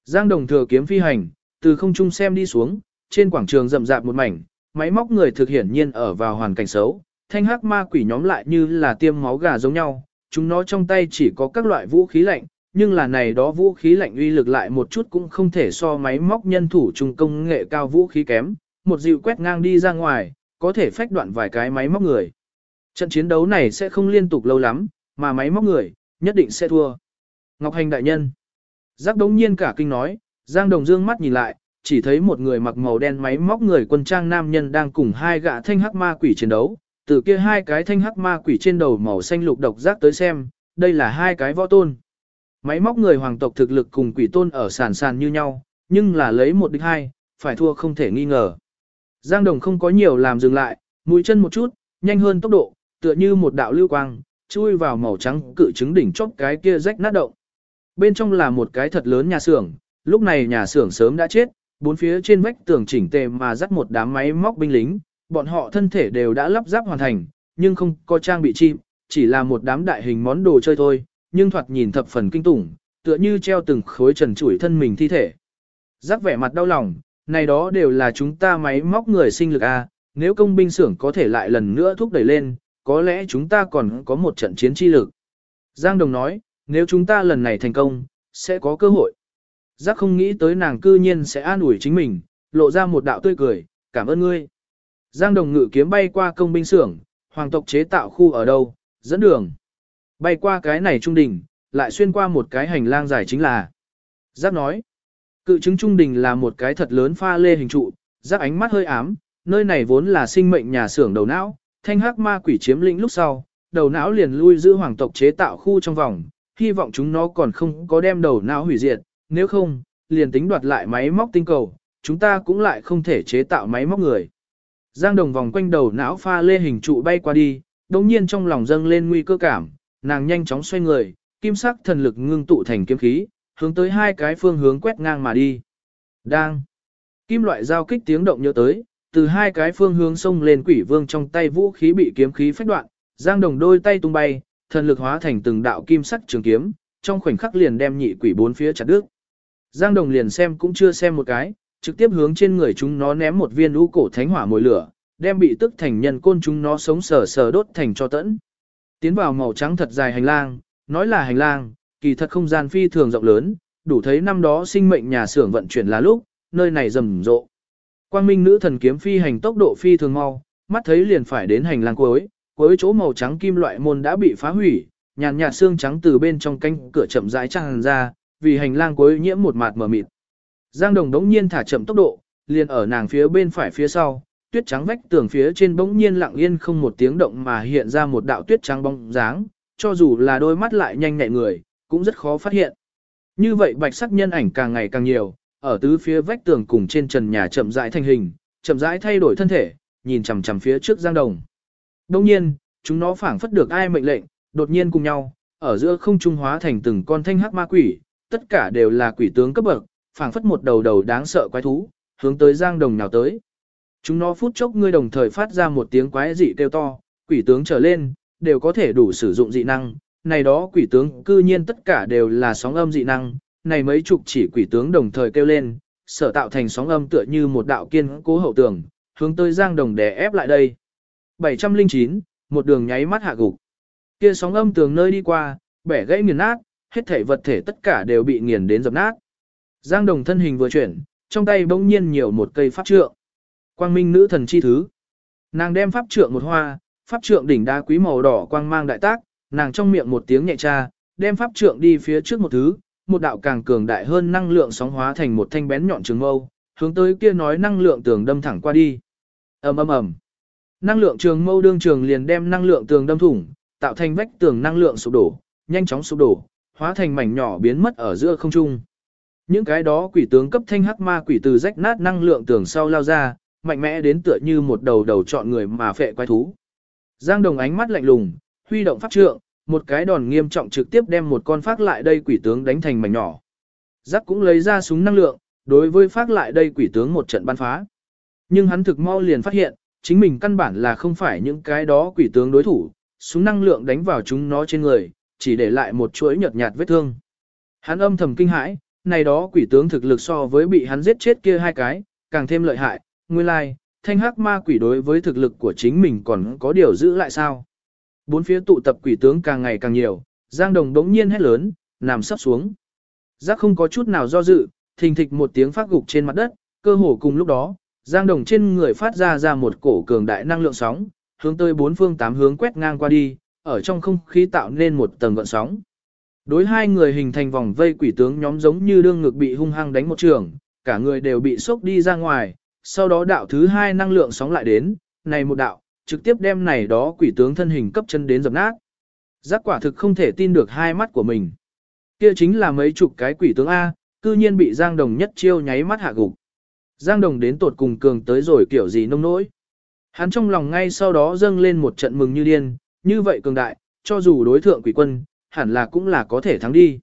Giang đồng thừa kiếm phi hành, từ không trung xem đi xuống, trên quảng trường rậm rạp một mảnh, máy móc người thực hiển nhiên ở vào hoàn cảnh xấu, thanh hắc ma quỷ nhóm lại như là tiêm máu gà giống nhau, chúng nó trong tay chỉ có các loại vũ khí lạnh, nhưng là này đó vũ khí lạnh uy lực lại một chút cũng không thể so máy móc nhân thủ trung công nghệ cao vũ khí kém, một dịu quét ngang đi ra ngoài, có thể phách đoạn vài cái máy móc người. Trận chiến đấu này sẽ không liên tục lâu lắm, mà máy móc người, nhất định sẽ thua. Ngọc Hành đại nhân. Giác đống nhiên cả kinh nói, Giang Đồng Dương mắt nhìn lại, chỉ thấy một người mặc màu đen máy móc người quân trang nam nhân đang cùng hai gã thanh hắc ma quỷ chiến đấu. Từ kia hai cái thanh hắc ma quỷ trên đầu màu xanh lục độc giác tới xem, đây là hai cái võ tôn. Máy móc người hoàng tộc thực lực cùng quỷ tôn ở sàn sàn như nhau, nhưng là lấy một địch hai, phải thua không thể nghi ngờ. Giang Đồng không có nhiều làm dừng lại, mũi chân một chút, nhanh hơn tốc độ, tựa như một đạo lưu quang, chui vào màu trắng cự trứng đỉnh chóp cái kia rách nát động. Bên trong là một cái thật lớn nhà xưởng, lúc này nhà xưởng sớm đã chết, bốn phía trên vách tường chỉnh tề mà dắt một đám máy móc binh lính, bọn họ thân thể đều đã lắp ráp hoàn thành, nhưng không có trang bị chim, chỉ là một đám đại hình món đồ chơi thôi, nhưng thoạt nhìn thập phần kinh tủng, tựa như treo từng khối trần trụi thân mình thi thể. Giác vẻ mặt đau lòng, này đó đều là chúng ta máy móc người sinh lực A, nếu công binh xưởng có thể lại lần nữa thúc đẩy lên, có lẽ chúng ta còn có một trận chiến chi lực. Giang Đồng nói, nếu chúng ta lần này thành công, sẽ có cơ hội. Giác không nghĩ tới nàng cư nhiên sẽ an ủi chính mình, lộ ra một đạo tươi cười, cảm ơn ngươi. Giang Đồng ngự kiếm bay qua công binh xưởng, hoàng tộc chế tạo khu ở đâu, dẫn đường. Bay qua cái này trung đỉnh, lại xuyên qua một cái hành lang dài chính là. Giáp nói, cự chứng trung đỉnh là một cái thật lớn pha lê hình trụ, Giáp ánh mắt hơi ám, nơi này vốn là sinh mệnh nhà xưởng đầu não, thanh hắc ma quỷ chiếm lĩnh lúc sau, đầu não liền lui giữ hoàng tộc chế tạo khu trong vòng, hy vọng chúng nó còn không có đem đầu não hủy diệt, nếu không, liền tính đoạt lại máy móc tinh cầu, chúng ta cũng lại không thể chế tạo máy móc người. Giang đồng vòng quanh đầu não pha lê hình trụ bay qua đi, đồng nhiên trong lòng dâng lên nguy cơ cảm, nàng nhanh chóng xoay người, kim sắc thần lực ngưng tụ thành kiếm khí, hướng tới hai cái phương hướng quét ngang mà đi. Đang. Kim loại giao kích tiếng động nhớ tới, từ hai cái phương hướng xông lên quỷ vương trong tay vũ khí bị kiếm khí phách đoạn, giang đồng đôi tay tung bay, thần lực hóa thành từng đạo kim sắc trường kiếm, trong khoảnh khắc liền đem nhị quỷ bốn phía chặt đứt. Giang đồng liền xem cũng chưa xem một cái, trực tiếp hướng trên người chúng nó ném một viên lũ cổ thánh hỏa mồi lửa, đem bị tức thành nhân côn chúng nó sống sờ sờ đốt thành cho tẫn. Tiến vào màu trắng thật dài hành lang, nói là hành lang, kỳ thật không gian phi thường rộng lớn, đủ thấy năm đó sinh mệnh nhà xưởng vận chuyển là lúc, nơi này rầm rộ. Quang minh nữ thần kiếm phi hành tốc độ phi thường mau, mắt thấy liền phải đến hành lang cuối, cuối chỗ màu trắng kim loại môn đã bị phá hủy, nhàn nhạt xương trắng từ bên trong cánh cửa chậm rãi tràn ra, vì hành lang cuối nhiễm một mạt mờ mịt. Giang Đồng đống nhiên thả chậm tốc độ, liền ở nàng phía bên phải phía sau, tuyết trắng vách tường phía trên bỗng nhiên lặng yên không một tiếng động mà hiện ra một đạo tuyết trắng bóng dáng, cho dù là đôi mắt lại nhanh nhạy người, cũng rất khó phát hiện. Như vậy bạch sắc nhân ảnh càng ngày càng nhiều, ở tứ phía vách tường cùng trên trần nhà chậm rãi thành hình, chậm rãi thay đổi thân thể, nhìn chằm chằm phía trước Giang Đồng. Đông nhiên, chúng nó phảng phất được ai mệnh lệnh, đột nhiên cùng nhau, ở giữa không trung hóa thành từng con thanh hắc ma quỷ, tất cả đều là quỷ tướng cấp bậc, phảng phất một đầu đầu đáng sợ quái thú, hướng tới Giang Đồng nào tới. Chúng nó phút chốc ngươi đồng thời phát ra một tiếng quái dị kêu to, quỷ tướng trở lên, đều có thể đủ sử dụng dị năng, này đó quỷ tướng cư nhiên tất cả đều là sóng âm dị năng, này mấy chục chỉ quỷ tướng đồng thời kêu lên, sở tạo thành sóng âm tựa như một đạo kiên cố hậu tường, hướng tới Giang Đồng đè ép lại đây. 709, một đường nháy mắt hạ gục. Kia sóng âm tường nơi đi qua, bẻ gãy nghiền nát, hết thể vật thể tất cả đều bị nghiền đến dập nát. Giang Đồng thân hình vừa chuyển, trong tay bỗng nhiên nhiều một cây pháp trượng. Quang minh nữ thần chi thứ. Nàng đem pháp trượng một hoa, pháp trượng đỉnh đá quý màu đỏ quang mang đại tác, nàng trong miệng một tiếng nhẹ tra, đem pháp trượng đi phía trước một thứ, một đạo càng cường đại hơn năng lượng sóng hóa thành một thanh bén nhọn trường mâu, hướng tới kia nói năng lượng tường đâm thẳng qua đi. Ầm ầm ầm. Năng lượng trường mâu đương trường liền đem năng lượng tường đâm thủng, tạo thành vách tường năng lượng sụp đổ, nhanh chóng sụp đổ, hóa thành mảnh nhỏ biến mất ở giữa không trung. Những cái đó quỷ tướng cấp thanh hắc ma quỷ từ rách nát năng lượng tường sau lao ra, mạnh mẽ đến tựa như một đầu đầu chọn người mà phệ quái thú. Giang Đồng ánh mắt lạnh lùng, huy động pháp trượng, một cái đòn nghiêm trọng trực tiếp đem một con phát lại đây quỷ tướng đánh thành mảnh nhỏ. Giác cũng lấy ra súng năng lượng, đối với phát lại đây quỷ tướng một trận bắn phá. Nhưng hắn thực mau liền phát hiện, chính mình căn bản là không phải những cái đó quỷ tướng đối thủ, súng năng lượng đánh vào chúng nó trên người, chỉ để lại một chuỗi nhợt nhạt vết thương. Hắn âm thầm kinh hãi, này đó quỷ tướng thực lực so với bị hắn giết chết kia hai cái, càng thêm lợi hại, nguyên lai, like, thanh hắc ma quỷ đối với thực lực của chính mình còn có điều giữ lại sao. Bốn phía tụ tập quỷ tướng càng ngày càng nhiều, Giang Đồng đống nhiên hét lớn, nằm sắp xuống. Giác không có chút nào do dự, thình thịch một tiếng phát gục trên mặt đất, cơ hồ cùng lúc đó, Giang Đồng trên người phát ra ra một cổ cường đại năng lượng sóng, hướng tới bốn phương tám hướng quét ngang qua đi, ở trong không khí tạo nên một tầng gợn sóng. Đối hai người hình thành vòng vây quỷ tướng nhóm giống như đương ngực bị hung hăng đánh một trường, cả người đều bị sốc đi ra ngoài, sau đó đạo thứ hai năng lượng sóng lại đến, này một đạo, trực tiếp đem này đó quỷ tướng thân hình cấp chân đến dập nát. Giác quả thực không thể tin được hai mắt của mình. Kia chính là mấy chục cái quỷ tướng A, cư nhiên bị Giang Đồng nhất chiêu nháy mắt hạ gục. Giang Đồng đến tột cùng cường tới rồi kiểu gì nông nỗi. Hắn trong lòng ngay sau đó dâng lên một trận mừng như điên, như vậy cường đại, cho dù đối thượng quỷ quân, hẳn là cũng là có thể thắng đi.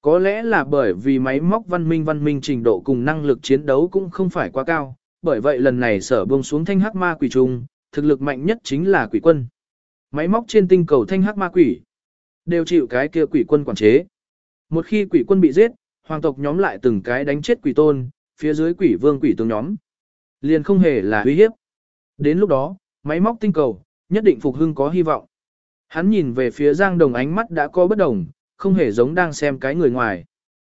Có lẽ là bởi vì máy móc văn minh văn minh trình độ cùng năng lực chiến đấu cũng không phải quá cao, bởi vậy lần này sở buông xuống thanh hắc ma quỷ trùng, thực lực mạnh nhất chính là quỷ quân. Máy móc trên tinh cầu thanh hắc ma quỷ, đều chịu cái kia quỷ quân quản chế. Một khi quỷ quân bị giết, hoàng tộc nhóm lại từng cái đánh chết quỷ tôn, phía dưới quỷ vương quỷ tướng nhóm. Liền không hề là uy hiếp. Đến lúc đó, máy móc tinh cầu, nhất định phục hưng có hy vọng. Hắn nhìn về phía Giang Đồng ánh mắt đã có bất đồng, không hề giống đang xem cái người ngoài,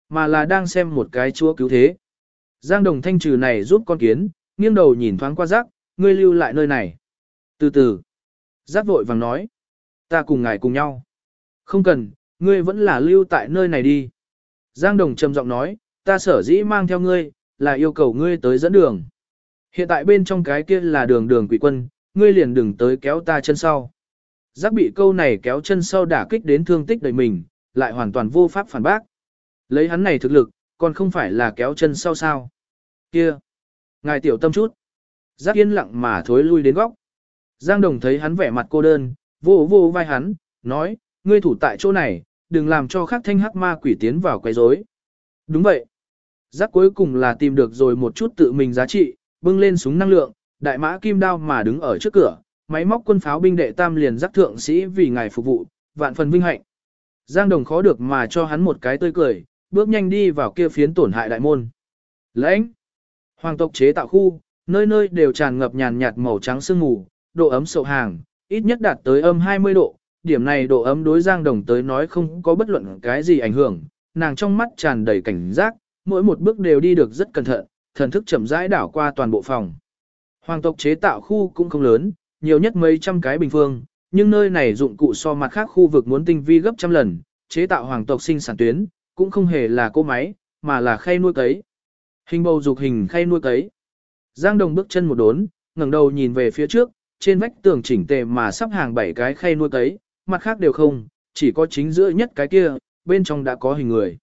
mà là đang xem một cái chúa cứu thế. Giang Đồng thanh trừ này giúp con kiến, nghiêng đầu nhìn thoáng qua rác, ngươi lưu lại nơi này. Từ từ, rác vội vàng nói, ta cùng ngài cùng nhau. Không cần, ngươi vẫn là lưu tại nơi này đi. Giang Đồng trầm giọng nói, ta sở dĩ mang theo ngươi, là yêu cầu ngươi tới dẫn đường. Hiện tại bên trong cái kia là đường đường quỷ quân, ngươi liền đừng tới kéo ta chân sau. Giác bị câu này kéo chân sau đả kích đến thương tích đầy mình, lại hoàn toàn vô pháp phản bác. Lấy hắn này thực lực, còn không phải là kéo chân sau sao. Kia! Ngài tiểu tâm chút. Giác yên lặng mà thối lui đến góc. Giang Đồng thấy hắn vẻ mặt cô đơn, vô vô vai hắn, nói, ngươi thủ tại chỗ này, đừng làm cho khắc thanh hắc ma quỷ tiến vào quấy rối. Đúng vậy. Giác cuối cùng là tìm được rồi một chút tự mình giá trị, bưng lên súng năng lượng, đại mã kim đao mà đứng ở trước cửa, máy móc quân pháo binh đệ tam liền giác thượng sĩ vì ngài phục vụ, vạn phần vinh hạnh. Giang Đồng khó được mà cho hắn một cái tươi cười, bước nhanh đi vào kia phiến tổn hại đại môn. Lãnh! Hoàng tộc chế tạo khu, nơi nơi đều tràn ngập nhàn nhạt màu trắng sương mù, độ ấm sậu hàng, ít nhất đạt tới âm 20 độ. Điểm này độ ấm đối Giang Đồng tới nói không có bất luận cái gì ảnh hưởng, nàng trong mắt tràn đầy cảnh giác, mỗi một bước đều đi được rất cẩn thận, thần thức chậm rãi đảo qua toàn bộ phòng. Hoàng tộc chế tạo khu cũng không lớn, nhiều nhất mấy trăm cái bình phương, nhưng nơi này dụng cụ so mặt khác khu vực muốn tinh vi gấp trăm lần, chế tạo hoàng tộc sinh sản tuyến, cũng không hề là cô máy, mà là khay nuôi cấy. Hình bầu dục hình khay nuôi cấy. Giang Đồng bước chân một đốn, ngẩng đầu nhìn về phía trước, trên vách tường chỉnh tề mà sắp hàng bảy cái khay nuôi cấy, mặt khác đều không, chỉ có chính giữa nhất cái kia, bên trong đã có hình người.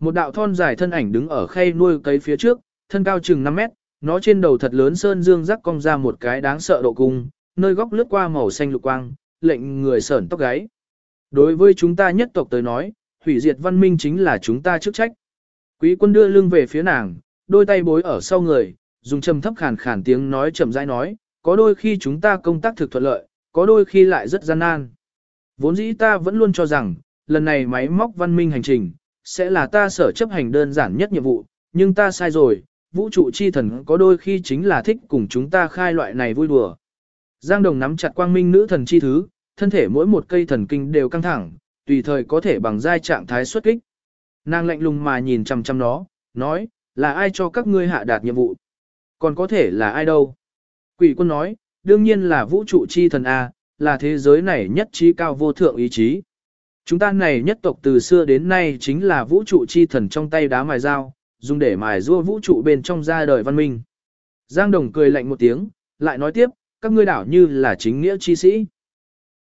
Một đạo thon dài thân ảnh đứng ở khay nuôi cấy phía trước, thân cao chừng 5 mét, nó trên đầu thật lớn sơn dương rắc cong ra một cái đáng sợ độ cung, nơi góc lướt qua màu xanh lục quang, lệnh người sởn tóc gáy. Đối với chúng ta nhất tộc tới nói, hủy diệt văn minh chính là chúng ta chức trách. Quý quân đưa lưng về phía nàng, đôi tay bối ở sau người, dùng trầm thấp khàn khàn tiếng nói chậm rãi nói, có đôi khi chúng ta công tác thực thuận lợi, có đôi khi lại rất gian nan. Vốn dĩ ta vẫn luôn cho rằng, lần này máy móc văn minh hành trình, sẽ là ta sở chấp hành đơn giản nhất nhiệm vụ, nhưng ta sai rồi, vũ trụ chi thần có đôi khi chính là thích cùng chúng ta khai loại này vui đùa. Giang Đồng nắm chặt quang minh nữ thần chi thứ, thân thể mỗi một cây thần kinh đều căng thẳng, tùy thời có thể bằng giai trạng thái xuất kích. Nàng lạnh lùng mà nhìn chăm chăm nó, nói, là ai cho các ngươi hạ đạt nhiệm vụ? Còn có thể là ai đâu? Quỷ quân nói, đương nhiên là vũ trụ chi thần A, là thế giới này nhất trí cao vô thượng ý chí. Chúng ta này nhất tộc từ xưa đến nay chính là vũ trụ chi thần trong tay đá mài dao, dùng để mài rua vũ trụ bên trong ra đời văn minh. Giang Đồng cười lạnh một tiếng, lại nói tiếp, các ngươi đảo như là chính nghĩa chi sĩ.